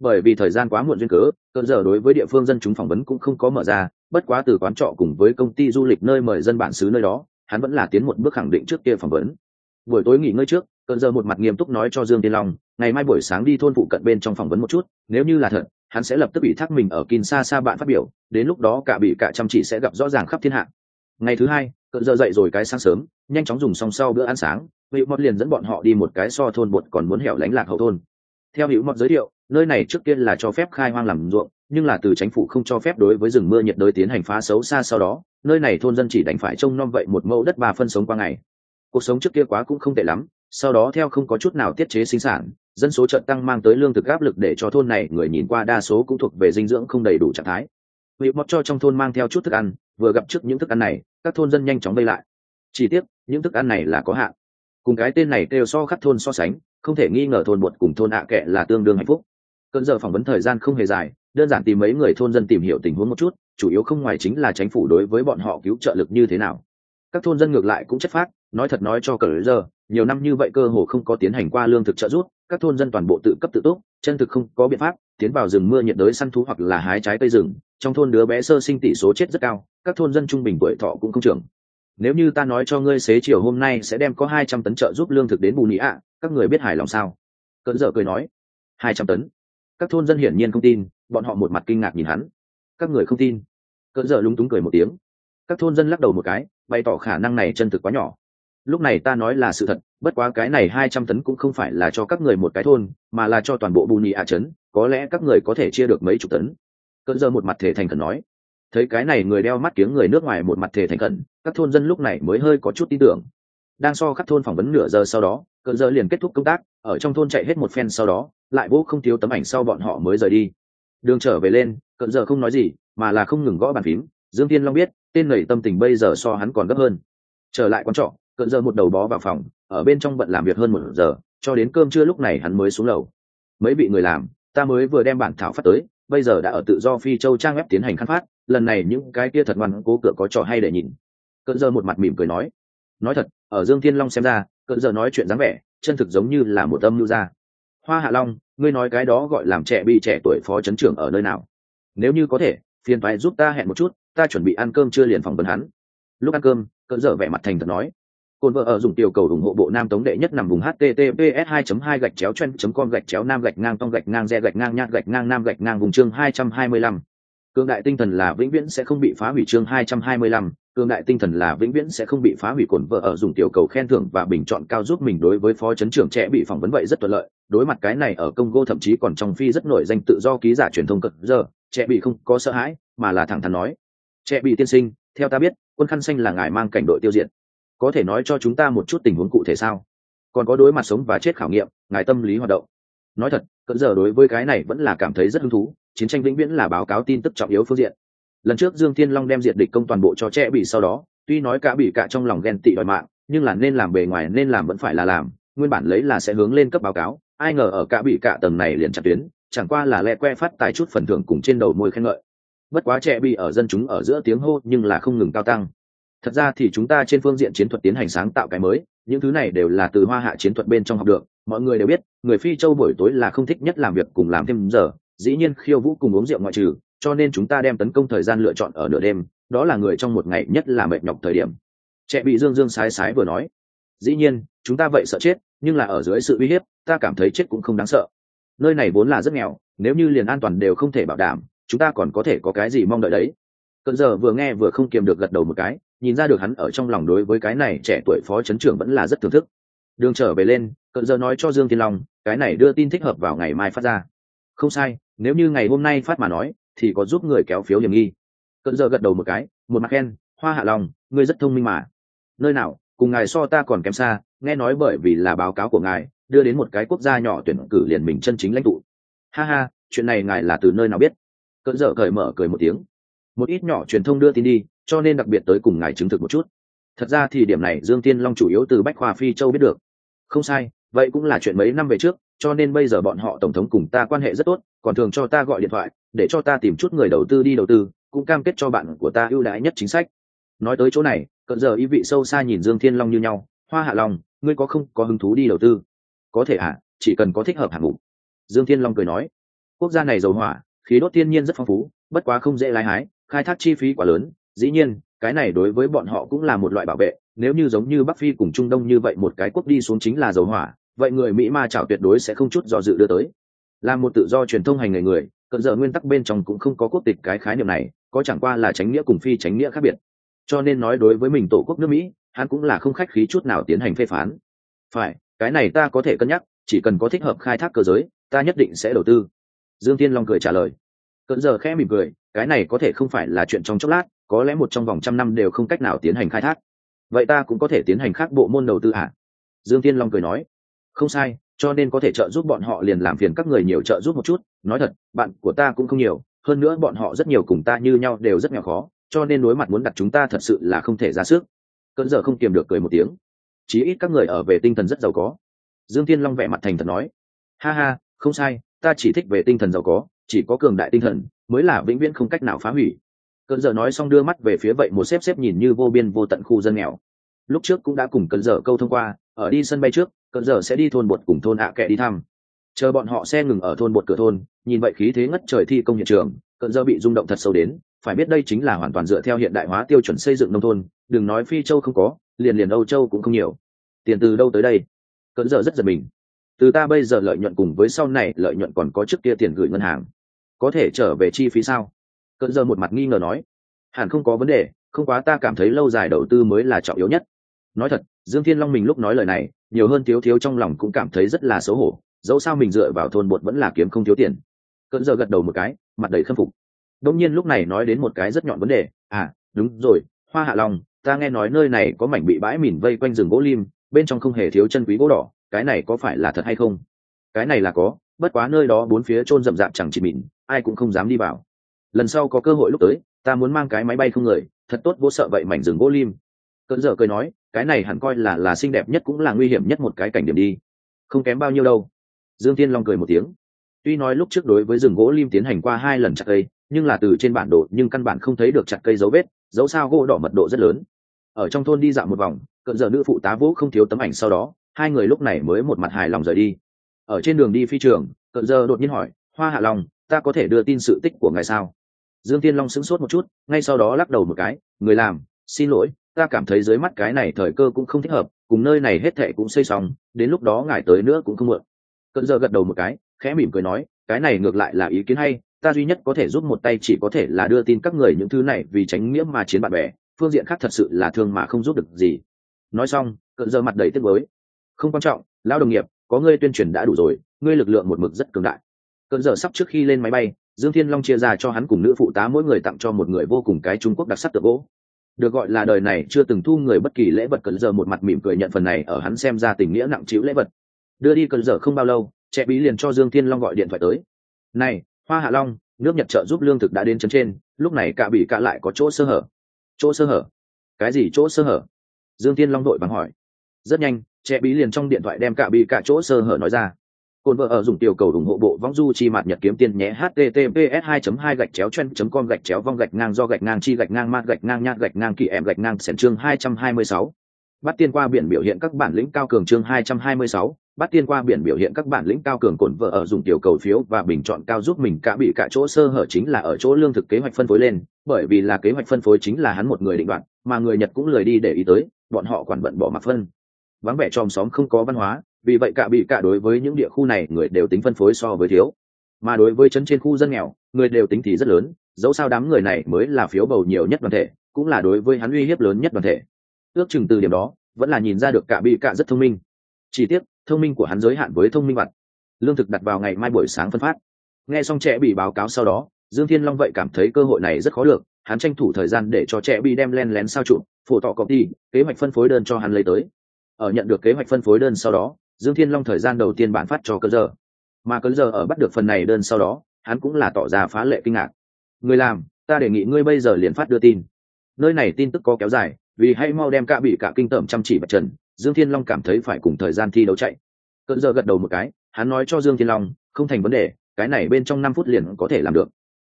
Bởi vì thời gian quá muộn duyên cớ cơn giờ đối với địa phương dân chúng phỏng vấn cũng không có mở ra, bất quá từ quán trọ cùng với công ty du lịch nơi mời dân bản xứ nơi đó, hắn vẫn là tiến một bước khẳng định trước kia phỏng vấn. Buổi tối nghỉ ngơi trước cơn giờ một mặt nghiêm túc nói cho dương tiên long, ngày mai buổi sáng đi thôn phụ cận bên trong phỏng vấn một chút, nếu như là thật hắn sẽ lập tức bị thác mình ở Kinshasa bạn phát biểu, đến lúc đó cả bị cả chăm chỉ sẽ gặp rõ ràng khắp thiên hạ. Ngày thứ hai, cỡ giờ dậy rồi cái sáng sớm, nhanh chóng dùng xong sau bữa ăn sáng, Hữu Mọt liền dẫn bọn họ đi một cái so thôn bột còn muốn hẻo lánh lạc hậu thôn. Theo Hữu Mọt giới thiệu, nơi này trước kia là cho phép khai hoang làm ruộng, nhưng là từ chính phủ không cho phép đối với rừng mưa nhiệt đới tiến hành phá xấu xa sau đó, nơi này thôn dân chỉ đánh phải trông nom vậy một mẫu đất ba phân sống qua ngày. Cuộc sống trước kia quá cũng không tệ lắm, sau đó theo không có chút nào tiết chế sinh sản, dân số trận tăng mang tới lương thực áp lực để cho thôn này người nhìn qua đa số cũng thuộc về dinh dưỡng không đầy đủ trạng thái. Vị mọt cho trong thôn mang theo chút thức ăn, vừa gặp trước những thức ăn này, các thôn dân nhanh chóng vây lại. Chỉ tiếc, những thức ăn này là có hạn. Cùng cái tên này kêu so khắp thôn so sánh, không thể nghi ngờ thôn bột cùng thôn ạ kệ là tương đương hạnh phúc. Cơn giờ phỏng vấn thời gian không hề dài, đơn giản tìm mấy người thôn dân tìm hiểu tình huống một chút, chủ yếu không ngoài chính là chính phủ đối với bọn họ cứu trợ lực như thế nào. Các thôn dân ngược lại cũng chất phát, nói thật nói cho cờ giờ, nhiều năm như vậy cơ hồ không có tiến hành qua lương thực trợ giúp, các thôn dân toàn bộ tự cấp tự túc, chân thực không có biện pháp, tiến vào rừng mưa nhiệt đới săn thú hoặc là hái trái cây rừng, trong thôn đứa bé sơ sinh tỷ số chết rất cao, các thôn dân trung bình tuổi thọ cũng không trưởng. Nếu như ta nói cho ngươi xế chiều hôm nay sẽ đem có hai trăm tấn trợ giúp lương thực đến Bù Nhĩ ạ, các người biết hài lòng sao? Cơn dở cười nói, hai trăm tấn. Các thôn dân hiển nhiên không tin, bọn họ một mặt kinh ngạc nhìn hắn. Các người không tin. Cơn dở lúng túng cười một tiếng. Các thôn dân lắc đầu một cái, bày tỏ khả năng này chân thực quá nhỏ, lúc này ta nói là sự thật, bất quá cái này hai trăm tấn cũng không phải là cho các người một cái thôn, mà là cho toàn bộ bù nhị ạ trấn, có lẽ các người có thể chia được mấy chục tấn. Cơn giờ một mặt thể thành khẩn nói. Thấy cái này người đeo mắt kiếng người nước ngoài một mặt thể thành khẩn, các thôn dân lúc này mới hơi có chút tin tưởng. Đang so các thôn phỏng vấn nửa giờ sau đó cơn giờ liền kết thúc công tác, ở trong thôn chạy hết một phen sau đó, lại vô không thiếu tấm ảnh sau bọn họ mới rời đi. Đường trở về lên, cận giờ không nói gì, mà là không ngừng gõ bàn phím. Dương tiên long biết, tên nầy tâm tình bây giờ so hắn còn gấp hơn. Trở lại quán trọ cận giờ một đầu bó vào phòng, ở bên trong bận làm việc hơn một giờ, cho đến cơm trưa lúc này hắn mới xuống lầu. Mấy vị người làm, ta mới vừa đem bản thảo phát tới, bây giờ đã ở tự do phi châu trang web tiến hành khăn phát lần này những cái kia thật ngoan cố cửa có trò hay để nhìn. Cận giờ một mặt mỉm cười nói nói thật, ở dương thiên long xem ra, cận giờ nói chuyện dáng vẻ, chân thực giống như là một âm lưu gia. hoa hạ long, ngươi nói cái đó gọi làm trẻ bị trẻ tuổi phó chấn trưởng ở nơi nào? Nếu như có thể, phiền thoái giúp ta hẹn một chút, ta chuẩn bị ăn cơm chưa liền phòng vấn hắn. Lúc ăn cơm, Cận dở vẻ mặt thành thật nói Côn vợ ở dùng tiểu cầu ủng hộ bộ nam tống đệ nhất nằm vùng https 2 2 gạch chéo chen com gạch chéo nam gạch ngang tông gạch ngang re gạch ngang nhát gạch ngang nam gạch ngang vùng chương 225. cương đại tinh thần là vĩnh viễn sẽ không bị phá hủy chương 225. cương đại tinh thần là vĩnh viễn sẽ không bị phá hủy cồn vợ ở dùng tiểu cầu khen thưởng và bình chọn cao giúp mình đối với phó chấn trưởng trẻ bị phỏng vấn vậy rất thuận lợi đối mặt cái này ở congo thậm chí còn trong phi rất nổi danh tự do ký giả truyền thông cực giờ, trẻ bị không có sợ hãi, mà là thẳng thắn nói trẻ bị tiên sinh, theo ta biết, quân khăn xanh là ngài mang cảnh đội tiêu diệt có thể nói cho chúng ta một chút tình huống cụ thể sao? Còn có đối mặt sống và chết khảo nghiệm, ngài tâm lý hoạt động. Nói thật, cận giờ đối với cái này vẫn là cảm thấy rất hứng thú, chiến tranh vĩnh viễn là báo cáo tin tức trọng yếu phương diện. Lần trước dương thiên long đem diệt địch công toàn bộ cho trẻ bị sau đó, tuy nói cả bị cả trong lòng ghen tị đòi mạng, nhưng là nên làm bề ngoài, nên làm vẫn phải là làm, nguyên bản lấy là sẽ hướng lên cấp báo cáo, ai ngờ ở cả bị cả tầng này liền chặt tuyến, chẳng qua là lẹ que phát tài chút phần thưởng cùng trên đầu môi khen ngợi. Bất quá trẻ bị ở dân chúng ở giữa tiếng hô nhưng là không ngừng cao tăng thật ra thì chúng ta trên phương diện chiến thuật tiến hành sáng tạo cái mới, những thứ này đều là từ hoa hạ chiến thuật bên trong học được, mọi người đều biết, người phi châu buổi tối là không thích nhất làm việc cùng làm thêm giờ, dĩ nhiên khiêu vũ cùng uống rượu ngoại trừ, cho nên chúng ta đem tấn công thời gian lựa chọn ở nửa đêm, đó là người trong một ngày nhất là mệt nhọc thời điểm. Trẻ bị dương dương sái sái vừa nói, dĩ nhiên, chúng ta vậy sợ chết, nhưng là ở dưới sự uy hiếp, ta cảm thấy chết cũng không đáng sợ. Nơi này vốn là rất nghèo, nếu như liền an toàn đều không thể bảo đảm, chúng ta còn có thể có cái gì mong đợi đấy? Cận giờ vừa nghe vừa không kiềm được gật đầu một cái nhìn ra được hắn ở trong lòng đối với cái này trẻ tuổi phó chấn trưởng vẫn là rất thưởng thức. Đường trở về lên cận giờ nói cho dương thiên long, cái này đưa tin thích hợp vào ngày mai phát ra. Không sai, nếu như ngày hôm nay phát mà nói, thì có giúp người kéo phiếu hiểm nghi. Cận giờ gật đầu một cái, một mặt khen, hoa hạ lòng ngươi rất thông minh mà. Nơi nào, cùng ngài so ta còn kém xa, nghe nói bởi vì là báo cáo của ngài, đưa đến một cái quốc gia nhỏ tuyển cử liền mình chân chính lãnh tụ. Ha ha, chuyện này ngài là từ nơi nào biết? Cận dở cởi mở, cười một tiếng một ít nhỏ truyền thông đưa tin đi cho nên đặc biệt tới cùng ngài chứng thực một chút. Thật ra thì điểm này dương tiên long chủ yếu từ bách khoa phi châu biết được. Không sai vậy cũng là chuyện mấy năm về trước cho nên bây giờ bọn họ tổng thống cùng ta quan hệ rất tốt còn thường cho ta gọi điện thoại để cho ta tìm chút người đầu tư đi đầu tư cũng cam kết cho bạn của ta ưu đãi nhất chính sách. Nói tới chỗ này cận giờ ý vị sâu xa nhìn dương thiên long như nhau hoa hạ long ngươi có không có hứng thú đi đầu tư? Có thể ạ à, chỉ cần có thích hợp hạng mục. Dương thiên long cười nói. Quốc gia này dầu hỏa khí đốt thiên nhiên rất phong phú bất quá không dễ lái hái khai thác chi phí quá lớn, dĩ nhiên, cái này đối với bọn họ cũng là một loại bảo vệ, nếu như giống như bắc phi cùng trung đông như vậy một cái quốc đi xuống chính là dầu hỏa, vậy người mỹ ma chảo tuyệt đối sẽ không chút do dự đưa tới. Là một tự do truyền thông hành nghề người, cận giờ nguyên tắc bên trong cũng không có quốc tịch cái khái niệm này, có chẳng qua là tránh nghĩa cùng phi tránh nghĩa khác biệt. Cho nên nói đối với mình tổ quốc nước mỹ, hắn cũng là không khách khí chút nào tiến hành phê phán. Phải, cái này ta có thể cân nhắc, chỉ cần có thích hợp khai thác cơ giới, ta nhất định sẽ đầu tư. Dương tiên long cười trả lời cận giờ khẽ mỉm cười, cái này có thể không phải là chuyện trong chốc lát, có lẽ một trong vòng trăm năm đều không cách nào tiến hành khai thác. Vậy ta cũng có thể tiến hành khác bộ môn đầu tư à? dương tiên long cười nói. Không sai, cho nên có thể trợ giúp bọn họ liền làm phiền các người nhiều trợ giúp một chút. Nói thật, bạn của ta cũng không nhiều, hơn nữa bọn họ rất nhiều cùng ta như nhau đều rất nghèo khó, cho nên đối mặt muốn đặt chúng ta thật sự là không thể ra sức. Cơn giờ không kiềm được cười một tiếng. Chí ít các người ở về tinh thần rất giàu có. Dương tiên long vẻ mặt thành thật nói. Ha ha, không sai, ta chỉ thích về tinh thần giàu có chỉ có cường đại tinh thần mới là vĩnh viễn không cách nào phá hủy. Cơn giờ nói xong đưa mắt về phía vậy một xếp xếp nhìn như vô biên vô tận khu dân nghèo. Lúc trước cũng đã cùng cơn giờ câu thông qua, ở đi sân bay trước, cơn giờ sẽ đi thôn bột cùng thôn ạ à kệ đi thăm. Chờ bọn họ xe ngừng ở thôn bột cửa thôn, nhìn vậy khí thế ngất trời thi công hiện trường, cơn giờ bị rung động thật sâu đến, phải biết đây chính là hoàn toàn dựa theo hiện đại hóa tiêu chuẩn xây dựng nông thôn, đừng nói phi châu không có, liền liền âu châu cũng không nhiều. Tiền từ đâu tới đây? Cơn giờ rất giật mình. Từ ta bây giờ lợi nhuận cùng với sau này lợi nhuận còn có trước kia tiền gửi ngân hàng có thể trở về chi phí sao? Cận giờ một mặt nghi ngờ nói. Hẳn không có vấn đề, không quá ta cảm thấy lâu dài đầu tư mới là trọng yếu nhất. Nói thật, dương thiên long mình lúc nói lời này, nhiều hơn thiếu thiếu trong lòng cũng cảm thấy rất là xấu hổ, dẫu sao mình dựa vào thôn bột vẫn là kiếm không thiếu tiền. Cận giờ gật đầu một cái, mặt đầy khâm phục. Đông nhiên lúc này nói đến một cái rất nhọn vấn đề à đúng rồi, hoa hạ long, ta nghe nói nơi này có mảnh bị bãi mìn vây quanh rừng gỗ lim, bên trong không hề thiếu chân quý gỗ đỏ, cái này có phải là thật hay không? Cái này là có, bất quá nơi đó bốn phía trôn rậm rạp chẳng chỉ mịn ai cũng không dám đi vào. Lần sau có cơ hội lúc tới, ta muốn mang cái máy bay không người, thật tốt vô sợ vậy mảnh rừng gỗ lim. Cơn dở cười nói, cái này hẳn coi là là xinh đẹp nhất cũng là nguy hiểm nhất một cái cảnh điểm đi. Không kém bao nhiêu đâu. Dương tiên long cười một tiếng. Tuy nói lúc trước đối với rừng gỗ lim tiến hành qua hai lần chặt cây, nhưng là từ trên bản đồ, nhưng căn bản không thấy được chặt cây dấu vết, dấu sao gỗ đỏ mật độ rất lớn. Ở trong thôn đi dạo một vòng, cận giờ nữ phụ tá vũ không thiếu tấm ảnh sau đó, hai người lúc này mới một mặt hài lòng rời đi. Ở trên đường đi phi trường, cận giờ đột nhiên hỏi, hoa hạ long ta có thể đưa tin sự tích của ngài sao? Dương tiên long sững sốt một chút, ngay sau đó lắc đầu một cái, người làm, xin lỗi, ta cảm thấy dưới mắt cái này thời cơ cũng không thích hợp, cùng nơi này hết thệ cũng xây xong, đến lúc đó ngài tới nữa cũng không mượn cận giờ gật đầu một cái, khẽ mỉm cười nói, cái này ngược lại là ý kiến hay, ta duy nhất có thể giúp một tay chỉ có thể là đưa tin các người những thứ này vì tránh nghĩa mà chiến bạn bè, phương diện khác thật sự là thương mà không giúp được gì. Nói xong, cận giờ mặt đầy tiếc mới không quan trọng, lão đồng nghiệp, có ngươi tuyên truyền đã đủ rồi, ngươi lực lượng một mực rất cường đại cơn giờ sắp trước khi lên máy bay, dương thiên long chia ra cho hắn cùng nữ phụ tá mỗi người tặng cho một người vô cùng cái trung quốc đặc sắc tượng gỗ. Được gọi là đời này chưa từng thu người bất kỳ lễ vật cận giờ một mặt mỉm cười nhận phần này ở hắn xem ra tình nghĩa nặng chịu lễ vật. Đưa đi cần giờ không bao lâu trẻ bí liền cho dương thiên long gọi điện thoại tới. Này, hoa hạ long, nước nhật trợ giúp lương thực đã đến chân trên, lúc này cả bị cả lại có chỗ sơ hở. Chỗ sơ hở? Cái gì chỗ sơ hở? Dương thiên long đội bằng hỏi. Rất nhanh trẻ bí liền trong điện thoại đem cả bị cả chỗ sơ hở nói ra. Côn vợ ở dùng tiểu cầu ủng hộ bộ vong du chi mạt nhật kiếm tiên nhé https 2 2 gạch chéo chen com gạch chéo vong gạch ngang do gạch ngang chi gạch ngang mát gạch ngang nhát gạch ngang kỳ em gạch ngang sẻn chương 226. bắt tiên qua biển biểu hiện các bản lĩnh cao cường chương 226, bắt tiên qua biển biểu hiện các bản lĩnh cao cường cồn vợ ở dùng tiểu cầu phiếu và bình chọn cao giúp mình cả bị cả chỗ sơ hở chính là ở chỗ lương thực kế hoạch phân phối lên bởi vì là kế hoạch phân phối chính là hắn một người định đoạt mà người nhật cũng lười đi để ý tới bọn họ quản bận bỏ mặc phân vắng vẻ tròm xóm không có văn hóa vì vậy cả bị cả đối với những địa khu này người đều tính phân phối so với thiếu. Mà đối với chân trên khu dân nghèo, người đều tính thì rất lớn, dẫu sao đám người này mới là phiếu bầu nhiều nhất đoàn thể, cũng là đối với hắn uy hiếp lớn nhất đoàn thể. Ước chừng từ điểm đó, vẫn là nhìn ra được cả bị cả rất thông minh. Chỉ tiếc, thông minh của hắn giới hạn với thông minh vật lương thực đặt vào ngày mai buổi sáng phân phát. Nghe xong trẻ bị báo cáo sau đó, dương thiên long vậy cảm thấy cơ hội này rất khó được, hắn tranh thủ thời gian để cho trẻ bị đem len lén sao trụ, phổ tọ công ty, kế hoạch phân phối đơn cho hắn lấy tới. Ở nhận được kế hoạch phân phối đơn sau đó dương thiên long thời gian đầu tiên bản phát cho cơn giờ mà cơn giờ ở bắt được phần này đơn sau đó, hắn cũng là tỏ ra phá lệ kinh ngạc. Người làm, ta đề nghị ngươi bây giờ liền phát đưa tin. Nơi này tin tức có kéo dài, vì hay mau đem cả bị cả kinh tởm chăm chỉ bật trần, dương thiên long cảm thấy phải cùng thời gian thi đấu chạy. Cơn giờ gật đầu một cái, hắn nói cho dương thiên long, không thành vấn đề, cái này bên trong năm phút liền có thể làm được.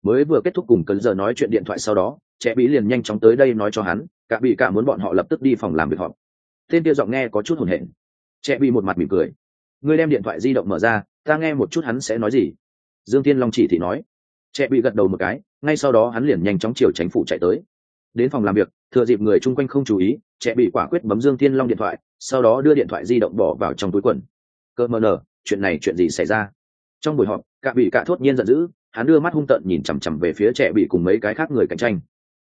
Mới vừa kết thúc cùng cơn giờ nói chuyện điện thoại sau đó, trẻ bí liền nhanh chóng tới đây nói cho hắn, cả bị cả muốn bọn họ lập tức đi phòng làm việc họp. Tên kia giọng nghe có chút hồn hển trẻ bị một mặt mỉm cười. Ngươi đem điện thoại di động mở ra, ta nghe một chút hắn sẽ nói gì. Dương tiên long chỉ thì nói. Trẻ bị gật đầu một cái, ngay sau đó hắn liền nhanh chóng chiều tránh phủ chạy tới. Đến phòng làm việc, thừa dịp người chung quanh không chú ý trẻ bị quả quyết bấm dương tiên long điện thoại, sau đó đưa điện thoại di động bỏ vào trong túi quần. Cơ mờ nở, chuyện này chuyện gì xảy ra? Trong buổi họp cả bị cả thốt nhiên giận dữ, hắn đưa mắt hung tợn nhìn chằm chằm về phía trẻ bị cùng mấy cái khác người cạnh tranh.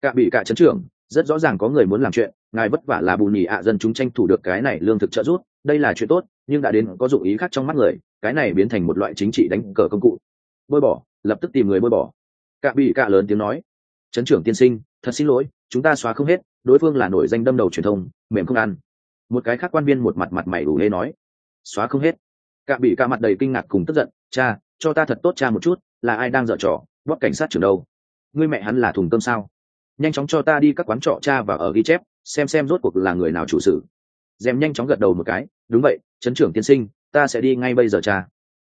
Cả bị cả chấn trưởng, rất rõ ràng có người muốn làm chuyện, ngài vất vả là bù nhì ạ dân chúng tranh thủ được cái này lương thực trợ giúp đây là chuyện tốt, nhưng đã đến có dụng ý khác trong mắt người, cái này biến thành một loại chính trị đánh cờ công cụ. Bôi bỏ, lập tức tìm người bôi bỏ. Cạ bị cạ lớn tiếng nói. Trấn trưởng tiên sinh, thật xin lỗi, chúng ta xóa không hết, đối phương là nổi danh đâm đầu truyền thông, mềm không ăn. Một cái khác quan viên một mặt mặt mày đủ lê nói. Xóa không hết. Cạ bị cạ mặt đầy kinh ngạc cùng tức giận. Cha, cho ta thật tốt cha một chút, là ai đang dở trò, bóp cảnh sát trưởng đâu? Ngươi mẹ hắn là thùng cơm sao? Nhanh chóng cho ta đi các quán trọ cha và ở ghi chép, xem xem rốt cuộc là người nào chủ sự dèm nhanh chóng gật đầu một cái, đúng vậy chấn trưởng tiên sinh, ta sẽ đi ngay bây giờ cha.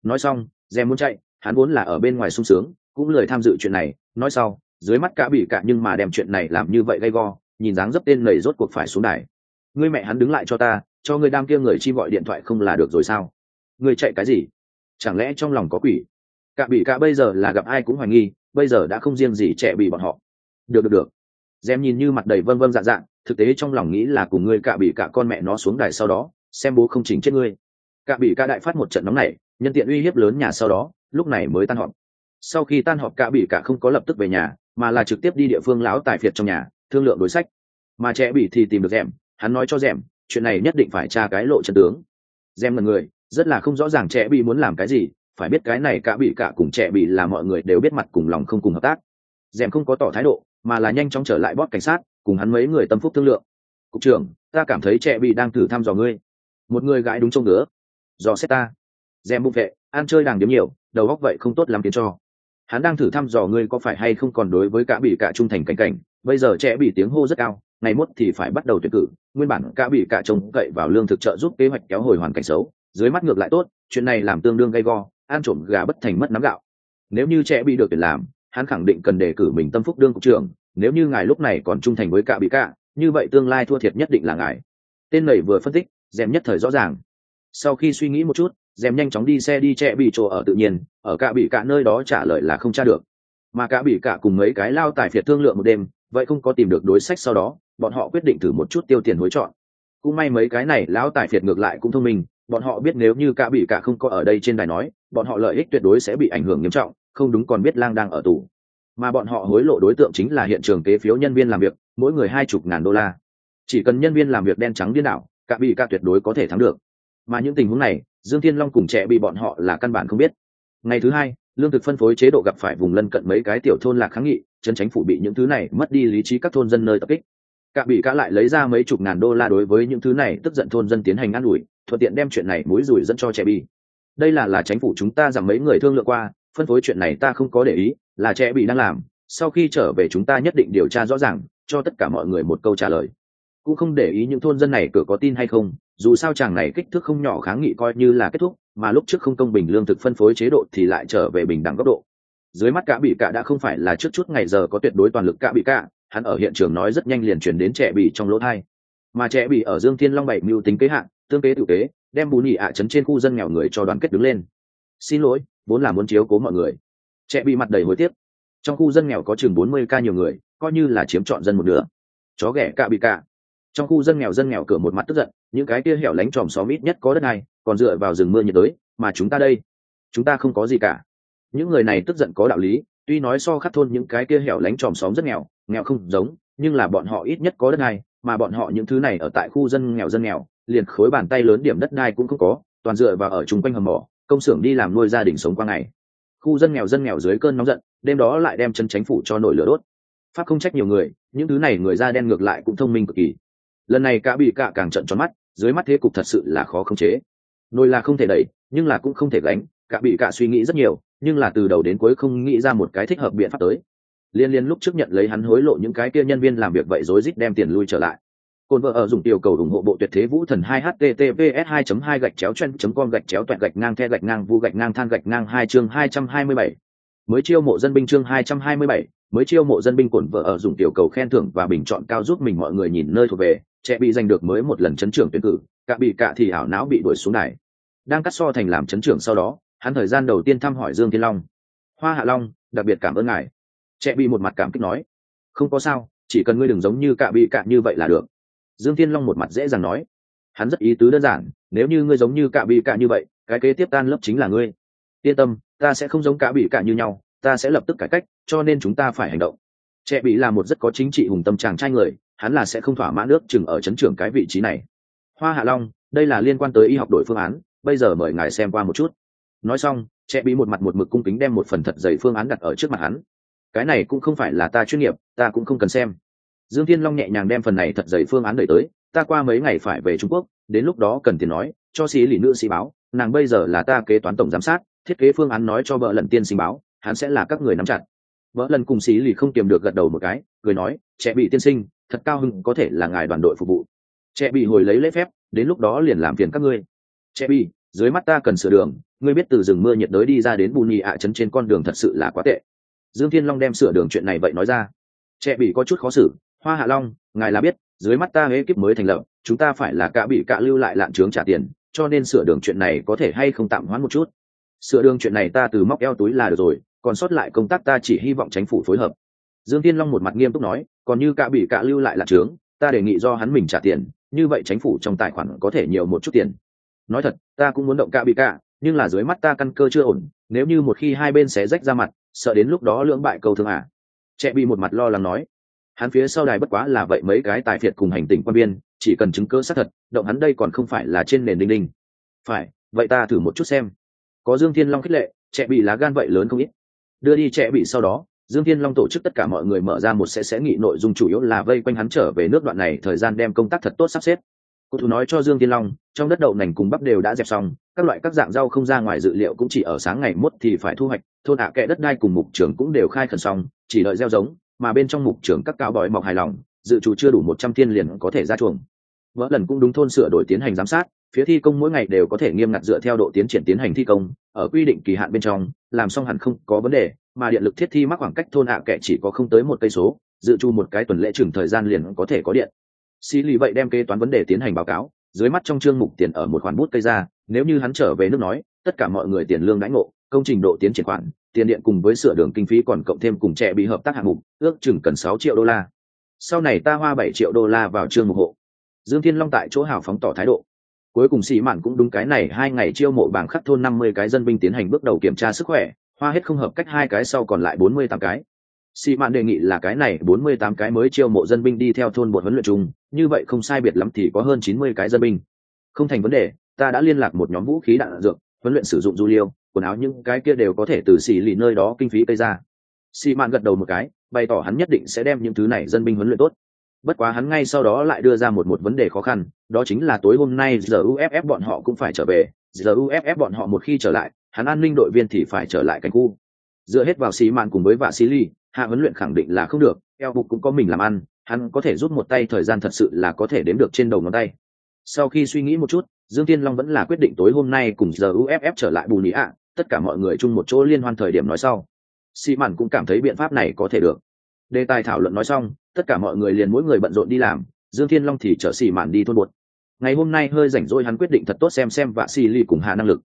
Nói xong, dèm muốn chạy, hắn vốn là ở bên ngoài sung sướng, cũng lời tham dự chuyện này. Nói sau, dưới mắt cả bị cả nhưng mà đem chuyện này làm như vậy gay go, nhìn dáng dấp tên lầy rốt cuộc phải xuống đài. Ngươi mẹ hắn đứng lại cho ta, cho ngươi đam kia người chi gọi điện thoại không là được rồi sao? Ngươi chạy cái gì? Chẳng lẽ trong lòng có quỷ? Cả bị cả bây giờ là gặp ai cũng hoài nghi, bây giờ đã không riêng gì trẻ bị bọn họ. Được được được. Dèm nhìn như mặt đầy vân vân dạ dạng thực tế trong lòng nghĩ là cùng ngươi cạ bị cả con mẹ nó xuống đài sau đó, xem bố không chỉnh chết ngươi. Cạ bị ca đại phát một trận nóng này nhân tiện uy hiếp lớn nhà sau đó, lúc này mới tan họp. Sau khi tan họp, cạ bị cả không có lập tức về nhà, mà là trực tiếp đi địa phương lão tài phiệt trong nhà, thương lượng đối sách. Mà trẻ bị thì tìm được rèm hắn nói cho rèm chuyện này nhất định phải tra cái lộ chân tướng. Rèm là người, rất là không rõ ràng trẻ bị muốn làm cái gì, phải biết cái này cả bị cả cùng trẻ bị là mọi người đều biết mặt cùng lòng không cùng hợp tác. Rèm không có tỏ thái độ, mà là nhanh chóng trở lại bót cảnh sát cùng hắn mấy người tâm phúc thương lượng. Cục trưởng, ta cảm thấy trẻ bị đang thử thăm dò ngươi. Một người gái đúng trông nữa dò xét ta. Dèm bụng vệ, ăn chơi đàng điếm nhiều, đầu góc vậy không tốt lắm kiến cho. Hắn đang thử thăm dò ngươi có phải hay không còn đối với cả bị cả trung thành cảnh cảnh. Bây giờ trẻ bị tiếng hô rất cao, ngày mốt thì phải bắt đầu tuyển cử. Nguyên bản cả bị cả trông cậy vào lương thực trợ giúp kế hoạch kéo hồi hoàn cảnh xấu. Dưới mắt ngược lại tốt, chuyện này làm tương đương gay go, ăn trộm gà bất thành mất nắm gạo. Nếu như trẻ bị được tuyển làm, hắn khẳng định cần đề cử mình tâm phúc đương cục trưởng nếu như ngài lúc này còn trung thành với cả bị cả như vậy tương lai thua thiệt nhất định là ngài. Tên này vừa phân tích dèm nhất thời rõ ràng. Sau khi suy nghĩ một chút dèm nhanh chóng đi xe đi trẻ bị trồ ở tự nhiên, ở cả bị cả nơi đó trả lời là không tra được. Mà cả bị cả cùng mấy cái lao tài phiệt thương lượng một đêm, vậy không có tìm được đối sách sau đó, bọn họ quyết định thử một chút tiêu tiền hối chọn. Cũng may mấy cái này lão tài phiệt ngược lại cũng thông minh, bọn họ biết nếu như cả bị cả không có ở đây trên đài nói, bọn họ lợi ích tuyệt đối sẽ bị ảnh hưởng nghiêm trọng, không đúng còn biết lang đang ở tù mà bọn họ hối lộ đối tượng chính là hiện trường kế phiếu nhân viên làm việc, mỗi người hai chục ngàn đô la. Chỉ cần nhân viên làm việc đen trắng điên đảo, cả bị cả tuyệt đối có thể thắng được. Mà những tình huống này, dương thiên long cùng trẻ bị bọn họ là căn bản không biết. Ngày thứ hai, lương thực phân phối chế độ gặp phải vùng lân cận mấy cái tiểu thôn lạc kháng nghị, chân tránh phủ bị những thứ này mất đi lý trí các thôn dân nơi tập kích. Cả bị cả lại lấy ra mấy chục ngàn đô la đối với những thứ này tức giận thôn dân tiến hành an ủi, thuận tiện đem chuyện này mối rủi dẫn cho trẻ bị. Đây là là chính phủ chúng ta giảm mấy người thương lượng qua phân phối chuyện này ta không có để ý, là trẻ bị đang làm, sau khi trở về chúng ta nhất định điều tra rõ ràng, cho tất cả mọi người một câu trả lời. Cũng không để ý những thôn dân này cửa có tin hay không, dù sao chàng này kích thước không nhỏ kháng nghị coi như là kết thúc, mà lúc trước không công bình lương thực phân phối chế độ thì lại trở về bình đẳng góc độ. Dưới mắt cả bị cả đã không phải là trước chút ngày giờ có tuyệt đối toàn lực cả bị cả hắn ở hiện trường nói rất nhanh liền chuyển đến trẻ bị trong lỗ thai. Mà trẻ bị ở dương thiên long bảy mưu tính kế hạn tương kế tự kế, đem bù nhị ạ chấn trên khu dân nghèo người cho đoàn kết đứng lên xin lỗi, vốn là muốn chiếu cố mọi người. Trẻ bị mặt đầy hối tiếc. Trong khu dân nghèo có chừng bốn mươi ca nhiều người, coi như là chiếm trọn dân một nửa. Chó ghẻ cả bị cả trong khu dân nghèo dân nghèo cửa một mặt tức giận, những cái kia hẻo lánh tròm xóm ít nhất có đất này, còn dựa vào rừng mưa nhiệt đới, mà chúng ta đây, chúng ta không có gì cả. Những người này tức giận có đạo lý, tuy nói so khắc thôn những cái kia hẻo lánh tròm xóm rất nghèo nghèo không giống, nhưng là bọn họ ít nhất có đất này, mà bọn họ những thứ này ở tại khu dân nghèo dân nghèo, liền khối bàn tay lớn điểm đất đai cũng không có, toàn dựa vào ở chung quanh hầm mỏ công xưởng đi làm nuôi gia đình sống qua ngày. Khu dân nghèo dân nghèo dưới cơn nóng giận, đêm đó lại đem chân chánh phủ cho nổi lửa đốt. Pháp không trách nhiều người, những thứ này người da đen ngược lại cũng thông minh cực kỳ. Lần này cả bị cả càng trận tròn mắt, dưới mắt thế cục thật sự là khó khống chế. Nồi là không thể đẩy, nhưng là cũng không thể gánh, cả bị cả suy nghĩ rất nhiều, nhưng là từ đầu đến cuối không nghĩ ra một cái thích hợp biện pháp tới. Liên liên lúc trước nhận lấy hắn hối lộ những cái kia nhân viên làm việc vậy rối rít đem tiền lui trở lại. Côn vợ ở dùng tiểu cầu ủng hộ bộ tuyệt thế vũ thần 2 https 2 2 gạch chéo chen com gạch chéo toàn gạch ngang the gạch ngang vu gạch ngang than gạch ngang hai chương 227. mới chiêu mộ dân binh chương 227, mới chiêu mộ dân binh cồn vợ ở dùng tiểu cầu khen thưởng và bình chọn cao giúp mình mọi người nhìn nơi thuộc về trẻ bị giành được mới một lần chấn trưởng tuyển cử cả bị cả thì ảo não bị đuổi xuống này đang cắt so thành làm chấn trưởng sau đó hắn thời gian đầu tiên thăm hỏi dương thiên long. Hoa hạ long đặc biệt cảm ơn ngài. Trẻ bị một mặt cảm kích nói. Không có sao chỉ cần ngươi đừng giống như cả bị cả như vậy là được dương thiên long một mặt dễ dàng nói, hắn rất ý tứ đơn giản, nếu như ngươi giống như cả bị cả như vậy, cái kế tiếp tan lớp chính là ngươi. Yên tâm, ta sẽ không giống cả bị cả như nhau, ta sẽ lập tức cải cách, cho nên chúng ta phải hành động. Trẻ bị là một rất có chính trị hùng tâm chàng trai người, hắn là sẽ không thỏa mãn nước chừng ở chấn trưởng cái vị trí này. Hoa hạ long, đây là liên quan tới y học đổi phương án, bây giờ mời ngài xem qua một chút. Nói xong, trẻ bị một mặt một mực cung kính đem một phần thật dày phương án đặt ở trước mặt hắn. Cái này cũng không phải là ta chuyên nghiệp, ta cũng không cần xem dương thiên long nhẹ nhàng đem phần này thật dày phương án đẩy tới, ta qua mấy ngày phải về trung quốc, đến lúc đó cần tiền nói, cho sĩ lì nữ sĩ báo, nàng bây giờ là ta kế toán tổng giám sát, thiết kế phương án nói cho vợ lần tiên sinh báo, hắn sẽ là các người nắm chặt. Vợ lần cùng sĩ lì không kiềm được gật đầu một cái, cười nói, trẻ bị tiên sinh, thật cao hưng có thể là ngài đoàn đội phục vụ. Trẻ bị hồi lấy lễ phép, đến lúc đó liền làm phiền các ngươi. Trẻ bị, dưới mắt ta cần sửa đường, ngươi biết từ rừng mưa nhiệt đới đi ra đến bù nhì ạ trấn trên con đường thật sự là quá tệ. Dương thiên long đem sửa đường chuyện này vậy nói ra. Trẻ bị có chút khó xử hoa hạ long ngài là biết dưới mắt ta hễ kiếp mới thành lập chúng ta phải là cả bị cạ lưu lại lạn trướng trả tiền cho nên sửa đường chuyện này có thể hay không tạm hoãn một chút. Sửa đường chuyện này ta từ móc eo túi là được rồi còn sót lại công tác ta chỉ hy vọng chính phủ phối hợp. Dương tiên long một mặt nghiêm túc nói còn như cả bị cạ lưu lại lạn trướng ta đề nghị do hắn mình trả tiền như vậy chính phủ trong tài khoản có thể nhiều một chút tiền. Nói thật ta cũng muốn động cả bị cạ, nhưng là dưới mắt ta căn cơ chưa ổn nếu như một khi hai bên xé rách ra mặt sợ đến lúc đó lưỡng bại cầu thương à. Trẻ bị một mặt lo lắng nói hắn phía sau đài bất quá là vậy mấy cái tài phiệt cùng hành tình quan biên chỉ cần chứng cơ xác thật, động hắn đây còn không phải là trên nền đinh đinh. Phải, vậy ta thử một chút xem. Có dương thiên long khích lệ, trẻ bị lá gan vậy lớn không ít. Đưa đi trẻ bị sau đó, dương thiên long tổ chức tất cả mọi người mở ra một sẽ sẽ nghị nội dung chủ yếu là vây quanh hắn trở về nước đoạn này, thời gian đem công tác thật tốt sắp xếp. Cụ thủ nói cho dương thiên long, trong đất đậu nành cùng bắp đều đã dẹp xong, các loại các dạng rau không ra ngoài dự liệu cũng chỉ ở sáng ngày mốt thì phải thu hoạch, thôn hạ kệ đất đai cùng mục trưởng cũng đều khai khẩn xong, chỉ đợi gieo giống mà bên trong mục trưởng các cao bòi mọc hài lòng, dự trù chưa đủ một trăm tiên liền có thể ra chuồng. Vỡ lần cũng đúng thôn sửa đổi tiến hành giám sát, phía thi công mỗi ngày đều có thể nghiêm ngặt dựa theo độ tiến triển tiến hành thi công, ở quy định kỳ hạn bên trong, làm xong hẳn không có vấn đề, mà điện lực thiết thi mắc khoảng cách thôn hạ kệ chỉ có không tới một cây số, dự trù một cái tuần lễ chừng thời gian liền có thể có điện. Xí lì vậy đem kế toán vấn đề tiến hành báo cáo, dưới mắt trong chương mục tiền ở một khoản bút cây ra, nếu như hắn trở về nước nói, tất cả mọi người tiền lương đãi ngộ, công trình độ tiến triển khoản tiền điện cùng với sửa đường kinh phí còn cộng thêm cùng trẻ bị hợp tác hạng mục, ước chừng cần sáu triệu đô la. Sau này ta hoa bảy triệu đô la vào trương mục hộ. Dương thiên long tại chỗ hào phóng tỏ thái độ. Cuối cùng sĩ mạn cũng đúng cái này, hai ngày chiêu mộ bảng khắc thôn năm mươi cái dân binh tiến hành bước đầu kiểm tra sức khỏe, hoa hết không hợp cách hai cái sau còn lại bốn mươi tám cái. Sĩ mạn đề nghị là cái này bốn mươi tám cái mới chiêu mộ dân binh đi theo thôn bột huấn luyện chung, như vậy không sai biệt lắm thì có hơn chín mươi cái dân binh. Không thành vấn đề, ta đã liên lạc một nhóm vũ khí đạn dược huấn luyện sử dụng du liêu, quần áo những cái kia đều có thể từ xì lì nơi đó kinh phí cây ra. Xì mạn gật đầu một cái, bày tỏ hắn nhất định sẽ đem những thứ này dân binh huấn luyện tốt. Bất quá hắn ngay sau đó lại đưa ra một một vấn đề khó khăn, đó chính là tối hôm nay giờ uff bọn họ cũng phải trở về, giờ uff bọn họ một khi trở lại, hắn an ninh đội viên thì phải trở lại cảnh khu. Dựa hết vào xì mạn cùng với vạ xì ly hạ huấn luyện khẳng định là không được, eo bục cũng có mình làm ăn, hắn có thể rút một tay thời gian thật sự là có thể đếm được trên đầu ngón tay. Sau khi suy nghĩ một chút dương tiên long vẫn là quyết định tối hôm nay cùng giờ uff trở lại bù nhĩ ạ. Tất cả mọi người chung một chỗ liên hoan thời điểm nói sau. Xi mặn cũng cảm thấy biện pháp này có thể được. Đề tài thảo luận nói xong, tất cả mọi người liền mỗi người bận rộn đi làm, dương thiên long thì chở xì mạn đi thôn bột ngày hôm nay hơi rảnh rỗi hắn quyết định thật tốt xem xem vạ xì ly cùng hà năng lực.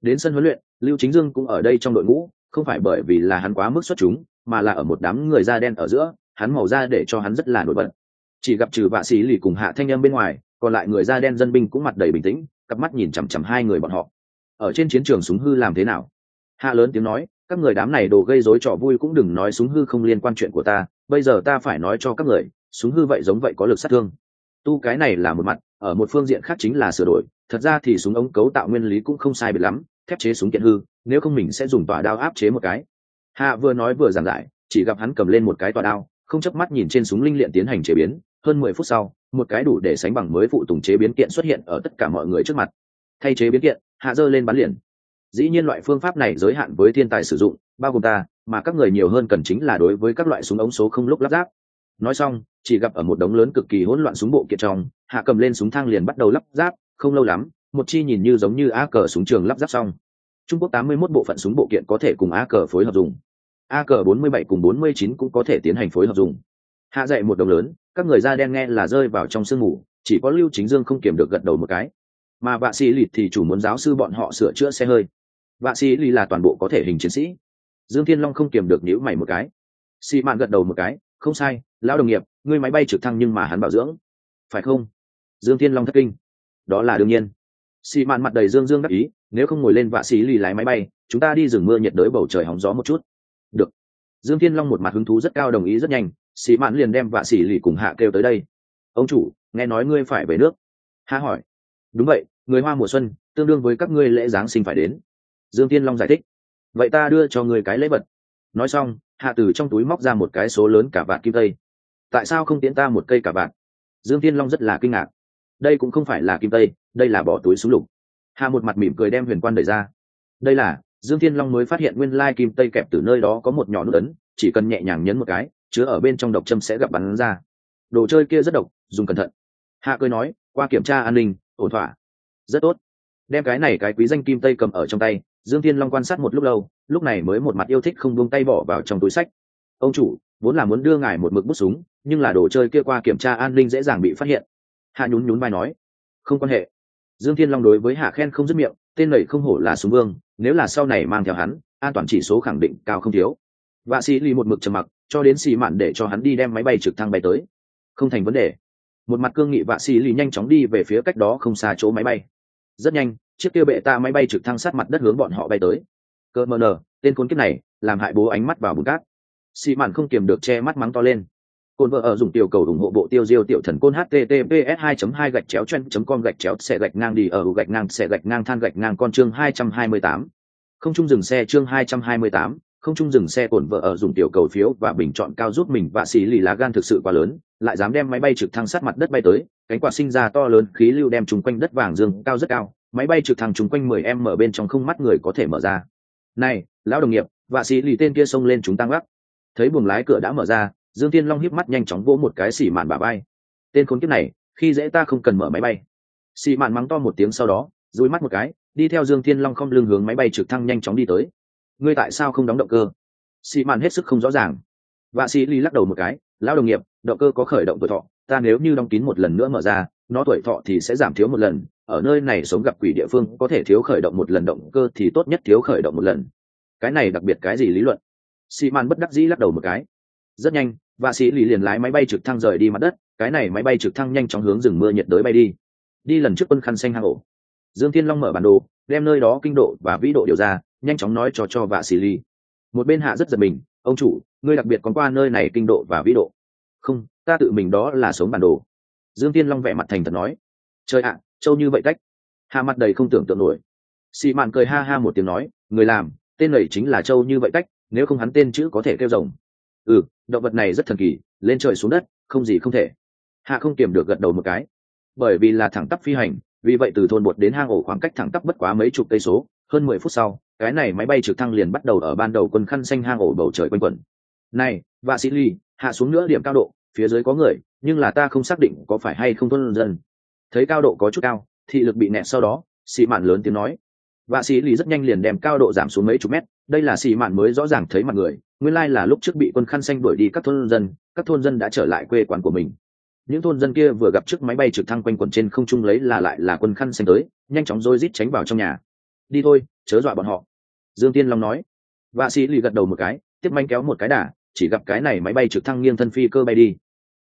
Đến sân huấn luyện, lưu chính dương cũng ở đây trong đội ngũ, không phải bởi vì là hắn quá mức xuất chúng, mà là ở một đám người da đen ở giữa, hắn màu da để cho hắn rất là nổi bật. Chỉ gặp trừ vạ xì lì cùng hạ thanh âm bên ngoài còn lại người da đen dân binh cũng mặt đầy bình tĩnh, cặp mắt nhìn chằm chằm hai người bọn họ. Ở trên chiến trường súng hư làm thế nào? Hạ lớn tiếng nói, các người đám này đồ gây rối trò vui cũng đừng nói súng hư không liên quan chuyện của ta, bây giờ ta phải nói cho các người, súng hư vậy giống vậy có lực sát thương. Tu cái này là một mặt, ở một phương diện khác chính là sửa đổi, thật ra thì súng ống cấu tạo nguyên lý cũng không sai biệt lắm, thép chế súng kiện hư, nếu không mình sẽ dùng tòa đao áp chế một cái. Hạ vừa nói vừa giảng giải, chỉ gặp hắn cầm lên một cái tòa đao, không chớp mắt nhìn trên súng linh luyện tiến hành chế biến, hơn mười phút sau một cái đủ để sánh bằng mới phụ tùng chế biến kiện xuất hiện ở tất cả mọi người trước mặt. Thay chế biến kiện, hạ dơ lên bắn liền. Dĩ nhiên loại phương pháp này giới hạn với thiên tài sử dụng, bao gồm ta, mà các người nhiều hơn cần chính là đối với các loại súng ống số không lúc lắp ráp. Nói xong, chỉ gặp ở một đống lớn cực kỳ hỗn loạn súng bộ kiện trong, hạ cầm lên súng thang liền bắt đầu lắp ráp, không lâu lắm, một chi nhìn như giống như a cờ súng trường lắp ráp xong. Trung quốc tám mươi 81 bộ phận súng bộ kiện có thể cùng a cờ phối hợp dùng. A cờ bốn mươi bảy cùng bốn mươi chín cũng có thể tiến hành phối hợp dùng. Hạ dạy một đồng lớn các người da đen nghe là rơi vào trong sương mù, chỉ có lưu chính dương không kiểm được gật đầu một cái. Mà vạ sĩ lịt thì chủ muốn giáo sư bọn họ sửa chữa xe hơi. Vạ sĩ lì là toàn bộ có thể hình chiến sĩ. Dương thiên long không kiểm được nhữ mày một cái. Xị mạn gật đầu một cái, không sai, lão đồng nghiệp, ngươi máy bay trực thăng nhưng mà hắn bảo dưỡng. Phải không? Dương thiên long thất kinh. Đó là đương nhiên. Xị mạn mặt đầy dương dương đắc ý, nếu không ngồi lên vạ sĩ lì lái máy bay, chúng ta đi rừng mưa nhiệt đới bầu trời hóng gió một chút. Được. Dương thiên long một mặt hứng thú rất cao đồng ý rất nhanh xị mạn liền đem vạ xỉ lì cùng hạ kêu tới đây. Ông chủ, nghe nói ngươi phải về nước. Hạ hỏi. Đúng vậy, người hoa mùa xuân, tương đương với các ngươi lễ giáng sinh phải đến. Dương tiên long giải thích. Vậy ta đưa cho ngươi cái lễ vật. Nói xong, hạ từ trong túi móc ra một cái số lớn cả vạt kim tây. Tại sao không tiến ta một cây cả vạt? Dương tiên long rất là kinh ngạc. Đây cũng không phải là kim tây, đây là bỏ túi súng lục. Hạ một mặt mỉm cười đem huyền quan đẩy ra. Đây là. Dương thiên long mới phát hiện nguyên lai kim tây kẹp từ nơi đó có một nhỏ nút ấn, chỉ cần nhẹ nhàng nhấn một cái chứa ở bên trong độc châm sẽ gặp bắn ra. Đồ chơi kia rất độc, dùng cẩn thận. Hạ cười nói, qua kiểm tra an ninh, ổn thỏa. Rất tốt. Đem cái này cái quý danh kim tây cầm ở trong tay, dương thiên long quan sát một lúc lâu, lúc này mới một mặt yêu thích không buông tay bỏ vào trong túi sách. Ông chủ, vốn là muốn đưa ngài một mực bút súng, nhưng là đồ chơi kia qua kiểm tra an ninh dễ dàng bị phát hiện. Hạ nhún nhún vai nói, không quan hệ. Dương thiên long đối với hạ khen không dứt miệng, tên lầy không hổ là súng vương, nếu là sau này mang theo hắn, an toàn chỉ số khẳng định cao không thiếu. Vạ sĩ ly một mực trầm mặc cho đến xì mạn để cho hắn đi đem máy bay trực thăng bay tới. Không thành vấn đề. Một mặt cương nghị vạ xì lì nhanh chóng đi về phía cách đó không xa chỗ máy bay. Rất nhanh chiếc kia bệ ta máy bay trực thăng sát mặt đất hướng bọn họ bay tới. Cơ mờ nờ tên côn kiếp này làm hại bố ánh mắt vào bùn cát. Xì mạn không kiềm được che mắt mắng to lên. Cồn vợ ở dùng tiểu cầu ủng hộ bộ tiêu diêu tiểu thần côn https 2 2 gạch chéo chen com gạch chéo xe gạch ngang đi ở gạch ngang xe gạch ngang than gạch ngang con chương 228. không chung dừng xe chương 228, không chung dừng xe cổn vợ ở dùng tiểu cầu phiếu và bình chọn cao giúp mình và xì lì lá gan thực sự quá lớn, lại dám đem máy bay trực thăng sát mặt đất bay tới, cánh quạt sinh ra to lớn, khí lưu đem chúng quanh đất vàng dương cao rất cao, máy bay trực thăng chúng quanh mười em mở bên trong không mắt người có thể mở ra. Này, lão đồng nghiệp vạ sĩ lì tên kia xông lên chúng tăng gắt thấy buồng lái cửa đã mở ra, dương tiên long híp mắt nhanh chóng vỗ một cái xỉ mạn bà bay tên khốn kiếp này, khi dễ ta không cần mở máy bay. Xỉ mạn mắng to một tiếng sau đó, dùi mắt một cái, đi theo dương thiên long không lưng hướng máy bay trực thăng nhanh chóng đi tới ngươi tại sao không đóng động cơ? Xỉ mạn hết sức không rõ ràng. Vạ sĩ ly lắc đầu một cái, lão đồng nghiệp, động cơ có khởi động tuổi thọ, ta nếu như đóng kín một lần nữa mở ra, nó tuổi thọ thì sẽ giảm thiếu một lần, ở nơi này sống gặp quỷ địa phương có thể thiếu khởi động một lần động cơ thì tốt nhất thiếu khởi động một lần. Cái này đặc biệt cái gì lý luận? Xi man bất đắc dĩ lắc đầu một cái. Rất nhanh, vạ sĩ lì liền lái máy bay trực thăng rời đi mặt đất, cái này máy bay trực thăng nhanh chóng hướng rừng mưa nhiệt đới bay đi. Đi lần trước quân khăn xanh hang ổ. Dương thiên long mở bản đồ, đem nơi đó kinh độ và vĩ độ điều ra nhanh chóng nói cho cho vạ xì ly một bên hạ rất giật mình, ông chủ, ngươi đặc biệt còn qua nơi này kinh độ và vĩ độ. Không, ta tự mình đó là sống bản đồ. Dương tiên long vẽ mặt thành thật nói. Trời ạ châu như vậy cách. Hạ mặt đầy không tưởng tượng nổi. Xị mạn cười ha ha một tiếng nói, người làm, tên này chính là châu như vậy cách, nếu không hắn tên chữ có thể kêu rồng. Ừ động vật này rất thần kỳ, lên trời xuống đất, không gì không thể. Hạ không kiềm được gật đầu một cái. Bởi vì là thẳng tắp phi hành, vì vậy từ thôn bột đến hang ổ khoảng cách thẳng tắp bất quá mấy chục cây số, hơn mười phút sau cái này máy bay trực thăng liền bắt đầu ở ban đầu quân khăn xanh hang ổ bầu trời quanh quẩn. Này, vạ sĩ ly hạ xuống nữa điểm cao độ, phía dưới có người, nhưng là ta không xác định có phải hay không thôn dân. Thấy cao độ có chút cao, thị lực bị nẹt sau đó xị mạn lớn tiếng nói. Vạ sĩ ly rất nhanh liền đem cao độ giảm xuống mấy chục mét, đây là xị mạn mới rõ ràng thấy mặt người, nguyên lai là lúc trước bị quân khăn xanh đuổi đi các thôn dân, các thôn dân đã trở lại quê quán của mình. Những thôn dân kia vừa gặp chiếc máy bay trực thăng quanh quẩn trên không trung lấy là lại là quân khăn xanh tới, nhanh chóng rôi rít tránh vào trong nhà. Đi thôi, chớ dọa bọn họ dương tiên long nói. Vạ sĩ lì gật đầu một cái, tiếp manh kéo một cái đà, chỉ gặp cái này máy bay trực thăng nghiêng thân phi cơ bay đi.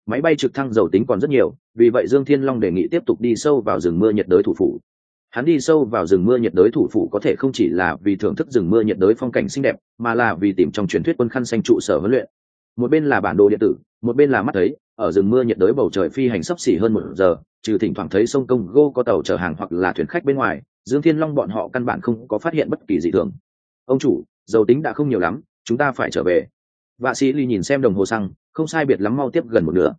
Máy bay trực thăng dầu tính còn rất nhiều, vì vậy dương thiên long đề nghị tiếp tục đi sâu vào rừng mưa nhiệt đới thủ phủ. Hắn đi sâu vào rừng mưa nhiệt đới thủ phủ có thể không chỉ là vì thưởng thức rừng mưa nhiệt đới phong cảnh xinh đẹp, mà là vì tìm trong truyền thuyết quân khăn xanh trụ sở huấn luyện. Một bên là bản đồ điện tử, một bên là mắt thấy, ở rừng mưa nhiệt đới bầu trời phi hành sấp xỉ hơn một giờ, trừ thỉnh thoảng thấy sông công gô có tàu chở hàng hoặc là thuyền khách bên ngoài, dương thiên long bọn họ căn bản không có phát hiện bất kỳ gì thường ông chủ, dầu tính đã không nhiều lắm, chúng ta phải trở về. Vạ sĩ ly nhìn xem đồng hồ xăng, không sai biệt lắm mau tiếp gần một nửa.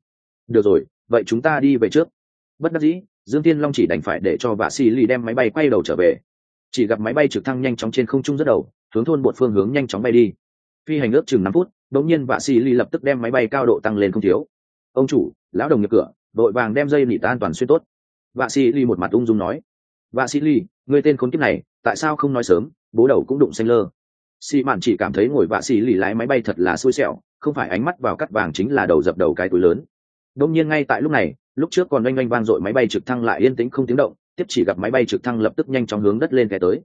Được rồi, vậy chúng ta đi về trước. Bất đắc dĩ, dương tiên long chỉ đành phải để cho vạ sĩ ly đem máy bay quay đầu trở về. Chỉ gặp máy bay trực thăng nhanh chóng trên không trung rất đầu, hướng thôn một phương hướng nhanh chóng bay đi. Phi hành ước chừng năm phút, đột nhiên vạ sĩ ly lập tức đem máy bay cao độ tăng lên không thiếu. Ông chủ, lão đồng nhập cửa đội vàng đem dây nịt an toàn xuyên tốt. Vạ sĩ ly một mặt ung dung nói. Vạ sĩ ly người tên khốn kiếp này, tại sao không nói sớm? Bố đầu cũng đụng xanh lơ. Xì mạn chỉ cảm thấy ngồi vạ xì lì lái máy bay thật là xui xẻo, không phải ánh mắt vào cắt vàng chính là đầu dập đầu cái túi lớn. Đông nhiên ngay tại lúc này, lúc trước còn oanh oanh vang dội máy bay trực thăng lại yên tĩnh không tiếng động, tiếp chỉ gặp máy bay trực thăng lập tức nhanh chóng hướng đất lên kẻ tới.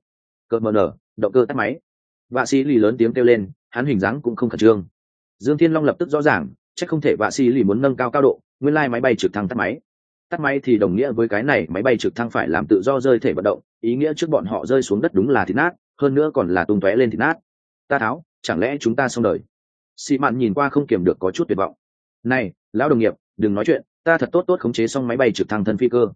Cỡ mờ nở, động cơ tắt máy. Vạ xì lì lớn tiếng kêu lên, hắn hình dáng cũng không khẩn trương. Dương thiên long lập tức rõ ràng, chắc không thể vạ xì lì muốn nâng cao cao độ, nguyên lai máy bay trực thăng tắt máy. Tắt máy thì đồng nghĩa với cái này, máy bay trực thăng phải làm tự do rơi thể vận động, ý nghĩa trước bọn họ rơi xuống đất đúng là thịt nát hơn nữa còn là tung tóe lên thịt nát. Ta tháo, chẳng lẽ chúng ta xong đời? Xị mạn nhìn qua không kiềm được có chút tuyệt vọng. Này, lão đồng nghiệp, đừng nói chuyện, ta thật tốt tốt khống chế xong máy bay trực thăng thân phi cơ.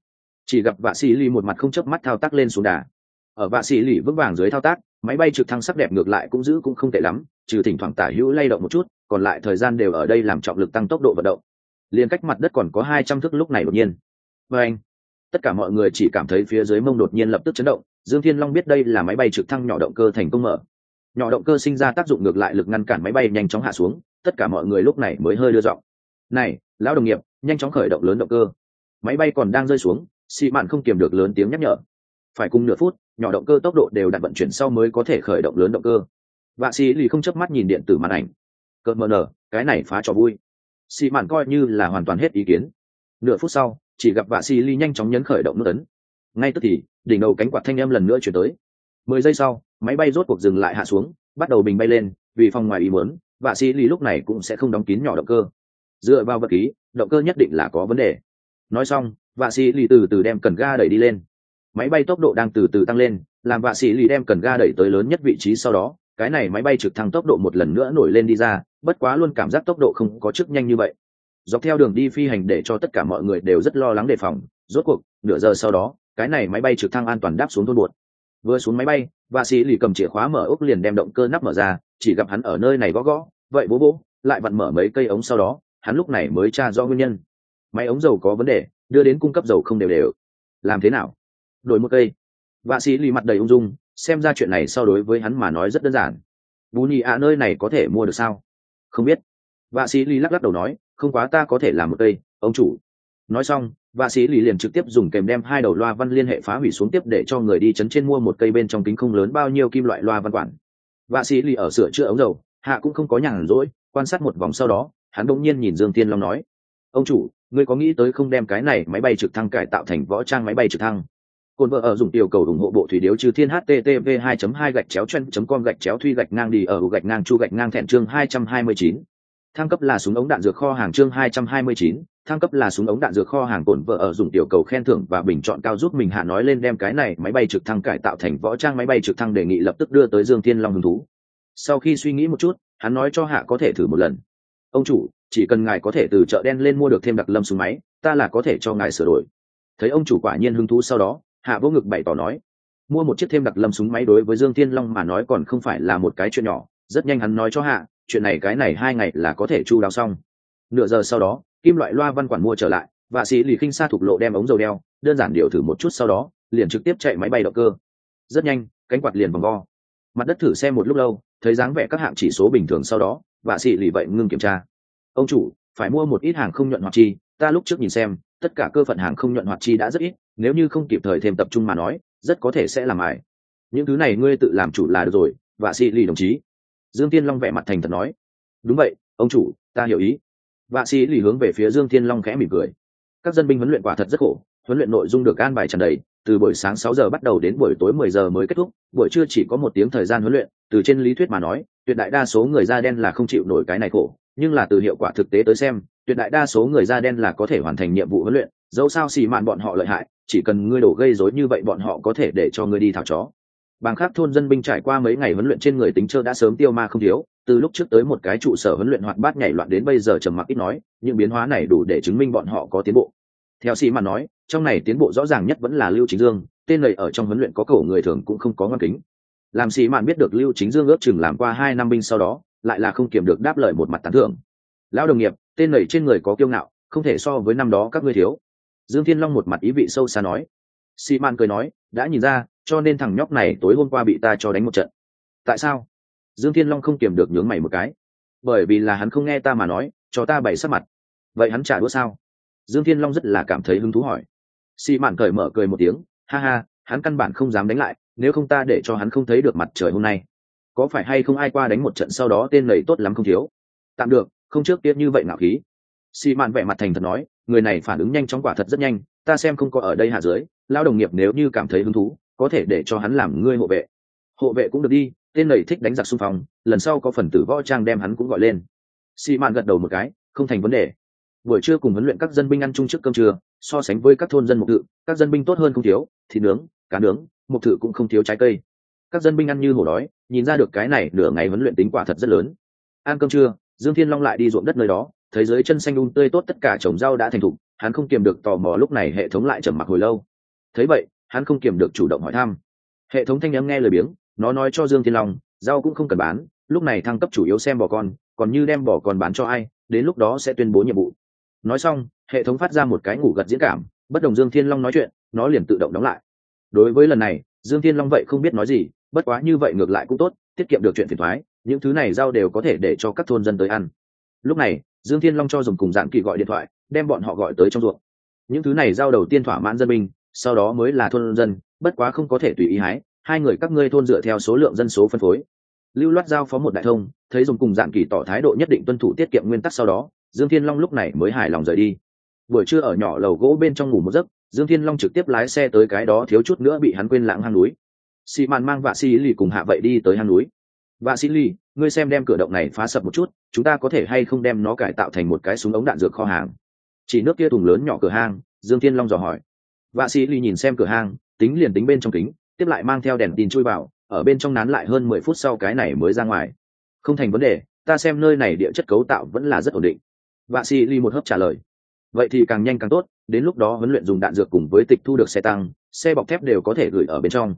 Chỉ gặp vạ sĩ lì một mặt không chớp mắt thao tác lên xuống đà. Ở vạ sĩ lì vững vàng dưới thao tác, máy bay trực thăng sắc đẹp ngược lại cũng giữ cũng không tệ lắm, trừ thỉnh thoảng tả hữu lay động một chút, còn lại thời gian đều ở đây làm trọng lực tăng tốc độ vận động. Liền cách mặt đất còn có hai trăm thước lúc này đột nhiên. Vê anh, tất cả mọi người chỉ cảm thấy phía dưới mông đột nhiên lập tức chấn động dương thiên long biết đây là máy bay trực thăng nhỏ động cơ thành công mở. Nhỏ động cơ sinh ra tác dụng ngược lại lực ngăn cản máy bay nhanh chóng hạ xuống, tất cả mọi người lúc này mới hơi đưa giọng. Này, lão đồng nghiệp, nhanh chóng khởi động lớn động cơ. Máy bay còn đang rơi xuống xị mạn không kiềm được lớn tiếng nhắc nhở. Phải cùng nửa phút, nhỏ động cơ tốc độ đều đặt vận chuyển sau mới có thể khởi động lớn động cơ. Vạ xị lì không chớp mắt nhìn điện tử màn ảnh. Cợt mờ nở cái này phá trò vui. Xị mạn coi như là hoàn toàn hết ý kiến. Nửa phút sau, chỉ gặp vạ xị ly nhanh chóng nhấn khởi động nút ấn. Ngay tức thì đỉnh đầu cánh quạt thanh âm lần nữa chuyển tới. Mười giây sau, máy bay rốt cuộc dừng lại hạ xuống, bắt đầu bình bay lên, vì phòng ngoài ý muốn, vạ sĩ lì lúc này cũng sẽ không đóng kín nhỏ động cơ. Dựa vào vật khí, động cơ nhất định là có vấn đề. Nói xong, vạ sĩ lì từ từ đem cần ga đẩy đi lên. Máy bay tốc độ đang từ từ tăng lên, làm vạ sĩ lì đem cần ga đẩy tới lớn nhất vị trí sau đó, cái này máy bay trực thăng tốc độ một lần nữa nổi lên đi ra, bất quá luôn cảm giác tốc độ không có chức nhanh như vậy. Dọc theo đường đi phi hành để cho tất cả mọi người đều rất lo lắng đề phòng, rốt cuộc, nửa giờ sau đó cái này máy bay trực thăng an toàn đáp xuống thôn bột vừa xuống máy bay và sĩ lì cầm chìa khóa mở ốc liền đem động cơ nắp mở ra, chỉ gặp hắn ở nơi này gõ gõ, vậy bố bố, lại vặn mở mấy cây ống sau đó, hắn lúc này mới tra do nguyên nhân. Máy ống dầu có vấn đề, đưa đến cung cấp dầu không đều đều. Làm thế nào? Đổi một cây. Vạ sĩ lì mặt đầy ung dung, xem ra chuyện này so đối với hắn mà nói rất đơn giản. Bù nhị ạ nơi này có thể mua được sao? Không biết. Vạ sĩ lì lắc lắc đầu nói, không quá ta có thể làm một cây, ông chủ. Nói xong và sĩ lì liền trực tiếp dùng kèm đem hai đầu loa văn liên hệ phá hủy xuống tiếp để cho người đi chấn trên mua một cây bên trong kính không lớn bao nhiêu kim loại loa văn quản. Vạ sĩ lì ở sửa chữa ống dầu hạ cũng không có nhàn rỗi quan sát một vòng sau đó hắn đ ỗ n g nhiên nhìn dương tiên long nói ông chủ ngươi có nghĩ tới không đem cái này máy bay trực thăng cải tạo thành võ trang máy bay trực thăng? Cồn vợ ở dùng yêu cầu ủng hộ bộ thủy điếu trừ thiên http 2 2 gạch chéo chen com gạch chéo thuy gạch ngang đi ở gạch ngang chu gạch ngang thẹn chương 229. thăng cấp là súng ống đạn dược kho hàng chương 229, thăng cấp là súng ống đạn dược kho hàng cồn vợ ở dùng tiểu cầu khen thưởng và bình chọn cao giúp mình hạ nói lên đem cái này máy bay trực thăng cải tạo thành võ trang máy bay trực thăng đề nghị lập tức đưa tới dương thiên long hứng thú. Sau khi suy nghĩ một chút, hắn nói cho hạ có thể thử một lần. Ông chủ, chỉ cần ngài có thể từ chợ đen lên mua được thêm đặc lâm súng máy, ta là có thể cho ngài sửa đổi. Thấy ông chủ quả nhiên hứng thú sau đó, hạ vô ngực bày tỏ nói, mua một chiếc thêm đặc lâm súng máy đối với dương thiên long mà nói còn không phải là một cái chuyện nhỏ. Rất nhanh hắn nói cho hạ, chuyện này cái này hai ngày là có thể chu đáo xong. Nửa giờ sau đó kim loại loa văn quản mua trở lại, và sĩ lì khinh xa thục lộ đem ống dầu đeo, đơn giản điều thử một chút sau đó, liền trực tiếp chạy máy bay động cơ. Rất nhanh, cánh quạt liền vòng vo. Mặt đất thử xem một lúc lâu, thấy dáng vẻ các hạng chỉ số bình thường sau đó, và sĩ lì vậy ngưng kiểm tra. Ông chủ, phải mua một ít hàng không nhuận hoạt chi, ta lúc trước nhìn xem, tất cả cơ phận hàng không nhuận hoạt chi đã rất ít, nếu như không kịp thời thêm tập trung mà nói, rất có thể sẽ làm ải những thứ này ngươi tự làm chủ là được rồi, và sĩ lì đồng chí. Dương tiên long vẻ mặt thành thật nói. Đúng vậy, ông chủ, ta hiểu ý vạ sĩ lì hướng về phía dương thiên long khẽ mỉm cười. Các dân binh huấn luyện quả thật rất khổ, huấn luyện nội dung được an bài tràn đầy, từ buổi sáng sáu giờ bắt đầu đến buổi tối mười giờ mới kết thúc, buổi trưa chỉ có một tiếng thời gian huấn luyện, từ trên lý thuyết mà nói, tuyệt đại đa số người da đen là không chịu nổi cái này khổ, nhưng là từ hiệu quả thực tế tới xem, tuyệt đại đa số người da đen là có thể hoàn thành nhiệm vụ huấn luyện, dẫu sao xì mạn bọn họ lợi hại, chỉ cần ngươi đổ gây rối như vậy bọn họ có thể để cho ngươi đi thảo chó. Bằng khác thôn dân binh trải qua mấy ngày huấn luyện trên người tính trơ đã sớm tiêu ma không thiếu từ lúc trước tới một cái trụ sở huấn luyện hoạt bát nhảy loạn đến bây giờ trầm mặc ít nói, những biến hóa này đủ để chứng minh bọn họ có tiến bộ. Theo sĩ mà nói, trong này tiến bộ rõ ràng nhất vẫn là lưu chính dương, tên này ở trong huấn luyện có cổ người thường cũng không có ngoan kính. Làm sĩ mạn biết được lưu chính dương ước chừng làm qua hai năm binh sau đó, lại là không kiểm được đáp lời một mặt tán thưởng. Lão đồng nghiệp, tên này trên người có kiêu ngạo, không thể so với năm đó các ngươi thiếu. Dương thiên long một mặt ý vị sâu xa nói. Sĩ mạn cười nói, đã nhìn ra, cho nên thằng nhóc này tối hôm qua bị ta cho đánh một trận. Tại sao? Dương thiên long không kiềm được nhướng mày một cái. Bởi vì là hắn không nghe ta mà nói, cho ta bày sắc mặt. Vậy hắn trả đũa sao? Dương thiên long rất là cảm thấy hứng thú hỏi. Xị mạn cởi mở cười một tiếng, ha ha, hắn căn bản không dám đánh lại, nếu không ta để cho hắn không thấy được mặt trời hôm nay. Có phải hay không ai qua đánh một trận sau đó tên lầy tốt lắm không thiếu? Tạm được, không trước tiên như vậy ngạo khí. Xị mạn vẻ mặt thành thật nói, người này phản ứng nhanh chóng quả thật rất nhanh, ta xem không có ở đây hạ dưới lao đồng nghiệp nếu như cảm thấy hứng thú, có thể để cho hắn làm ngươi hộ vệ. Hộ vệ cũng được đi tên này thích đánh giặc xung phong, lần sau có phần tử võ trang đem hắn cũng gọi lên. Xì mạn gật đầu một cái, không thành vấn đề. Buổi trưa cùng huấn luyện các dân binh ăn chung trước cơm trưa, so sánh với các thôn dân mục tự các dân binh tốt hơn không thiếu, thịt nướng, cá nướng, mục tự cũng không thiếu trái cây. Các dân binh ăn như hổ đói, nhìn ra được cái này nửa ngày huấn luyện tính quả thật rất lớn. Ăn cơm trưa, dương thiên long lại đi ruộng đất nơi đó, thấy dưới chân xanh un um tươi tốt tất cả trồng rau đã thành thục, hắn không kiềm được tò mò lúc này hệ thống lại trầm mặc hồi lâu. Thấy vậy, hắn không kiềm được chủ động hỏi thăm. Hệ thống thanh n nghe lời biếng nó nói cho dương thiên long, rau cũng không cần bán, lúc này thăng cấp chủ yếu xem bò con, còn như đem bò con bán cho ai, đến lúc đó sẽ tuyên bố nhiệm vụ. Nói xong, hệ thống phát ra một cái ngủ gật diễn cảm, bất đồng dương thiên long nói chuyện, nó liền tự động đóng lại. Đối với lần này, dương thiên long vậy không biết nói gì, bất quá như vậy ngược lại cũng tốt, tiết kiệm được chuyện phiền thoái những thứ này rau đều có thể để cho các thôn dân tới ăn. Lúc này, dương thiên long cho dùng cùng dạng kỳ gọi điện thoại, đem bọn họ gọi tới trong ruộng. Những thứ này rau đầu tiên thỏa mãn dân binh, sau đó mới là thôn dân, bất quá không có thể tùy ý hái hai người các ngươi thôn dựa theo số lượng dân số phân phối. Lưu loát giao phó một đại thông, thấy dùng cùng dạng kỳ tỏ thái độ nhất định tuân thủ tiết kiệm nguyên tắc sau đó, dương thiên long lúc này mới hài lòng rời đi. Buổi trưa ở nhỏ lầu gỗ bên trong ngủ một giấc, dương thiên long trực tiếp lái xe tới cái đó thiếu chút nữa bị hắn quên lãng hang núi. Xị màn mang vạ xì lì cùng hạ vậy đi tới hang núi. Vạ xì lì, ngươi xem đem cửa động này phá sập một chút, chúng ta có thể hay không đem nó cải tạo thành một cái súng ống đạn dược kho hàng? Chỉ nước kia thùng lớn nhỏ cửa hang, dương thiên long dò hỏi. Vạ xì lì nhìn xem cửa hang, tính liền tính bên trong kính tiếp lại mang theo đèn tin chui vào, ở bên trong nán lại hơn mười phút sau cái này mới ra ngoài. Không thành vấn đề, ta xem nơi này địa chất cấu tạo vẫn là rất ổn định. Vạ xì ly một hớp trả lời. Vậy thì càng nhanh càng tốt, đến lúc đó huấn luyện dùng đạn dược cùng với tịch thu được xe tăng, xe bọc thép đều có thể gửi ở bên trong.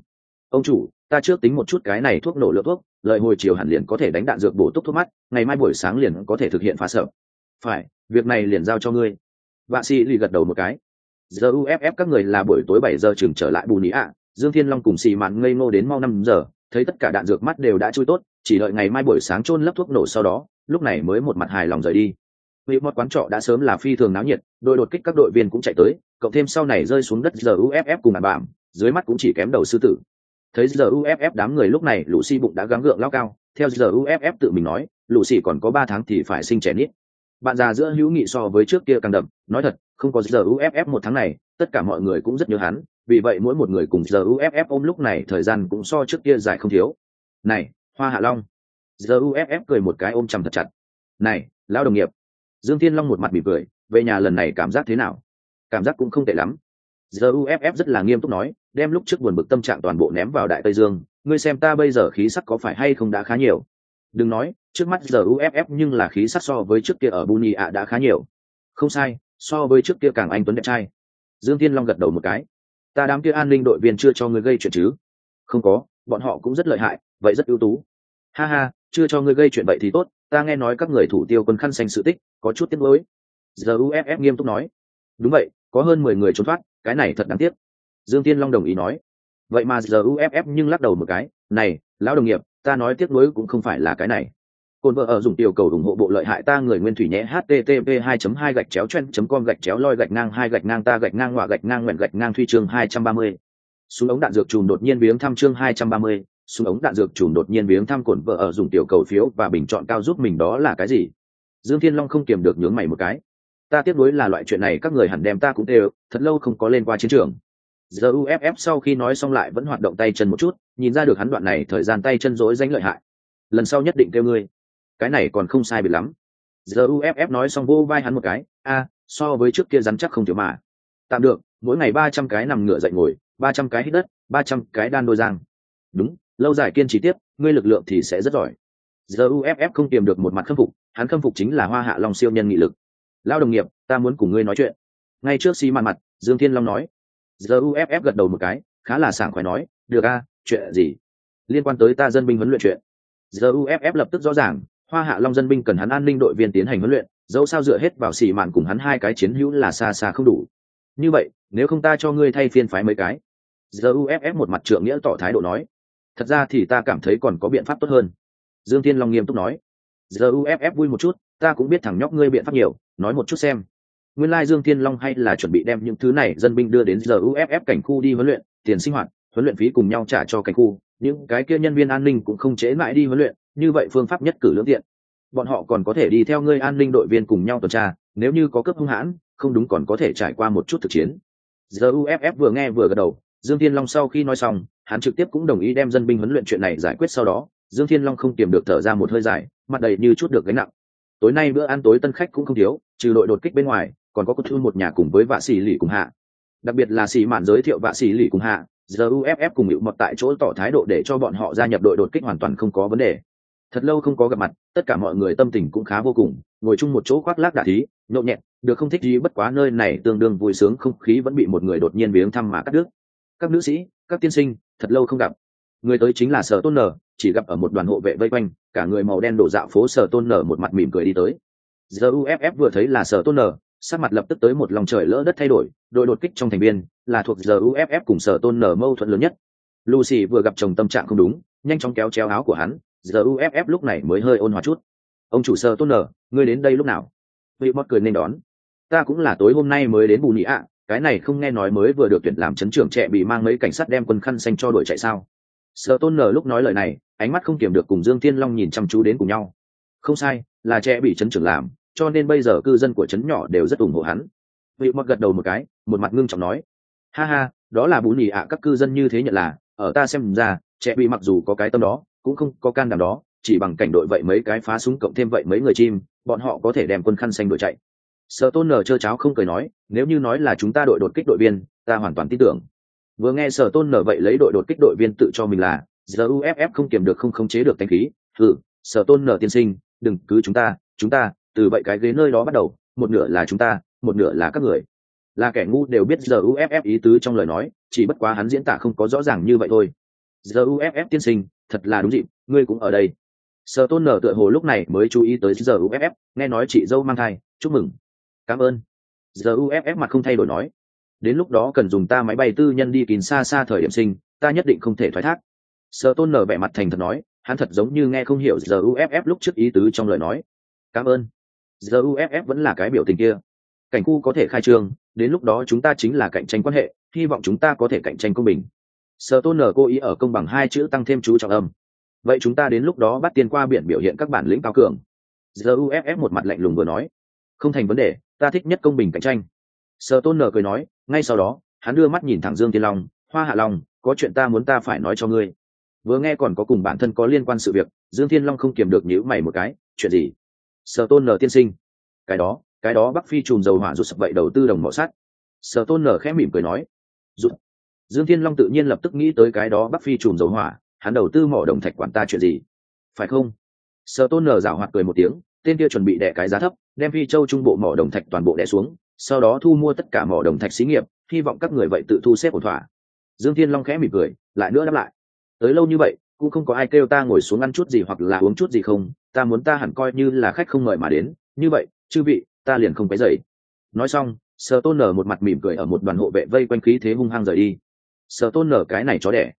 Ông chủ, ta trước tính một chút cái này thuốc nổ lượng thuốc, lợi hồi chiều hẳn liền có thể đánh đạn dược bổ túc thuốc mắt, ngày mai buổi sáng liền có thể thực hiện phá sợ phải, việc này liền giao cho ngươi. Vạ sĩ lì gật đầu một cái. Giờ uff các người là buổi tối bảy giờ chừng trở lại bù nị ạ dương thiên long cùng xì mạn ngây ngô đến mau năm giờ, thấy tất cả đạn dược mắt đều đã chui tốt, chỉ đợi ngày mai buổi sáng chôn lấp thuốc nổ sau đó, lúc này mới một mặt hài lòng rời đi. Vị một quán trọ đã sớm là phi thường náo nhiệt, đội đột kích các đội viên cũng chạy tới, cộng thêm sau này rơi xuống đất giờ uff cùng đàn bạm, dưới mắt cũng chỉ kém đầu sư tử. Thấy giờ uff đám người lúc này, lũ xi bụng đã gắng gượng lao cao, theo giờ uff tự mình nói, lũ xì còn có ba tháng thì phải sinh trẻ nít. Bạn già giữa hữu nghị so với trước kia càng đậm, nói thật, không có giờ uff một tháng này, tất cả mọi người cũng rất nhớ hắn vì vậy mỗi một người cùng giờ uff ôm lúc này thời gian cũng so trước kia dài không thiếu. Này, hoa hạ long. Giờ uff cười một cái ôm chầm thật chặt. Này, lão đồng nghiệp. Dương thiên long một mặt mỉm cười, về nhà lần này cảm giác thế nào? Cảm giác cũng không tệ lắm. Giờ uff rất là nghiêm túc nói, đem lúc trước buồn bực tâm trạng toàn bộ ném vào đại tây dương, ngươi xem ta bây giờ khí sắc có phải hay không đã khá nhiều? Đừng nói, trước mắt giờ uff nhưng là khí sắc so với trước kia ở buni ạ đã khá nhiều. Không sai, so với trước kia càng anh tuấn đẹp trai. Dương thiên long gật đầu một cái ta đám kia an ninh đội viên chưa cho ngươi gây chuyện chứ? Không có, bọn họ cũng rất lợi hại, vậy rất ưu tú. Ha ha, chưa cho ngươi gây chuyện vậy thì tốt, ta nghe nói các người thủ tiêu quân khăn xanh sự tích, có chút tiếc nuối. Giờ uff nghiêm túc nói. Đúng vậy, có hơn mười người trốn thoát, cái này thật đáng tiếc. Dương tiên long đồng ý nói. Vậy mà giờ uff nhưng lắc đầu một cái, này, lão đồng nghiệp, ta nói tiếc nuối cũng không phải là cái này. Côn vợ ở dùng tiểu cầu ủng hộ bộ lợi hại ta người nguyên thủy nhé http 2 2 gạch chéo chen com gạch chéo loi gạch ngang hai gạch ngang ta gạch ngang ngọa gạch ngang nguyện gạch ngang thuy chương 230. súng ống đạn dược chùm đột nhiên biếng thăm chương 230, súng ống đạn dược chùm đột nhiên biếng thăm cổn vợ ở dùng tiểu cầu phiếu và bình chọn cao giúp mình đó là cái gì? Dương thiên long không kiềm được nhướng mày một cái. Ta tiếp đối là loại chuyện này các người hẳn đem ta cũng đều thật lâu không có lên qua chiến trường. Giờ uff sau khi nói xong lại vẫn hoạt động tay chân một chút nhìn ra được hắn đoạn này thời gian tay chân rối danh lợi hại. Lần sau nhất định kêu ngươi cái này còn không sai biệt lắm. Giờ uff nói xong vô vai hắn một cái, a, so với trước kia rắn chắc không thiếu mà. Tạm được, mỗi ngày ba trăm cái nằm ngửa dậy ngồi, ba trăm cái hít đất, ba trăm cái đan đôi giang. Đúng, lâu dài kiên trì tiếp, ngươi lực lượng thì sẽ rất giỏi. Giờ uff không tìm được một mặt khâm phục, hắn khâm phục chính là hoa hạ long siêu nhân nghị lực. Lao đồng nghiệp, ta muốn cùng ngươi nói chuyện. Ngay trước xi màn mặt, dương thiên long nói. Giờ uff gật đầu một cái, khá là sảng khoái nói, được a, chuyện gì? Liên quan tới ta dân binh huấn luyện chuyện. Giờ uff lập tức rõ ràng hoa hạ long dân binh cần hắn an ninh đội viên tiến hành huấn luyện, dẫu sao dựa hết vào xì mạn cùng hắn hai cái chiến hữu là xa xa không đủ. Như vậy, nếu không ta cho ngươi thay phiên phái mấy cái. Giờ uff một mặt trưởng nghĩa tỏ thái độ nói. Thật ra thì ta cảm thấy còn có biện pháp tốt hơn. Dương tiên long nghiêm túc nói. Giờ uff vui một chút, ta cũng biết thằng nhóc ngươi biện pháp nhiều, nói một chút xem. Nguyên lai dương thiên long hay là chuẩn bị đem những thứ này dân binh đưa đến giờ uff cảnh khu đi huấn luyện, tiền sinh hoạt, huấn luyện phí cùng nhau trả cho cảnh khu, những cái kia nhân viên an ninh cũng không chế mãi đi huấn luyện như vậy phương pháp nhất cử lưỡng tiện. Bọn họ còn có thể đi theo ngươi an ninh đội viên cùng nhau tuần tra, nếu như có cấp hung hãn, không đúng còn có thể trải qua một chút thực chiến. Giờ uff vừa nghe vừa gật đầu, dương thiên long sau khi nói xong, hắn trực tiếp cũng đồng ý đem dân binh huấn luyện chuyện này giải quyết sau đó. Dương thiên long không kiềm được thở ra một hơi dài, mặt đầy như chút được gánh nặng. Tối nay bữa ăn tối tân khách cũng không thiếu, trừ đội đột kích bên ngoài, còn có cô thư một nhà cùng với vạ xỉ lì cùng hạ. Đặc biệt là xỉ mạn giới thiệu vạ xỉ lì cùng hạ giờ uff cùng hữu mật tại chỗ tỏ thái độ để cho bọn họ gia nhập đội đột kích hoàn toàn không có vấn đề thật lâu không có gặp mặt, tất cả mọi người tâm tình cũng khá vô cùng, ngồi chung một chỗ khoác lác đả thí, nhộn nhẹn, được không thích gì bất quá nơi này tương đương vui sướng, không khí vẫn bị một người đột nhiên viếng thăm mà cắt đứt. Các nữ sĩ, các tiên sinh, thật lâu không gặp. Người tới chính là sở tôn nở, chỉ gặp ở một đoàn hộ vệ vây quanh, cả người màu đen đổ dạo phố sở tôn nở một mặt mỉm cười đi tới. Giờ uff vừa thấy là sở tôn nở, sắc mặt lập tức tới một lòng trời lỡ đất thay đổi, đội đột kích trong thành viên, là thuộc giờ uff cùng sở tôn nở mâu thuẫn lớn nhất. Lucy vừa gặp chồng tâm trạng không đúng, nhanh chóng kéo chéo áo của hắn giờ uff lúc này mới hơi ôn hòa chút. Ông chủ Sơ tôn nở ngươi đến đây lúc nào? Vị mót cười nên đón. Ta cũng là tối hôm nay mới đến bù nhị ạ, cái này không nghe nói mới vừa được tuyển làm chấn trưởng trẻ bị mang mấy cảnh sát đem quân khăn xanh cho đuổi chạy sao? Sợ tôn nở lúc nói lời này, ánh mắt không kiểm được cùng dương thiên long nhìn chăm chú đến cùng nhau. Không sai, là trẻ bị chấn trưởng làm, cho nên bây giờ cư dân của chấn nhỏ đều rất ủng hộ hắn. Vị mọt gật đầu một cái, một mặt ngưng trọng nói. Ha ha, đó là bù nhị ạ, các cư dân như thế nhận là, ở ta xem ra, trẻ bị mặc dù có cái tâm đó cũng không có can đảm đó, chỉ bằng cảnh đội vậy mấy cái phá súng cộng thêm vậy mấy người chim, bọn họ có thể đem quân khăn xanh đuổi chạy. Sợ tôn nở trơ cháo không cười nói, nếu như nói là chúng ta đội đột kích đội viên, ta hoàn toàn tin tưởng. Vừa nghe sở tôn nở vậy lấy đội đột kích đội viên tự cho mình là giờ uff không kiềm được không khống chế được thanh khí. Thử sở tôn nở tiên sinh, đừng cứ chúng ta chúng ta, từ vậy cái ghế nơi đó bắt đầu, một nửa là chúng ta, một nửa là các người. Là kẻ ngu đều biết giờ uff ý tứ trong lời nói, chỉ bất quá hắn diễn tả không có rõ ràng như vậy thôi. Giờ uff tiên sinh thật là đúng dịp, ngươi cũng ở đây. Sợ tôn nở tựa hồ lúc này mới chú ý tới giờ uff nghe nói chị dâu mang thai, chúc mừng. Cảm ơn. Giờ uff mặt không thay đổi nói. Đến lúc đó cần dùng ta máy bay tư nhân đi kín xa xa thời điểm sinh, ta nhất định không thể thoái thác. Sợ tôn nở vẻ mặt thành thật nói, hắn thật giống như nghe không hiểu giờ uff lúc trước ý tứ trong lời nói. Cảm ơn. Giờ uff vẫn là cái biểu tình kia. Cảnh khu có thể khai trương, đến lúc đó chúng ta chính là cạnh tranh quan hệ, hy vọng chúng ta có thể cạnh tranh công bình sở tôn nở cố ý ở công bằng hai chữ tăng thêm chú trọng âm. Vậy chúng ta đến lúc đó bắt tiền qua biển biểu hiện các bản lĩnh cao cường. Giờ uff một mặt lạnh lùng vừa nói. Không thành vấn đề, ta thích nhất công bình cạnh tranh. Sở tôn nở cười nói, ngay sau đó, hắn đưa mắt nhìn thẳng dương thiên long, hoa hạ long, có chuyện ta muốn ta phải nói cho ngươi. Vừa nghe còn có cùng bản thân có liên quan sự việc, dương thiên long không kiềm được nhíu mày một cái, chuyện gì? Sở tôn nở tiên sinh. Cái đó cái đó bắc phi chùm dầu hỏa rụt sập vậy đầu tư đồng mỏ sắt. Sở tôn nở khẽ mỉm cười nói. Rụt dương thiên long tự nhiên lập tức nghĩ tới cái đó bắc phi chùm dầu hỏa, hắn đầu tư mỏ đồng thạch quản ta chuyện gì? Phải không? Sợ tôn nở rảo hoạt cười một tiếng, tên kia chuẩn bị đẻ cái giá thấp, đem phi châu trung bộ mỏ đồng thạch toàn bộ đẻ xuống, sau đó thu mua tất cả mỏ đồng thạch xí nghiệp, hy vọng các người vậy tự thu xếp ổn thỏa. Dương thiên long khẽ mỉm cười, lại nữa đáp lại. Tới lâu như vậy, cũng không có ai kêu ta ngồi xuống ăn chút gì hoặc là uống chút gì không, ta muốn ta hẳn coi như là khách không mời mà đến. Như vậy, chư vị, ta liền không cái dậy nói xong sờ tôn nở một mặt mỉm cười ở một đoàn hộ vệ vây quanh khí thế hung hăng rời đi. Sở tôn nở cái này chó đẻ.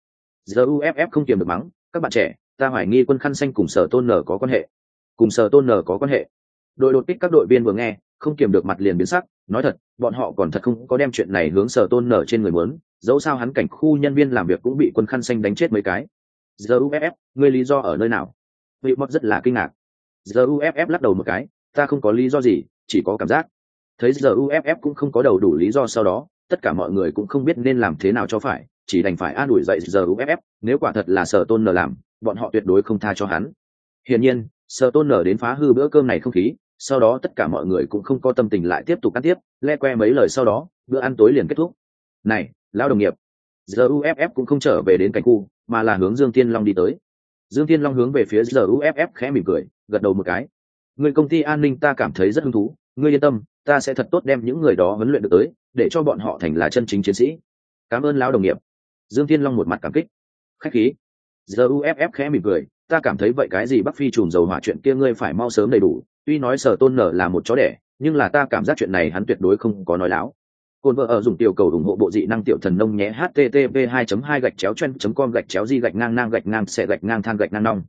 Giờ uff không kiềm được mắng, các bạn trẻ, ta hoài nghi quân khăn xanh cùng sở tôn nở có quan hệ. Cùng sở tôn nở có quan hệ. Đội đột kích các đội viên vừa nghe, không kiềm được mặt liền biến sắc, nói thật, bọn họ còn thật không có đem chuyện này hướng sở tôn nở trên người muốn, dẫu sao hắn cảnh khu nhân viên làm việc cũng bị quân khăn xanh đánh chết mấy cái. Giờ uff ngươi lý do ở nơi nào? Vị mất rất là kinh ngạc. Giờ uff lắc đầu một cái, ta không có lý do gì, chỉ có cảm giác. Thấy giờ uff cũng không có đầu đủ lý do sau đó tất cả mọi người cũng không biết nên làm thế nào cho phải, chỉ đành phải an ủi dậy giờ uff nếu quả thật là sở tôn nở làm, bọn họ tuyệt đối không tha cho hắn. Hiển nhiên, sở tôn nở đến phá hư bữa cơm này không khí, sau đó tất cả mọi người cũng không có tâm tình lại tiếp tục ăn tiếp, le que mấy lời sau đó, bữa ăn tối liền kết thúc. Này, lão đồng nghiệp, giờ uff cũng không trở về đến cảnh khu, mà là hướng dương tiên long đi tới. Dương tiên long hướng về phía giờ uff khẽ mỉm cười, gật đầu một cái. Người công ty an ninh ta cảm thấy rất hứng thú, ngươi yên tâm, ta sẽ thật tốt đem những người đó huấn luyện được tới để cho bọn họ thành là chân chính chiến sĩ. Cảm ơn lão đồng nghiệp. Dương thiên long một mặt cảm kích. Khách khí. Giờ uff khẽ mỉm cười, ta cảm thấy vậy cái gì bắc phi trùm dầu hỏa chuyện kia ngươi phải mau sớm đầy đủ. Tuy nói sở tôn nở là một chó đẻ, nhưng là ta cảm giác chuyện này hắn tuyệt đối không có nói láo. Cồn vợ ở dùng tiểu cầu ủng hộ bộ dị năng tiểu thần nông nhé, http 2 2 gạch chéo chen com gạch chéo di gạch ngang ngang gạch ngang xe gạch ngang than gạch ngang nong.